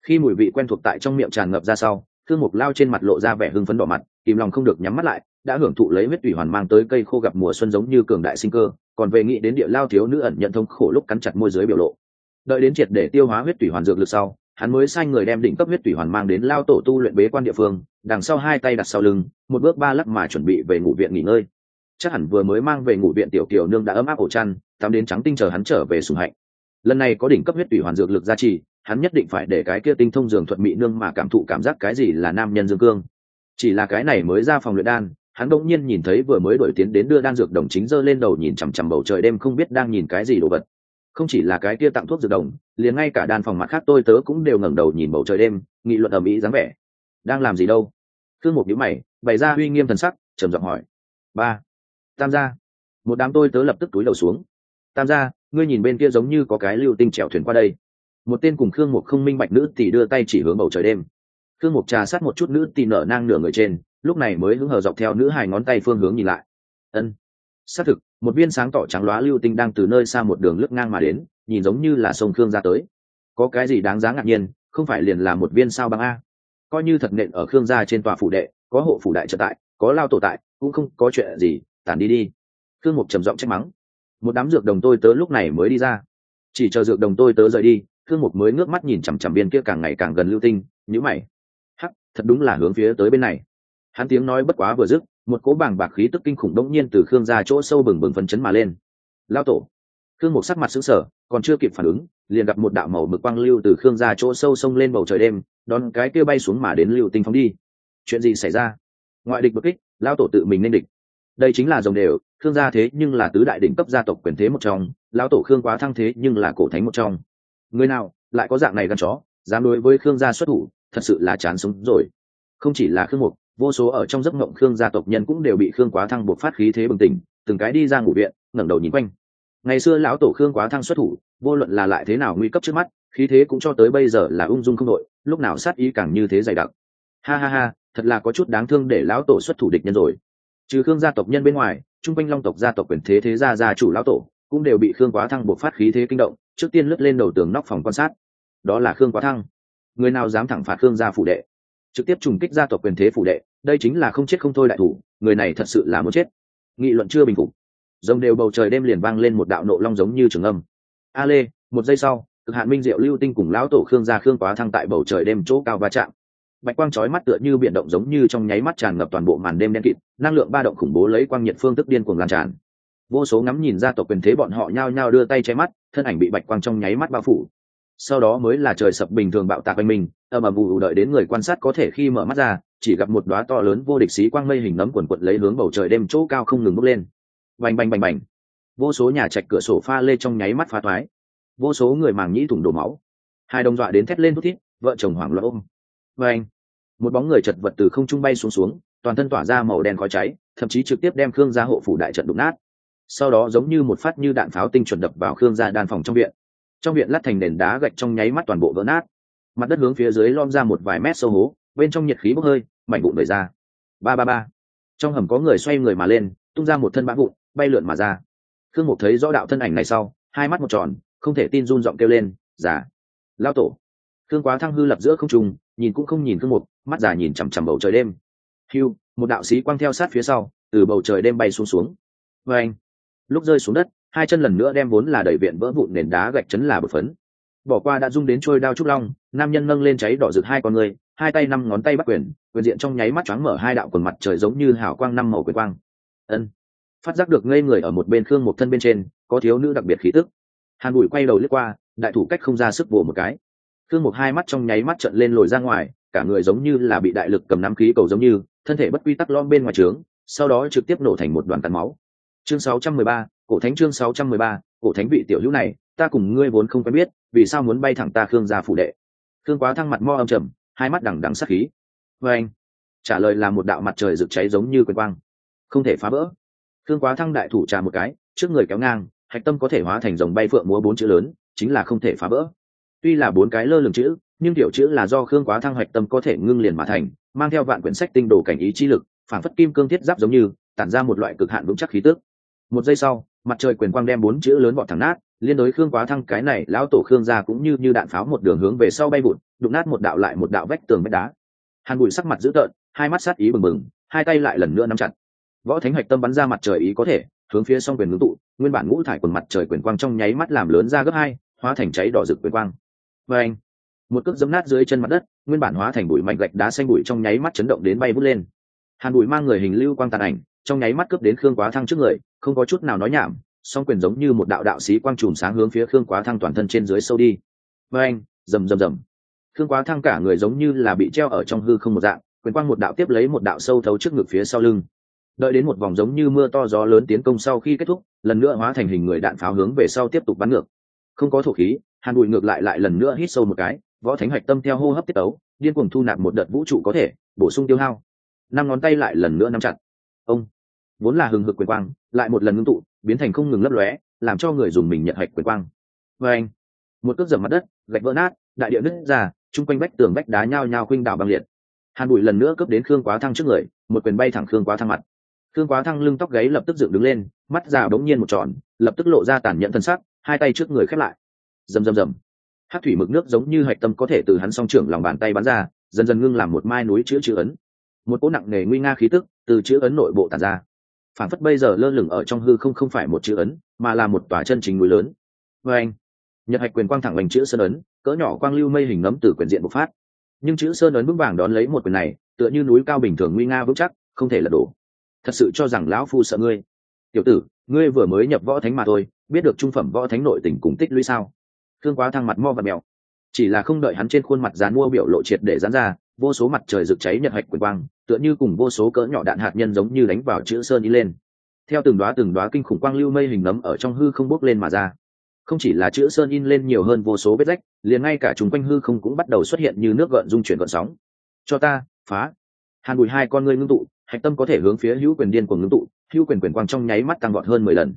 Khi mùi vị quen thuộc tại trong miệng tràn ngập ra sau thương mục lao trên mặt lộ ra vẻ hưng phấn đỏ mặt, kìm lòng không được nhắm mắt lại, đã hưởng thụ lấy huyết tủy hoàn mang tới cây khô gặp mùa xuân giống như cường đại sinh cơ, còn về nghĩ đến địa lao thiếu nữ ẩn nhận thông khổ lúc cắn chặt môi dưới biểu lộ. Đợi đến triệt để tiêu hóa huyết tủy hoàn dược lực sau, hắn mới sai người đem đỉnh cấp huyết tủy hoàn mang đến lao tổ tu luyện bế quan địa phương, đằng sau hai tay đặt sau lưng, một bước ba lắc mà chuẩn bị về ngủ viện nghỉ ngơi chắc hẳn vừa mới mang về ngủ viện tiểu kiều nương đã ấm áp ổ chăn, tắm đến trắng tinh chờ hắn trở về sùng hạnh. Lần này có đỉnh cấp huyết tủy hoàn dược lực gia trì, hắn nhất định phải để cái kia tinh thông giường thuận mỹ nương mà cảm thụ cảm giác cái gì là nam nhân dương cương. Chỉ là cái này mới ra phòng luyện đan, hắn đột nhiên nhìn thấy vừa mới đổi tiến đến đưa đan dược đồng chính giơ lên đầu nhìn chằm chằm bầu trời đêm không biết đang nhìn cái gì đồ vật. Không chỉ là cái kia tặng thuốc dược đồng, liền ngay cả đan phòng mặt khác tôi tớ cũng đều ngẩng đầu nhìn bầu trời đêm, nghị luận ầm ĩ dáng vẻ. Đang làm gì đâu? Thương một nhíu mày, bày ra uy nghiêm thần sắc, trầm giọng hỏi. Ba tam gia. Một đám tôi tớ lập tức túi đầu xuống. Tam gia, ngươi nhìn bên kia giống như có cái lưu tinh trèo thuyền qua đây. Một tên cùng khương mục không minh bạch nữ tỷ đưa tay chỉ hướng bầu trời đêm. Khương mục trà sát một chút nữ tỷ nở nang nửa người trên, lúc này mới hứng hờ dọc theo nữ hài ngón tay phương hướng nhìn lại. Ân. Xác thực, một viên sáng tỏ trắng loá lưu tinh đang từ nơi xa một đường lướt ngang mà đến, nhìn giống như là sông khương ra tới. Có cái gì đáng giá ngạc nhiên, không phải liền là một viên sao băng a? Coi như thật nện ở khương gia trên tòa phủ đệ, có hộ phủ đại trợ tại, có lao tổ tại, cũng không có chuyện gì tản đi đi. Khương mục trầm giọng trách mắng. Một đám dược đồng tôi tớ lúc này mới đi ra. Chỉ chờ dược đồng tôi tớ rời đi, khương mục mới ngước mắt nhìn chằm chằm biên kia càng ngày càng gần lưu tinh nhữ mày. Hắc, thật đúng là hướng phía tới bên này. Hắn tiếng nói bất quá vừa dứt, một cỗ bảng bạc khí tức kinh khủng đống nhiên từ khương ra chỗ sâu bừng bừng phấn chấn mà lên. Lao tổ. Khương mục sắc mặt xứng sở còn chưa kịp phản ứng, liền gặp một đạo màu mực quang lưu từ khương ra chỗ sâu sông lên bầu trời đêm, đón cái kia bay xuống mà đến lưu tinh phóng đi. Chuyện gì xảy ra? Ngoại địch bất kích, lao tổ tự mình nên địch đây chính là dòng đều, khương gia thế nhưng là tứ đại đỉnh cấp gia tộc quyền thế một trong, lão tổ khương quá thăng thế nhưng là cổ thánh một trong. Người nào lại có dạng này gắn chó, dám đối với khương gia xuất thủ, thật sự là chán sống rồi. Không chỉ là khương mục, vô số ở trong giấc mộng khương gia tộc nhân cũng đều bị khương quá thăng buộc phát khí thế bừng tỉnh, từng cái đi ra ngủ viện, ngẩng đầu nhìn quanh. Ngày xưa lão tổ khương quá thăng xuất thủ, vô luận là lại thế nào nguy cấp trước mắt, khí thế cũng cho tới bây giờ là ung dung không đội, lúc nào sát ý càng như thế dày đặc. Ha ha ha, thật là có chút đáng thương để lão tổ xuất thủ địch nhân rồi trừ khương gia tộc nhân bên ngoài, chung quanh long tộc gia tộc quyền thế thế gia gia chủ lão tổ cũng đều bị khương quá thăng buộc phát khí thế kinh động, trước tiên lướt lên đầu tường nóc phòng quan sát. Đó là khương quá thăng. Người nào dám thẳng phạt khương gia phủ đệ? Trực tiếp trùng kích gia tộc quyền thế phủ đệ, đây chính là không chết không thôi đại thủ, người này thật sự là muốn chết. Nghị luận chưa bình phục. Rồng đều bầu trời đêm liền vang lên một đạo nộ long giống như trường âm. A lê, một giây sau, cực hạn minh diệu lưu tinh cùng lão tổ khương gia khương quá thăng tại bầu trời đêm chỗ cao va chạm bạch quang chói mắt tựa như biển động giống như trong nháy mắt tràn ngập toàn bộ màn đêm đen kịt, năng lượng ba động khủng bố lấy quang nhiệt phương tức điên cuồng lan tràn. Vô số ngắm nhìn ra tộc quyền thế bọn họ nhao nhao đưa tay che mắt, thân ảnh bị bạch quang trong nháy mắt bao phủ. Sau đó mới là trời sập bình thường bạo tạc quanh mình, ầm ầm vụ đợi đến người quan sát có thể khi mở mắt ra, chỉ gặp một đóa to lớn vô địch xí quang mây hình nấm quần quật lấy hướng bầu trời đêm chỗ cao không ngừng bốc lên. Bành bành bành bành. Vô số nhà trạch cửa sổ pha lê trong nháy mắt phá thoái. Vô số người màng nhĩ thủng đổ máu. Hai đồng dọa đến thét lên thút thít, vợ chồng hoảng loạn ôm bành một bóng người chật vật từ không trung bay xuống xuống, toàn thân tỏa ra màu đen khói cháy, thậm chí trực tiếp đem khương gia hộ phủ đại trận đụng nát. Sau đó giống như một phát như đạn pháo tinh chuẩn đập vào khương gia đan phòng trong viện. Trong viện lát thành nền đá gạch trong nháy mắt toàn bộ vỡ nát. Mặt đất hướng phía dưới lom ra một vài mét sâu hố, bên trong nhiệt khí bốc hơi, mảnh bụng đẩy ra. Ba ba ba. Trong hầm có người xoay người mà lên, tung ra một thân bã vụn, bay lượn mà ra. Khương mục thấy rõ đạo thân ảnh này sau, hai mắt một tròn, không thể tin run giọng kêu lên giả lao tổ. Khương quá thăng hư lập giữa không trùng nhìn cũng không nhìn khương mục, mắt già nhìn chằm chằm bầu trời đêm. Hiu một đạo sĩ quang theo sát phía sau, từ bầu trời đêm bay xuống xuống. Vê anh, lúc rơi xuống đất, hai chân lần nữa đem vốn là đẩy viện vỡ vụn nền đá gạch chấn là bột phấn. Bỏ qua đã rung đến trôi đao trúc long, nam nhân nâng lên cháy đỏ rực hai con người, hai tay năm ngón tay bắt quyền quyền diện trong nháy mắt choáng mở hai đạo quần mặt trời giống như hảo quang năm màu quyền quang. Ân. Phát giác được ngây người ở một bên khương một thân bên trên, có thiếu nữ đặc biệt khí tức. Hàn bụi quay đầu lướt qua, đại thủ cách không ra sức vồ một cái khương một hai mắt trong nháy mắt trận lên lồi ra ngoài cả người giống như là bị đại lực cầm nắm khí cầu giống như thân thể bất quy tắc lom bên ngoài trướng sau đó trực tiếp nổ thành một đoàn tàn máu. Chương 613, cổ thánh chương 613, cổ thánh vị tiểu hữu này ta cùng ngươi vốn không quen biết vì sao muốn bay thẳng ta khương gia phủ đệ? Khương quá thăng mặt mo âm trầm hai mắt đằng đằng sắc khí. Vê anh trả lời là một đạo mặt trời rực cháy giống như quyền quang. Không thể phá vỡ. Khương quá thăng đại thủ trà một cái trước người kéo ngang hạch tâm có thể hóa thành dòng bay phượng múa bốn chữ lớn chính là không thể phá vỡ tuy là bốn cái lơ lửng chữ, nhưng tiểu chữ là do khương quá thăng hoạch tâm có thể ngưng liền mà thành, mang theo vạn quyển sách tinh đồ cảnh ý chi lực, phản phất kim cương thiết giáp giống như, tản ra một loại cực hạn vững chắc khí tức. Một giây sau, mặt trời quyền quang đem bốn chữ lớn vọt thẳng nát, liên đối khương quá thăng cái này, lão tổ khương ra cũng như như đạn pháo một đường hướng về sau bay vụt, đụng nát một đạo lại một đạo vách tường vách đá. Hàn bụi sắc mặt dữ tợn, hai mắt sát ý bừng bừng, hai tay lại lần nữa nắm chặt. Võ thánh hạch tâm bắn ra mặt trời ý có thể, hướng phía song quyền ngưng tụ, nguyên bản ngũ thải quần mặt trời quyền quang trong nháy mắt làm lớn ra gấp hai, hóa thành cháy đỏ rực quyền quang và anh, một cước giấm nát dưới chân mặt đất, nguyên bản hóa thành bụi mảnh gạch đá xanh bụi trong nháy mắt chấn động đến bay vút lên. Hàn bụi mang người hình lưu quang tàn ảnh, trong nháy mắt cướp đến khương quá thăng trước người, không có chút nào nói nhảm, song quyền giống như một đạo đạo sĩ quang trùm sáng hướng phía khương quá thăng toàn thân trên dưới sâu đi. Và anh, rầm rầm rầm. Khương quá thăng cả người giống như là bị treo ở trong hư không một dạng, quyền quang một đạo tiếp lấy một đạo sâu thấu trước ngực phía sau lưng. Đợi đến một vòng giống như mưa to gió lớn tiến công sau khi kết thúc, lần nữa hóa thành hình người đạn pháo hướng về sau tiếp tục bắn ngược. Không có thổ khí hàn bụi ngược lại lại lần nữa hít sâu một cái, võ thánh hoạch tâm theo hô hấp tiết tấu, điên cuồng thu nạp một đợt vũ trụ có thể, bổ sung tiêu hao. Năm ngón tay lại lần nữa nắm chặt. Ông, vốn là hừng hực quyền quang, lại một lần ngưng tụ, biến thành không ngừng lấp lóe, làm cho người dùng mình nhận hạch quyền quang. Vê anh, một cước dầm mặt đất, gạch vỡ nát, đại địa nứt ra, chung quanh vách tường vách đá nhao nhao khuynh đảo băng liệt. Hàn bụi lần nữa cướp đến khương quá thăng trước người, một quyền bay thẳng khương quá thăng mặt. Khương quá thăng lưng tóc gáy lập tức dựng đứng lên, mắt già đống nhiên một tròn, lập tức lộ ra tàn nhẫn thân sắc, hai tay trước người khép lại rầm rầm rầm. Hát thủy mực nước giống như hạch tâm có thể từ hắn song trưởng lòng bàn tay bắn ra, dần dần ngưng làm một mai núi chữ chữ ấn. Một cỗ nặng nề nguy nga khí tức từ chữ ấn nội bộ tàn ra. Phản phất bây giờ lơ lửng ở trong hư không không phải một chữ ấn, mà là một tòa chân chính núi lớn. Vê anh, nhật hạch quyền quang thẳng bành chữ sơn ấn, cỡ nhỏ quang lưu mây hình nấm từ quyền diện bộc phát. Nhưng chữ sơn ấn vững vàng đón lấy một quyền này, tựa như núi cao bình thường nguy nga vững chắc, không thể lật đổ. Thật sự cho rằng lão phu sợ ngươi. Tiểu tử, ngươi vừa mới nhập võ thánh mà thôi, biết được trung phẩm võ thánh nội tình cùng tích lũy sao? Khương quá thăng mặt mo và mèo. Chỉ là không đợi hắn trên khuôn mặt dán mua biểu lộ triệt để dán ra, vô số mặt trời rực cháy nhật hạch quyền quang, tựa như cùng vô số cỡ nhỏ đạn hạt nhân giống như đánh vào chữ sơn đi lên. Theo từng đoá từng đoá kinh khủng quang lưu mây hình nấm ở trong hư không bốc lên mà ra. Không chỉ là chữ sơn in lên nhiều hơn vô số vết rách, liền ngay cả chúng quanh hư không cũng bắt đầu xuất hiện như nước gợn dung chuyển gợn sóng. Cho ta, phá. Hàn bùi hai con ngươi ngưng tụ, hạch tâm có thể hướng phía hữu quyền điên của ngưng tụ, hữu quyền quyền quang trong nháy mắt tăng gọt hơn mười lần.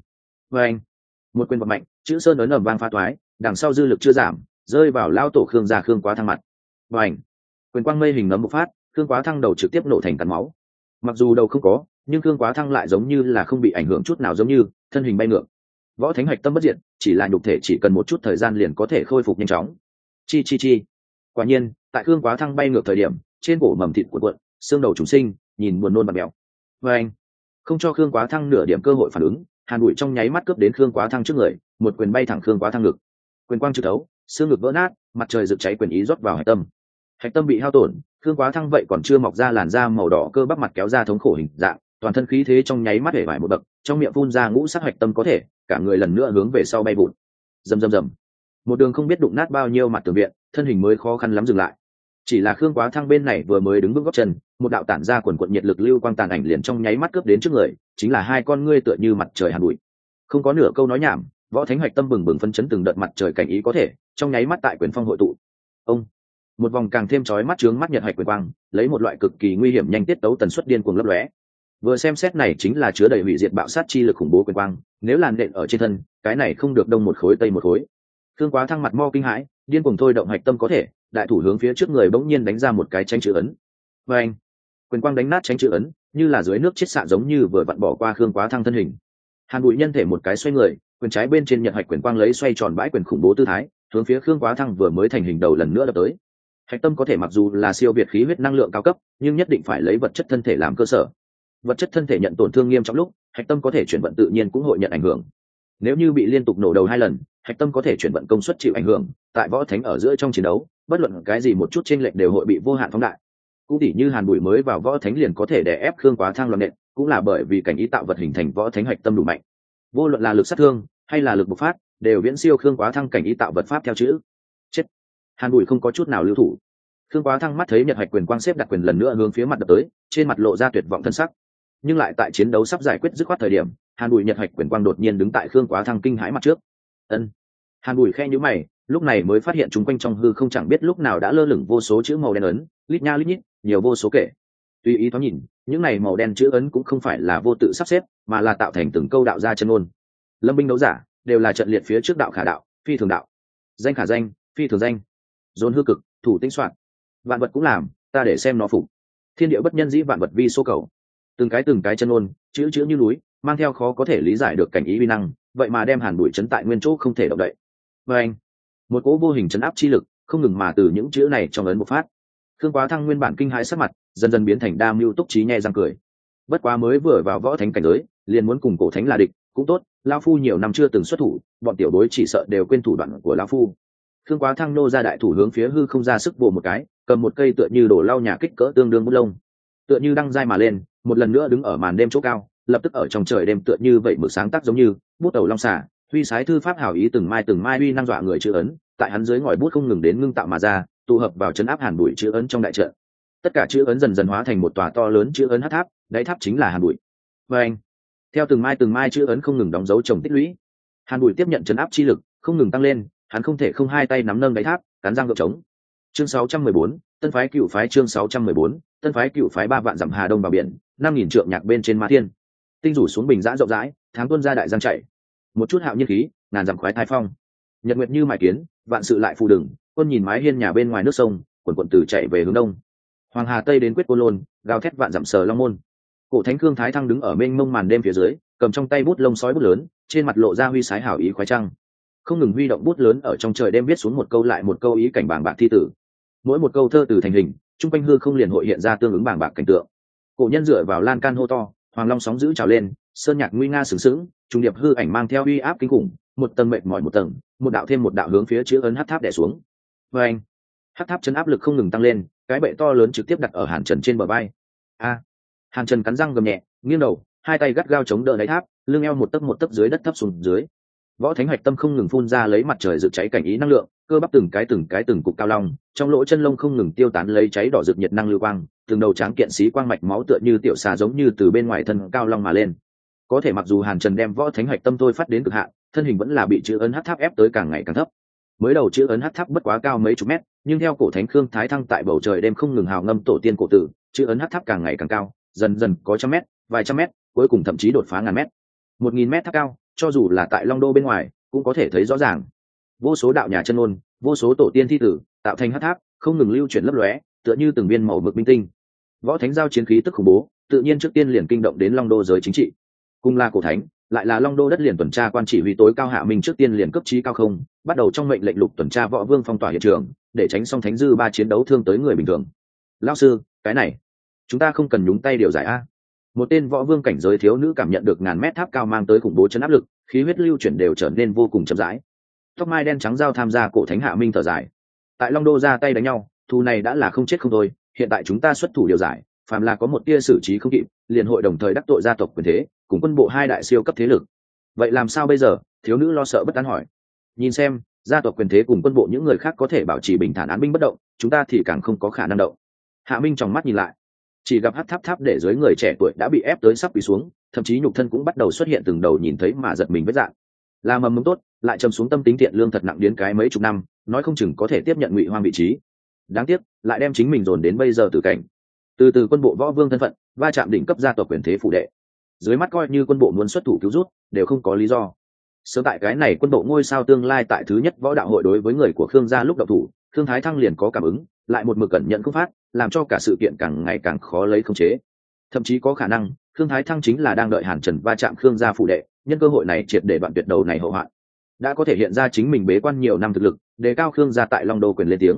Vê anh, một quyền vọt mạnh, chữ sơn ấn ẩm vang pha toái đằng sau dư lực chưa giảm, rơi vào lao tổ khương gia khương quá thăng mặt. Và ảnh quyền quang mây hình nấm bộc phát, khương quá thăng đầu trực tiếp nổ thành cắn máu. Mặc dù đầu không có, nhưng khương quá thăng lại giống như là không bị ảnh hưởng chút nào giống như thân hình bay ngược. Võ thánh hạch tâm bất diệt, chỉ là nhục thể chỉ cần một chút thời gian liền có thể khôi phục nhanh chóng. Chi chi chi! Quả nhiên, tại khương quá thăng bay ngược thời điểm, trên cổ mầm thịt của quận xương đầu chúng sinh, nhìn buồn nôn bật mèo vê anh không cho khương quá thăng nửa điểm cơ hội phản ứng, hàn bụi trong nháy mắt cướp đến khương quá thăng trước người, một quyền bay thẳng khương quá thăng ngực quyền quang trực đấu xương ngực vỡ nát, mặt trời rực cháy quyền ý rót vào hạch tâm. Hạch tâm bị hao tổn thương quá thăng vậy còn chưa mọc ra làn da màu đỏ cơ bắp mặt kéo ra thống khổ hình dạng, toàn thân khí thế trong nháy mắt hể vải một bậc, trong miệng phun ra ngũ sắc hạch tâm có thể, cả người lần nữa hướng về sau bay vụn. rầm rầm rầm. Một đường không biết đụng nát bao nhiêu mặt tường viện, thân hình mới khó khăn lắm dừng lại. Chỉ là khương quá thăng bên này vừa mới đứng bước góc chân, một đạo tản ra quần quận nhiệt lực lưu quang tàn ảnh liền trong nháy mắt cướp đến trước người, chính là hai con ngươi tựa như mặt trời hàn bụi. Không có nửa câu nói nhảm võ thánh hoạch tâm bừng bừng phân chấn từng đợt mặt trời cảnh ý có thể, trong nháy mắt tại quyền phong hội tụ. Ông, một vòng càng thêm chói mắt trướng mắt nhật hạch quyền quang, lấy một loại cực kỳ nguy hiểm nhanh tiết tấu tần suất điên cuồng lấp lóe. Vừa xem xét này chính là chứa đầy hủy diệt bạo sát chi lực khủng bố quyền quang, nếu làn nện ở trên thân, cái này không được đông một khối tây một khối. Thương quá thăng mặt mo kinh hãi, điên cuồng thôi động hạch tâm có thể, đại thủ hướng phía trước người bỗng nhiên đánh ra một cái tranh chữ ấn. Và anh quyền quang đánh nát tranh chữ ấn, như là dưới nước chết xạ giống như vừa vặn bỏ qua khương quá thăng thân hình. Hàn bụi nhân thể một cái xoay người quyền trái bên trên nhận hạch quyền quang lấy xoay tròn bãi quyền khủng bố tư thái, hướng phía khương quá thăng vừa mới thành hình đầu lần nữa đập tới. Hạch tâm có thể mặc dù là siêu việt khí huyết năng lượng cao cấp, nhưng nhất định phải lấy vật chất thân thể làm cơ sở. Vật chất thân thể nhận tổn thương nghiêm trọng lúc, hạch tâm có thể chuyển vận tự nhiên cũng hội nhận ảnh hưởng. Nếu như bị liên tục nổ đầu hai lần, hạch tâm có thể chuyển vận công suất chịu ảnh hưởng, tại võ thánh ở giữa trong chiến đấu, bất luận cái gì một chút trên lệnh đều hội bị vô hạn phóng đại. Cũng tỉ như hàn bụi mới vào võ thánh liền có thể đè ép khương quá thang loạn nện, cũng là bởi vì cảnh ý tạo vật hình thành võ thánh hạch tâm đủ mạnh. Vô luận là lực sát thương hay là lực bộc phát, đều viễn siêu khương quá thăng cảnh ý tạo vật pháp theo chữ. Chết. Hàn bùi không có chút nào lưu thủ. Khương quá thăng mắt thấy nhật hạch quyền quang xếp đặt quyền lần nữa hướng phía mặt đập tới, trên mặt lộ ra tuyệt vọng thân sắc. Nhưng lại tại chiến đấu sắp giải quyết dứt khoát thời điểm, hàn bùi nhật hạch quyền quang đột nhiên đứng tại khương quá thăng kinh hãi mặt trước. Ân. Hàn bùi khe nhữ mày, lúc này mới phát hiện chung quanh trong hư không chẳng biết lúc nào đã lơ lửng vô số chữ màu đen ấn, lít nha lít nhít, nhiều vô số kể. Tùy ý thoáng nhìn, những này màu đen chữ ấn cũng không phải là vô tự sắp xếp, mà là tạo thành từng câu đạo ra chân ôn lâm binh đấu giả, đều là trận liệt phía trước đạo khả đạo, phi thường đạo. Danh khả danh, phi thường danh. Dồn hư cực, thủ tinh soạn. Vạn vật cũng làm, ta để xem nó phục. Thiên địa bất nhân dĩ vạn vật vi số cầu. Từng cái từng cái chân ôn, chữ chữ như núi, mang theo khó có thể lý giải được cảnh ý vi năng, vậy mà đem hàn bụi chấn tại nguyên chỗ không thể động đậy. Và anh, một cỗ vô hình chấn áp chi lực, không ngừng mà từ những chữ này trong ấn một phát. Thương quá thăng nguyên bản kinh hãi sắc mặt, dần dần biến thành đa mưu túc trí nhẹ răng cười. Bất quá mới vừa vào võ thánh cảnh giới, liền muốn cùng cổ thánh là địch, cũng tốt lao phu nhiều năm chưa từng xuất thủ, bọn tiểu bối chỉ sợ đều quên thủ đoạn của lao phu. Thương quá thăng nô ra đại thủ hướng phía hư không ra sức vồ một cái, cầm một cây tựa như đổ lau nhà kích cỡ tương đương bút lông. Tựa như đăng dai mà lên, một lần nữa đứng ở màn đêm chỗ cao, lập tức ở trong trời đêm tựa như vậy mực sáng tác giống như, bút đầu long xả, huy sái thư pháp hảo ý từng mai từng mai uy năng dọa người chữ ấn, tại hắn dưới ngòi bút không ngừng đến ngưng tạo mà ra, tụ hợp vào chấn áp hàn bụi chữ ấn trong đại trận. Tất cả chữ ấn dần dần hóa thành một tòa to lớn chữ ấn hát tháp, đáy tháp chính là hàn bụi. Và anh theo từng mai từng mai chữ ấn không ngừng đóng dấu trồng tích lũy. Hàn bùi tiếp nhận chấn áp chi lực không ngừng tăng lên hắn không thể không hai tay nắm nâng đáy tháp cắn răng gợp trống. Chương 614, tân phái cựu phái chương 614, tân phái cựu phái ba vạn dặm hà đông vào biển năm nghìn trượng nhạc bên trên ma thiên. Tinh rủ xuống bình giã rộng rãi tháng tuân ra đại giang chạy. Một chút hạo nhiên khí ngàn dặm khoái thai phong. Nhật nguyệt như mải kiến vạn sự lại phù đừng quân nhìn mái hiên nhà bên ngoài nước sông quần quận từ chạy về hướng đông. Hoàng hà tây đến quyết cô lôn gào thét vạn dặm sờ long môn cổ thánh cương thái thăng đứng ở mênh mông màn đêm phía dưới, cầm trong tay bút lông sói bút lớn, trên mặt lộ ra huy sái hảo ý khoái trăng. Không ngừng huy động bút lớn ở trong trời đêm viết xuống một câu lại một câu ý cảnh bảng bạc thi tử. Mỗi một câu thơ từ thành hình, chung quanh hư không liền hội hiện ra tương ứng bảng bạc cảnh tượng. Cổ nhân dựa vào lan can hô to, hoàng long sóng giữ trào lên, sơn nhạc nguy nga sừng sững, trung điệp hư ảnh mang theo uy áp kinh khủng, một tầng mệt mỏi một tầng, một đạo thêm một đạo hướng phía chữ ấn hát tháp đẻ xuống. Vê anh hát tháp chấn áp lực không ngừng tăng lên, cái bệ to lớn trực tiếp đặt ở hàn trần trên bờ bay a hàn trần cắn răng gầm nhẹ, nghiêng đầu, hai tay gắt gao chống đỡ đáy tháp, lưng eo một tấc một tấc dưới đất thấp xuống dưới. Võ thánh hoạch tâm không ngừng phun ra lấy mặt trời dự cháy cảnh ý năng lượng, cơ bắp từng cái từng cái từng cục cao long, trong lỗ chân lông không ngừng tiêu tán lấy cháy đỏ rực nhiệt năng lưu quang, từng đầu tráng kiện sĩ quang mạch máu tựa như tiểu xà giống như từ bên ngoài thân cao long mà lên. Có thể mặc dù hàn trần đem võ thánh hoạch tâm thôi phát đến cực hạn, thân hình vẫn là bị chữ ấn hát tháp ép tới càng ngày càng thấp. Mới đầu chữ ấn hát tháp bất quá cao mấy chục mét, nhưng theo cổ thánh khương thái thăng tại bầu trời đêm không ngừng hào ngâm tổ tiên cổ tử, chữ ấn hát tháp càng ngày càng cao dần dần có trăm mét, vài trăm mét, cuối cùng thậm chí đột phá ngàn mét. Một nghìn mét tháp cao, cho dù là tại long đô bên ngoài, cũng có thể thấy rõ ràng. Vô số đạo nhà chân ôn vô số tổ tiên thi tử, tạo thành hát tháp, không ngừng lưu chuyển lấp lóe, tựa như từng viên màu mực minh tinh. Võ thánh giao chiến khí tức khủng bố, tự nhiên trước tiên liền kinh động đến long đô giới chính trị. Cùng là cổ thánh, lại là long đô đất liền tuần tra quan chỉ huy tối cao hạ minh trước tiên liền cấp trí cao không, bắt đầu trong mệnh lệnh lục tuần tra võ vương phong tỏa hiện trường, để tránh song thánh dư ba chiến đấu thương tới người bình thường. Lao sư, cái này chúng ta không cần nhúng tay điều giải a. Một tên võ vương cảnh giới thiếu nữ cảm nhận được ngàn mét tháp cao mang tới khủng bố chấn áp lực, khí huyết lưu chuyển đều trở nên vô cùng chậm rãi. Tóc mai đen trắng giao tham gia cổ thánh hạ minh thở dài. Tại long đô ra tay đánh nhau, thù này đã là không chết không thôi, hiện tại chúng ta xuất thủ điều giải, phàm là có một tia xử trí không kịp, liền hội đồng thời đắc tội gia tộc quyền thế, cùng quân bộ hai đại siêu cấp thế lực. Vậy làm sao bây giờ? Thiếu nữ lo sợ bất tán hỏi. Nhìn xem, gia tộc quyền thế cùng quân bộ những người khác có thể bảo trì bình thản án binh bất động, chúng ta thì càng không có khả năng động. Hạ minh trong mắt nhìn lại chỉ gặp hát tháp tháp để dưới người trẻ tuổi đã bị ép tới sắp bị xuống, thậm chí nhục thân cũng bắt đầu xuất hiện từng đầu nhìn thấy mà giật mình vết dạng. Là mầm mống tốt, lại chầm xuống tâm tính thiện lương thật nặng đến cái mấy chục năm, nói không chừng có thể tiếp nhận ngụy hoang vị trí. Đáng tiếc, lại đem chính mình dồn đến bây giờ từ cảnh. Từ từ quân bộ võ vương thân phận, va chạm đỉnh cấp gia tộc quyền thế phụ đệ. Dưới mắt coi như quân bộ muốn xuất thủ cứu rút, đều không có lý do. Sớm tại cái này quân bộ ngôi sao tương lai tại thứ nhất võ đạo hội đối với người của khương gia lúc đậu thủ, khương thái thăng liền có cảm ứng, lại một mực cẩn nhận không phát làm cho cả sự kiện càng ngày càng khó lấy khống chế. Thậm chí có khả năng, khương thái thăng chính là đang đợi hàn trần va chạm khương gia phụ đệ, nhân cơ hội này triệt để đoạn tuyệt đầu này hậu hoạn. Đã có thể hiện ra chính mình bế quan nhiều năm thực lực, đề cao khương gia tại long đô quyền lên tiếng.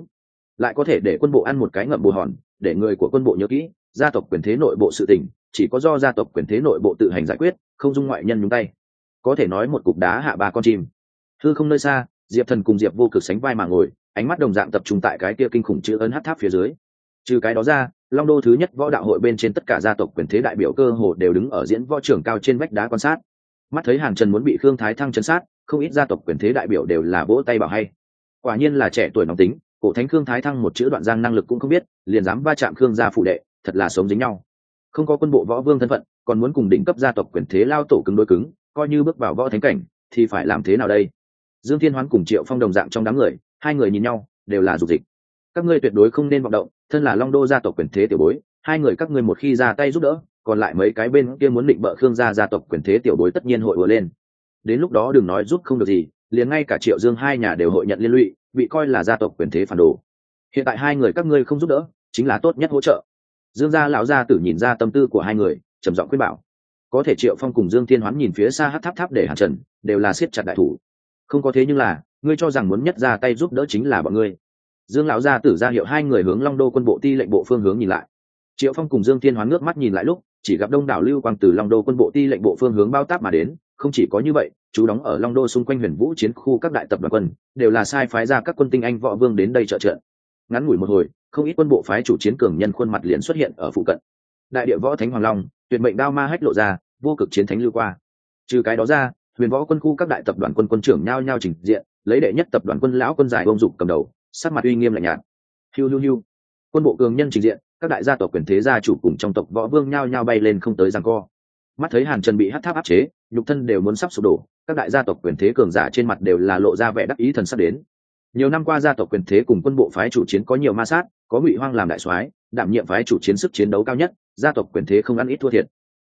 Lại có thể để quân bộ ăn một cái ngậm bù hòn, để người của quân bộ nhớ kỹ, gia tộc quyền thế nội bộ sự tình, chỉ có do gia tộc quyền thế nội bộ tự hành giải quyết, không dung ngoại nhân nhúng tay. Có thể nói một cục đá hạ ba con chim. Thư không nơi xa, diệp thần cùng diệp vô cực sánh vai mà ngồi, ánh mắt đồng dạng tập trung tại cái kia kinh khủng chữ ấn hát tháp phía dưới trừ cái đó ra, long đô thứ nhất võ đạo hội bên trên tất cả gia tộc quyền thế đại biểu cơ hồ đều đứng ở diễn võ trưởng cao trên vách đá quan sát. Mắt thấy hàng trần muốn bị khương thái thăng chấn sát, không ít gia tộc quyền thế đại biểu đều là vỗ tay bảo hay. Quả nhiên là trẻ tuổi nóng tính, cổ thánh khương thái thăng một chữ đoạn giang năng lực cũng không biết, liền dám va chạm khương gia phụ đệ, thật là sống dính nhau. Không có quân bộ võ vương thân phận, còn muốn cùng đỉnh cấp gia tộc quyền thế lao tổ cứng đối cứng, coi như bước vào võ thánh cảnh, thì phải làm thế nào đây? Dương thiên hoán cùng triệu phong đồng dạng trong đám người, hai người nhìn nhau, đều là dục dịch. Các ngươi tuyệt đối không nên vọng động thân là long đô gia tộc quyền thế tiểu bối, hai người các ngươi một khi ra tay giúp đỡ, còn lại mấy cái bên kia muốn định bợ khương gia gia tộc quyền thế tiểu bối tất nhiên hội vừa lên. Đến lúc đó đừng nói giúp không được gì, liền ngay cả triệu dương hai nhà đều hội nhận liên lụy, bị coi là gia tộc quyền thế phản đồ. Hiện tại hai người các ngươi không giúp đỡ, chính là tốt nhất hỗ trợ. Dương gia lão gia tử nhìn ra tâm tư của hai người, trầm giọng khuyên bảo. Có thể triệu phong cùng dương thiên hoán nhìn phía xa hát tháp tháp để hàn trần, đều là siết chặt đại thủ. Không có thế nhưng là, ngươi cho rằng muốn nhất ra tay giúp đỡ chính là bọn ngươi dương lão gia tử ra hiệu hai người hướng long đô quân bộ ti lệnh bộ phương hướng nhìn lại. Triệu phong cùng dương thiên hoán ngước mắt nhìn lại lúc, chỉ gặp đông đảo lưu quang từ long đô quân bộ ti lệnh bộ phương hướng bao táp mà đến, không chỉ có như vậy, chú đóng ở long đô xung quanh huyền vũ chiến khu các đại tập đoàn quân, đều là sai phái ra các quân tinh anh võ vương đến đây trợ trợ. Ngắn ngủi một hồi, không ít quân bộ phái chủ chiến cường nhân khuôn mặt liền xuất hiện ở phụ cận. Đại địa võ thánh hoàng long, tuyệt mệnh đao ma hách lộ ra, vô cực chiến thánh lưu qua. Trừ cái đó ra, huyền võ quân khu các đại tập đoàn quân quân trưởng nhao nhao trình diện, lấy đệ nhất tập đoàn quân lão quân giải ông dục cầm đầu sắc mặt uy nghiêm lạnh nhạt. Hiu hiu hiu. Quân bộ cường nhân trình diện, các đại gia tộc quyền thế gia chủ cùng trong tộc võ vương nhao nhao bay lên không tới giằng co. Mắt thấy hàn trần bị hát tháp áp chế, nhục thân đều muốn sắp sụp đổ, các đại gia tộc quyền thế cường giả trên mặt đều là lộ ra vẻ đắc ý thần sắp đến. Nhiều năm qua gia tộc quyền thế cùng quân bộ phái chủ chiến có nhiều ma sát, có ngụy hoang làm đại soái, đảm nhiệm phái chủ chiến sức chiến đấu cao nhất, gia tộc quyền thế không ăn ít thua thiệt.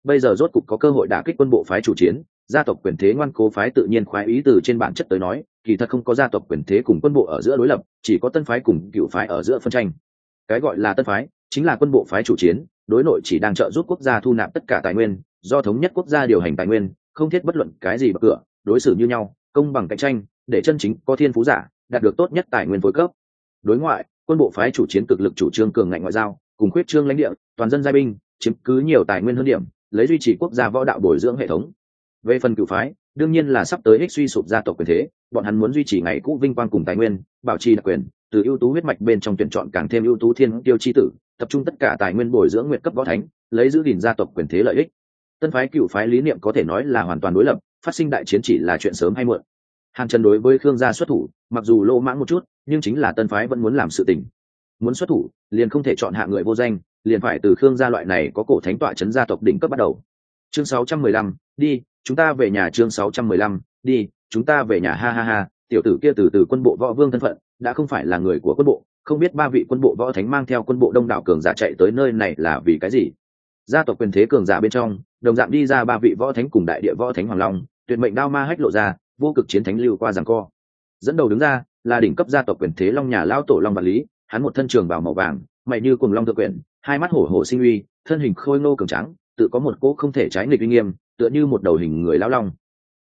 Bây giờ rốt cục có cơ hội đả kích quân bộ phái chủ chiến gia tộc quyền thế ngoan cố phái tự nhiên khoái ý từ trên bản chất tới nói, kỳ thật không có gia tộc quyền thế cùng quân bộ ở giữa đối lập, chỉ có tân phái cùng cựu phái ở giữa phân tranh. Cái gọi là tân phái chính là quân bộ phái chủ chiến, đối nội chỉ đang trợ giúp quốc gia thu nạp tất cả tài nguyên, do thống nhất quốc gia điều hành tài nguyên, không thiết bất luận cái gì bậc cửa, đối xử như nhau, công bằng cạnh tranh, để chân chính có thiên phú giả, đạt được tốt nhất tài nguyên phối cấp. Đối ngoại, quân bộ phái chủ chiến cực lực chủ trương cường ngạnh ngoại giao, cùng khuyết trương lãnh địa, toàn dân giai binh, chiếm cứ nhiều tài nguyên hơn điểm, lấy duy trì quốc gia võ đạo bồi dưỡng hệ thống về phần cựu phái đương nhiên là sắp tới ích suy sụp gia tộc quyền thế bọn hắn muốn duy trì ngày cũ vinh quang cùng tài nguyên bảo trì đặc quyền từ ưu tú huyết mạch bên trong tuyển chọn càng thêm ưu tú thiên tiêu chi tử tập trung tất cả tài nguyên bồi dưỡng nguyện cấp võ thánh lấy giữ gìn gia tộc quyền thế lợi ích. Tân phái cựu phái lý niệm có thể nói là hoàn toàn đối lập phát sinh đại chiến chỉ là chuyện sớm hay muộn. Hàn trần đối với khương gia xuất thủ mặc dù lỗ mãng một chút nhưng chính là tân phái vẫn muốn làm sự tình. Muốn xuất thủ liền không thể chọn hạ người vô danh liền phải từ khương gia loại này có cổ thánh tọa chấn gia tộc đỉnh cấp bắt đầu. Chương 615, đi chúng ta về nhà chương 615, đi chúng ta về nhà ha ha ha tiểu tử kia từ từ quân bộ võ vương thân phận đã không phải là người của quân bộ không biết ba vị quân bộ võ thánh mang theo quân bộ đông đảo cường giả chạy tới nơi này là vì cái gì. Gia tộc quyền thế cường giả bên trong đồng dạng đi ra ba vị võ thánh cùng đại địa võ thánh hoàng long tuyệt mệnh đao ma hách lộ ra vô cực chiến thánh lưu qua giằng co. Dẫn đầu đứng ra là đỉnh cấp gia tộc quyền thế long nhà lao tổ long vạn lý hắn một thân trường bào màu vàng mày như cùng long thượng quyền hai mắt hổ hổ sinh uy thân hình khôi ngô cường trắng tự có một cỗ không thể trái nghịch uy nghiêm tựa như một đầu hình người lao long.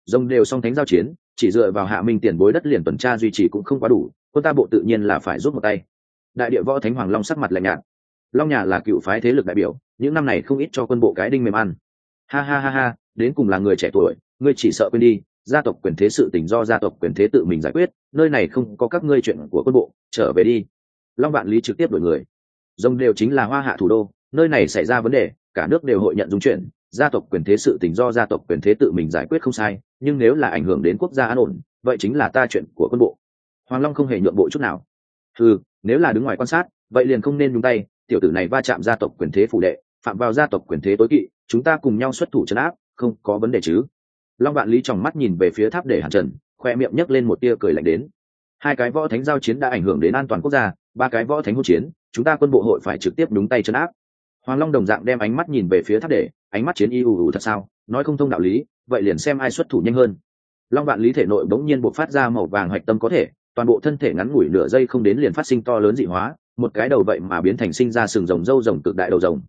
Rồng đều song thánh giao chiến, chỉ dựa vào hạ minh tiền bối đất liền tuần tra duy trì cũng không quá đủ, quân ta bộ tự nhiên là phải rút một tay. Đại địa võ thánh hoàng long sắc mặt lạnh nhạt. Long nhà là cựu phái thế lực đại biểu, những năm này không ít cho quân bộ cái đinh mềm ăn. Ha ha ha ha, đến cùng là người trẻ tuổi, ngươi chỉ sợ quên đi, gia tộc quyền thế sự tình do gia tộc quyền thế tự mình giải quyết, nơi này không có các ngươi chuyện của quân bộ, trở về đi. Long vạn lý trực tiếp đổi người. Rồng đều chính là hoa hạ thủ đô, nơi này xảy ra vấn đề, cả nước đều hội nhận dung chuyện gia tộc quyền thế sự tình do gia tộc quyền thế tự mình giải quyết không sai, nhưng nếu là ảnh hưởng đến quốc gia an ổn, vậy chính là ta chuyện của quân bộ. Hoàng long không hề nhượng bộ chút nào. Ừ nếu là đứng ngoài quan sát, vậy liền không nên nhúng tay, tiểu tử này va chạm gia tộc quyền thế phủ đệ, phạm vào gia tộc quyền thế tối kỵ, chúng ta cùng nhau xuất thủ chấn áp, không có vấn đề chứ. Long vạn lý tròng mắt nhìn về phía tháp để hàn trần, khoe miệng nhấc lên một tia cười lạnh đến. Hai cái võ thánh giao chiến đã ảnh hưởng đến an toàn quốc gia, ba cái võ thánh hỗn chiến, chúng ta quân bộ hội phải trực tiếp đúng tay chấn áp hoàng long đồng dạng đem ánh mắt nhìn về phía tháp để ánh mắt chiến y ù ù thật sao? Nói không thông đạo lý, vậy liền xem ai xuất thủ nhanh hơn. Long vạn lý thể nội bỗng nhiên buộc phát ra màu vàng hoạch tâm có thể, toàn bộ thân thể ngắn ngủi nửa giây không đến liền phát sinh to lớn dị hóa, một cái đầu vậy mà biến thành sinh ra sừng rồng râu rồng cực đại đầu rồng.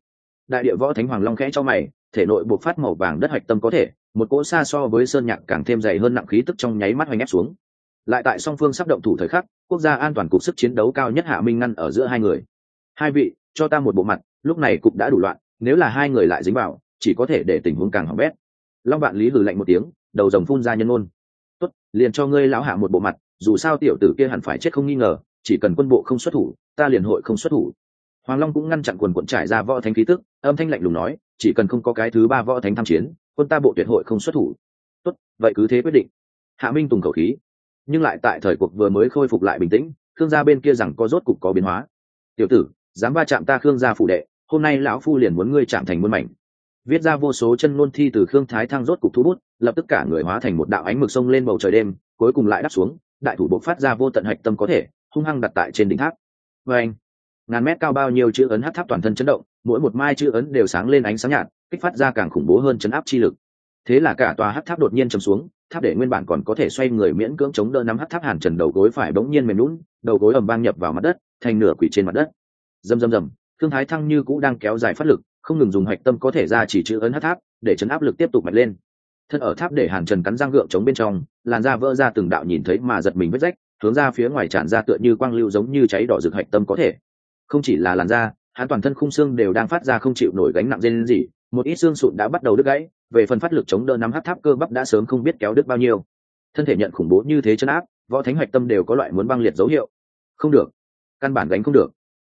Đại địa võ thánh hoàng long khẽ cho mày, thể nội buộc phát màu vàng đất hoạch tâm có thể, một cỗ xa so với sơn nhạc càng thêm dày hơn nặng khí tức trong nháy mắt hoành ép xuống. Lại tại song phương sắp động thủ thời khắc, quốc gia an toàn cục sức chiến đấu cao nhất hạ minh ngăn ở giữa hai người. Hai vị, cho ta một bộ mặt lúc này cục đã đủ loạn, nếu là hai người lại dính vào, chỉ có thể để tình huống càng hỏng bét. Long vạn lý hử lạnh một tiếng, đầu rồng phun ra nhân ngôn tốt, liền cho ngươi lão hạ một bộ mặt, dù sao tiểu tử kia hẳn phải chết không nghi ngờ, chỉ cần quân bộ không xuất thủ, ta liền hội không xuất thủ. Hoàng long cũng ngăn chặn quần quận trải ra võ thánh khí tức, âm thanh lạnh lùng nói, chỉ cần không có cái thứ ba võ thánh tham chiến, quân ta bộ tuyệt hội không xuất thủ. Tốt, vậy cứ thế quyết định. Hạ minh tùng khẩu khí, nhưng lại tại thời cuộc vừa mới khôi phục lại bình tĩnh, khương gia bên kia rằng có rốt cục có biến hóa. Tiểu tử, dám va chạm ta khương gia phủ đệ hôm nay lão phu liền muốn ngươi chạm thành muôn mảnh. Viết ra vô số chân ngôn thi từ khương thái thăng rốt cục thu bút, lập tức cả người hóa thành một đạo ánh mực sông lên bầu trời đêm, cuối cùng lại đáp xuống, đại thủ bộc phát ra vô tận hạch tâm có thể, hung hăng đặt tại trên đỉnh tháp. Và anh ngàn mét cao bao nhiêu chữ ấn hát tháp toàn thân chấn động, mỗi một mai chữ ấn đều sáng lên ánh sáng nhạt, kích phát ra càng khủng bố hơn chấn áp chi lực. Thế là cả tòa hát tháp đột nhiên chầm xuống, tháp để nguyên bản còn có thể xoay người miễn cưỡng chống đỡ nắm hát tháp hàn trần đầu gối phải bỗng nhiên mềm lún đầu gối ầm vang nhập vào mặt đất, thành nửa quỷ trên mặt đất. Rầm rầm rầm thương thái thăng như cũ đang kéo dài phát lực, không ngừng dùng hạch tâm có thể ra chỉ chữ ấn hát tháp, để chấn áp lực tiếp tục mạnh lên. Thân ở tháp để hàn trần cắn răng gượng chống bên trong, làn da vỡ ra từng đạo nhìn thấy mà giật mình vết rách, hướng ra phía ngoài tràn ra tựa như quang lưu giống như cháy đỏ rực hạch tâm có thể. Không chỉ là làn da, hắn toàn thân khung xương đều đang phát ra không chịu nổi gánh nặng dên gì một ít xương sụn đã bắt đầu đứt gãy, về phần phát lực chống đỡ nắm hát tháp cơ bắp đã sớm không biết kéo đứt bao nhiêu. Thân thể nhận khủng bố như thế chân áp, võ thánh hoạch tâm đều có loại muốn băng liệt dấu hiệu. Không được. Căn bản gánh không được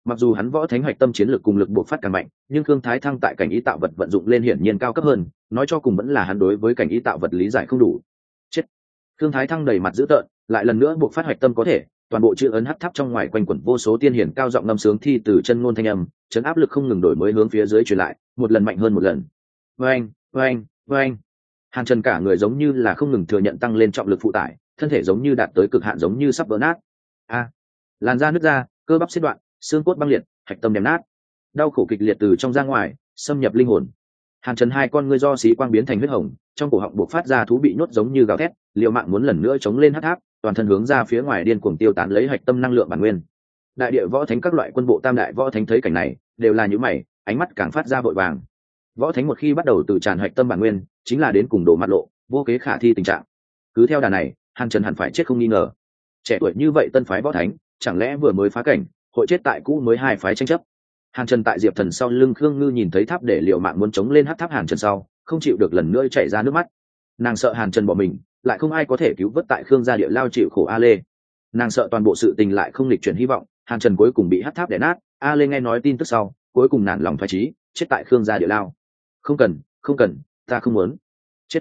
mặc dù hắn võ thánh hoạch tâm chiến lược cùng lực buộc phát càng mạnh, nhưng khương thái thăng tại cảnh ý tạo vật vận dụng lên hiển nhiên cao cấp hơn, nói cho cùng vẫn là hắn đối với cảnh ý tạo vật lý giải không đủ. Chết. Khương thái thăng đầy mặt dữ tợn, lại lần nữa buộc phát hoạch tâm có thể, toàn bộ chữ ấn hấp tháp trong ngoài quanh quẩn vô số tiên hiển cao giọng ngâm sướng thi từ chân ngôn thanh âm, chấn áp lực không ngừng đổi mới hướng phía dưới truyền lại, một lần mạnh hơn một lần. Vâng vâng vâng hàn trần cả người giống như là không ngừng thừa nhận tăng lên trọng lực phụ tải, thân thể giống như đạt tới cực hạn giống như sắp vỡ nát. A. Làn da nứt ra, cơ bắp xếp đoạn xương cốt băng liệt, hạch tâm đèm nát. Đau khổ kịch liệt từ trong ra ngoài, xâm nhập linh hồn. Hàn trần hai con ngươi do xí quang biến thành huyết hồng, trong cổ họng buộc phát ra thú bị nhốt giống như gào thét liệu mạng muốn lần nữa chống lên hát tháp toàn thân hướng ra phía ngoài điên cuồng tiêu tán lấy hạch tâm năng lượng bản nguyên. Đại địa võ thánh các loại quân bộ tam đại võ thánh thấy cảnh này, đều là những mày, ánh mắt càng phát ra vội vàng. Võ thánh một khi bắt đầu từ tràn hạch tâm bản nguyên, chính là đến cùng đổ mặt lộ, vô kế khả thi tình trạng. Cứ theo đà này, hàn trần hẳn phải chết không nghi ngờ. Trẻ tuổi như vậy tân phái võ thánh, chẳng lẽ vừa mới phá cảnh hội chết tại cũ mới hai phái tranh chấp. Hàn trần tại diệp thần sau lưng khương ngư nhìn thấy tháp để liệu mạng muốn chống lên hát tháp hàn trần sau, không chịu được lần nữa chảy ra nước mắt. Nàng sợ hàn trần bỏ mình, lại không ai có thể cứu vớt tại khương gia địa lao chịu khổ a lê. Nàng sợ toàn bộ sự tình lại không lịch chuyển hy vọng, hàn trần cuối cùng bị hát tháp đẻ nát, a lê nghe nói tin tức sau, cuối cùng nản lòng phải trí chết tại khương gia địa lao. Không cần không cần, ta không muốn. Chết.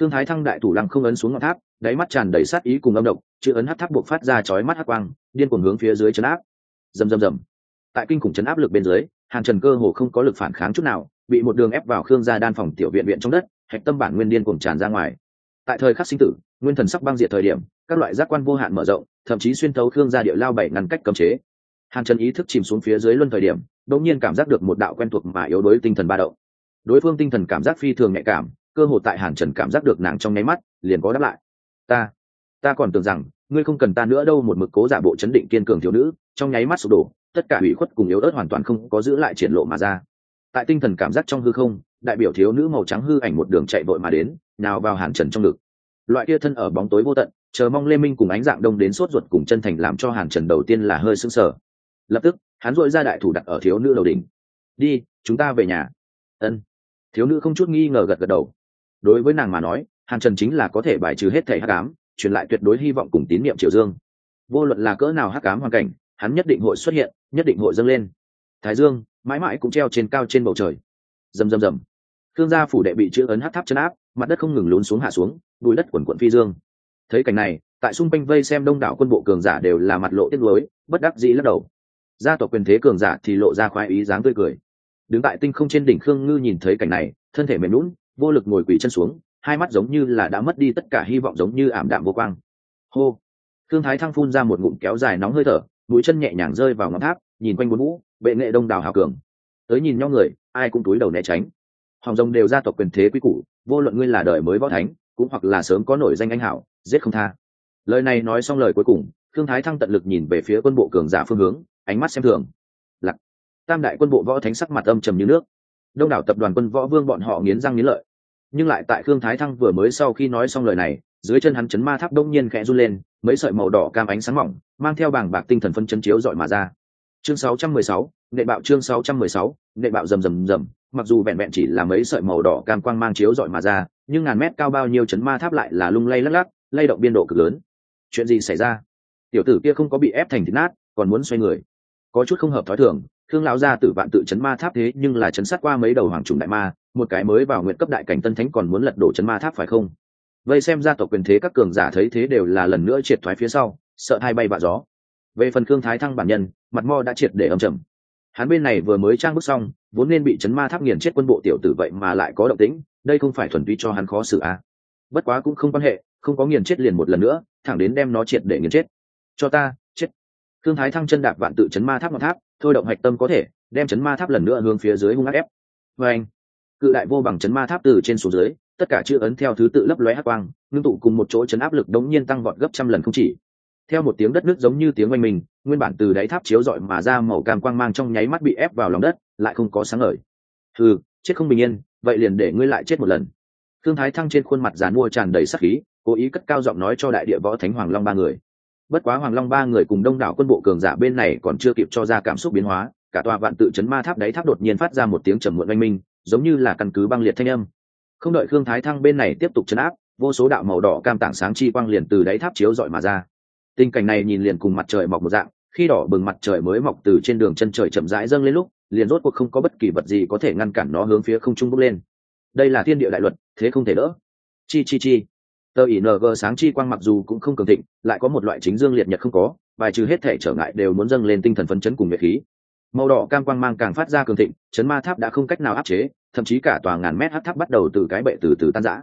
Khương thái thăng đại thủ lăng không ấn xuống ngọn tháp, đáy mắt tràn đầy sát ý cùng âm độc, chữ ấn hát tháp buộc phát ra chói mắt hát quang, điên cuồng hướng phía dưới chấn áp rầm rầm rầm. Tại kinh khủng chấn áp lực bên dưới, hàn trần cơ hồ không có lực phản kháng chút nào, bị một đường ép vào khương gia đan phòng tiểu viện viện trong đất, hạch tâm bản nguyên điên cuồng tràn ra ngoài. Tại thời khắc sinh tử, nguyên thần sắc băng diệt thời điểm, các loại giác quan vô hạn mở rộng, thậm chí xuyên thấu khương gia địa lao bảy ngăn cách cấm chế. Hàn trần ý thức chìm xuống phía dưới luân thời điểm, đột nhiên cảm giác được một đạo quen thuộc mà yếu đuối tinh thần ba động. Đối phương tinh thần cảm giác phi thường nhạy cảm, cơ hội tại hàn trần cảm giác được nàng trong nháy mắt, liền có đáp lại. Ta ta còn tưởng rằng, ngươi không cần ta nữa đâu một mực cố giả bộ chấn định kiên cường thiếu nữ trong nháy mắt sụp đổ, tất cả hủy khuất cùng yếu ớt hoàn toàn không có giữ lại triển lộ mà ra. Tại tinh thần cảm giác trong hư không, đại biểu thiếu nữ màu trắng hư ảnh một đường chạy vội mà đến, nào vào hàn trần trong ngực. Loại kia thân ở bóng tối vô tận, chờ mong lê minh cùng ánh dạng đông đến sốt ruột cùng chân thành làm cho hàn trần đầu tiên là hơi sững sờ. Lập tức, hắn dội ra đại thủ đặt ở thiếu nữ đầu đỉnh. Đi, chúng ta về nhà. Ân. Thiếu nữ không chút nghi ngờ gật gật đầu. Đối với nàng mà nói, hàn trần chính là có thể bài trừ hết thể hắc ám, truyền lại tuyệt đối hy vọng cùng tín niệm triều dương. Vô luận là cỡ nào hắc ám hoàn cảnh hắn nhất định hội xuất hiện, nhất định hội dâng lên. Thái dương, mãi mãi cũng treo trên cao trên bầu trời. Rầm rầm rầm. Thương gia phủ đệ bị chữ ấn hắc tháp chân áp, mặt đất không ngừng lún xuống hạ xuống, bùi đất quần quận phi dương. Thấy cảnh này, tại xung quanh vây xem đông đảo quân bộ cường giả đều là mặt lộ tiếc lối bất đắc dĩ lắc đầu. Gia tộc quyền thế cường giả thì lộ ra khoái ý dáng tươi cười. Đứng tại tinh không trên đỉnh khương ngư nhìn thấy cảnh này, thân thể mềm lún vô lực ngồi quỳ chân xuống, hai mắt giống như là đã mất đi tất cả hy vọng giống như ảm đạm vô quang. Hô. Thương thái thăng phun ra một ngụm kéo dài nóng hơi thở mũi chân nhẹ nhàng rơi vào ngọn tháp, nhìn quanh bốn vũ vệ nghệ đông đảo hào cường. Tới nhìn nhau người, ai cũng túi đầu né tránh. Hòng rồng đều gia tộc quyền thế quý củ, vô luận ngươi là đời mới võ thánh, cũng hoặc là sớm có nổi danh anh hảo, giết không tha. Lời này nói xong lời cuối cùng thương thái thăng tận lực nhìn về phía quân bộ cường giả phương hướng, ánh mắt xem thường. Lặc tam đại quân bộ võ thánh sắc mặt âm trầm như nước. Đông đảo tập đoàn quân võ vương bọn họ nghiến răng nghiến lợi. Nhưng lại tại thương thái thăng vừa mới sau khi nói xong lời này dưới chân hắn chấn ma tháp đông nhiên khẽ run lên mấy sợi màu đỏ cam ánh sáng mỏng mang theo bảng bạc tinh thần phân chấn chiếu dọi mà ra. Chương 616, nệ bạo chương 616, nệ bạo rầm rầm rầm. Mặc dù vẹn vẹn chỉ là mấy sợi màu đỏ cam quang mang chiếu dọi mà ra nhưng ngàn mét cao bao nhiêu chấn ma tháp lại là lung lay lắc lắc lay động biên độ cực lớn. Chuyện gì xảy ra? Tiểu tử kia không có bị ép thành thịt nát còn muốn xoay người. Có chút không hợp thói thường thương lão gia tử vạn tự chấn ma tháp thế nhưng là chấn sát qua mấy đầu hoàng trùng đại ma một cái mới vào nguyện cấp đại cảnh tân thánh còn muốn lật đổ chấn ma tháp phải không? Vậy xem ra tộc quyền thế các cường giả thấy thế đều là lần nữa triệt thoái phía sau, sợ hai bay vạ gió. Về phần thương thái thăng bản nhân, mặt mo đã triệt để âm trầm. Hắn bên này vừa mới trang bước xong, vốn nên bị chấn ma tháp nghiền chết quân bộ tiểu tử vậy mà lại có động tĩnh, đây không phải thuần túy cho hắn khó xử à. bất quá cũng không quan hệ, không có nghiền chết liền một lần nữa, thẳng đến đem nó triệt để nghiền chết. Cho ta, chết. Thương thái thăng chân đạp vạn tự chấn ma tháp ngọn tháp, thôi động hạch tâm có thể, đem chấn ma tháp lần nữa hướng phía dưới hung ác ép. Vê anh cự đại vô bằng chấn ma tháp từ trên xuống dưới, tất cả chữ ấn theo thứ tự lấp lóe hắc quang, ngưng tụ cùng một chỗ chấn áp lực đống nhiên tăng vọt gấp trăm lần không chỉ. Theo một tiếng đất nước giống như tiếng oanh mình, nguyên bản từ đáy tháp chiếu rọi mà ra màu cam quang mang trong nháy mắt bị ép vào lòng đất, lại không có sáng ngời. Ừ chết không bình yên, vậy liền để ngươi lại chết một lần. Thương thái thăng trên khuôn mặt dàn mua tràn đầy sắc khí, cố ý cất cao giọng nói cho đại địa võ thánh hoàng long ba người. Bất quá hoàng long ba người cùng đông đảo quân bộ cường giả bên này còn chưa kịp cho ra cảm xúc biến hóa, cả tòa vạn tự chấn ma tháp đáy tháp đột nhiên phát ra một tiếng trầm muộn oanh minh giống như là căn cứ băng liệt thanh âm. Không đợi khương thái thăng bên này tiếp tục chấn áp, vô số đạo màu đỏ cam tảng sáng chi quang liền từ đáy tháp chiếu dọi mà ra. Tình cảnh này nhìn liền cùng mặt trời mọc một dạng, khi đỏ bừng mặt trời mới mọc từ trên đường chân trời chậm rãi dâng lên lúc, liền rốt cuộc không có bất kỳ vật gì có thể ngăn cản nó hướng phía không trung bốc lên. Đây là thiên địa đại luật, thế không thể đỡ. Chi chi chi. Tờ ỉ ng sáng chi quang mặc dù cũng không cường thịnh, lại có một loại chính dương liệt nhật không có, bài trừ hết thể trở ngại đều muốn dâng lên tinh thần phấn chấn cùng nhiệt khí. Màu đỏ cam quang mang càng phát ra cường thịnh, chấn ma tháp đã không cách nào áp chế thậm chí cả tòa ngàn mét hát tháp bắt đầu từ cái bệ từ từ tan rã.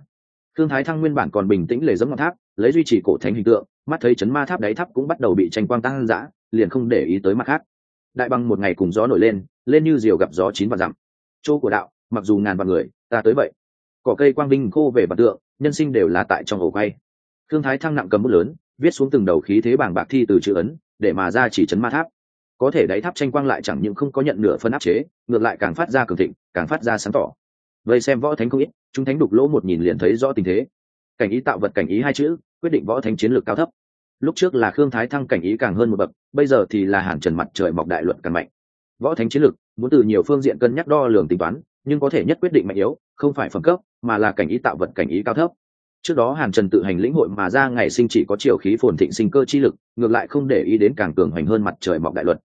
Thương thái thăng nguyên bản còn bình tĩnh lề giống ngọn tháp lấy duy trì cổ thánh hình tượng mắt thấy chấn ma tháp đáy tháp cũng bắt đầu bị tranh quang tan rã, liền không để ý tới mặt khác. Đại băng một ngày cùng gió nổi lên lên như diều gặp gió chín và dặm. Chỗ của đạo mặc dù ngàn vạn người ta tới vậy. Cỏ cây quang vinh khô về bản tượng nhân sinh đều là tại trong ổ quay. Thương thái thăng nặng cầm bút lớn viết xuống từng đầu khí thế bảng bạc thi từ chữ ấn để mà ra chỉ chấn ma tháp có thể đáy tháp tranh quang lại chẳng những không có nhận nửa phân áp chế, ngược lại càng phát ra cường thịnh, càng phát ra sáng tỏ. Vậy xem võ thánh không ít, chúng thánh đục lỗ một nhìn liền thấy rõ tình thế. Cảnh ý tạo vật, cảnh ý hai chữ, quyết định võ thánh chiến lược cao thấp. Lúc trước là khương thái thăng cảnh ý càng hơn một bậc, bây giờ thì là hàn trần mặt trời mọc đại luận càng mạnh. Võ thánh chiến lược, muốn từ nhiều phương diện cân nhắc đo lường tính toán, nhưng có thể nhất quyết định mạnh yếu, không phải phẩm cấp, mà là cảnh ý tạo vật, cảnh ý cao thấp trước đó hàn trần tự hành lĩnh hội mà ra ngày sinh chỉ có chiều khí phồn thịnh sinh cơ chi lực, ngược lại không để ý đến càng cường hoành hơn mặt trời mọc đại luật.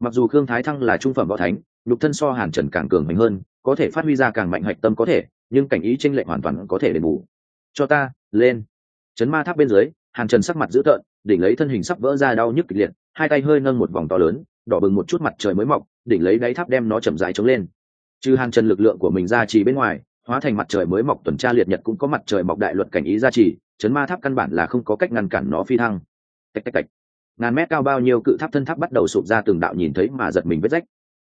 Mặc dù khương thái thăng là trung phẩm võ thánh lục thân so hàn trần càng cường hoành hơn, có thể phát huy ra càng mạnh hạch tâm có thể, nhưng cảnh ý tranh lệch hoàn toàn có thể đền bù. Cho ta, lên. Chấn ma tháp bên dưới, hàn trần sắc mặt dữ tợn, đỉnh lấy thân hình sắp vỡ ra đau nhức kịch liệt, hai tay hơi nâng một vòng to lớn, đỏ bừng một chút mặt trời mới mọc, đỉnh lấy đáy tháp đem nó chậm dài chống lên. Trừ hàn trần lực lượng của mình ra chỉ bên ngoài hóa thành mặt trời mới mọc tuần tra liệt nhật cũng có mặt trời mọc đại luật cảnh ý gia trì chấn ma tháp căn bản là không có cách ngăn cản nó phi thăng. Tạch tạch tạch. Ngàn mét cao bao nhiêu cự tháp thân tháp bắt đầu sụp ra từng đạo nhìn thấy mà giật mình vết rách.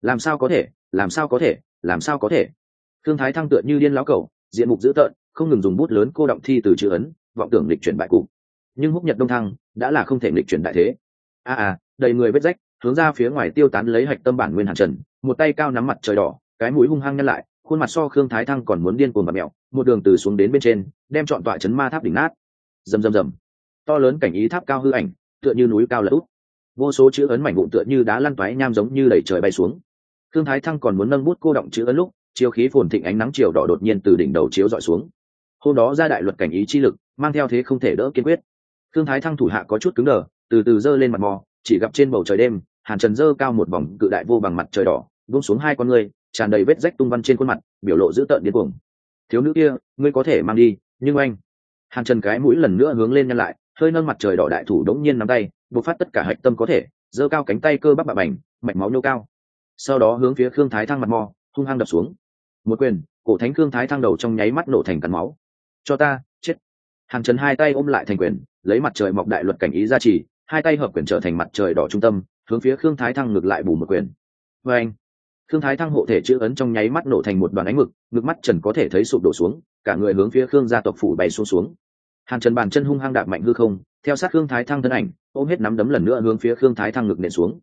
Làm sao có thể làm sao có thể làm sao có thể? Thương thái thăng tựa như điên láo cầu diện mục dữ tợn không ngừng dùng bút lớn cô động thi từ chữ ấn vọng tưởng lịch chuyển bại cụ. nhưng húc nhật đông thăng đã là không thể lịch chuyển đại thế. A à, à đầy người vết rách hướng ra phía ngoài tiêu tán lấy hạch tâm bản nguyên hàn trần một tay cao nắm mặt trời đỏ cái mũi hung hăng nhăn lại khuôn mặt so khương thái thăng còn muốn điên cuồng và mẹo, một đường từ xuống đến bên trên, đem chọn tọa chấn ma tháp đỉnh nát. Rầm rầm rầm. To lớn cảnh ý tháp cao hư ảnh, tựa như núi cao lỡ út vô số chữ ấn mảnh vụn tựa như đá lăn toái nham giống như đẩy trời bay xuống. Khương thái thăng còn muốn nâng bút cô động chữ ấn lúc chiếu khí phồn thịnh ánh nắng chiều đỏ đột nhiên từ đỉnh đầu chiếu dọi xuống. Hôm đó ra đại luật cảnh ý chi lực, mang theo thế không thể đỡ kiên quyết. Thương thái thăng thủ hạ có chút cứng đờ, từ từ giơ lên mặt mò, chỉ gặp trên bầu trời đêm, hàn trần dơ cao một vòng cự đại vô bằng mặt trời đỏ, buông xuống hai con người tràn đầy vết rách tung văn trên khuôn mặt, biểu lộ dữ tợn điên cuồng. Thiếu nữ kia, ngươi có thể mang đi, nhưng anh hàn trần cái mũi lần nữa hướng lên nhăn lại, hơi nâng mặt trời đỏ đại thủ đống nhiên nắm tay, bộc phát tất cả hạch tâm có thể, giơ cao cánh tay cơ bắp bạ bành, mạch máu nhô cao. Sau đó hướng phía khương thái thăng mặt mò, hung hăng đập xuống. Một quyền, cổ thánh khương thái thăng đầu trong nháy mắt nổ thành cắn máu. Cho ta, chết. Hàn trần hai tay ôm lại thành quyền, lấy mặt trời mọc đại luật cảnh ý ra trì hai tay hợp quyền trở thành mặt trời đỏ trung tâm, hướng phía khương thái thăng ngược lại bù một quyền. Vê anh khương thái thăng hộ thể chữ ấn trong nháy mắt nổ thành một đoàn ánh mực, ngực mắt trần có thể thấy sụp đổ xuống, cả người hướng phía khương gia tộc phủ bay xuống xuống. Hàn trần bàn chân hung hăng đạp mạnh hư không, theo sát khương thái thăng thân ảnh, ôm hết nắm đấm lần nữa hướng phía khương thái thăng ngực nện xuống.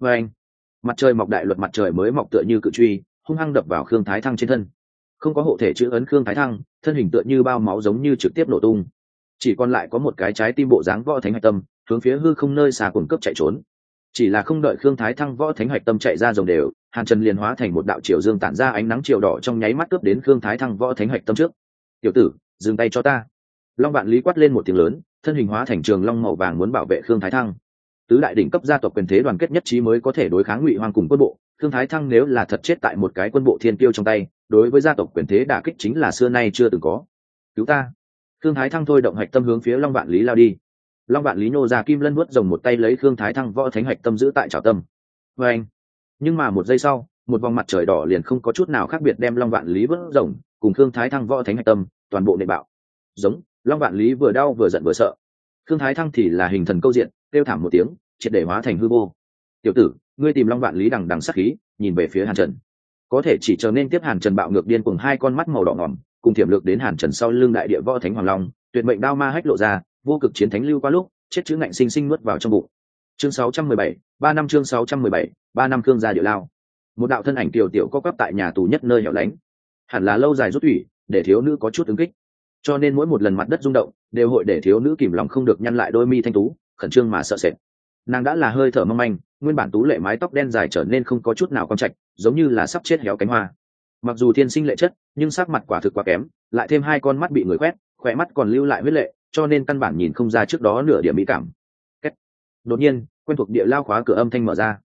Vê anh mặt trời mọc đại luật mặt trời mới mọc tựa như cự truy, hung hăng đập vào khương thái thăng trên thân. Không có hộ thể chữ ấn khương thái thăng, thân hình tựa như bao máu giống như trực tiếp nổ tung. Chỉ còn lại có một cái trái tim bộ dáng võ thánh hạch tâm, hướng phía hư không nơi xa cuồng cấp chạy trốn. Chỉ là không đợi khương thái thăng võ thánh hạch tâm chạy ra rồng đều hàn trần liền hóa thành một đạo triều dương tản ra ánh nắng chiều đỏ trong nháy mắt cướp đến khương thái thăng võ thánh hạch tâm trước. Tiểu tử, dừng tay cho ta. Long vạn lý quát lên một tiếng lớn, thân hình hóa thành trường long màu vàng muốn bảo vệ khương thái thăng. Tứ đại đỉnh cấp gia tộc quyền thế đoàn kết nhất trí mới có thể đối kháng ngụy hoàng cùng quân bộ. Khương thái thăng nếu là thật chết tại một cái quân bộ thiên tiêu trong tay, đối với gia tộc quyền thế đả kích chính là xưa nay chưa từng có. Cứu ta. Khương thái thăng thôi động hạch tâm hướng phía long vạn lý lao đi. Long vạn lý nhô ra kim lân vuốt rồng một tay lấy khương thái thăng võ thánh hạch tâm giữ tại trào tâm. Vê anh nhưng mà một giây sau một vòng mặt trời đỏ liền không có chút nào khác biệt đem long vạn lý vớt rồng cùng Thương thái thăng võ thánh hạch tâm toàn bộ nệ bạo. Giống long vạn lý vừa đau vừa giận vừa sợ. Thương thái thăng thì là hình thần câu diện kêu thảm một tiếng triệt để hóa thành hư vô. Tiểu tử ngươi tìm long vạn lý đằng đằng sắc khí nhìn về phía hàn trần. Có thể chỉ chờ nên tiếp hàn trần bạo ngược điên cùng hai con mắt màu đỏ ngỏm cùng tiềm lược đến hàn trần sau lưng đại địa võ thánh hoàng long tuyệt mệnh đao ma hách lộ ra vô cực chiến thánh lưu qua lúc chết chữ ngạnh sinh sinh nuốt vào trong bụng. Chương 617, ba năm chương 617, ba năm cương gia địa lao. Một đạo thân ảnh tiểu tiểu có cấp tại nhà tù nhất nơi hẻo lánh. Hẳn là lâu dài rút thủy, để thiếu nữ có chút ứng kích. Cho nên mỗi một lần mặt đất rung động, đều hội để thiếu nữ kìm lòng không được nhăn lại đôi mi thanh tú, khẩn trương mà sợ sệt. Nàng đã là hơi thở mong manh, nguyên bản tú lệ mái tóc đen dài trở nên không có chút nào con trạch, giống như là sắp chết héo cánh hoa. Mặc dù thiên sinh lệ chất, nhưng sắc mặt quả thực quá kém, lại thêm hai con mắt bị người quét, khỏe mắt còn lưu lại huyết lệ, cho nên căn bản nhìn không ra trước đó nửa điểm mỹ cảm. Đột nhiên, quen thuộc địa lao khóa cửa âm thanh mở ra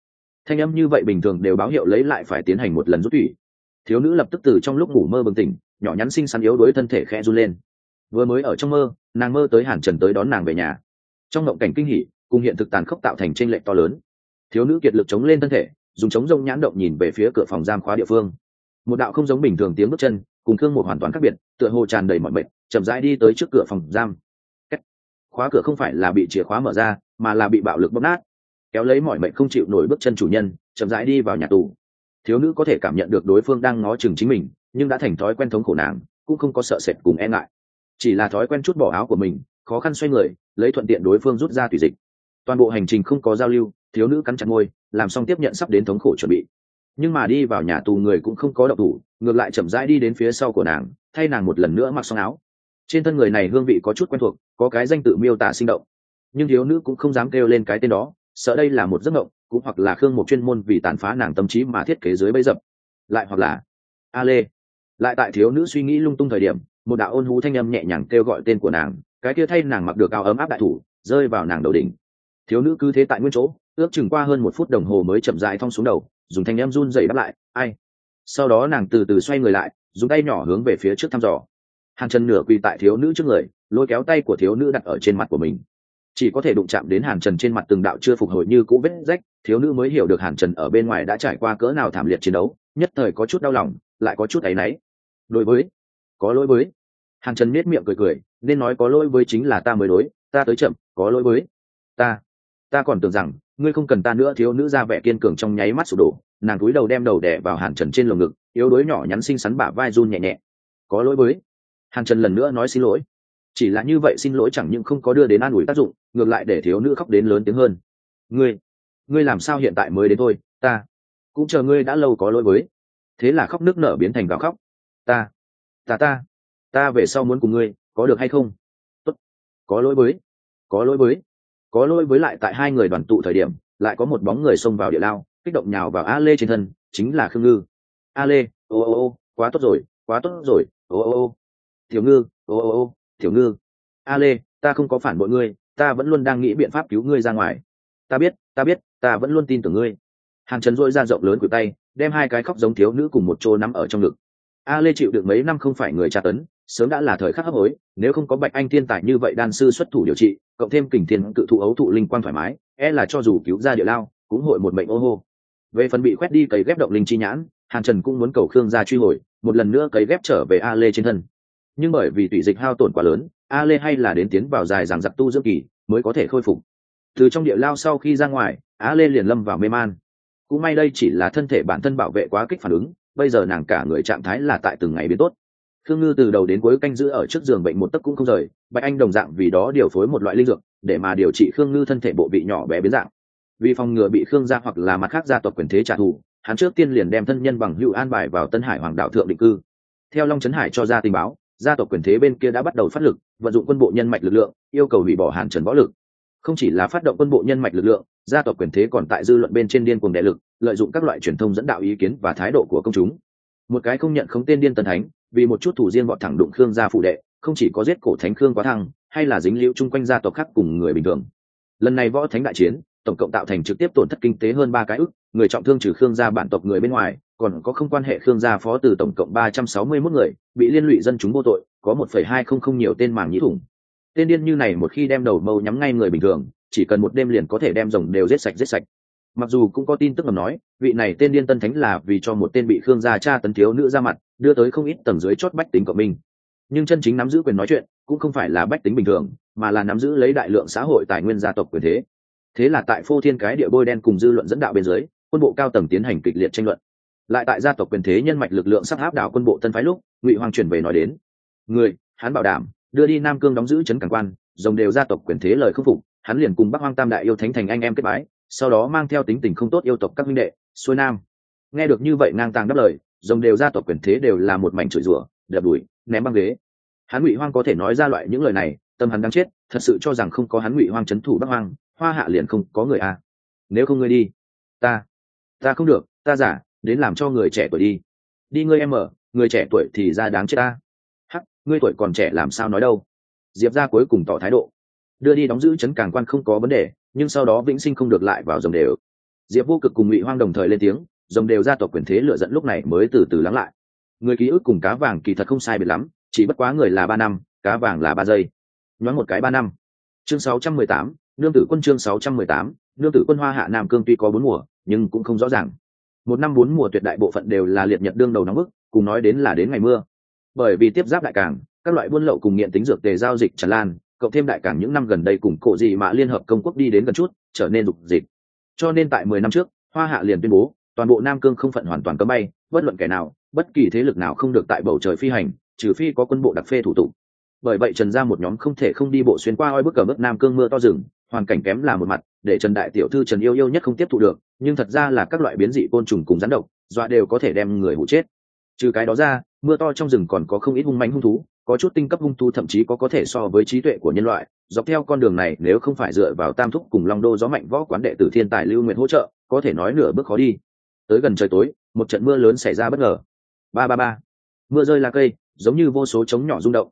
thanh âm như vậy bình thường đều báo hiệu lấy lại phải tiến hành một lần rút thủy thiếu nữ lập tức từ trong lúc ngủ mơ bừng tỉnh, nhỏ nhắn xinh xắn yếu đuối thân thể khẽ run lên. Vừa mới ở trong mơ, nàng mơ tới hàn trần tới đón nàng về nhà. Trong mộng cảnh kinh hỉ, cùng hiện thực tàn khốc tạo thành tranh lệch to lớn. Thiếu nữ kiệt lực chống lên thân thể, dùng chống rông nhãn động nhìn về phía cửa phòng giam khóa địa phương. Một đạo không giống bình thường tiếng bước chân, cùng thương một hoàn toàn khác biệt, tựa hồ tràn đầy mọi mệt. chậm rãi đi tới trước cửa phòng giam. Khóa cửa không phải là bị chìa khóa mở ra, mà là bị bạo lực bóp nát kéo lấy mọi mệnh không chịu nổi bước chân chủ nhân, chậm rãi đi vào nhà tù. Thiếu nữ có thể cảm nhận được đối phương đang ngó chừng chính mình, nhưng đã thành thói quen thống khổ nàng, cũng không có sợ sệt cùng e ngại. Chỉ là thói quen chút bỏ áo của mình, khó khăn xoay người, lấy thuận tiện đối phương rút ra tùy dịch. Toàn bộ hành trình không có giao lưu, thiếu nữ cắn chặt môi, làm xong tiếp nhận sắp đến thống khổ chuẩn bị. Nhưng mà đi vào nhà tù người cũng không có độc thủ, ngược lại chậm rãi đi đến phía sau của nàng, thay nàng một lần nữa mặc xong áo. Trên thân người này hương vị có chút quen thuộc, có cái danh tự miêu tả sinh động. Nhưng thiếu nữ cũng không dám kêu lên cái tên đó sợ đây là một giấc mộng, cũng hoặc là khương một chuyên môn vì tàn phá nàng tâm trí mà thiết kế dưới bấy dập. Lại hoặc là a lê lại tại thiếu nữ suy nghĩ lung tung thời điểm, một đạo ôn hú thanh âm nhẹ nhàng kêu gọi tên của nàng, cái kia thay nàng mặc được áo ấm áp đại thủ, rơi vào nàng đầu đỉnh. Thiếu nữ cứ thế tại nguyên chỗ, ước chừng qua hơn một phút đồng hồ mới chậm rãi thong xuống đầu, dùng thanh em run dày đáp lại, ai? Sau đó nàng từ từ xoay người lại, dùng tay nhỏ hướng về phía trước thăm dò. Hàng chân nửa quỳ tại thiếu nữ trước người, lôi kéo tay của thiếu nữ đặt ở trên mặt của mình chỉ có thể đụng chạm đến hàn trần trên mặt từng đạo chưa phục hồi như cũ vết rách, thiếu nữ mới hiểu được hàn trần ở bên ngoài đã trải qua cỡ nào thảm liệt chiến đấu, nhất thời có chút đau lòng, lại có chút áy náy. Đối với, có lỗi với. Hàn trần nết miệng cười cười, nên nói có lỗi với chính là ta mới đối, ta tới chậm, có lỗi với ta. Ta còn tưởng rằng, ngươi không cần ta nữa, thiếu nữ ra vẻ kiên cường trong nháy mắt sụp đổ. Nàng cúi đầu đem đầu đẻ vào hàn trần trên lồng ngực, yếu đuối nhỏ nhắn xinh xắn bả vai run nhẹ nhẹ. Có lỗi với. Hàn trần lần nữa nói xin lỗi chỉ là như vậy xin lỗi chẳng những không có đưa đến an ủi tác dụng, ngược lại để thiếu nữ khóc đến lớn tiếng hơn. Ngươi ngươi làm sao hiện tại mới đến thôi, ta cũng chờ ngươi đã lâu có lỗi với. Thế là khóc nước nở biến thành gào khóc. Ta ta ta ta về sau muốn cùng ngươi, có được hay không? Tốt. có lỗi với, có lỗi với, có lỗi với lại tại hai người đoàn tụ thời điểm, lại có một bóng người xông vào địa lao, kích động nhào vào a lê trên thân, chính là khương ngư. A lê, ô ô ô, quá tốt rồi, quá tốt rồi, ô ô ô. Thiếu ngư, ô ô ô tiểu ngư a lê ta không có phản bội ngươi, ta vẫn luôn đang nghĩ biện pháp cứu ngươi ra ngoài. Ta biết ta biết, ta vẫn luôn tin tưởng ngươi. Hàng trần dội ra rộng lớn của tay, đem hai cái khóc giống thiếu nữ cùng một chỗ nắm ở trong ngực. A lê chịu được mấy năm không phải người tra tấn, sớm đã là thời khắc hấp hối, nếu không có bạch anh thiên tài như vậy đan sư xuất thủ điều trị, cộng thêm kình thiên cự thụ ấu thụ linh quan thoải mái e là cho dù cứu ra địa lao, cũng hội một mệnh ô hô. Về phần bị khoét đi cấy ghép động linh chi nhãn hàn trần cũng muốn cầu khương ra truy hồi, một lần nữa cấy ghép trở về a lê trên thân nhưng bởi vì tủy dịch hao tổn quá lớn, a lê hay là đến tiến vào dài rằng giặc tu dưỡng kỳ mới có thể khôi phục. Từ trong địa lao sau khi ra ngoài, A lê liền lâm vào mê man. Cũng may đây chỉ là thân thể bản thân bảo vệ quá kích phản ứng, bây giờ nàng cả người trạng thái là tại từng ngày biến tốt. Khương ngư từ đầu đến cuối canh giữ ở trước giường bệnh một tấc cũng không rời, bạch anh đồng dạng vì đó điều phối một loại linh dược, để mà điều trị khương ngư thân thể bộ vị nhỏ bé biến dạng. Vì phòng ngừa bị khương gia hoặc là mặt khác gia tộc quyền thế trả thù, hắn trước tiên liền đem thân nhân bằng hữu an bài vào tân hải hoàng đạo thượng định cư. Theo long trấn hải cho ra tình báo gia tộc quyền thế bên kia đã bắt đầu phát lực, vận dụng quân bộ nhân mạch lực lượng, yêu cầu hủy bỏ hàn trần võ lực. Không chỉ là phát động quân bộ nhân mạch lực lượng, gia tộc quyền thế còn tại dư luận bên trên điên cuồng đại lực, lợi dụng các loại truyền thông dẫn đạo ý kiến và thái độ của công chúng. Một cái không nhận không tên điên tần thánh, vì một chút thủ riêng bọn thẳng đụng khương gia phụ đệ, không chỉ có giết cổ thánh khương quá thăng, hay là dính liễu chung quanh gia tộc khác cùng người bình thường. Lần này võ thánh đại chiến, tổng cộng tạo thành trực tiếp tổn thất kinh tế hơn ba cái ức, người trọng thương trừ khương gia bản tộc người bên ngoài còn có không quan hệ khương gia phó từ tổng cộng ba trăm sáu mươi 361 người, bị liên lụy dân chúng vô tội, có một phẩy hai không không nhiều tên màng nhĩ thủng. Tên điên như này một khi đem đầu mâu nhắm ngay người bình thường, chỉ cần một đêm liền có thể đem rồng đều giết sạch giết sạch. Mặc dù cũng có tin tức ngầm nói, vị này tên điên tân thánh là vì cho một tên bị khương gia cha tấn thiếu nữ ra mặt, đưa tới không ít tầng dưới chót bách tính của mình nhưng chân chính nắm giữ quyền nói chuyện, cũng không phải là bách tính bình thường, mà là nắm giữ lấy đại lượng xã hội tài nguyên gia tộc quyền thế. Thế là tại phô thiên cái địa bôi đen cùng dư luận dẫn đạo bên dưới, quân bộ cao tầng tiến hành kịch liệt tranh luận lại tại gia tộc quyền thế nhân mạch lực lượng sắp áp đảo quân bộ tân phái lúc, ngụy hoàng chuyển về nói đến, người, hắn bảo đảm, đưa đi nam cương đóng giữ trấn càng quan, dòng đều gia tộc quyền thế lời khâm phục, hắn liền cùng bắc hoang tam đại yêu thánh thành anh em kết bái, sau đó mang theo tính tình không tốt yêu tộc các minh đệ, xuôi nam nghe được như vậy ngang tàng đáp lời, dòng đều gia tộc quyền thế đều là một mảnh chửi rủa, đập đuổi, ném băng ghế hắn ngụy hoang có thể nói ra loại những lời này, tâm hắn đang chết, thật sự cho rằng không có hắn ngụy hoang c h ấ n thủ bắc hoang, hoa hạ liền không có người à. nếu không ngươi đi, ta ta không được, ta giả đến làm cho người trẻ tuổi đi. Đi ngươi em ở, người trẻ tuổi thì ra đáng chết ta. Hắc, ngươi tuổi còn trẻ làm sao nói đâu. Diệp ra cuối cùng tỏ thái độ. Đưa đi đóng giữ chấn càng quan không có vấn đề, nhưng sau đó vĩnh sinh không được lại vào dòng đều. Diệp vô cực cùng ngụy hoang đồng thời lên tiếng dòng đều ra tộc quyền thế lựa dẫn lúc này mới từ từ lắng lại. Người ký ức cùng cá vàng kỳ thật không sai biệt lắm, chỉ bất quá người là ba năm, cá vàng là ba giây. Nhoáng một cái ba năm. Chương sáu trăm mười tám, nương tử quân chương sáu trăm mười tám, nương tử quân hoa hạ nam cương tuy có bốn mùa, nhưng cũng không rõ ràng một năm bốn mùa tuyệt đại bộ phận đều là liệt nhật đương đầu nóng bức, cùng nói đến là đến ngày mưa. Bởi vì tiếp giáp đại cảng, các loại buôn lậu cùng nghiện tính dược tề giao dịch tràn lan, cộng thêm đại cảng những năm gần đây cùng cổ gì mà liên hợp công quốc đi đến gần chút, trở nên dục dịch. Cho nên tại mười năm trước, hoa hạ liền tuyên bố, toàn bộ nam cương không phận hoàn toàn cấm bay, bất luận kẻ nào, bất kỳ thế lực nào không được tại bầu trời phi hành, trừ phi có quân bộ đặc phê thủ tục. Bởi vậy trần ra một nhóm không thể không đi bộ xuyên qua oi bức cờ bức nam cương mưa to rừng hoàn cảnh kém là một mặt, để trần đại tiểu thư trần yêu yêu nhất không tiếp thụ được, nhưng thật ra là các loại biến dị côn trùng cùng rắn độc, dọa đều có thể đem người hụ chết. Trừ cái đó ra, mưa to trong rừng còn có không ít hung manh hung thú, có chút tinh cấp hung thú thậm chí có có thể so với trí tuệ của nhân loại, dọc theo con đường này, nếu không phải dựa vào tam thúc cùng long đô gió mạnh võ quán đệ tử thiên tài lưu nguyện hỗ trợ, có thể nói nửa bước khó đi. Tới gần trời tối, một trận mưa lớn xảy ra bất ngờ. Ba ba ba. Mưa rơi là cây, giống như vô số trống nhỏ rung động.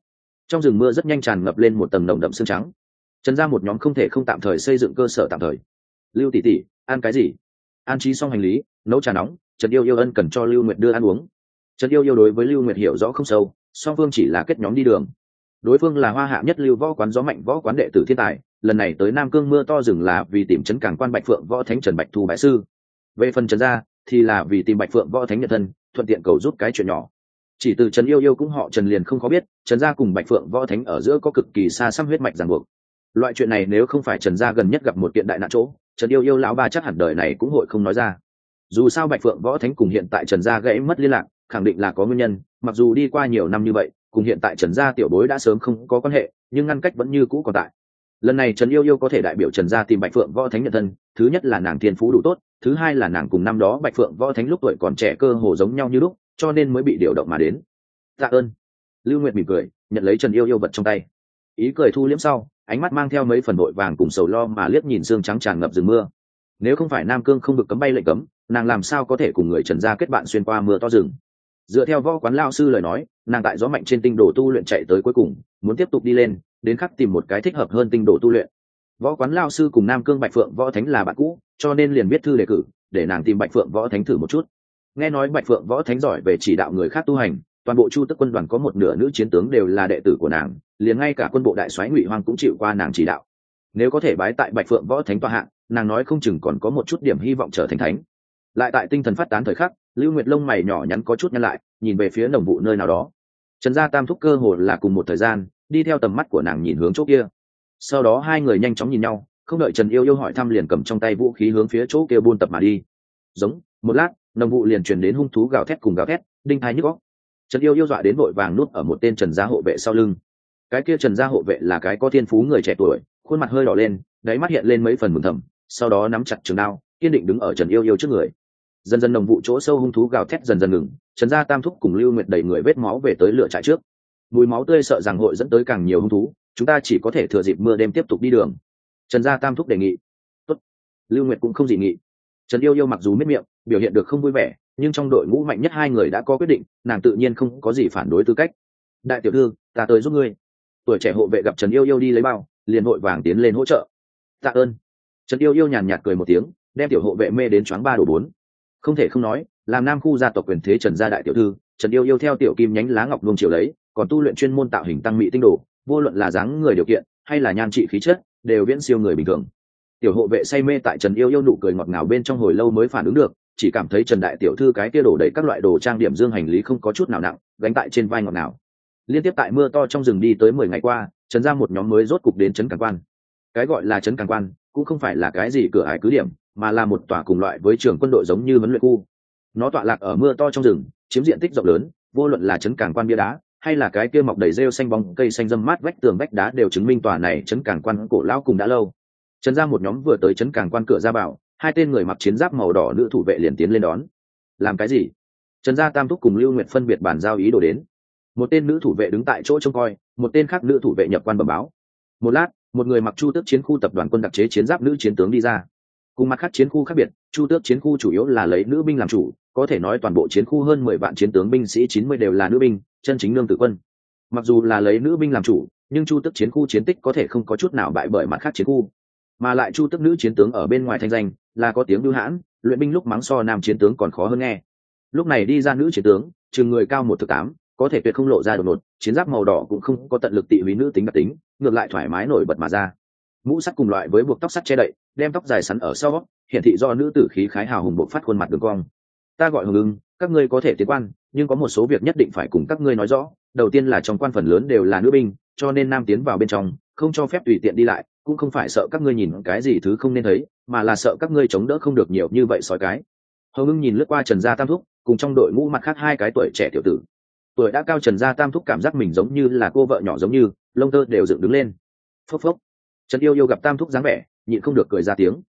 Trong rừng mưa rất nhanh tràn ngập lên một tầng nồng đậm xương trắng trần ra một nhóm không thể không tạm thời xây dựng cơ sở tạm thời. Lưu tỷ tỷ, ăn cái gì? An trí xong hành lý, nấu trà nóng, trần yêu yêu ân cần cho lưu nguyệt đưa ăn uống. Trần yêu yêu đối với lưu nguyệt hiểu rõ không sâu, song phương chỉ là kết nhóm đi đường. Đối phương là hoa hạ nhất lưu võ quán gió mạnh võ quán đệ tử thiên tài, lần này tới nam cương mưa to rừng là vì tìm chấn cảng quan bạch phượng võ thánh trần bạch thu bại sư. Về phần trần gia thì là vì tìm bạch phượng võ thánh Nhật thân, thuận tiện cầu giúp cái chuyện nhỏ. Chỉ từ trần yêu yêu cũng họ trần liền không khó biết, trần gia cùng bạch phượng võ thánh ở giữa có cực kỳ xa xăm huyết mạch ràng buộc loại chuyện này nếu không phải trần gia gần nhất gặp một kiện đại nạn chỗ, trần yêu yêu lão ba chắc hẳn đời này cũng hội không nói ra. Dù sao bạch phượng võ thánh cùng hiện tại trần gia gãy mất liên lạc, khẳng định là có nguyên nhân, mặc dù đi qua nhiều năm như vậy, cùng hiện tại trần gia tiểu bối đã sớm không có quan hệ, nhưng ngăn cách vẫn như cũ còn tại. Lần này trần yêu yêu có thể đại biểu trần gia tìm bạch phượng võ thánh nhận thân, thứ nhất là nàng thiên phú đủ tốt, thứ hai là nàng cùng năm đó bạch phượng võ thánh lúc tuổi còn trẻ cơ hồ giống nhau như lúc, cho nên mới bị điều động mà đến. Tạ ơn. Lưu nguyệt mỉm cười, nhận lấy trần yêu yêu vật trong tay. Ý cười thu liễm sau ánh mắt mang theo mấy phần vội vàng cùng sầu lo mà liếc nhìn xương trắng tràn ngập rừng mưa. Nếu không phải nam cương không được cấm bay lệnh cấm, nàng làm sao có thể cùng người trần gia kết bạn xuyên qua mưa to rừng? Dựa theo võ quán lao sư lời nói, nàng tại gió mạnh trên tinh đồ tu luyện chạy tới cuối cùng, muốn tiếp tục đi lên, đến khắc tìm một cái thích hợp hơn tinh đồ tu luyện. Võ quán lao sư cùng nam cương bạch phượng võ thánh là bạn cũ, cho nên liền viết thư đề cử, để nàng tìm bạch phượng võ thánh thử một chút. Nghe nói bạch phượng võ thánh giỏi về chỉ đạo người khác tu hành toàn bộ chu tức quân đoàn có một nửa nữ chiến tướng đều là đệ tử của nàng, liền ngay cả quân bộ đại soái ngụy hoang cũng chịu qua nàng chỉ đạo. Nếu có thể bái tại bạch phượng võ thánh tòa hạng nàng nói không chừng còn có một chút điểm hy vọng trở thành thánh. Lại tại tinh thần phát tán thời khắc, lưu nguyệt lông mày nhỏ nhắn có chút nhăn lại, nhìn về phía đồng vụ nơi nào đó. Trần gia tam thúc cơ hồ là cùng một thời gian, đi theo tầm mắt của nàng nhìn hướng chỗ kia. Sau đó hai người nhanh chóng nhìn nhau, không đợi trần yêu yêu hỏi thăm liền cầm trong tay vũ khí hướng phía chỗ kia buôn tập mà đi. Giống, một lát đồng vụ liền chuyển đến hung thú gào thét cùng gào thét, đinh thai nhức góc trần yêu yêu dọa đến vội vàng nuốt ở một tên trần gia hộ vệ sau lưng. Cái kia trần gia hộ vệ là cái có thiên phú người trẻ tuổi, khuôn mặt hơi đỏ lên, đáy mắt hiện lên mấy phần mừng thầm, sau đó nắm chặt trường đao, kiên định đứng ở trần yêu yêu trước người. Dần dần đồng vụ chỗ sâu hung thú gào thét dần dần ngừng, trần gia tam thúc cùng lưu nguyệt đẩy người vết máu về tới lửa trại trước. Mùi máu tươi sợ rằng hội dẫn tới càng nhiều hung thú, chúng ta chỉ có thể thừa dịp mưa đêm tiếp tục đi đường. Trần gia tam thúc đề nghị. Tốt. lưu nguyệt cũng không dị nghị. Trần yêu yêu mặc dù miết miệng, biểu hiện được không vui vẻ nhưng trong đội ngũ mạnh nhất hai người đã có quyết định, nàng tự nhiên không có gì phản đối tư cách. Đại tiểu thư, ta tới giúp ngươi. Tuổi trẻ hộ vệ gặp trần yêu yêu đi lấy bao, liền hội vàng tiến lên hỗ trợ. Tạ ơn. Trần yêu yêu nhàn nhạt cười một tiếng, đem tiểu hộ vệ mê đến choáng ba đổ bốn. Không thể không nói, làm nam khu gia tộc quyền thế trần gia đại tiểu thư, trần yêu yêu theo tiểu kim nhánh lá ngọc luông triều lấy, còn tu luyện chuyên môn tạo hình tăng mỹ tinh đồ, vô luận là dáng người điều kiện, hay là nhan trị khí chất, đều viễn siêu người bình thường. Tiểu hộ vệ say mê tại trần yêu yêu nụ cười ngọt ngào bên trong hồi lâu mới phản ứng được chỉ cảm thấy trần đại tiểu thư cái kia đổ đầy các loại đồ trang điểm dương hành lý không có chút nào nặng, gánh tại trên vai ngọt nào liên tiếp tại mưa to trong rừng đi tới mười ngày qua, trần ra một nhóm mới rốt cục đến trấn càng quan. Cái gọi là trấn càng quan, cũng không phải là cái gì cửa ải cứ điểm, mà là một tòa cùng loại với trường quân đội giống như huấn luyện khu. Nó tọa lạc ở mưa to trong rừng, chiếm diện tích rộng lớn, vô luận là trấn càng quan bia đá, hay là cái kia mọc đầy rêu xanh bóng cây xanh dâm mát vách tường vách đá đều chứng minh tòa này trấn càng quan cổ lão cùng đã lâu. Trần ra một nhóm vừa tới trấn càng quan cửa ra bảo hai tên người mặc chiến giáp màu đỏ nữ thủ vệ liền tiến lên đón. Làm cái gì? Trần gia tam thúc cùng lưu nguyện phân biệt bàn giao ý đồ đến. Một tên nữ thủ vệ đứng tại chỗ trông coi, một tên khác nữ thủ vệ nhập quan bẩm báo. Một lát, một người mặc chu tước chiến khu tập đoàn quân đặc chế chiến giáp nữ chiến tướng đi ra. Cùng mặt khác chiến khu khác biệt, chu tước chiến khu chủ yếu là lấy nữ binh làm chủ, có thể nói toàn bộ chiến khu hơn mười vạn chiến tướng binh sĩ chín mươi đều là nữ binh, chân chính lương tử quân. Mặc dù là lấy nữ binh làm chủ, nhưng chu tước chiến khu chiến tích có thể không có chút nào bại bởi mặt khác chiến khu mà lại chu tước nữ chiến tướng ở bên ngoài thanh danh là có tiếng bưu hãn, luyện binh lúc mắng so nam chiến tướng còn khó hơn nghe. Lúc này đi ra nữ chiến tướng, chừng người cao một thực tám, có thể tuyệt không lộ ra đột ngột, chiến giáp màu đỏ cũng không có tận lực tị húy nữ tính đặc tính, ngược lại thoải mái nổi bật mà ra. Mũ sắt cùng loại với buộc tóc sắt che đậy, đem tóc dài sắn ở sau hiển thị do nữ tử khí khái hào hùng bộ phát khuôn mặt đường cong. Ta gọi hồng ưng, các ngươi có thể tiến quan, nhưng có một số việc nhất định phải cùng các ngươi nói rõ. Đầu tiên là trong quan phần lớn đều là nữ binh, cho nên nam tiến vào bên trong, không cho phép tùy tiện đi lại cũng không phải sợ các ngươi nhìn cái gì thứ không nên thấy, mà là sợ các ngươi chống đỡ không được nhiều như vậy sói cái. Hồng ưng nhìn lướt qua trần gia tam thúc, cùng trong đội ngũ mặt khác hai cái tuổi trẻ tiểu tử. Tuổi đã cao trần gia tam thúc cảm giác mình giống như là cô vợ nhỏ giống như, lông tơ đều dựng đứng lên. Phốc phốc. Trần yêu yêu gặp tam thúc dáng vẻ, nhịn không được cười ra tiếng.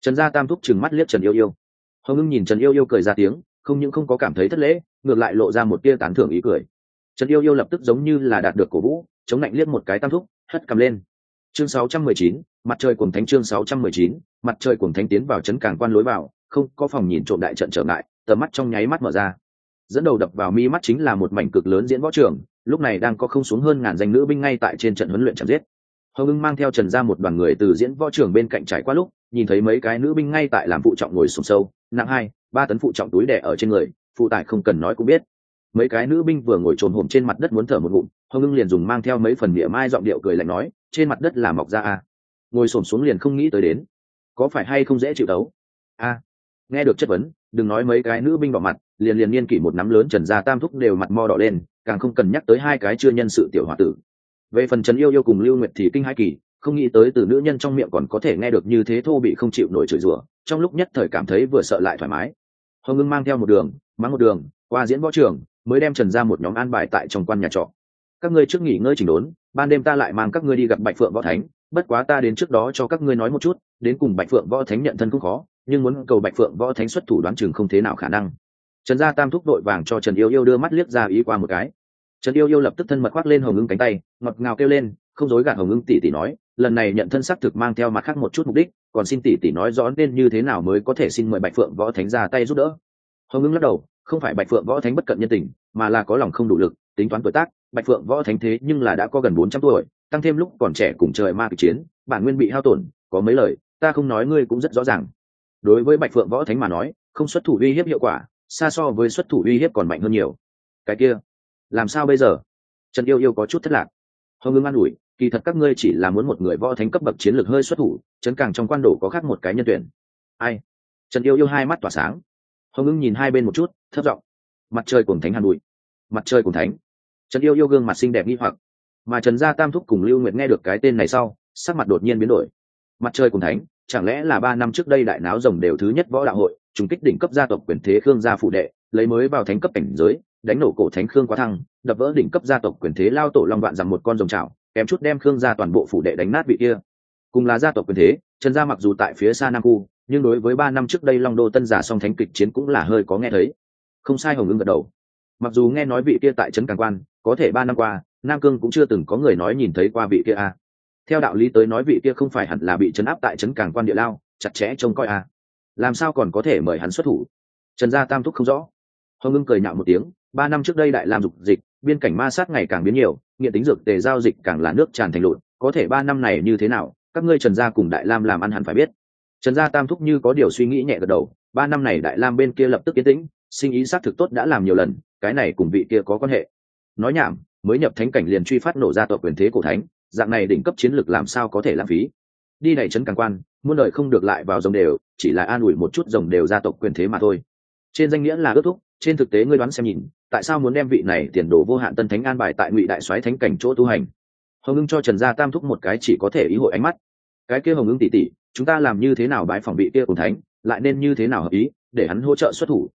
Trần gia tam thúc trừng mắt liếc trần yêu yêu. Hồng ưng nhìn trần yêu yêu cười ra tiếng, không những không có cảm thấy thất lễ, ngược lại lộ ra một tia tán thưởng ý cười. Trần yêu yêu lập tức giống như là đạt được cổ vũ, chống lạnh liếc một cái tam thúc, hất cầm lên chương 619, mặt trời cuồng thánh chương 619, mặt trời cuồng thánh tiến vào trấn càng quan lối vào không có phòng nhìn trộm đại trận trở ngại tầm mắt trong nháy mắt mở ra. Dẫn đầu đập vào mi mắt chính là một mảnh cực lớn diễn võ trường lúc này đang có không xuống hơn ngàn danh nữ binh ngay tại trên trận huấn luyện chạm giết. Hồng ưng mang theo trần ra một đoàn người từ diễn võ trường bên cạnh trải qua lúc nhìn thấy mấy cái nữ binh ngay tại làm phụ trọng ngồi sùng sâu nặng hai ba tấn phụ trọng túi đẻ ở trên người phụ tải không cần nói cũng biết mấy cái nữ binh vừa ngồi trồn hổm trên mặt đất muốn thở một ngụm, hồng ưng liền dùng mang theo mấy phần mỉa mai giọng điệu cười lạnh nói, trên mặt đất là mọc ra à. ngồi xổm xuống liền không nghĩ tới đến. Có phải hay không dễ chịu đấu? A, nghe được chất vấn, đừng nói mấy cái nữ binh bỏ mặt, liền liền niên kỷ một nắm lớn trần gia tam thúc đều mặt mo đỏ lên, càng không cần nhắc tới hai cái chưa nhân sự tiểu h tử. Về phần trần yêu yêu cùng lưu nguyệt thì kinh hai kỳ, không nghĩ tới từ nữ nhân trong miệng còn có thể nghe được như thế thô bị không chịu nổi chửi rủa, trong lúc nhất thời cảm thấy vừa sợ lại thoải mái. Hồng ngưng mang theo một đường mang một đường, qua diễn võ trường mới đem trần ra một nhóm an bài tại trong quan nhà trọ. Các ngươi trước nghỉ ngơi chỉnh đốn, ban đêm ta lại mang các ngươi đi gặp bạch phượng võ thánh. Bất quá ta đến trước đó cho các ngươi nói một chút, đến cùng bạch phượng võ thánh nhận thân cũng khó, nhưng muốn cầu bạch phượng võ thánh xuất thủ đoán chừng không thế nào khả năng. Trần gia tam thúc đội vàng cho trần yêu yêu đưa mắt liếc ra ý qua một cái. Trần yêu yêu lập tức thân mật khoác lên hồng ưng cánh tay, ngọt ngào kêu lên, không dối gạt hồng ưng tỷ tỷ nói, lần này nhận thân xác thực mang theo mặt khác một chút mục đích, còn xin tỷ tỷ nói rõ nên như thế nào mới có thể xin mời bạch phượng võ thánh ra tay giúp đỡ. Hồng ưng lắc đầu không phải bạch phượng võ thánh bất cận nhân tình, mà là có lòng không đủ lực, tính toán tuổi tác. Bạch phượng võ thánh thế nhưng là đã có gần bốn trăm tuổi, tăng thêm lúc còn trẻ cùng trời ma kịch chiến, bản nguyên bị hao tổn, có mấy lời, ta không nói ngươi cũng rất rõ ràng. Đối với bạch phượng võ thánh mà nói, không xuất thủ uy hiếp hiệu quả, xa so với xuất thủ uy hiếp còn mạnh hơn nhiều. Cái kia, làm sao bây giờ? Trần yêu yêu có chút thất lạc. Hồng ngưng an ủi, kỳ thật các ngươi chỉ là muốn một người võ thánh cấp bậc chiến lược hơi xuất thủ, chấn càng trong quan đồ có khác một cái nhân tuyển. Ai? Trần yêu yêu hai mắt tỏa sáng hồng ưng nhìn hai bên một chút thất giọng, mặt trời cùng thánh hàn bụi, mặt trời cùng thánh. Trần yêu yêu gương mặt xinh đẹp nghi hoặc, mà trần gia tam thúc cùng lưu nguyệt nghe được cái tên này sau, sắc mặt đột nhiên biến đổi. Mặt trời cùng thánh, chẳng lẽ là ba năm trước đây đại náo rồng đều thứ nhất võ đạo hội, trùng kích đỉnh cấp gia tộc quyền thế khương gia phụ đệ, lấy mới vào thánh cấp cảnh giới, đánh nổ cổ thánh khương quá thăng, đập vỡ đỉnh cấp gia tộc quyền thế lao tổ long đoạn rằng một con rồng trào kém chút đem khương gia toàn bộ phủ đệ đánh nát vị kia. Cùng là gia tộc quyền thế, trần gia mặc dù tại phía xa nam khu nhưng đối với ba năm trước đây long đô tân giả song thánh kịch chiến cũng là hơi có nghe thấy. Không sai hồng ưng gật đầu. Mặc dù nghe nói vị kia tại trấn càng quan, có thể ba năm qua, nam cương cũng chưa từng có người nói nhìn thấy qua vị kia a. Theo đạo lý tới nói vị kia không phải hẳn là bị trấn áp tại trấn càng quan địa lao, chặt chẽ trông coi a. Làm sao còn có thể mời hắn xuất thủ? Trần gia tam thúc không rõ. Hồng ưng cười nhạo một tiếng, ba năm trước đây đại làm dục dịch, biên cảnh ma sát ngày càng biến nhiều, nghiện tính dược tề giao dịch càng là nước tràn thành lụt có thể ba năm này như thế nào, các ngươi trần gia cùng đại lam làm ăn hẳn phải biết trần gia tam thúc như có điều suy nghĩ nhẹ gật đầu, ba năm này đại lam bên kia lập tức yên tĩnh, sinh ý xác thực tốt đã làm nhiều lần, cái này cùng vị kia có quan hệ. Nói nhảm, mới nhập thánh cảnh liền truy phát nổ ra tộc quyền thế cổ thánh, dạng này đỉnh cấp chiến lược làm sao có thể lãng phí? Đi đẩy trấn càng quan, muôn đời không được lại vào dòng đều, chỉ là an ủi một chút dòng đều gia tộc quyền thế mà thôi. Trên danh nghĩa là ước thúc, trên thực tế ngươi đoán xem nhìn, tại sao muốn đem vị này tiền đồ vô hạn tân thánh an bài tại ngụy đại soái thánh cảnh chỗ tu hành? Hồng ngưng cho trần gia tam thúc một cái chỉ có thể ý hội ánh mắt cái kia hồng ưng tỷ tỷ, chúng ta làm như thế nào bái phòng bị kia cùng thánh lại nên như thế nào hợp ý để hắn hỗ trợ xuất thủ?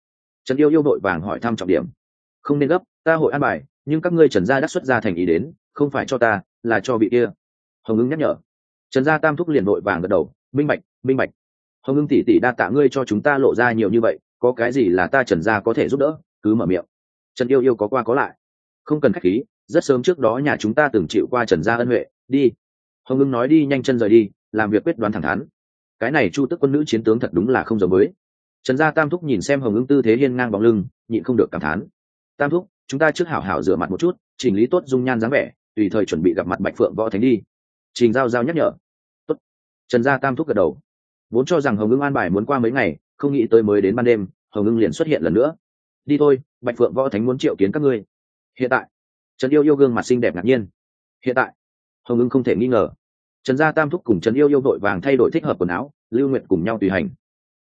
Trần yêu yêu đội vàng hỏi thăm trọng điểm. Không nên gấp ta hội an bài nhưng các ngươi trần gia đắc xuất ra thành ý đến không phải cho ta là cho vị kia. Hồng ưng nhắc nhở. Trần gia tam thúc liền đội vàng gật đầu minh bạch minh bạch. Hồng ưng tỷ tỷ đa tạ ngươi cho chúng ta lộ ra nhiều như vậy có cái gì là ta trần gia có thể giúp đỡ cứ mở miệng. Trần yêu yêu có qua có lại. Không cần khách khí rất sớm trước đó nhà chúng ta từng chịu qua trần gia ân huệ đi. Hồng ưng nói đi nhanh chân rời đi làm việc quyết đoán thẳng thắn. Cái này chu tức quân nữ chiến tướng thật đúng là không giống mới. trần gia tam thúc nhìn xem hồng ứng tư thế hiên ngang bóng lưng, nhịn không được cảm thán. Tam thúc, chúng ta trước hảo hảo rửa mặt một chút, chỉnh lý tốt dung nhan dáng vẻ, tùy thời chuẩn bị gặp mặt bạch phượng võ thánh đi. Trình giao giao nhắc nhở. Tốt. trần gia tam thúc gật đầu. Vốn cho rằng hồng ưng an bài muốn qua mấy ngày, không nghĩ tới mới đến ban đêm, hồng ưng liền xuất hiện lần nữa. Đi thôi, bạch phượng võ thánh muốn triệu kiến các ngươi. Hiện tại, trần yêu yêu gương mặt xinh đẹp ngạc nhiên. Hiện tại, hồng ưng không thể nghi ngờ trần gia tam thúc cùng trần yêu yêu đội vàng thay đổi thích hợp quần áo, lưu nguyện cùng nhau tùy hành.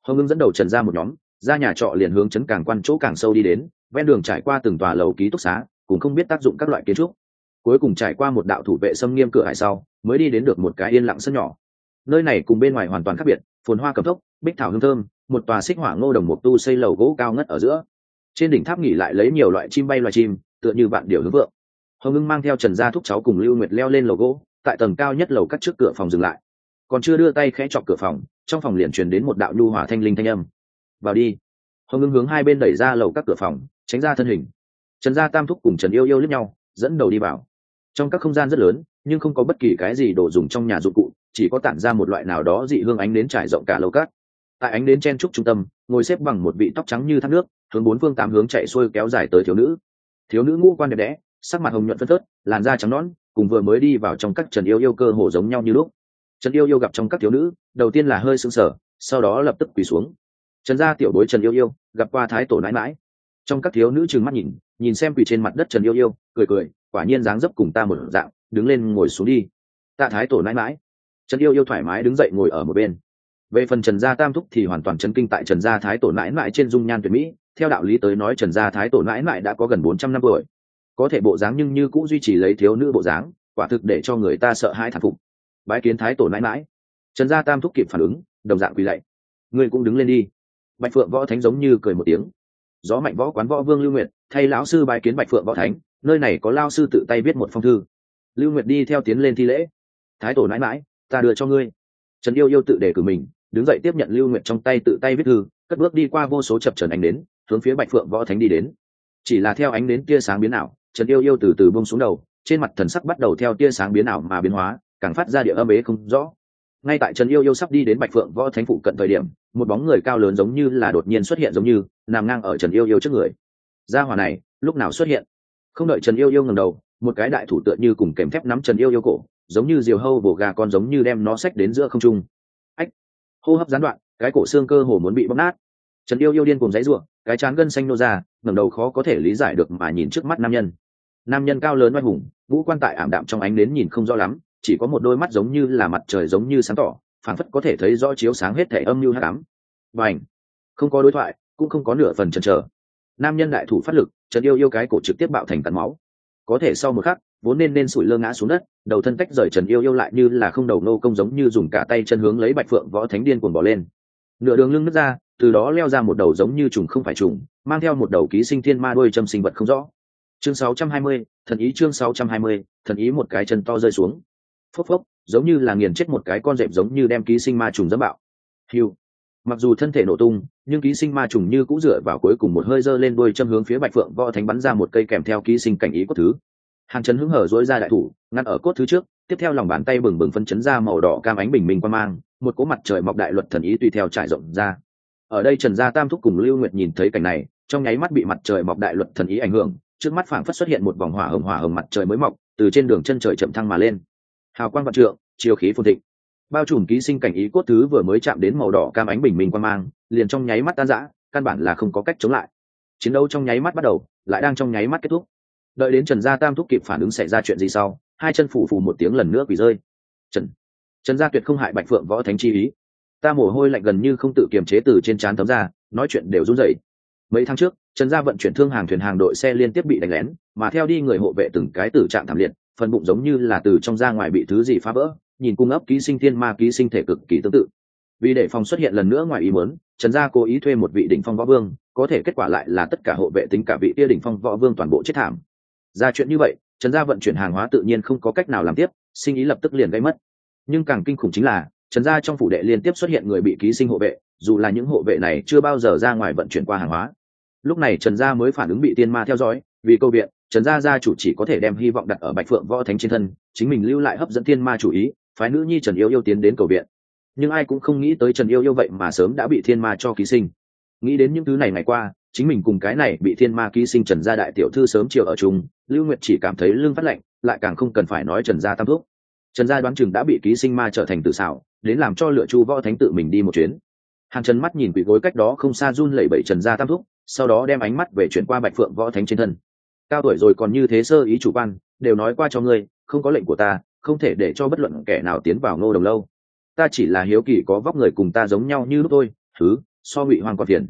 Hồng ngưng dẫn đầu trần ra một nhóm, ra nhà trọ liền hướng trấn càng quan chỗ càng sâu đi đến, ven đường trải qua từng tòa lầu ký túc xá, cũng không biết tác dụng các loại kiến trúc. Cuối cùng trải qua một đạo thủ vệ xâm nghiêm cửa hải sau, mới đi đến được một cái yên lặng sân nhỏ. Nơi này cùng bên ngoài hoàn toàn khác biệt, phồn hoa cầm thốc, bích thảo hương thơm, một tòa xích hỏa ngô đồng mục tu xây lầu gỗ cao ngất ở giữa. Trên đỉnh tháp nghỉ lại lấy nhiều loại chim bay loài chim, tựa như vạn điều hướng vượng. Hồng ngưng mang theo trần gia thúc cháu cùng lưu nguyệt leo lên lầu gỗ tại tầng cao nhất lầu cắt trước cửa phòng dừng lại. Còn chưa đưa tay khẽ chọc cửa phòng, trong phòng liền truyền đến một đạo nhu hỏa thanh linh thanh âm. Vào đi. Hồng ngưng hướng hai bên đẩy ra lầu các cửa phòng, tránh ra thân hình. Trần gia tam thúc cùng trần yêu yêu lướt nhau, dẫn đầu đi vào. Trong các không gian rất lớn, nhưng không có bất kỳ cái gì đồ dùng trong nhà dụng cụ, chỉ có tản ra một loại nào đó dị hương ánh đến trải rộng cả lầu cát tại ánh đến chen trúc trung tâm, ngồi xếp bằng một vị tóc trắng như thác nước, hướng bốn phương tám hướng chạy xuôi kéo dài tới thiếu nữ. Thiếu nữ ngũ quan đẹp đẽ, sắc mặt hồng nhuận phân tớt làn da trắng nõn cùng vừa mới đi vào trong các trần yêu yêu cơ hồ giống nhau như lúc. Trần yêu yêu gặp trong các thiếu nữ, đầu tiên là hơi sưng sở sau đó lập tức quỳ xuống. Trần gia tiểu bối trần yêu yêu, gặp qua thái tổ nãi mãi. Trong các thiếu nữ trừng mắt nhìn nhìn xem quỳ trên mặt đất trần yêu yêu, cười cười, quả nhiên dáng dấp cùng ta một dạng, đứng lên ngồi xuống đi. Tạ thái tổ nãi mãi. Trần yêu yêu thoải mái đứng dậy ngồi ở một bên. Về phần trần gia tam thúc thì hoàn toàn chấn kinh tại trần gia thái tổ nãi mãi trên dung nhan tuyệt mỹ. Theo đạo lý tới nói trần gia thái tổ nãi mãi đã có gần bốn trăm năm tuổi có thể bộ dáng nhưng như cũng duy trì lấy thiếu nữ bộ dáng, quả thực để cho người ta sợ hãi thản phục. Bái kiến thái tổ mãi mãi trần gia tam thúc kịp phản ứng, đồng dạng quỳ lạy. Ngươi cũng đứng lên đi. Bạch phượng võ thánh giống như cười một tiếng. Gió mạnh võ quán võ vương lưu nguyệt, thay lão sư bái kiến bạch phượng võ thánh, nơi này có lao sư tự tay viết một phong thư. Lưu nguyệt đi theo tiến lên thi lễ. Thái tổ mãi mãi ta đưa cho ngươi. Trần yêu yêu tự đề cử mình, đứng dậy tiếp nhận lưu nguyệt trong tay tự tay viết thư, cất bước đi qua vô số chập trần ánh đến hướng phía bạch phượng võ thánh đi đến. Chỉ là theo ánh đến tia sáng biến ảo trần yêu yêu từ từ bông xuống đầu, trên mặt thần sắc bắt đầu theo tia sáng biến ảo mà biến hóa, càng phát ra địa âm ế không rõ. Ngay tại trần yêu yêu sắp đi đến bạch phượng võ thánh phụ cận thời điểm, một bóng người cao lớn giống như là đột nhiên xuất hiện giống như, nằm ngang ở trần yêu yêu trước người. Gia hỏa này, lúc nào xuất hiện? Không đợi trần yêu yêu ngầm đầu, một cái đại thủ tựa như cùng kèm thép nắm trần yêu yêu cổ, giống như diều hâu bổ gà con giống như đem nó xách đến giữa không trung. Ách! Hô hấp gián đoạn, cái cổ xương cơ hồ muốn bị bóp nát. Trần yêu yêu điên cùng giấy ruộng cái chán gân xanh nô ra, ngẩng đầu khó có thể lý giải được mà nhìn trước mắt nam nhân nam nhân cao lớn oai hùng vũ quan tại ảm đạm trong ánh đến nhìn không rõ lắm, chỉ có một đôi mắt giống như là mặt trời giống như sáng tỏ, phảng phất có thể thấy rõ chiếu sáng hết thể âm như hát ám. Và ảnh không có đối thoại, cũng không có nửa phần chần chờ. Nam nhân đại thủ phát lực trần yêu yêu cái cổ trực tiếp bạo thành cắn máu. Có thể sau một khắc, vốn nên nên sủi lơ ngã xuống đất, đầu thân tách rời trần yêu yêu lại như là không đầu nô công giống như dùng cả tay chân hướng lấy bạch phượng võ thánh điên cuồng bỏ lên. Nửa đường lưng nứt ra, từ đó leo ra một đầu giống như trùng không phải trùng, mang theo một đầu ký sinh thiên ma đuôi châm sinh vật không rõ chương 620, thần ý chương 620, thần ý một cái chân to rơi xuống. Phốc phốc giống như là nghiền chết một cái con dẹp giống như đem ký sinh ma trùng dẫm bạo. Hiu. Mặc dù thân thể nổ tung nhưng ký sinh ma trùng như cũng dựa vào cuối cùng một hơi dơ lên đuôi châm hướng phía bạch phượng võ thánh bắn ra một cây kèm theo ký sinh cảnh ý cốt thứ. Hàng chân hứng hở dối ra đại thủ ngăn ở cốt thứ trước tiếp theo lòng bàn tay bừng bừng phân chấn ra màu đỏ cam ánh bình minh qua mang một cỗ mặt trời mọc đại luật thần ý tùy theo trải rộng ra. Ở đây trần gia tam thúc cùng lưu nguyệt nhìn thấy cảnh này trong nháy mắt bị mặt trời mọc đại luật thần ý ảnh hưởng trước mắt phảng phất xuất hiện một vòng hỏa hồng hỏa hồng mặt trời mới mọc, từ trên đường chân trời chậm thăng mà lên. Hào quang vạn trượng chiều khí phồn thịnh. Bao trùm ký sinh cảnh ý cốt thứ vừa mới chạm đến màu đỏ cam ánh bình minh quan mang, liền trong nháy mắt tan rã, căn bản là không có cách chống lại. Chiến đấu trong nháy mắt bắt đầu, lại đang trong nháy mắt kết thúc. Đợi đến trần gia tam thúc kịp phản ứng xảy ra chuyện gì sau, hai chân phủ phủ một tiếng lần nữa quỳ rơi. Trần trần gia tuyệt không hại bạch phượng võ thánh chi ý. Ta mồ hôi lạnh gần như không tự kiềm chế từ trên trán tấm ra, nói chuyện đều run rẩy mấy tháng trước, trần gia vận chuyển thương hàng thuyền hàng đội xe liên tiếp bị đánh lén, mà theo đi người hộ vệ từng cái tử trạng thảm liệt, phần bụng giống như là từ trong ra ngoài bị thứ gì phá vỡ, nhìn cung ấp ký sinh thiên ma ký sinh thể cực kỳ tương tự. Vì để phòng xuất hiện lần nữa ngoài ý muốn, trần gia cố ý thuê một vị đỉnh phong võ vương, có thể kết quả lại là tất cả hộ vệ tính cả vị kia đỉnh phong võ vương toàn bộ chết thảm. Ra chuyện như vậy, trần gia vận chuyển hàng hóa tự nhiên không có cách nào làm tiếp, sinh ý lập tức liền gây mất. Nhưng càng kinh khủng chính là trần gia trong phủ đệ liên tiếp xuất hiện người bị ký sinh hộ vệ, dù là những hộ vệ này chưa bao giờ ra ngoài vận chuyển qua hàng hóa. Lúc này trần gia mới phản ứng bị tiên ma theo dõi, vì câu viện, trần gia gia chủ chỉ có thể đem hy vọng đặt ở bạch phượng võ thánh trên thân, chính mình lưu lại hấp dẫn tiên ma chủ ý, phái nữ nhi trần yêu yêu tiến đến cầu viện. Nhưng ai cũng không nghĩ tới trần yêu yêu vậy mà sớm đã bị thiên ma cho ký sinh. Nghĩ đến những thứ này ngày qua, chính mình cùng cái này bị thiên ma ký sinh trần gia đại tiểu thư sớm chiều ở chung, lưu nguyệt chỉ cảm thấy lưng phát lạnh, lại càng không cần phải nói trần gia tam thúc. Trần gia đoán chừng đã bị ký sinh ma trở thành tự xảo đến làm cho lựa chu võ thánh tự mình đi một chuyến. Hàn trần mắt nhìn quỷ gối cách đó không xa run lẩy bẩy trần gia tam thúc, sau đó đem ánh mắt về chuyển qua bạch phượng võ thánh trên thân. Cao tuổi rồi còn như thế sơ ý chủ quan, đều nói qua cho ngươi, không có lệnh của ta, không thể để cho bất luận kẻ nào tiến vào ngô đồng lâu. Ta chỉ là hiếu kỳ có vóc người cùng ta giống nhau như lúc tôi thứ, so ngụy hoàng còn phiền.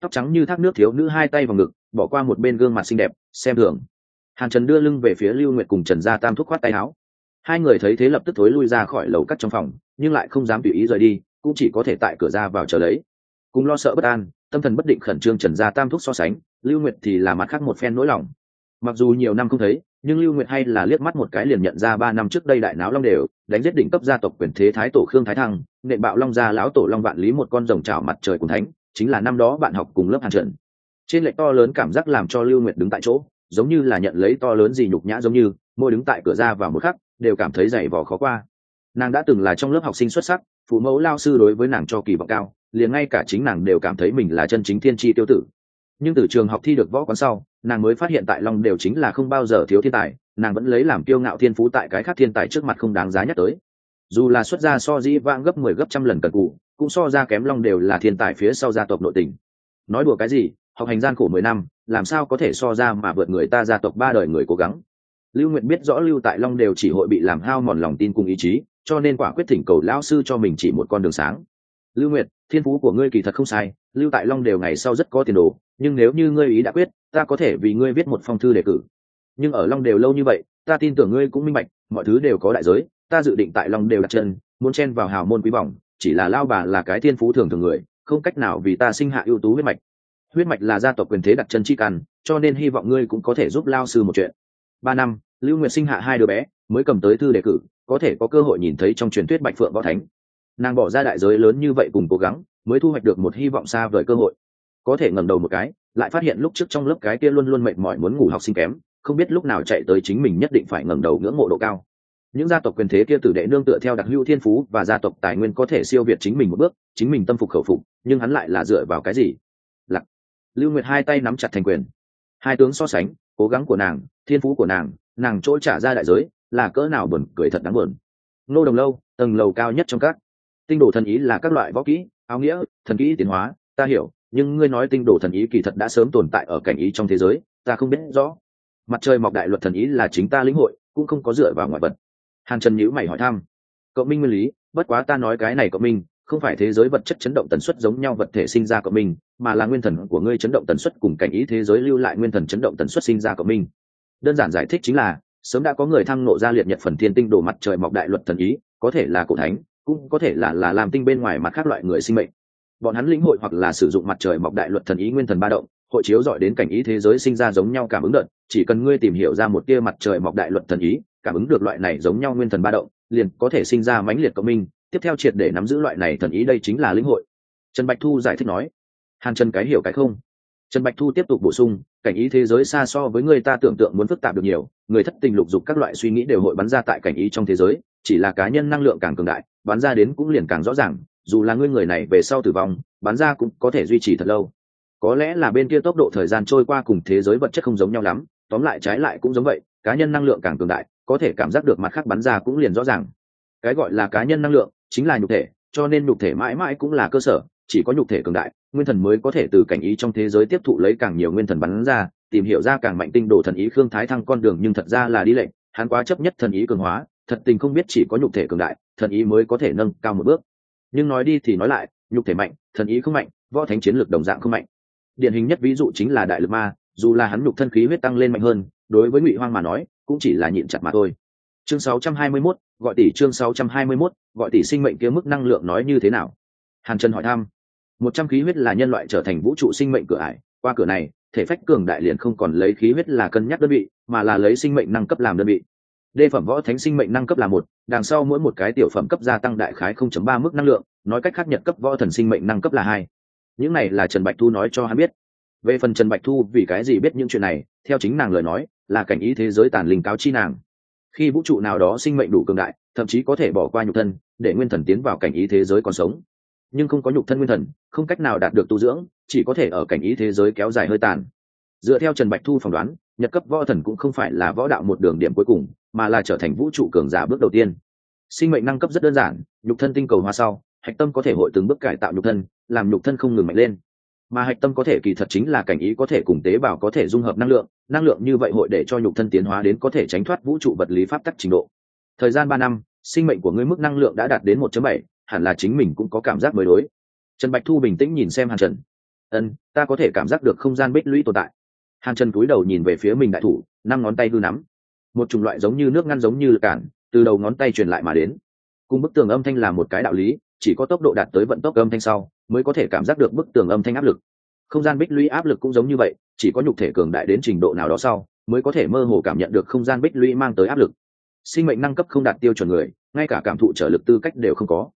Tóc trắng như thác nước thiếu nữ hai tay vào ngực, bỏ qua một bên gương mặt xinh đẹp, xem thường. Hàn trần đưa lưng về phía lưu nguyệt cùng trần gia tam thúc khoát tay áo. Hai người thấy thế lập tức thối lui ra khỏi lầu cắt trong phòng nhưng lại không dám tùy ý rời đi, cũng chỉ có thể tại cửa ra vào chờ lấy. Cùng lo sợ bất an, tâm thần bất định khẩn trương trần gia tam thúc so sánh, lưu nguyệt thì là mặt khác một phen nỗi lòng. Mặc dù nhiều năm không thấy, nhưng lưu nguyệt hay là liếc mắt một cái liền nhận ra ba năm trước đây đại náo long đều, đánh giết đỉnh cấp gia tộc quyền thế thái tổ khương thái thăng, nện bạo long gia lão tổ long vạn lý một con rồng trào mặt trời cùng thánh, chính là năm đó bạn học cùng lớp hàn trận. Trên lệch to lớn cảm giác làm cho lưu nguyệt đứng tại chỗ, giống như là nhận lấy to lớn gì nhục nhã giống như môi đứng tại cửa ra vào một khắc, đều cảm thấy dày vò khó qua nàng đã từng là trong lớp học sinh xuất sắc, phụ mẫu lao sư đối với nàng cho kỳ vọng cao, liền ngay cả chính nàng đều cảm thấy mình là chân chính thiên tri tiêu tử. Nhưng từ trường học thi được võ quán sau, nàng mới phát hiện tại long đều chính là không bao giờ thiếu thiên tài, nàng vẫn lấy làm kiêu ngạo thiên phú tại cái khác thiên tài trước mặt không đáng giá nhắc tới. Dù là xuất gia so dĩ vang gấp mười 10 gấp trăm lần cần cụ, cũng so ra kém long đều là thiên tài phía sau gia tộc nội tình. Nói đùa cái gì, học hành gian khổ mười năm, làm sao có thể so ra mà vượt người ta gia tộc ba đời người cố gắng? Lưu nguyện biết rõ lưu tại long đều chỉ hội bị làm hao mòn lòng tin cùng ý chí cho nên quả quyết thỉnh cầu lão sư cho mình chỉ một con đường sáng. Lưu nguyệt, thiên phú của ngươi kỳ thật không sai, lưu tại long đều ngày sau rất có tiền đồ, nhưng nếu như ngươi ý đã quyết, ta có thể vì ngươi viết một phong thư đề cử. Nhưng ở long đều lâu như vậy, ta tin tưởng ngươi cũng minh bạch, mọi thứ đều có đại giới, ta dự định tại long đều đặt chân, muốn chen vào hào môn quý vọng, chỉ là lao bà là cái thiên phú thường thường người, không cách nào vì ta sinh hạ ưu tú huyết mạch. Huyết mạch là gia tộc quyền thế đặt chân chi căn, cho nên hy vọng ngươi cũng có thể giúp lao sư một chuyện. Ba năm, lưu nguyệt sinh hạ hai đứa bé, mới cầm tới thư đề cử có thể có cơ hội nhìn thấy trong truyền thuyết bạch phượng võ thánh. Nàng bỏ ra đại giới lớn như vậy cùng cố gắng, mới thu hoạch được một hy vọng xa vời cơ hội. Có thể ngẩng đầu một cái, lại phát hiện lúc trước trong lớp cái kia luôn luôn mệt mỏi muốn ngủ học sinh kém, không biết lúc nào chạy tới chính mình nhất định phải ngẩng đầu ngưỡng mộ độ cao. Những gia tộc quyền thế kia tử đệ nương tựa theo đặc hữu thiên phú và gia tộc tài nguyên có thể siêu việt chính mình một bước, chính mình tâm phục khẩu phục, nhưng hắn lại là dựa vào cái gì? Lặc lưu nguyệt hai tay nắm chặt thành quyền. Hai tướng so sánh, cố gắng của nàng, thiên phú của nàng nàng chỗ trả ra đại giới là cỡ nào buồn cười thật đáng buồn. Nô đồng lâu, tầng lầu cao nhất trong các. Tinh đồ thần ý là các loại võ kỹ, áo nghĩa, thần kỹ tiến hóa, ta hiểu, nhưng ngươi nói tinh đồ thần ý kỳ thật đã sớm tồn tại ở cảnh ý trong thế giới, ta không biết rõ. Mặt trời mọc đại luật thần ý là chính ta lĩnh hội, cũng không có dựa vào ngoại vật. Hàn trần nhữ mày hỏi thăm. Cậu minh nguyên lý, bất quá ta nói cái này cậu minh, không phải thế giới vật chất chấn động tần suất giống nhau vật thể sinh ra cậu minh, mà là nguyên thần của ngươi chấn động tần suất cùng cảnh ý thế giới lưu lại nguyên thần chấn động tần suất sinh ra cậu minh. Đơn giản giải thích chính là sớm đã có người thăng nộ ra liệt nhật phần thiên tinh đồ mặt trời mọc đại luật thần ý, có thể là cổ thánh, cũng có thể là là làm tinh bên ngoài mặt khác loại người sinh mệnh. Bọn hắn lĩnh hội hoặc là sử dụng mặt trời mọc đại luật thần ý nguyên thần ba động, hội chiếu dọi đến cảnh ý thế giới sinh ra giống nhau cảm ứng đợt, chỉ cần ngươi tìm hiểu ra một tia mặt trời mọc đại luật thần ý, cảm ứng được loại này giống nhau nguyên thần ba động, liền có thể sinh ra mãnh liệt cộng minh, tiếp theo triệt để nắm giữ loại này thần ý đây chính là lĩnh hội. Trần bạch thu giải thích nói, hàn trần cái hiểu cái không? Trần bạch thu tiếp tục bổ sung, cảnh ý thế giới xa so với người ta tưởng tượng muốn phức tạp được nhiều, người thất tình lục dục các loại suy nghĩ đều hội bắn ra tại cảnh ý trong thế giới, chỉ là cá nhân năng lượng càng cường đại, bắn ra đến cũng liền càng rõ ràng, dù là ngươi người này về sau tử vong, bắn ra cũng có thể duy trì thật lâu. Có lẽ là bên kia tốc độ thời gian trôi qua cùng thế giới vật chất không giống nhau lắm, tóm lại trái lại cũng giống vậy, cá nhân năng lượng càng cường đại, có thể cảm giác được mặt khác bắn ra cũng liền rõ ràng. Cái gọi là cá nhân năng lượng chính là nhục thể, cho nên nhục thể mãi mãi cũng là cơ sở chỉ có nhục thể cường đại nguyên thần mới có thể từ cảnh ý trong thế giới tiếp thụ lấy càng nhiều nguyên thần bắn ra tìm hiểu ra càng mạnh tinh đồ thần ý khương thái thăng con đường nhưng thật ra là đi lệnh hắn quá chấp nhất thần ý cường hóa thật tình không biết chỉ có nhục thể cường đại thần ý mới có thể nâng cao một bước. Nhưng nói đi thì nói lại nhục thể mạnh thần ý không mạnh võ thánh chiến lược đồng dạng không mạnh. Điển hình nhất ví dụ chính là đại lực ma dù là hắn nhục thân khí huyết tăng lên mạnh hơn đối với ngụy hoang mà nói cũng chỉ là nhịn chặt mà thôi. Chương 621, gọi tỷ chương 621, gọi tỷ sinh mệnh kia mức năng lượng nói như thế nào? Hàn trần hỏi thăm. Một trăm khí huyết là nhân loại trở thành vũ trụ sinh mệnh cửa ải. Qua cửa này, thể phách cường đại liền không còn lấy khí huyết là cân nhắc đơn vị, mà là lấy sinh mệnh năng cấp làm đơn vị. Đề phẩm võ thánh sinh mệnh năng cấp là một, đằng sau mỗi một cái tiểu phẩm cấp gia tăng đại khái 0.3 mức năng lượng, nói cách khác nhật cấp võ thần sinh mệnh năng cấp là hai. Những này là trần bạch thu nói cho hắn biết. Về phần trần bạch thu vì cái gì biết những chuyện này, theo chính nàng lời nói, là cảnh ý thế giới tàn linh cáo chi nàng. Khi vũ trụ nào đó sinh mệnh đủ cường đại, thậm chí có thể bỏ qua nhục thân, để nguyên thần tiến vào cảnh ý thế giới còn sống nhưng không có nhục thân nguyên thần, không cách nào đạt được tu dưỡng, chỉ có thể ở cảnh ý thế giới kéo dài hơi tàn. Dựa theo trần bạch thu phỏng đoán, nhật cấp võ thần cũng không phải là võ đạo một đường điểm cuối cùng, mà là trở thành vũ trụ cường giả bước đầu tiên. Sinh mệnh năng cấp rất đơn giản, nhục thân tinh cầu hoa sau, hạch tâm có thể hội từng bước cải tạo nhục thân, làm nhục thân không ngừng mạnh lên. Mà hạch tâm có thể kỳ thật chính là cảnh ý có thể cùng tế bào có thể dung hợp năng lượng năng lượng như vậy hội để cho nhục thân tiến hóa đến có thể tránh thoát vũ trụ vật lý pháp tắc trình độ. Thời gian ba năm, sinh mệnh của ngươi mức năng lượng đã đạt đến 1 bảy hẳn là chính mình cũng có cảm giác mới đối. Trần bạch thu bình tĩnh nhìn xem hàn trần. Ân, ta có thể cảm giác được không gian bích lũy tồn tại. Hàn trần cúi đầu nhìn về phía mình đại thủ, năm ngón tay hư nắm. Một chủng loại giống như nước ngăn giống như lực cản, từ đầu ngón tay truyền lại mà đến. Cùng bức tường âm thanh là một cái đạo lý, chỉ có tốc độ đạt tới vận tốc âm thanh sau, mới có thể cảm giác được bức tường âm thanh áp lực. Không gian bích lũy áp lực cũng giống như vậy, chỉ có nhục thể cường đại đến trình độ nào đó sau, mới có thể mơ hồ cảm nhận được không gian bích lũy mang tới áp lực. Sinh mệnh năng cấp không đạt tiêu chuẩn người, ngay cả cảm thụ trở lực tư cách đều không có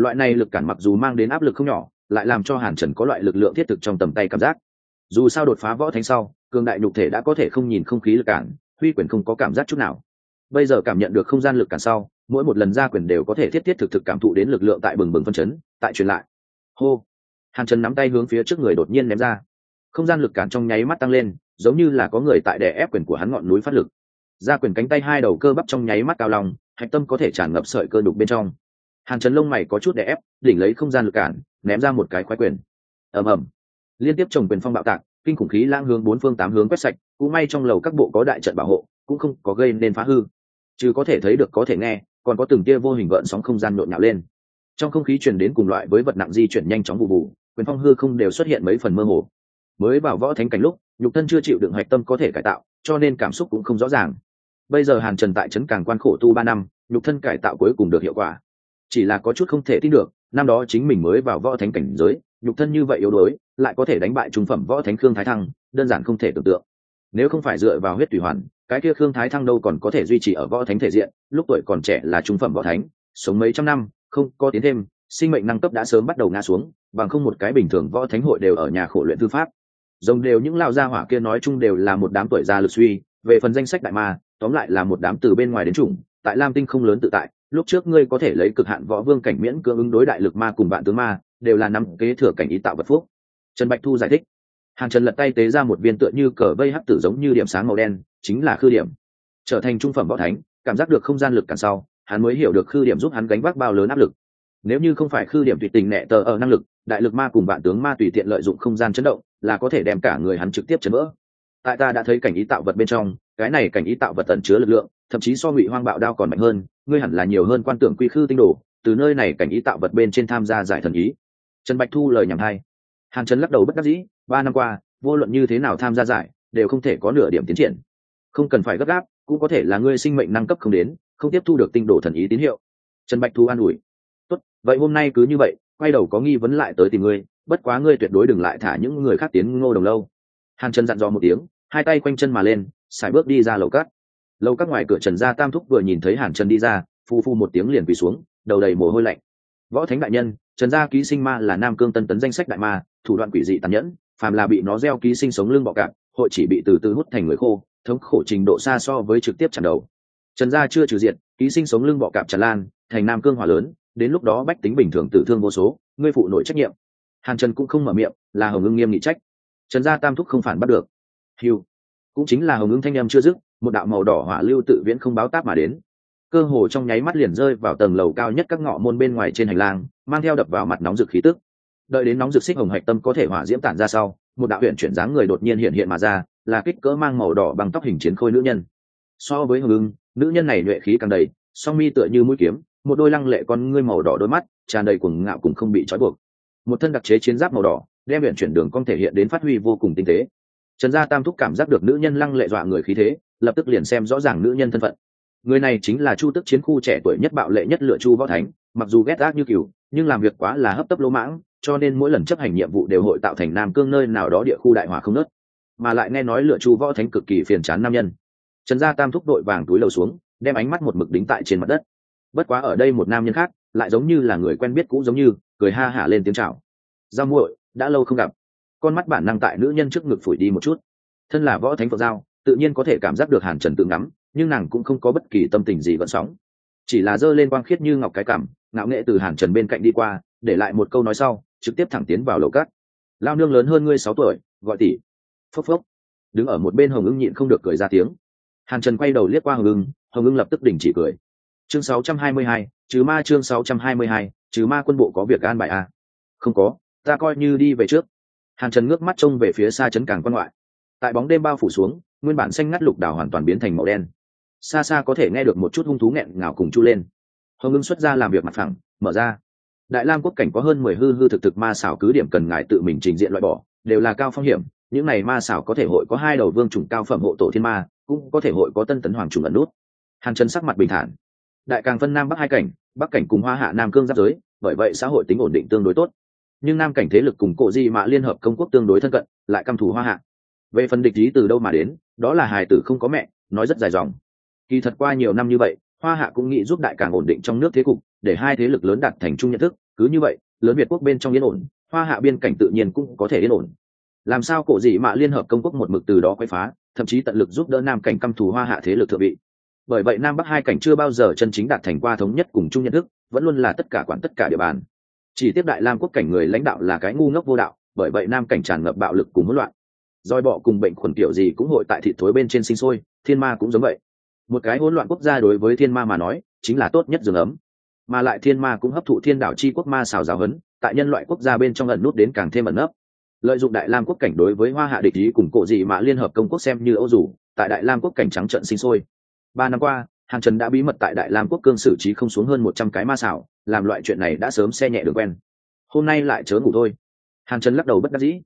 loại này lực cản mặc dù mang đến áp lực không nhỏ, lại làm cho hàn trần có loại lực lượng thiết thực trong tầm tay cảm giác. Dù sao đột phá võ thánh sau, cường đại nhục thể đã có thể không nhìn không khí lực cản, huy quyền không có cảm giác chút nào. Bây giờ cảm nhận được không gian lực cản sau, mỗi một lần ra quyền đều có thể thiết thiết thực thực cảm thụ đến lực lượng tại bừng bừng phân chấn, tại truyền lại. Hô! Hàn trần nắm tay hướng phía trước người đột nhiên ném ra. Không gian lực cản trong nháy mắt tăng lên, giống như là có người tại đè ép quyền của hắn ngọn núi phát lực. Ra quyền cánh tay hai đầu cơ bắp trong nháy mắt cao lòng hạch tâm có thể tràn ngập sợi cơ đục bên trong hàn trần lông mày có chút đè ép, đỉnh lấy không gian lực cản, ném ra một cái khoái quyền. Ầm ầm. Liên tiếp trồng quyền phong bạo tạc, kinh khủng khí lang hướng bốn phương tám hướng quét sạch, cũng may trong lầu các bộ có đại trận bảo hộ, cũng không có gây nên phá hư. Chứ có thể thấy được, có thể nghe, còn có từng tia vô hình gợn sóng không gian nhộn nhạo lên. Trong không khí truyền đến cùng loại với vật nặng di chuyển nhanh chóng vụ vụ, quyền phong hư không đều xuất hiện mấy phần mơ hồ. Mới vào võ thánh cảnh lúc, nhục thân chưa chịu đựng hạch tâm có thể cải tạo, cho nên cảm xúc cũng không rõ ràng. Bây giờ hàn trần tại trấn càng quan khổ tu ba năm, nhục thân cải tạo cuối cùng được hiệu quả chỉ là có chút không thể tin được, năm đó chính mình mới vào võ thánh cảnh giới, nhục thân như vậy yếu đuối, lại có thể đánh bại trung phẩm võ thánh khương thái thăng, đơn giản không thể tưởng tượng. Nếu không phải dựa vào huyết tùy hoàn, cái kia khương thái thăng đâu còn có thể duy trì ở võ thánh thể diện, lúc tuổi còn trẻ là trung phẩm võ thánh, sống mấy trăm năm, không có tiến thêm, sinh mệnh năng cấp đã sớm bắt đầu ngã xuống, bằng không một cái bình thường võ thánh hội đều ở nhà khổ luyện thư pháp. Rồng đều những lao gia hỏa kia nói chung đều là một đám tuổi già lực suy, về phần danh sách đại ma, tóm lại là một đám từ bên ngoài đến chủng tại lam tinh không lớn tự tại, lúc trước ngươi có thể lấy cực hạn võ vương cảnh miễn cưỡng ứng đối đại lực ma cùng bạn tướng ma, đều là năm kế thừa cảnh ý tạo vật phúc. Trần bạch thu giải thích. Hàn trần lật tay tế ra một viên tựa như cờ vây hắc tử giống như điểm sáng màu đen, chính là khư điểm. Trở thành trung phẩm võ thánh, cảm giác được không gian lực càng sau, hắn mới hiểu được khư điểm giúp hắn gánh vác bao lớn áp lực. Nếu như không phải khư điểm tùy tình nẹ tờ ở năng lực, đại lực ma cùng bạn tướng ma tùy tiện lợi dụng không gian chấn động, là có thể đem cả người hắn trực tiếp chấn vỡ. Tại ta đã thấy cảnh ý tạo vật bên trong cái này cảnh ý tạo vật tận chứa lực lượng, thậm chí so ngụy hoang bạo đao còn mạnh hơn, ngươi hẳn là nhiều hơn quan tưởng quy khư tinh đồ, từ nơi này cảnh ý tạo vật bên trên tham gia giải thần ý. Trần bạch thu lời nhằm hai. Hàn trần lắc đầu bất đắc dĩ, ba năm qua, vô luận như thế nào tham gia giải, đều không thể có nửa điểm tiến triển. Không cần phải gấp gáp, cũng có thể là ngươi sinh mệnh năng cấp không đến, không tiếp thu được tinh đồ thần ý tín hiệu. Trần bạch thu an ủi. Tốt, vậy hôm nay cứ như vậy, quay đầu có nghi vấn lại tới tìm ngươi, bất quá ngươi tuyệt đối đừng lại thả những người khác tiến ngô đồng lâu. Hàn trần dặn dò một tiếng, hai tay quanh chân mà lên xài bước đi ra lầu cát. Lầu các ngoài cửa trần gia tam thúc vừa nhìn thấy hàn trần đi ra, phu phu một tiếng liền quỳ xuống, đầu đầy mồ hôi lạnh. Võ thánh đại nhân, trần gia ký sinh ma là nam cương tân tấn danh sách đại ma, thủ đoạn quỷ dị tàn nhẫn, phàm là bị nó gieo ký sinh sống lưng bọ cạp, hội chỉ bị từ từ hút thành người khô, thống khổ trình độ xa so với trực tiếp chặn đầu. Trần gia chưa trừ diện ký sinh sống lưng bọ cạp tràn lan, thành nam cương hỏa lớn, đến lúc đó bách tính bình thường tử thương vô số, ngươi phụ nội trách nhiệm. Hàn trần cũng không mở miệng, là hồng ngưng nghiêm nghị trách. Trần gia tam thúc không phản bắt được. Hiu cũng chính là hồng ứng thanh em chưa dứt, một đạo màu đỏ hỏa lưu tự viễn không báo táp mà đến. Cơ hồ trong nháy mắt liền rơi vào tầng lầu cao nhất các ngõ môn bên ngoài trên hành lang, mang theo đập vào mặt nóng rực khí tức. Đợi đến nóng rực xích hồng hạch tâm có thể hỏa diễm tản ra sau, một đạo huyện chuyển dáng người đột nhiên hiện hiện mà ra, là kích cỡ mang màu đỏ bằng tóc hình chiến khôi nữ nhân. So với hồng ưng nữ nhân này nhuệ khí càng đầy, song mi tựa như mũi kiếm, một đôi lăng lệ con ngươi màu đỏ đôi mắt, tràn đầy cuồng ngạo cùng không bị trói buộc. Một thân đặc chế chiến giáp màu đỏ, đem huyện chuyển đường con thể hiện đến phát huy vô cùng tinh tế trần gia tam thúc cảm giác được nữ nhân lăng lệ dọa người khí thế, lập tức liền xem rõ ràng nữ nhân thân phận. Người này chính là chu tức chiến khu trẻ tuổi nhất bạo lệ nhất lựa chu võ thánh, mặc dù ghét ác như cừu, nhưng làm việc quá là hấp tấp lỗ mãng, cho nên mỗi lần chấp hành nhiệm vụ đều hội tạo thành nam cương nơi nào đó địa khu đại hỏa không nớt mà lại nghe nói lựa chu võ thánh cực kỳ phiền chán nam nhân. Trần gia tam thúc đội vàng túi lầu xuống, đem ánh mắt một mực đính tại trên mặt đất. Bất quá ở đây một nam nhân khác, lại giống như là người quen biết cũ giống như, cười ha hả lên tiếng chào. Giao muội, đã lâu không gặp con mắt bản năng tại nữ nhân trước ngực phủi đi một chút. Thân là võ thánh phượng giao tự nhiên có thể cảm giác được hàn trần tự ngắm, nhưng nàng cũng không có bất kỳ tâm tình gì gợn sóng. Chỉ là giơ lên quang khiết như ngọc cái cảm, ngạo nghệ từ hàn trần bên cạnh đi qua, để lại một câu nói sau, trực tiếp thẳng tiến vào lầu cát. Lao nương lớn hơn ngươi sáu tuổi, gọi tỷ. Phốc phốc. Đứng ở một bên hồng ưng nhịn không được cười ra tiếng. Hàn trần quay đầu liếc qua hồng ưng hồng ưng lập tức đình chỉ cười. Chương sáu trăm hai mươi hai chứ ma chương sáu trăm hai mươi hai chứ ma quân bộ có việc an bài à? không có, ta coi như đi về trước hàn trần ngước mắt trông về phía xa chấn cảng quan ngoại. Tại bóng đêm bao phủ xuống, nguyên bản xanh ngắt lục đảo hoàn toàn biến thành màu đen. Xa xa có thể nghe được một chút hung thú nghẹn ngào cùng chu lên. Hồng ngưng xuất ra làm việc mặt phẳng, mở ra. Đại lam quốc cảnh có hơn mười hư hư thực thực ma xảo cứ điểm cần ngài tự mình trình diện loại bỏ, đều là cao phong hiểm, những này ma xảo có thể hội có hai đầu vương chủng cao phẩm hộ tổ thiên ma, cũng có thể hội có tân tấn hoàng chủng ẩn nút. Hàn trần sắc mặt bình thản. Đại càng phân nam bắc hai cảnh, bắc cảnh cùng hoa hạ nam cương giáp giới, bởi vậy xã hội tính ổn định tương đối tốt nhưng nam cảnh thế lực cùng cổ di mạ liên hợp công quốc tương đối thân cận, lại căm thù hoa hạ. Về phần địch ý từ đâu mà đến, đó là hài tử không có mẹ, nói rất dài dòng. Kỳ thật qua nhiều năm như vậy, hoa hạ cũng nghĩ giúp đại càng ổn định trong nước thế cục, để hai thế lực lớn đạt thành chung nhận thức, cứ như vậy, lớn việt quốc bên trong yên ổn, hoa hạ biên cảnh tự nhiên cũng có thể yên ổn. Làm sao cổ dị mạ liên hợp công quốc một mực từ đó quay phá, thậm chí tận lực giúp đỡ nam cảnh căm thù hoa hạ thế lực thượng vị. Bởi vậy nam bắc hai cảnh chưa bao giờ chân chính đạt thành qua thống nhất cùng chung nhận thức, vẫn luôn là tất cả quản tất cả địa bàn chỉ tiếp đại lam quốc cảnh người lãnh đạo là cái ngu ngốc vô đạo, bởi vậy nam cảnh tràn ngập bạo lực cùng hỗn loạn. Roi bọ cùng bệnh khuẩn kiểu gì cũng hội tại thịt thối bên trên sinh sôi, thiên ma cũng giống vậy. Một cái hỗn loạn quốc gia đối với thiên ma mà nói, chính là tốt nhất giường ấm. Mà lại thiên ma cũng hấp thụ thiên đảo chi quốc ma xào giáo hấn tại nhân loại quốc gia bên trong ẩn nút đến càng thêm ẩn nấp. Lợi dụng đại lam quốc cảnh đối với hoa hạ địch ý cùng cộ gì mà liên hợp công quốc xem như âu dù tại đại lam quốc cảnh trắng trận sinh sôi. Ba năm qua hàng trần đã bí mật tại đại lam quốc cương xử trí không xuống hơn một trăm cái ma xảo, làm loại chuyện này đã sớm xe nhẹ được quen. Hôm nay lại chớ ngủ thôi. Hàng trần lắc đầu bất đắc dĩ.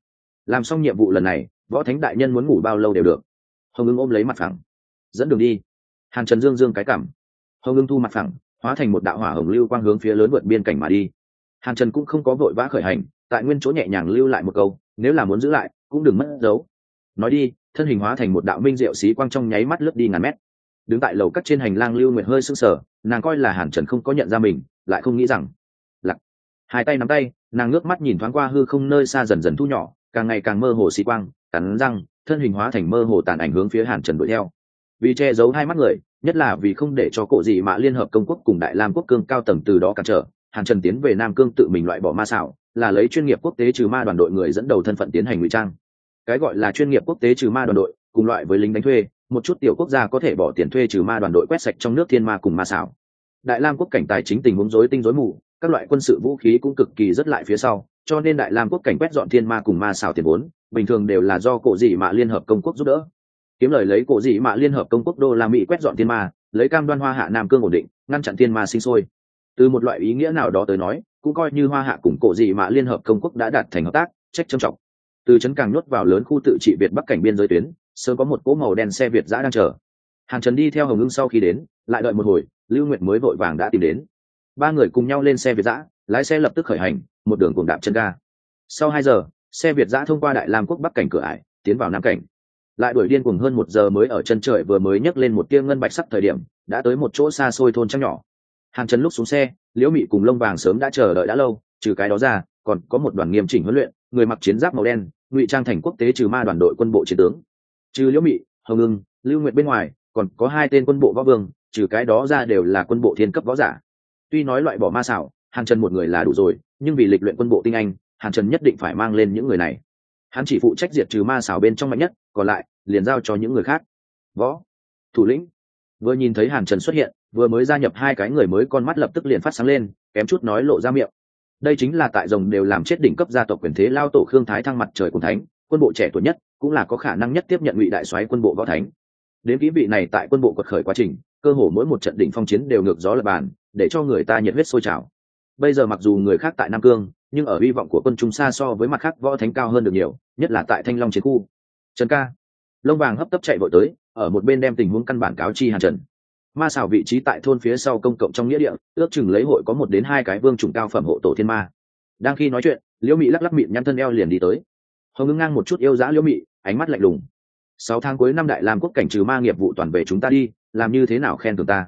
Làm xong nhiệm vụ lần này, võ thánh đại nhân muốn ngủ bao lâu đều được. Hồng ưng ôm lấy mặt phẳng. Dẫn đường đi. Hàng trần dương dương cái cảm. Hồng ưng thu mặt phẳng, hóa thành một đạo hỏa hồng lưu quang hướng phía lớn vượt biên cảnh mà đi. Hàng trần cũng không có vội vã khởi hành, tại nguyên chỗ nhẹ nhàng lưu lại một câu, nếu là muốn giữ lại, cũng đừng mất dấu. Nói đi, thân hình hóa thành một đạo minh diệu xí quang trong nháy mắt lướt đi ngàn mét đứng tại lầu cắt trên hành lang lưu nguyệt hơi sưng sờ, nàng coi là hàn trần không có nhận ra mình, lại không nghĩ rằng lặc hai tay nắm tay, nàng ngước mắt nhìn thoáng qua hư không nơi xa dần dần thu nhỏ, càng ngày càng mơ hồ xị quang, cắn răng, thân hình hóa thành mơ hồ tàn ảnh hướng phía hàn trần đuổi theo. Vì che giấu hai mắt người, nhất là vì không để cho cổ gì mà liên hợp công quốc cùng đại lam quốc cương cao tầng từ đó cản trở, hàn trần tiến về nam cương tự mình loại bỏ ma xảo, là lấy chuyên nghiệp quốc tế trừ ma đoàn đội người dẫn đầu thân phận tiến hành ngụy trang. Cái gọi là chuyên nghiệp quốc tế trừ ma đoàn đội, cùng loại với lính đánh thuê một chút tiểu quốc gia có thể bỏ tiền thuê trừ ma đoàn đội quét sạch trong nước thiên ma cùng ma xảo. Đại lam quốc cảnh tài chính tình huống rối tinh rối mù, các loại quân sự vũ khí cũng cực kỳ rất lại phía sau, cho nên đại lam quốc cảnh quét dọn thiên ma cùng ma xảo tiền vốn, bình thường đều là do cổ dị mạ liên hợp công quốc giúp đỡ. Kiếm lời lấy cổ dị mạ liên hợp công quốc đô la mỹ quét dọn thiên ma, lấy cam đoan hoa hạ nam cương ổn định, ngăn chặn thiên ma sinh sôi. Từ một loại ý nghĩa nào đó tới nói, cũng coi như hoa hạ cùng cổ dị mạ liên hợp công quốc đã đạt thành hợp tác, trách trầm trọng. Từ trấn càng nhốt vào lớn khu tự trị việt bắc cảnh biên giới tuyến sớm có một cỗ màu đen xe việt giã đang chờ. Hàn trần đi theo hồng ngưng sau khi đến, lại đợi một hồi, lưu nguyệt mới vội vàng đã tìm đến. Ba người cùng nhau lên xe việt giã lái xe lập tức khởi hành, một đường cùng đạp chân ga. Sau hai giờ, xe việt giã thông qua đại lam quốc bắc cảnh cửa ải, tiến vào nam cảnh. Lại đuổi điên cùng hơn một giờ mới ở chân trời vừa mới nhấc lên một tia ngân bạch sắc thời điểm, đã tới một chỗ xa xôi thôn trăng nhỏ. Hàng chân lúc xuống xe, liễu mị cùng lông vàng sớm đã chờ đợi đã lâu, trừ cái đó ra, còn có một đoàn nghiêm chỉnh huấn luyện, người mặc chiến giáp màu đen, ngụy trang thành quốc tế trừ ma đoàn đội quân bộ chiến tướng trừ liễu mị, hồng ưng, lưu nguyệt bên ngoài, còn có hai tên quân bộ võ vương, trừ cái đó ra đều là quân bộ thiên cấp võ giả. Tuy nói loại bỏ ma xảo, hàn trần một người là đủ rồi, nhưng vì lịch luyện quân bộ tinh anh, hàn trần nhất định phải mang lên những người này. Hắn chỉ phụ trách diệt trừ ma xảo bên trong mạnh nhất, còn lại, liền giao cho những người khác. Võ, thủ lĩnh. Vừa nhìn thấy hàn trần xuất hiện, vừa mới gia nhập hai cái người mới con mắt lập tức liền phát sáng lên, kém chút nói lộ ra miệng. Đây chính là tại rồng đều làm chết đỉnh cấp gia tộc quyền thế lao tổ khương thái thăng mặt trời cùng thánh quân bộ trẻ tuổi nhất, cũng là có khả năng nhất tiếp nhận ngụy đại soái quân bộ võ thánh. Đến kỹ vị này tại quân bộ quật khởi quá trình, cơ hồ mỗi một trận đỉnh phong chiến đều ngược gió lập bàn, để cho người ta nhiệt huyết sôi trào. Bây giờ mặc dù người khác tại nam cương, nhưng ở hy vọng của quân chúng xa so với mặt khác võ thánh cao hơn được nhiều, nhất là tại thanh long chiến khu. Trần ca. Lông vàng hấp tấp chạy vội tới, ở một bên đem tình huống căn bản cáo chi hàn trần. Ma xảo vị trí tại thôn phía sau công cộng trong nghĩa địa, ước chừng lấy hội có một đến hai cái vương trùng cao phẩm hộ tổ thiên ma. Đang khi nói chuyện, liễu mỹ lắc lắc mịn nhăn thân eo liền đi tới hồng ngưng ngang một chút yêu dã liễu mị, ánh mắt lạnh lùng. Sáu tháng cuối năm đại làm quốc cảnh trừ ma nghiệp vụ toàn về chúng ta đi, làm như thế nào khen tưởng ta?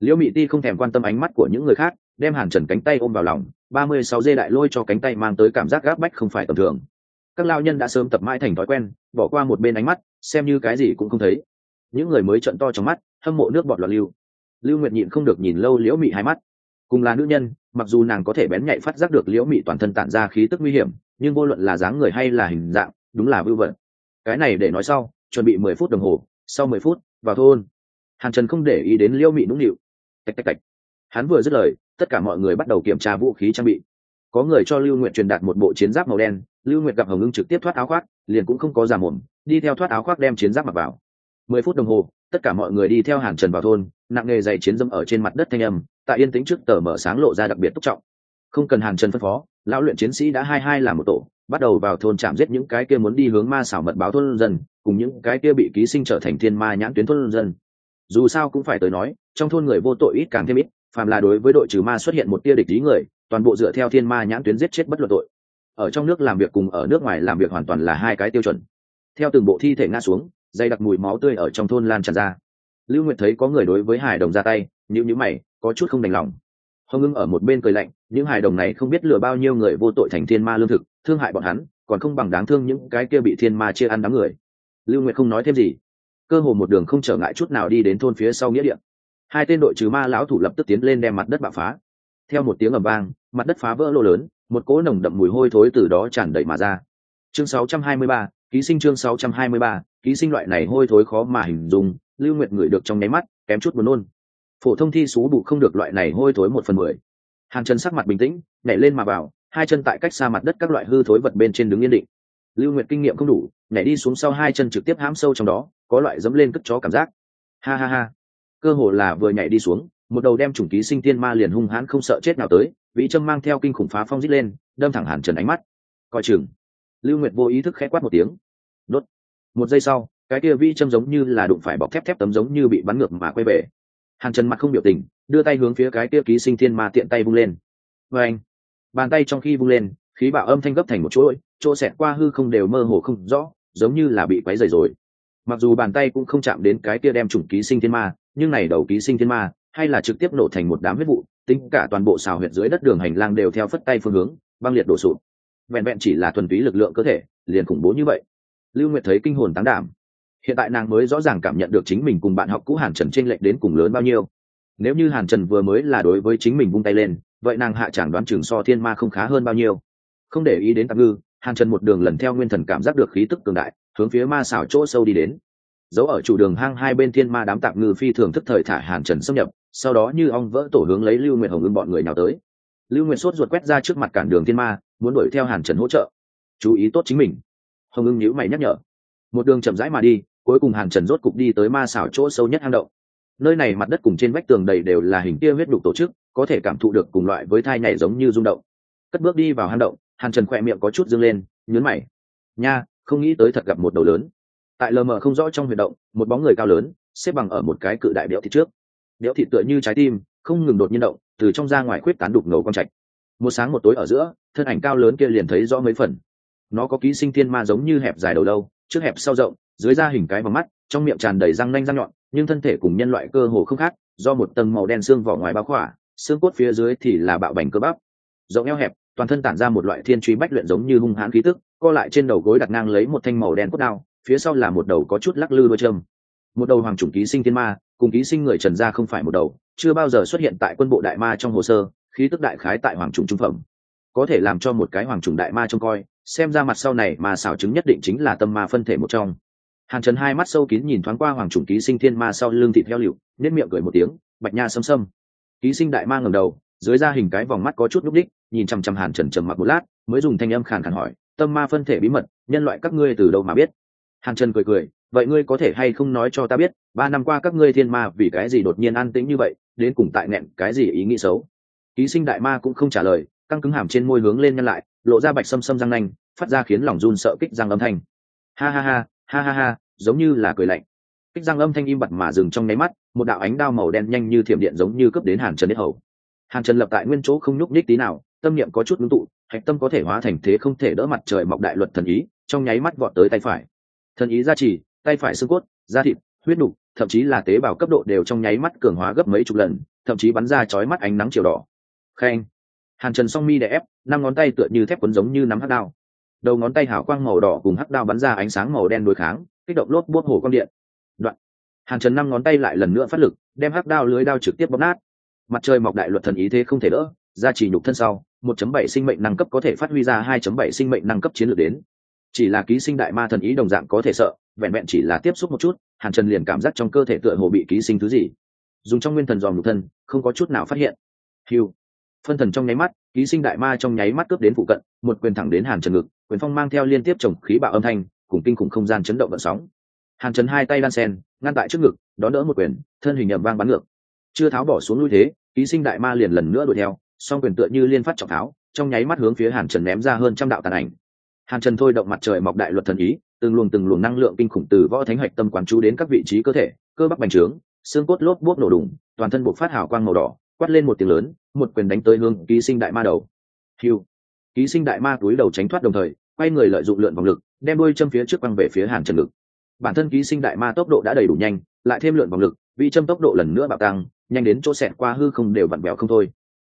Liễu mị ti không thèm quan tâm ánh mắt của những người khác, đem hàn trần cánh tay ôm vào lòng, ba mươi sáu dê đại lôi cho cánh tay mang tới cảm giác gáp bách không phải tầm thường. Các lao nhân đã sớm tập mãi thành thói quen, bỏ qua một bên ánh mắt, xem như cái gì cũng không thấy. Những người mới trận to trong mắt, hâm mộ nước bọt loạn lưu. Lưu nguyệt nhịn không được nhìn lâu liễu mị hai mắt. Cùng là nữ nhân, mặc dù nàng có thể bén nhạy phát giác được liễu mị toàn thân tản ra khí tức nguy hiểm nhưng vô luận là dáng người hay là hình dạng, đúng là vưu vận cái này để nói sau, chuẩn bị mười phút đồng hồ, sau mười phút, vào thôn. Hàn trần không để ý đến liêu mị nũng nịu. Tạch tạch tạch. Hắn vừa dứt lời, tất cả mọi người bắt đầu kiểm tra vũ khí trang bị. Có người cho lưu nguyện truyền đạt một bộ chiến giáp màu đen, lưu nguyệt gặp hồng ngưng trực tiếp thoát áo khoác, liền cũng không có giả mồm, đi theo thoát áo khoác đem chiến giáp mặc vào. Mười phút đồng hồ, tất cả mọi người đi theo hàn trần vào thôn, nặng nghề dày chiến dâm ở trên mặt đất thanh âm, tại yên tĩnh trước tờ mở sáng lộ ra đặc biệt túc trọng. Không cần hàn trần phân phó lão luyện chiến sĩ đã hai hai làm một tổ, bắt đầu vào thôn chạm giết những cái kia muốn đi hướng ma xảo mật báo thôn dân, cùng những cái kia bị ký sinh trở thành thiên ma nhãn tuyến thôn dân. Dù sao cũng phải tới nói, trong thôn người vô tội ít càng thêm ít, phàm là đối với đội trừ ma xuất hiện một tia địch ý người, toàn bộ dựa theo thiên ma nhãn tuyến giết chết bất luận tội. Ở trong nước làm việc cùng ở nước ngoài làm việc hoàn toàn là hai cái tiêu chuẩn. Theo từng bộ thi thể ngã xuống, dây đặc mùi máu tươi ở trong thôn lan tràn ra. Lưu nguyệt thấy có người đối với hải đồng ra tay nhữ nhữ mày, có chút không đành lòng hồng ngưng ở một bên cười lạnh những hài đồng này không biết lừa bao nhiêu người vô tội thành thiên ma lương thực thương hại bọn hắn còn không bằng đáng thương những cái kia bị thiên ma chia ăn đám người. Lưu nguyệt không nói thêm gì. Cơ hồ một đường không trở ngại chút nào đi đến thôn phía sau nghĩa địa. hai tên đội trừ ma lão thủ lập tức tiến lên đem mặt đất bạo phá. Theo một tiếng ầm vang mặt đất phá vỡ lô lớn một cỗ nồng đậm mùi hôi thối từ đó tràn đầy mà ra. Chương 623, ký sinh chương 623, ký sinh loại này hôi thối khó mà hình dung lưu nguyệt ngửi được trong nháy mắt kém chút buồn nôn phổ thông thi xú bụ không được loại này hôi thối một phần mười. Hàn chân sắc mặt bình tĩnh, nhảy lên mà vào hai chân tại cách xa mặt đất các loại hư thối vật bên trên đứng yên định. Lưu nguyệt kinh nghiệm không đủ, nhảy đi xuống sau hai chân trực tiếp hãm sâu trong đó, có loại dẫm lên cất chó cảm giác. Ha ha ha. Cơ hồ là vừa nhảy đi xuống, một đầu đem chủng ký sinh tiên ma liền hung hãn không sợ chết nào tới, vĩ trâm mang theo kinh khủng phá phong dít lên, đâm thẳng hàn trần ánh mắt. Coi chừng. Lưu nguyệt vô ý thức khẽ quát một tiếng. Đốt. Một giây sau, cái kia vĩ trâm giống như là đụng phải bọc thép thép tấm giống như bị bắn ngược mà quay về hàn trần mặt không biểu tình, đưa tay hướng phía cái kia ký sinh thiên ma tiện tay vung lên. Và anh, bàn tay trong khi vung lên, khí bạo âm thanh gấp thành một chuỗi chỗ xẹt qua hư không đều mơ hồ không rõ, giống như là bị quấy dày rồi. Mặc dù bàn tay cũng không chạm đến cái kia đem chủng ký sinh thiên ma, nhưng này đầu ký sinh thiên ma, hay là trực tiếp nổ thành một đám huyết vụ, tính cả toàn bộ xào huyệt dưới đất đường hành lang đều theo phất tay phương hướng, băng liệt đổ sụp. Vẹn vẹn chỉ là thuần túy lực lượng cơ thể, liền khủng bố như vậy. Lưu nguyệt thấy kinh hồn tán đảm hiện tại nàng mới rõ ràng cảm nhận được chính mình cùng bạn học cũ hàn trần t r ê n lệch đến cùng lớn bao nhiêu. Nếu như hàn trần vừa mới là đối với chính mình vung tay lên, vậy nàng hạ chẳng đoán chừng so thiên ma không khá hơn bao nhiêu. Không để ý đến tạm ngư, hàn trần một đường lần theo nguyên thần cảm giác được khí tức cường đại, hướng phía ma xảo chỗ sâu đi đến. Giấu ở chủ đường hang hai bên thiên ma đám tạm ngư phi thường thức thời thả hàn trần xâm nhập, sau đó như ong vỡ tổ hướng lấy lưu nguyệt hồng ưng bọn người nào tới. Lưu nguyệt sốt ruột quét ra trước mặt cản đường thiên ma, muốn đuổi theo hàn trần hỗ trợ. Chú ý tốt chính mình. Hồng ưng nhữ mày nhắc nhở. Một đường chậm rãi mà đi cuối cùng hàn trần rốt cục đi tới ma xảo chỗ sâu nhất hang động. Nơi này mặt đất cùng trên vách tường đầy đều là hình tia huyết đục tổ chức, có thể cảm thụ được cùng loại với thai nhảy giống như rung động. Cất bước đi vào hang động, hàn trần khỏe miệng có chút dâng lên nhớn mày. Nha, không nghĩ tới thật gặp một đầu lớn. Tại lờ mờ không rõ trong huy động, một bóng người cao lớn, xếp bằng ở một cái cự đại đẽo thịt trước. Đẽo thịt tựa như trái tim, không ngừng đột nhiên động, từ trong ra ngoài khuyết tán đục ngầu quang trạch. Một sáng một tối ở giữa, thân ảnh cao lớn kia liền thấy rõ mấy phần. Nó có ký sinh thiên ma giống như hẹp dài đầu lâu, trước hẹp sau rộng dưới da hình cái bằng mắt, trong miệng tràn đầy răng nanh răng nhọn, nhưng thân thể cùng nhân loại cơ hồ không khác, do một tầng màu đen xương vỏ ngoài bao khỏa, xương cốt phía dưới thì là bạo bành cơ bắp. Rộng eo hẹp, toàn thân tản ra một loại thiên truy bách luyện giống như hung hãn khí tức, co lại trên đầu gối đặt ngang lấy một thanh màu đen cốt đao, phía sau là một đầu có chút lắc lư đôi châm một đầu hoàng chủng ký sinh thiên ma, cùng ký sinh người trần gia không phải một đầu, chưa bao giờ xuất hiện tại quân bộ đại ma trong hồ sơ, khí tức đại khái tại hoàng trùng trung phẩm. Có thể làm cho một cái hoàng trùng đại ma trông coi, xem ra mặt sau này mà xảo chứng nhất định chính là tâm ma phân thể một trong hàn trần hai mắt sâu kín nhìn thoáng qua hoàng trùng ký sinh thiên ma sau lưng thịt heo liệu nết miệng cười một tiếng, bạch nha xâm xâm ký sinh đại ma ngầm đầu, dưới da hình cái vòng mắt có chút núp đích nhìn chằm chằm hàn trần trầm mặc một lát, mới dùng thanh âm khàn khàn hỏi, tâm ma phân thể bí mật, nhân loại các ngươi từ đâu mà biết? Hàn trần cười cười, vậy ngươi có thể hay không nói cho ta biết, ba năm qua các ngươi thiên ma vì cái gì đột nhiên an tĩnh như vậy, đến cùng tại nẹn cái gì ý nghĩ xấu? Ký sinh đại ma cũng không trả lời, căng cứng hàm trên môi hướng lên nhân lại, lộ ra bạch sâm sâm răng nanh, phát ra khiến lòng run sợ kích răng âm thanh. Ha ha ha ha ha ha giống như là cười lạnh. Kích răng âm thanh im bặt mà dừng trong nháy mắt một đạo ánh đao màu đen nhanh như thiểm điện giống như cướp đến hàn trần đế hầu. Hàn trần lập tại nguyên chỗ không nhúc nhích tí nào tâm niệm có chút ngưng tụ hạch tâm có thể hóa thành thế không thể đỡ mặt trời mọc đại luật thần ý trong nháy mắt vọt tới tay phải. Thần ý gia trì tay phải xương cốt da thịt huyết đủ, thậm chí là tế bào cấp độ đều trong nháy mắt cường hóa gấp mấy chục lần thậm chí bắn ra chói mắt ánh nắng chiều đỏ. Khen. Hàn trần song mi đè ép năm ngón tay tựa như thép quấn giống như nắm hắc đao đầu ngón tay hảo quang màu đỏ cùng hắc đao bắn ra ánh sáng màu đen đối kháng, kích động lốt bốt hồ quang điện. Đoạn. Hàn trần năm ngón tay lại lần nữa phát lực, đem hắc đao lưới đao trực tiếp bóp nát. Mặt trời mọc đại luật thần ý thế không thể đỡ ra chỉ nhục thân sau 1.7 sinh mệnh năng cấp có thể phát huy ra 2.7 sinh mệnh năng cấp chiến lược đến. Chỉ là ký sinh đại ma thần ý đồng dạng có thể sợ, vẹn vẹn chỉ là tiếp xúc một chút, hàn trần liền cảm giác trong cơ thể tựa hồ bị ký sinh thứ gì. Dùng trong nguyên thần dòm nhục thân, không có chút nào phát hiện. Hiu phân thần trong nháy mắt, ký sinh đại ma trong nháy mắt cướp đến phụ cận, một quyền thẳng đến hàn trần ngực quyền phong mang theo liên tiếp trồng khí bạo âm thanh, cùng kinh khủng không gian chấn động vận sóng. Hàn trần hai tay đan sen, ngăn tại trước ngực, đón đỡ một quyền, thân hình nhầm vang bắn ngược. Chưa tháo bỏ xuống lui thế, ký sinh đại ma liền lần nữa đuổi theo, song quyền tựa như liên phát trọng tháo, trong nháy mắt hướng phía hàn trần ném ra hơn trăm đạo tàn ảnh. Hàn trần thôi động mặt trời mọc đại luật thần ý, từng luồng từng luồng năng lượng kinh khủng từ võ thánh hạch tâm quán chú đến các vị trí cơ thể, cơ bắp bành trướng, xương cốt lốp bốp nổ đùng, toàn thân buộc phát hào quang màu đỏ, quát lên một tiếng lớn, một quyền đánh tới hương ký sinh đại ma đầu. Hiu ký sinh đại ma túi đầu tránh thoát đồng thời, quay người lợi dụng lượn vòng lực, đem đôi châm phía trước quăng về phía hàn trần lực. Bản thân ký sinh đại ma tốc độ đã đầy đủ nhanh, lại thêm lượn vòng lực vị châm tốc độ lần nữa bạo tăng, nhanh đến chỗ xẹt qua hư không đều vặn vẹo không thôi.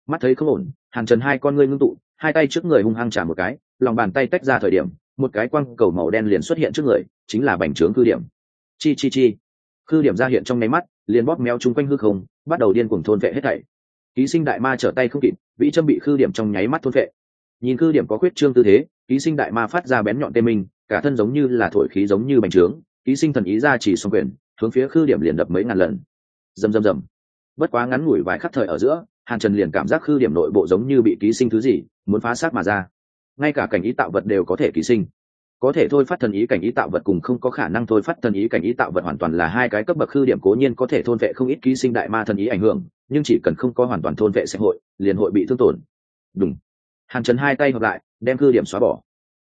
Mắt thấy không ổn, hàn trần hai con ngươi ngưng tụ, hai tay trước người hung hăng trả một cái, lòng bàn tay tách ra thời điểm, một cái quang cầu màu đen liền xuất hiện trước người, chính là bành trướng cư điểm. Chi chi chi. Cư điểm ra hiện trong nháy mắt, liền bóp méo chung quanh hư không, bắt đầu điên cuồng thôn vệ hết thảy. Ký sinh đại ma trở tay không kịp vĩ châm bị khư điểm trong nháy mắt thôn vệ nhìn cư điểm có khuyết trương tư thế, ký sinh đại ma phát ra bén nhọn tê minh, cả thân giống như là thổi khí giống như bành trướng, ký sinh thần ý ra chỉ xong quyền, hướng phía khư điểm liền đập mấy ngàn lần. Rầm rầm rầm. Bất quá ngắn ngủi vài khắc thời ở giữa, hàn trần liền cảm giác khư điểm nội bộ giống như bị ký sinh thứ gì, muốn phá xác mà ra. Ngay cả cảnh ý tạo vật đều có thể ký sinh. Có thể thôi phát thần ý cảnh ý tạo vật cùng không có khả năng thôi phát thần ý cảnh ý tạo vật hoàn toàn là hai cái cấp bậc khư điểm cố nhiên có thể thôn vệ không ít ký sinh đại ma thần ý ảnh hưởng, nhưng chỉ cần không có hoàn toàn thôn vệ sẽ hội, liền hội bị thương tổn. Đúng hàn trần hai tay hợp lại, đem cư điểm xóa bỏ.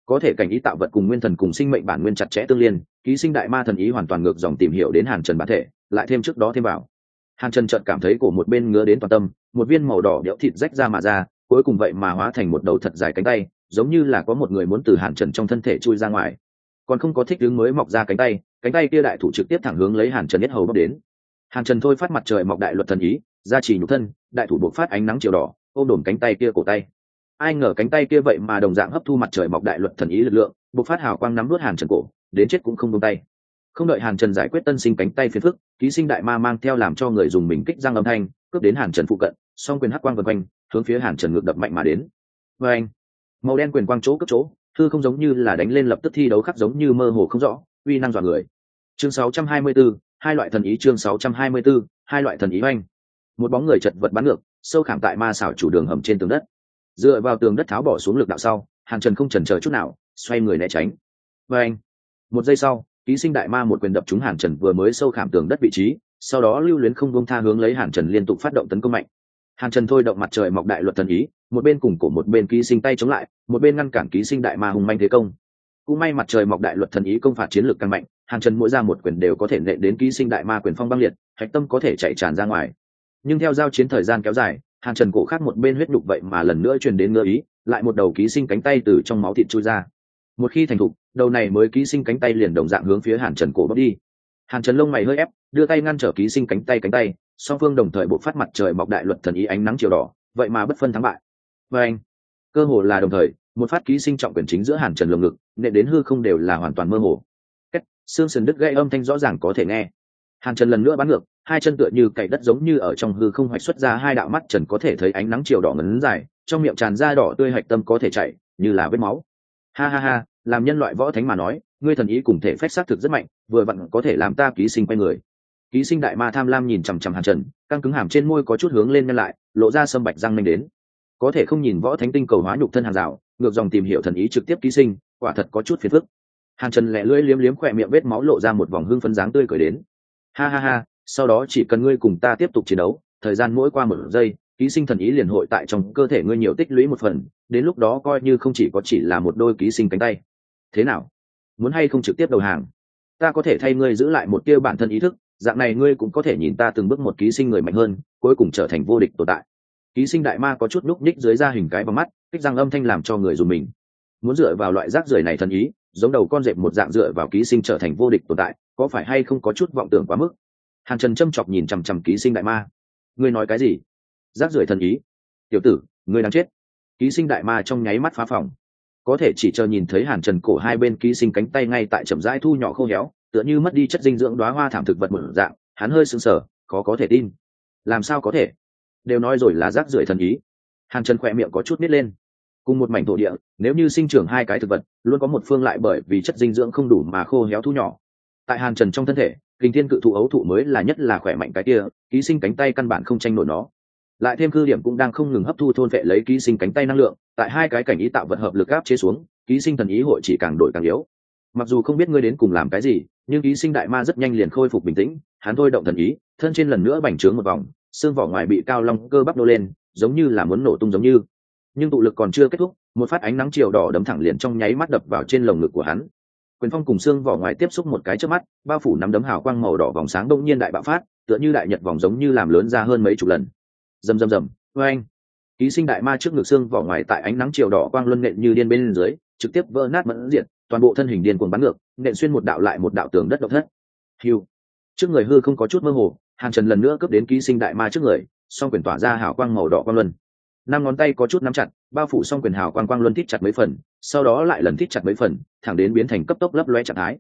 Có thể cảnh ý tạo vật cùng nguyên thần cùng sinh mệnh bản nguyên chặt chẽ tương liên, ký sinh đại ma thần ý hoàn toàn ngược dòng tìm hiểu đến hàn trần bản thể, lại thêm trước đó thêm vào. Hàn trần chợt cảm thấy cổ một bên ngứa đến toàn tâm, một viên màu đỏ đẽo thịt rách ra mà ra, cuối cùng vậy mà hóa thành một đầu thật dài cánh tay, giống như là có một người muốn từ hàn trần trong thân thể chui ra ngoài. Còn không có thích đứng mới mọc ra cánh tay cánh tay kia đại thủ trực tiếp thẳng hướng lấy hàn trần nhất hầu bóc đến. Hàn trần thôi phát mặt trời mọc đại luật thần ý, ra chỉ nhục thân, đại thủ buộc phát ánh nắng chiều đỏ, ôm đồm cánh tay kia cổ tay ai ngờ cánh tay kia vậy mà đồng dạng hấp thu mặt trời mọc đại luật thần ý lực lượng bộc phát hào quang nắm nuốt hàn trần cổ đến chết cũng không tung tay. Không đợi hàn trần giải quyết tân sinh cánh tay phiền phức ký sinh đại ma mang theo làm cho người dùng mình kích răng âm thanh cướp đến hàn trần phụ cận song quyền hắc quang vân quanh hướng phía hàn trần ngược đập mạnh mà đến. Và anh màu đen quyền quang chỗ cấp chỗ thư không giống như là đánh lên lập tức thi đấu khắc giống như mơ hồ không rõ uy năng dọa người. Chương 624, hai loại thần ý chương 624, hai loại thần ý oanh. Một bóng người chật vật bắn ngược sâu khảm tại ma xảo chủ đường hầm trên tường đất dựa vào tường đất tháo bỏ xuống lực đạo sau, hàn trần không chần chờ chút nào, xoay người né tránh. Và anh, một giây sau, ký sinh đại ma một quyền đập trúng hàn trần vừa mới sâu khảm tường đất vị trí, sau đó lưu luyến không bông tha hướng lấy hàn trần liên tục phát động tấn công mạnh. Hàn trần thôi động mặt trời mọc đại luật thần ý, một bên cùng cổ một bên ký sinh tay chống lại, một bên ngăn cản ký sinh đại ma hùng manh thế công. Cũng may mặt trời mọc đại luật thần ý công phạt chiến lược càng mạnh, hàn trần mỗi ra một quyền đều có thể nệ đến ký sinh đại ma quyền phong băng liệt, hạch tâm có thể chạy tràn ra ngoài. Nhưng theo giao chiến thời gian kéo dài hàn trần cổ khác một bên huyết nhục vậy mà lần nữa truyền đến ngơ ý, lại một đầu ký sinh cánh tay từ trong máu thịt chui ra. Một khi thành thục, đầu này mới ký sinh cánh tay liền đồng dạng hướng phía hàn trần cổ bóc đi. Hàn trần lông mày hơi ép, đưa tay ngăn trở ký sinh cánh tay cánh tay, song phương đồng thời bộ phát mặt trời mọc đại luật thần ý ánh nắng chiều đỏ, vậy mà bất phân thắng bại. Và anh, cơ hồ là đồng thời, một phát ký sinh trọng quyền chính giữa hàn trần lồng ngực nệ đến hư không đều là hoàn toàn mơ hồ. Cách xương sườn đứt gây âm thanh rõ ràng có thể nghe. Hàn trần lần nữa bắn ngược hai chân tựa như cày đất giống như ở trong hư không hoạch xuất ra hai đạo mắt trần có thể thấy ánh nắng chiều đỏ ngấn dài, trong miệng tràn ra đỏ tươi hạch tâm có thể chạy, như là vết máu. Ha ha ha, làm nhân loại võ thánh mà nói, ngươi thần ý cùng thể phép xác thực rất mạnh, vừa vặn có thể làm ta ký sinh quay người. Ký sinh đại ma tham lam nhìn chằm chằm hàn trần, căng cứng hàm trên môi có chút hướng lên nhân lại, lộ ra sâm bạch răng manh đến. Có thể không nhìn võ thánh tinh cầu hóa nhục thân hàng rào, ngược dòng tìm hiểu thần ý trực tiếp ký sinh, quả thật có chút phiền phức. Hàn trần lẹ lưỡi liếm liếm khỏe miệng vết máu lộ ra một vòng hương phấn dáng tươi cười đến. Ha ha ha sau đó chỉ cần ngươi cùng ta tiếp tục chiến đấu, thời gian mỗi qua một giây, ký sinh thần ý liền hội tại trong cơ thể ngươi nhiều tích lũy một phần, đến lúc đó coi như không chỉ có chỉ là một đôi ký sinh cánh tay. Thế nào? Muốn hay không trực tiếp đầu hàng? Ta có thể thay ngươi giữ lại một tia bản thân ý thức, dạng này ngươi cũng có thể nhìn ta từng bước một ký sinh người mạnh hơn, cuối cùng trở thành vô địch tồn tại. Ký sinh đại ma có chút núc ních dưới da hình cái bằng mắt, kích răng âm thanh làm cho người dùng mình. Muốn dựa vào loại rác rưởi này thần ý, giống đầu con dẹp một dạng dựa vào ký sinh trở thành vô địch tồn tại, có phải hay không có chút vọng tưởng quá mức? Hàn trần châm chọc nhìn chằm chằm ký sinh đại ma. Ngươi nói cái gì? Rác rưởi thần ý. Tiểu tử, ngươi đang chết. Ký sinh đại ma trong nháy mắt phá phòng. Có thể chỉ chờ nhìn thấy hàn trần cổ hai bên ký sinh cánh tay ngay tại chậm rãi thu nhỏ khô héo, tựa như mất đi chất dinh dưỡng đoá hoa thảm thực vật một dạng, hắn hơi sưng sờ. khó có thể tin. Làm sao có thể? Đều nói rồi là rác rưởi thần ý. Hàn trần khỏe miệng có chút nít lên. Cùng một mảnh thổ địa, nếu như sinh trưởng hai cái thực vật, luôn có một phương lại bởi vì chất dinh dưỡng không đủ mà khô héo thu nhỏ tại hàn trần trong thân thể kinh thiên cự thụ ấu thụ mới là nhất là khỏe mạnh cái kia, ký sinh cánh tay căn bản không tranh nổi nó. Lại thêm cư điểm cũng đang không ngừng hấp thu thôn vệ lấy ký sinh cánh tay năng lượng, tại hai cái cảnh ý tạo vật hợp lực áp chế xuống, ký sinh thần ý hội chỉ càng đổi càng yếu. Mặc dù không biết ngươi đến cùng làm cái gì, nhưng ký sinh đại ma rất nhanh liền khôi phục bình tĩnh, hắn thôi động thần ý, thân trên lần nữa bành trướng một vòng, xương vỏ ngoài bị cao long cơ bắp nô lên, giống như là muốn nổ tung giống như. Nhưng tụ lực còn chưa kết thúc, một phát ánh nắng chiều đỏ đấm thẳng liền trong nháy mắt đập vào trên lồng ngực của hắn quyền phong cùng xương vỏ ngoài tiếp xúc một cái trước mắt, bao phủ nắm đấm hào quang màu đỏ vòng sáng đông nhiên đại bạo phát, tựa như đại nhật vòng giống như làm lớn ra hơn mấy chục lần. Rầm rầm rầm vê anh ký sinh đại ma trước ngực xương vỏ ngoài tại ánh nắng chiều đỏ quang luân nện như điên bên dưới, trực tiếp vỡ nát mẫn diện toàn bộ thân hình điên cuồng bắn ngược, nện xuyên một đạo lại một đạo tường đất độc thất. Hiu trước người hư không có chút mơ hồ hàng trần lần nữa cướp đến ký sinh đại ma trước người, song quyền tỏa ra hào quang màu đỏ quang luân năm ngón tay có chút nắm chặt, bao phủ song quyền hào quang quang luân thít chặt mấy phần, sau đó lại lần thít chặt mấy phần, thẳng đến biến thành cấp tốc lấp loe trạng thái.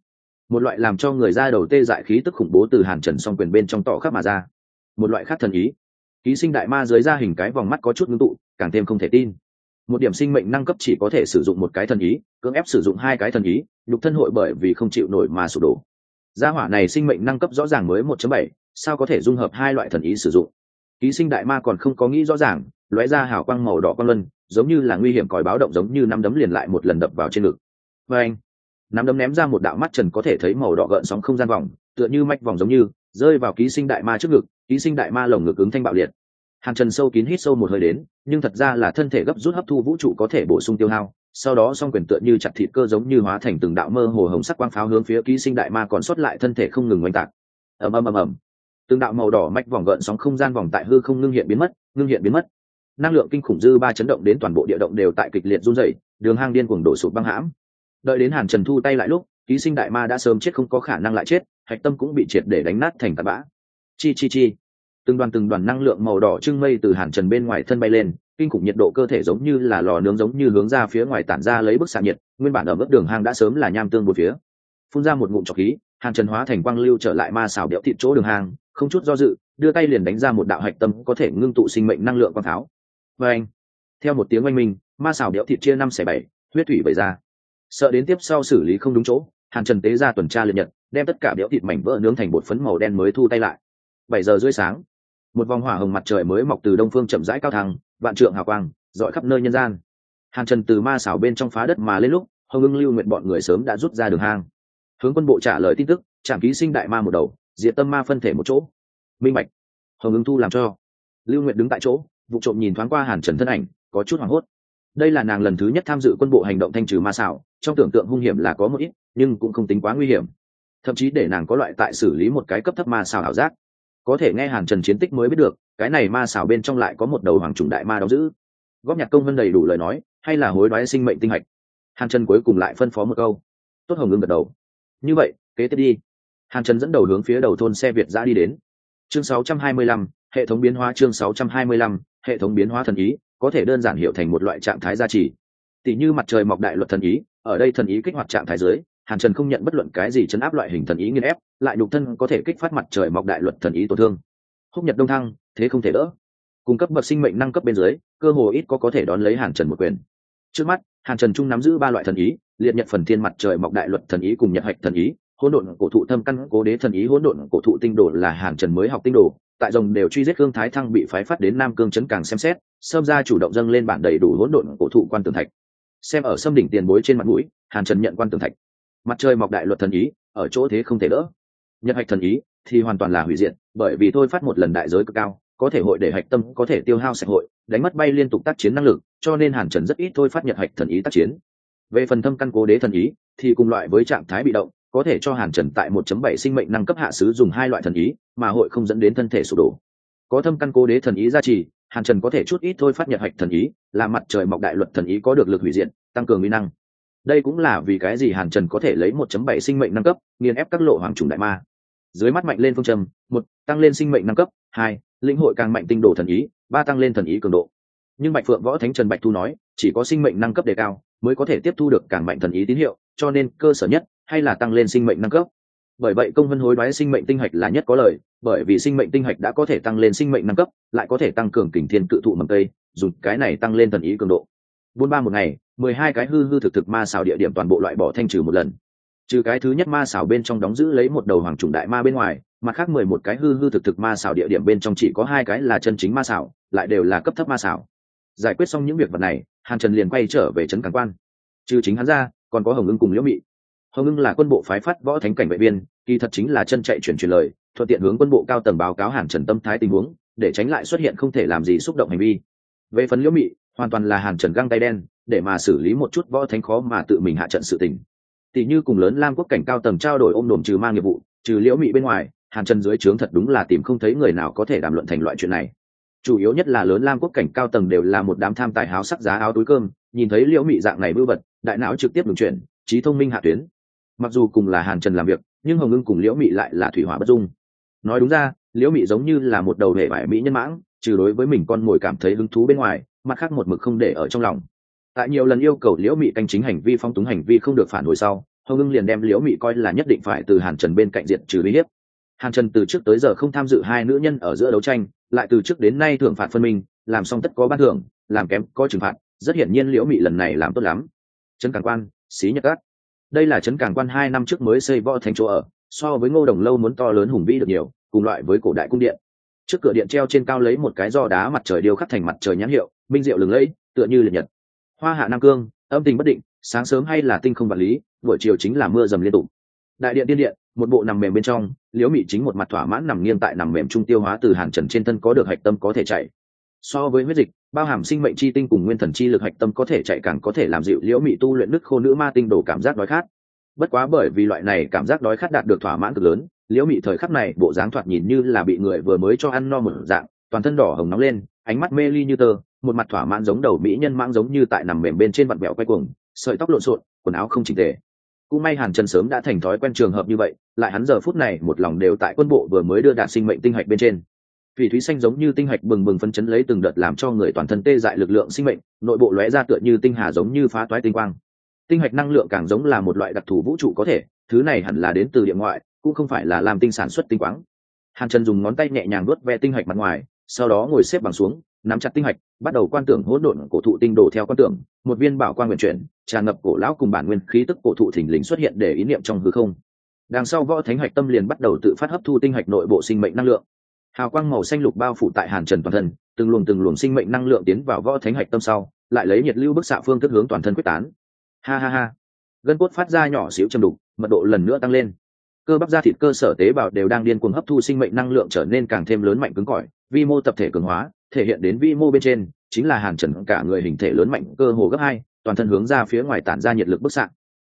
Một loại làm cho người ra đầu tê dại khí tức khủng bố từ hàn trần song quyền bên trong tỏ khắp mà ra. Một loại khác thần ý. Ký sinh đại ma dưới ra hình cái vòng mắt có chút ngưng tụ, càng thêm không thể tin. Một điểm sinh mệnh năng cấp chỉ có thể sử dụng một cái thần ý, cưỡng ép sử dụng hai cái thần ý, nhục thân hội bởi vì không chịu nổi mà sụp đổ. Gia hỏa này sinh mệnh năng cấp rõ ràng mới một bảy, sao có thể dung hợp hai loại thần ý sử dụng? Ký sinh đại ma còn không có nghĩ rõ ràng lóe ra hào quang màu đỏ quang luân, giống như là nguy hiểm còi báo động giống như nắm đấm liền lại một lần đập vào trên ngực. Và anh, nắm đấm ném ra một đạo mắt trần có thể thấy màu đỏ gợn sóng không gian vòng, tựa như mạch vòng giống như, rơi vào ký sinh đại ma trước ngực, ký sinh đại ma lồng ngực ứng thanh bạo liệt. Hàn trần sâu kín hít sâu một hơi đến, nhưng thật ra là thân thể gấp rút hấp thu vũ trụ có thể bổ sung tiêu hao, sau đó song quyền tựa như chặt thịt cơ giống như hóa thành từng đạo mơ hồ hồng sắc quang pháo hướng phía ký sinh đại ma còn sót lại thân thể không ngừng oanh tạc. Ầm ầm ầm ầm. Từng đạo màu đỏ mạch vòng gợn sóng không gian vòng tại hư không ngưng hiện biến mất, ngưng hiện biến mất năng lượng kinh khủng dư ba chấn động đến toàn bộ địa động đều tại kịch liệt run rẩy, đường hang điên cuồng đổ sụp băng hãm. Đợi đến hàn trần thu tay lại lúc, ký sinh đại ma đã sớm chết không có khả năng lại chết, hạch tâm cũng bị triệt để đánh nát thành tạt bã. Chi chi chi. Từng đoàn từng đoàn năng lượng màu đỏ trưng mây từ hàn trần bên ngoài thân bay lên, kinh khủng nhiệt độ cơ thể giống như là lò nướng giống như hướng ra phía ngoài tản ra lấy bức xạ nhiệt, nguyên bản ở mức đường hang đã sớm là nham tương một phía. Phun ra một ngụm trọc khí, hàn trần hóa thành quang lưu trở lại ma xào đẽo thịt chỗ đường hang, không chút do dự, đưa tay liền đánh ra một đạo hạch tâm có thể ngưng tụ sinh mệnh năng lượng quang tháo và anh, theo một tiếng oanh minh, ma xảo đẽo thịt chia năm xẻ bảy, huyết thủy bày ra. Sợ đến tiếp sau xử lý không đúng chỗ, hàn trần tế ra tuần tra liệt nhật, đem tất cả đẽo thịt mảnh vỡ nướng thành bột phấn màu đen mới thu tay lại. Bảy giờ rưỡi sáng, một vòng hỏa hồng mặt trời mới mọc từ đông phương chậm rãi cao thăng, vạn trượng hào quang, dọi khắp nơi nhân gian. Hàn trần từ ma xảo bên trong phá đất mà lên lúc, hồng ưng lưu nguyện bọn người sớm đã rút ra đường hang. Hướng quân bộ trả lời tin tức, trạm ký sinh đại ma một đầu, diệt tâm ma phân thể một chỗ. Minh bạch, hồng ưng thu làm cho. Lưu nguyện đứng tại chỗ vụ trộm nhìn thoáng qua hàn trần thân ảnh có chút hoảng hốt. Đây là nàng lần thứ nhất tham dự quân bộ hành động thanh trừ ma xảo trong tưởng tượng hung hiểm là có một ít nhưng cũng không tính quá nguy hiểm. Thậm chí để nàng có loại tại xử lý một cái cấp thấp ma xảo ảo giác. Có thể nghe hàn trần chiến tích mới biết được cái này ma xảo bên trong lại có một đầu hoàng trùng đại ma đóng giữ. Góp nhạc công vân đầy đủ lời nói hay là hối đoái sinh mệnh tinh hạch. Hàn trần cuối cùng lại phân phó một câu. Tốt hồng ngưng gật đầu. Như vậy kế tiếp đi. Hàn trần dẫn đầu hướng phía đầu thôn xe việt giã đi đến. Chương 625, hệ thống biến hóa chương 625, hệ thống biến hóa thần ý, có thể đơn giản hiểu thành một loại trạng thái gia trì. Tỷ như mặt trời mọc đại luật thần ý, ở đây thần ý kích hoạt trạng thái dưới, hàn trần không nhận bất luận cái gì chấn áp loại hình thần ý nghiên ép, lại nhục thân có thể kích phát mặt trời mọc đại luật thần ý tổn thương. Húc nhật đông thăng, thế không thể đỡ. Cung cấp bậc sinh mệnh năng cấp bên dưới, cơ hồ ít có có thể đón lấy hàn trần một quyền. Trước mắt, hàn trần trung nắm giữ ba loại thần ý, liệt nhật phần thiên mặt trời mọc đại luật thần ý cùng nhật hạch thần ý, hỗn độn cổ thụ thâm căn cố đế thần ý, hỗn độn cổ thụ tinh đồ là hàn trần mới học tinh đồ tại rồng đều truy giết cương thái thăng bị phái phát đến nam cương trấn càng xem xét, sâm ra chủ động dâng lên bản đầy đủ hỗn độn cổ thụ quan tường thạch. Xem ở sâm đỉnh tiền bối trên mặt mũi, hàn trần nhận quan tường thạch. Mặt trời mọc đại luật thần ý, ở chỗ thế không thể đỡ. Nhật hạch thần ý thì hoàn toàn là hủy diện bởi vì thôi phát một lần đại giới cực cao, có thể hội để hạch tâm có thể tiêu hao sạch hội, đánh mất bay liên tục tác chiến năng lực, cho nên hàn trần rất ít thôi phát nhật hạch thần ý tác chiến. Về phần thâm căn cố đế thần ý thì cùng loại với trạng thái bị động có thể cho hàn trần tại 1.7 sinh mệnh năng cấp hạ sứ dùng hai loại thần ý, mà hội không dẫn đến thân thể sụp đổ. Có thâm căn cố đế thần ý gia trì, hàn trần có thể chút ít thôi phát nhật hạch thần ý, là mặt trời mọc đại luật thần ý có được lực hủy diện tăng cường uy năng. Đây cũng là vì cái gì hàn trần có thể lấy 1.7 sinh mệnh năng cấp, nghiền ép các lộ hoàng trùng đại ma. Dưới mắt mạnh lên phương trầm một, tăng lên sinh mệnh năng cấp, hai, lĩnh hội càng mạnh tinh đồ thần ý, ba, tăng lên thần ý cường độ. Nhưng bạch phượng võ thánh trần bạch thu nói, chỉ có sinh mệnh năng cấp đề cao, mới có thể tiếp thu được càng mạnh thần ý tín hiệu, cho nên cơ sở nhất hay là tăng lên sinh mệnh năng cấp? Bởi vậy công vân hối đoái sinh mệnh tinh hạch là nhất có lợi bởi vì sinh mệnh tinh hạch đã có thể tăng lên sinh mệnh năng cấp, lại có thể tăng cường kình thiên cự thụ mầm cây dùng cái này tăng lên thần ý cường độ. Buôn ba một ngày, mười hai cái hư hư thực thực ma xảo địa điểm toàn bộ loại bỏ thanh trừ một lần. Trừ cái thứ nhất ma xảo bên trong đóng giữ lấy một đầu hoàng trùng đại ma bên ngoài, mặt khác mười một cái hư hư thực thực ma xảo địa điểm bên trong chỉ có hai cái là chân chính ma xảo, lại đều là cấp thấp ma xảo. Giải quyết xong những việc vật này, hàn trần liền quay trở về trấn Càn quan. Trừ chính hắn ra, còn có hồng ưng cùng liễu mị hồng ưng là quân bộ phái phát võ thánh cảnh vệ viên kỳ thật chính là chân chạy chuyển truyền lời, thuận tiện hướng quân bộ cao tầng báo cáo hàn trần tâm thái tình huống, để tránh lại xuất hiện không thể làm gì xúc động hành vi. Về phần liễu mị, hoàn toàn là hàn trần găng tay đen, để mà xử lý một chút võ thánh khó mà tự mình hạ trận sự tình. Tỷ như cùng lớn lam quốc cảnh cao tầng trao đổi ôm đồm trừ mang nghiệp vụ, trừ liễu mị bên ngoài, hàn trần dưới trướng thật đúng là tìm không thấy người nào có thể đàm luận thành loại chuyện này. Chủ yếu nhất là lớn lam quốc cảnh cao tầng đều là một đám tham tài háo sắc giá áo túi cơm, nhìn thấy liễu mị dạng này bưu vật, đại não trực tiếp đường chuyển, trí thông minh hạ tuyến mặc dù cùng là hàn trần làm việc, nhưng hồng ngưng cùng liễu mị lại là thủy hỏa bất dung. Nói đúng ra, liễu mị giống như là một đầu hệ vải mỹ nhân mãng, trừ đối với mình con mồi cảm thấy hứng thú bên ngoài, mặt khác một mực không để ở trong lòng. Tại nhiều lần yêu cầu liễu mị canh chính hành vi, phong túng hành vi không được phản hồi sau, hồng ngưng liền đem liễu mị coi là nhất định phải từ hàn trần bên cạnh diện trừ uy hiếp. Hàn trần từ trước tới giờ không tham dự hai nữ nhân ở giữa đấu tranh, lại từ trước đến nay thưởng phạt phân minh, làm xong tất có ban thưởng, làm kém có trừng phạt, rất hiển nhiên liễu mị lần này làm tốt lắm. Trấn cảng quan, xí nhật cát đây là trấn cảng quan hai năm trước mới xây võ thành chỗ ở, so với ngô đồng lâu muốn to lớn hùng vĩ được nhiều, cùng loại với cổ đại cung điện. Trước cửa điện treo trên cao lấy một cái do đá mặt trời điêu khắc thành mặt trời nhãn hiệu, minh diệu lừng lẫy, tựa như liệt nhật. Hoa hạ nam cương, âm tình bất định, sáng sớm hay là tinh không vật lý, buổi chiều chính là mưa dầm liên tục. Đại điện tiên điện, một bộ nằm mềm bên trong, liễu mị chính một mặt thỏa mãn nằm nghiêng tại nằm mềm trung tiêu hóa từ hàn trần trên thân có được hạch tâm có thể chạy so với huyết dịch, bao hàm sinh mệnh chi tinh cùng nguyên thần chi lực hạch tâm có thể chạy càng có thể làm dịu liễu mị tu luyện đức khô nữ ma tinh đổ cảm giác đói khát. Bất quá bởi vì loại này cảm giác đói khát đạt được thỏa mãn cực lớn, liễu mị thời khắc này bộ dáng thoạt nhìn như là bị người vừa mới cho ăn no một dạng, toàn thân đỏ hồng nóng lên, ánh mắt mê ly như tơ, một mặt thỏa mãn giống đầu mỹ nhân mãng giống như tại nằm mềm bên trên vặn bẹo quay cuồng, sợi tóc lộn xộn, quần áo không chỉnh tề. Cũng may hàn trần sớm đã thành thói quen trường hợp như vậy, lại hắn giờ phút này một lòng đều tại quân bộ vừa mới đưa đạt sinh mệnh tinh hạch bên trên vì thúy xanh giống như tinh hạch bừng bừng phân chấn lấy từng đợt làm cho người toàn thân tê dại lực lượng sinh mệnh, nội bộ lóe ra tựa như tinh hà giống như phá toái tinh quang. Tinh hạch năng lượng càng giống là một loại đặc thù vũ trụ có thể, thứ này hẳn là đến từ địa ngoại, cũng không phải là làm tinh sản xuất tinh quáng hàn trần dùng ngón tay nhẹ nhàng nuốt ve tinh hạch mặt ngoài, sau đó ngồi xếp bằng xuống, nắm chặt tinh hạch, bắt đầu quan tưởng hỗn độn cổ thụ tinh đồ theo quan tưởng, một viên bảo quan nguyện chuyển, tràn ngập cổ lão cùng bản nguyên khí tức cổ thụ thình lình xuất hiện để ý niệm trong hư không. Đằng sau võ thánh hạch tâm liền bắt đầu tự phát hấp thu tinh hạch nội bộ sinh mệnh năng lượng hào quang màu xanh lục bao phủ tại hàn trần toàn thân, từng luồng từng luồng sinh mệnh năng lượng tiến vào võ thánh hạch tâm sau, lại lấy nhiệt lưu bức xạ phương thức hướng toàn thân quyết tán. Ha ha ha. Gân cốt phát ra nhỏ xíu châm đục, mật độ lần nữa tăng lên. Cơ bắp da thịt cơ sở tế bào đều đang điên cuồng hấp thu sinh mệnh năng lượng trở nên càng thêm lớn mạnh cứng cỏi, vi mô tập thể cường hóa, thể hiện đến vi mô bên trên, chính là hàn trần cả người hình thể lớn mạnh cơ hồ gấp hai, toàn thân hướng ra phía ngoài tản ra nhiệt lực bức xạ.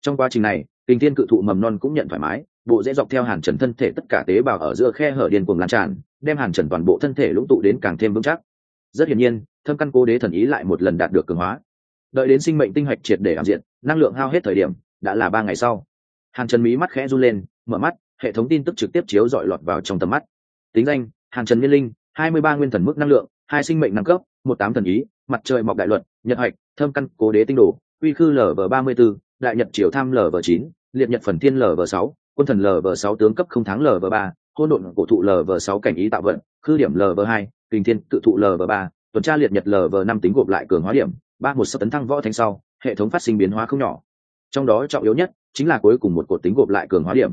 Trong quá trình này, kinh thiên cự thụ mầm non cũng nhận thoải mái, bộ dễ dọc theo hàn trần thân thể tất cả tế bào ở giữa khe hở điên cuồng lan tràn đem hàn trần toàn bộ thân thể lũng tụ đến càng thêm vững chắc rất hiển nhiên thâm căn cố đế thần ý lại một lần đạt được cường hóa đợi đến sinh mệnh tinh hạch triệt để ảm diện năng lượng hao hết thời điểm đã là ba ngày sau hàn trần mí mắt khẽ run lên mở mắt hệ thống tin tức trực tiếp chiếu dọi lọt vào trong tầm mắt tính danh hàn trần niên linh hai mươi ba nguyên thần mức năng lượng hai sinh mệnh năng cấp một tám thần ý mặt trời mọc đại luật nhật hạch thâm căn cố đế tinh đồ uy khư lv ba mươi b ố đại nhật triều tham lv chín liệt nhật phần thiên lv sáu quân thần lv sáu tướng cấp không tháng lv ba hôn độn cổ thụ lv sáu cảnh ý tạo vận, khư điểm lv hai kinh thiên cự thụ lv ba, tuần tra liệt nhật lv năm tính gộp lại cường hóa điểm, ba một sắp tấn thăng võ thanh sau, hệ thống phát sinh biến hóa không nhỏ. Trong đó trọng yếu nhất chính là cuối cùng một cột tính gộp lại cường hóa điểm.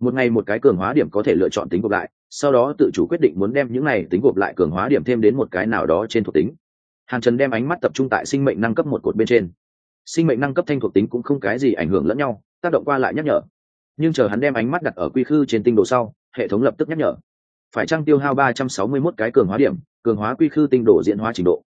Một ngày một cái cường hóa điểm có thể lựa chọn tính gộp lại, sau đó tự chủ quyết định muốn đem những này tính gộp lại cường hóa điểm thêm đến một cái nào đó trên thuộc tính. Hàn trần đem ánh mắt tập trung tại sinh mệnh năng cấp một cột bên trên. Sinh mệnh năng cấp thanh thuộc tính cũng không cái gì ảnh hưởng lẫn nhau, tác động qua lại nhắc nhở. Nhưng chờ hắn đem ánh mắt đặt ở quy khư trên tinh đồ sau hệ thống lập tức nhắc nhở. Phải trăng tiêu hao ba trăm sáu mươi mốt cái cường hóa điểm, cường hóa quy khư tinh độ diễn hóa trình độ?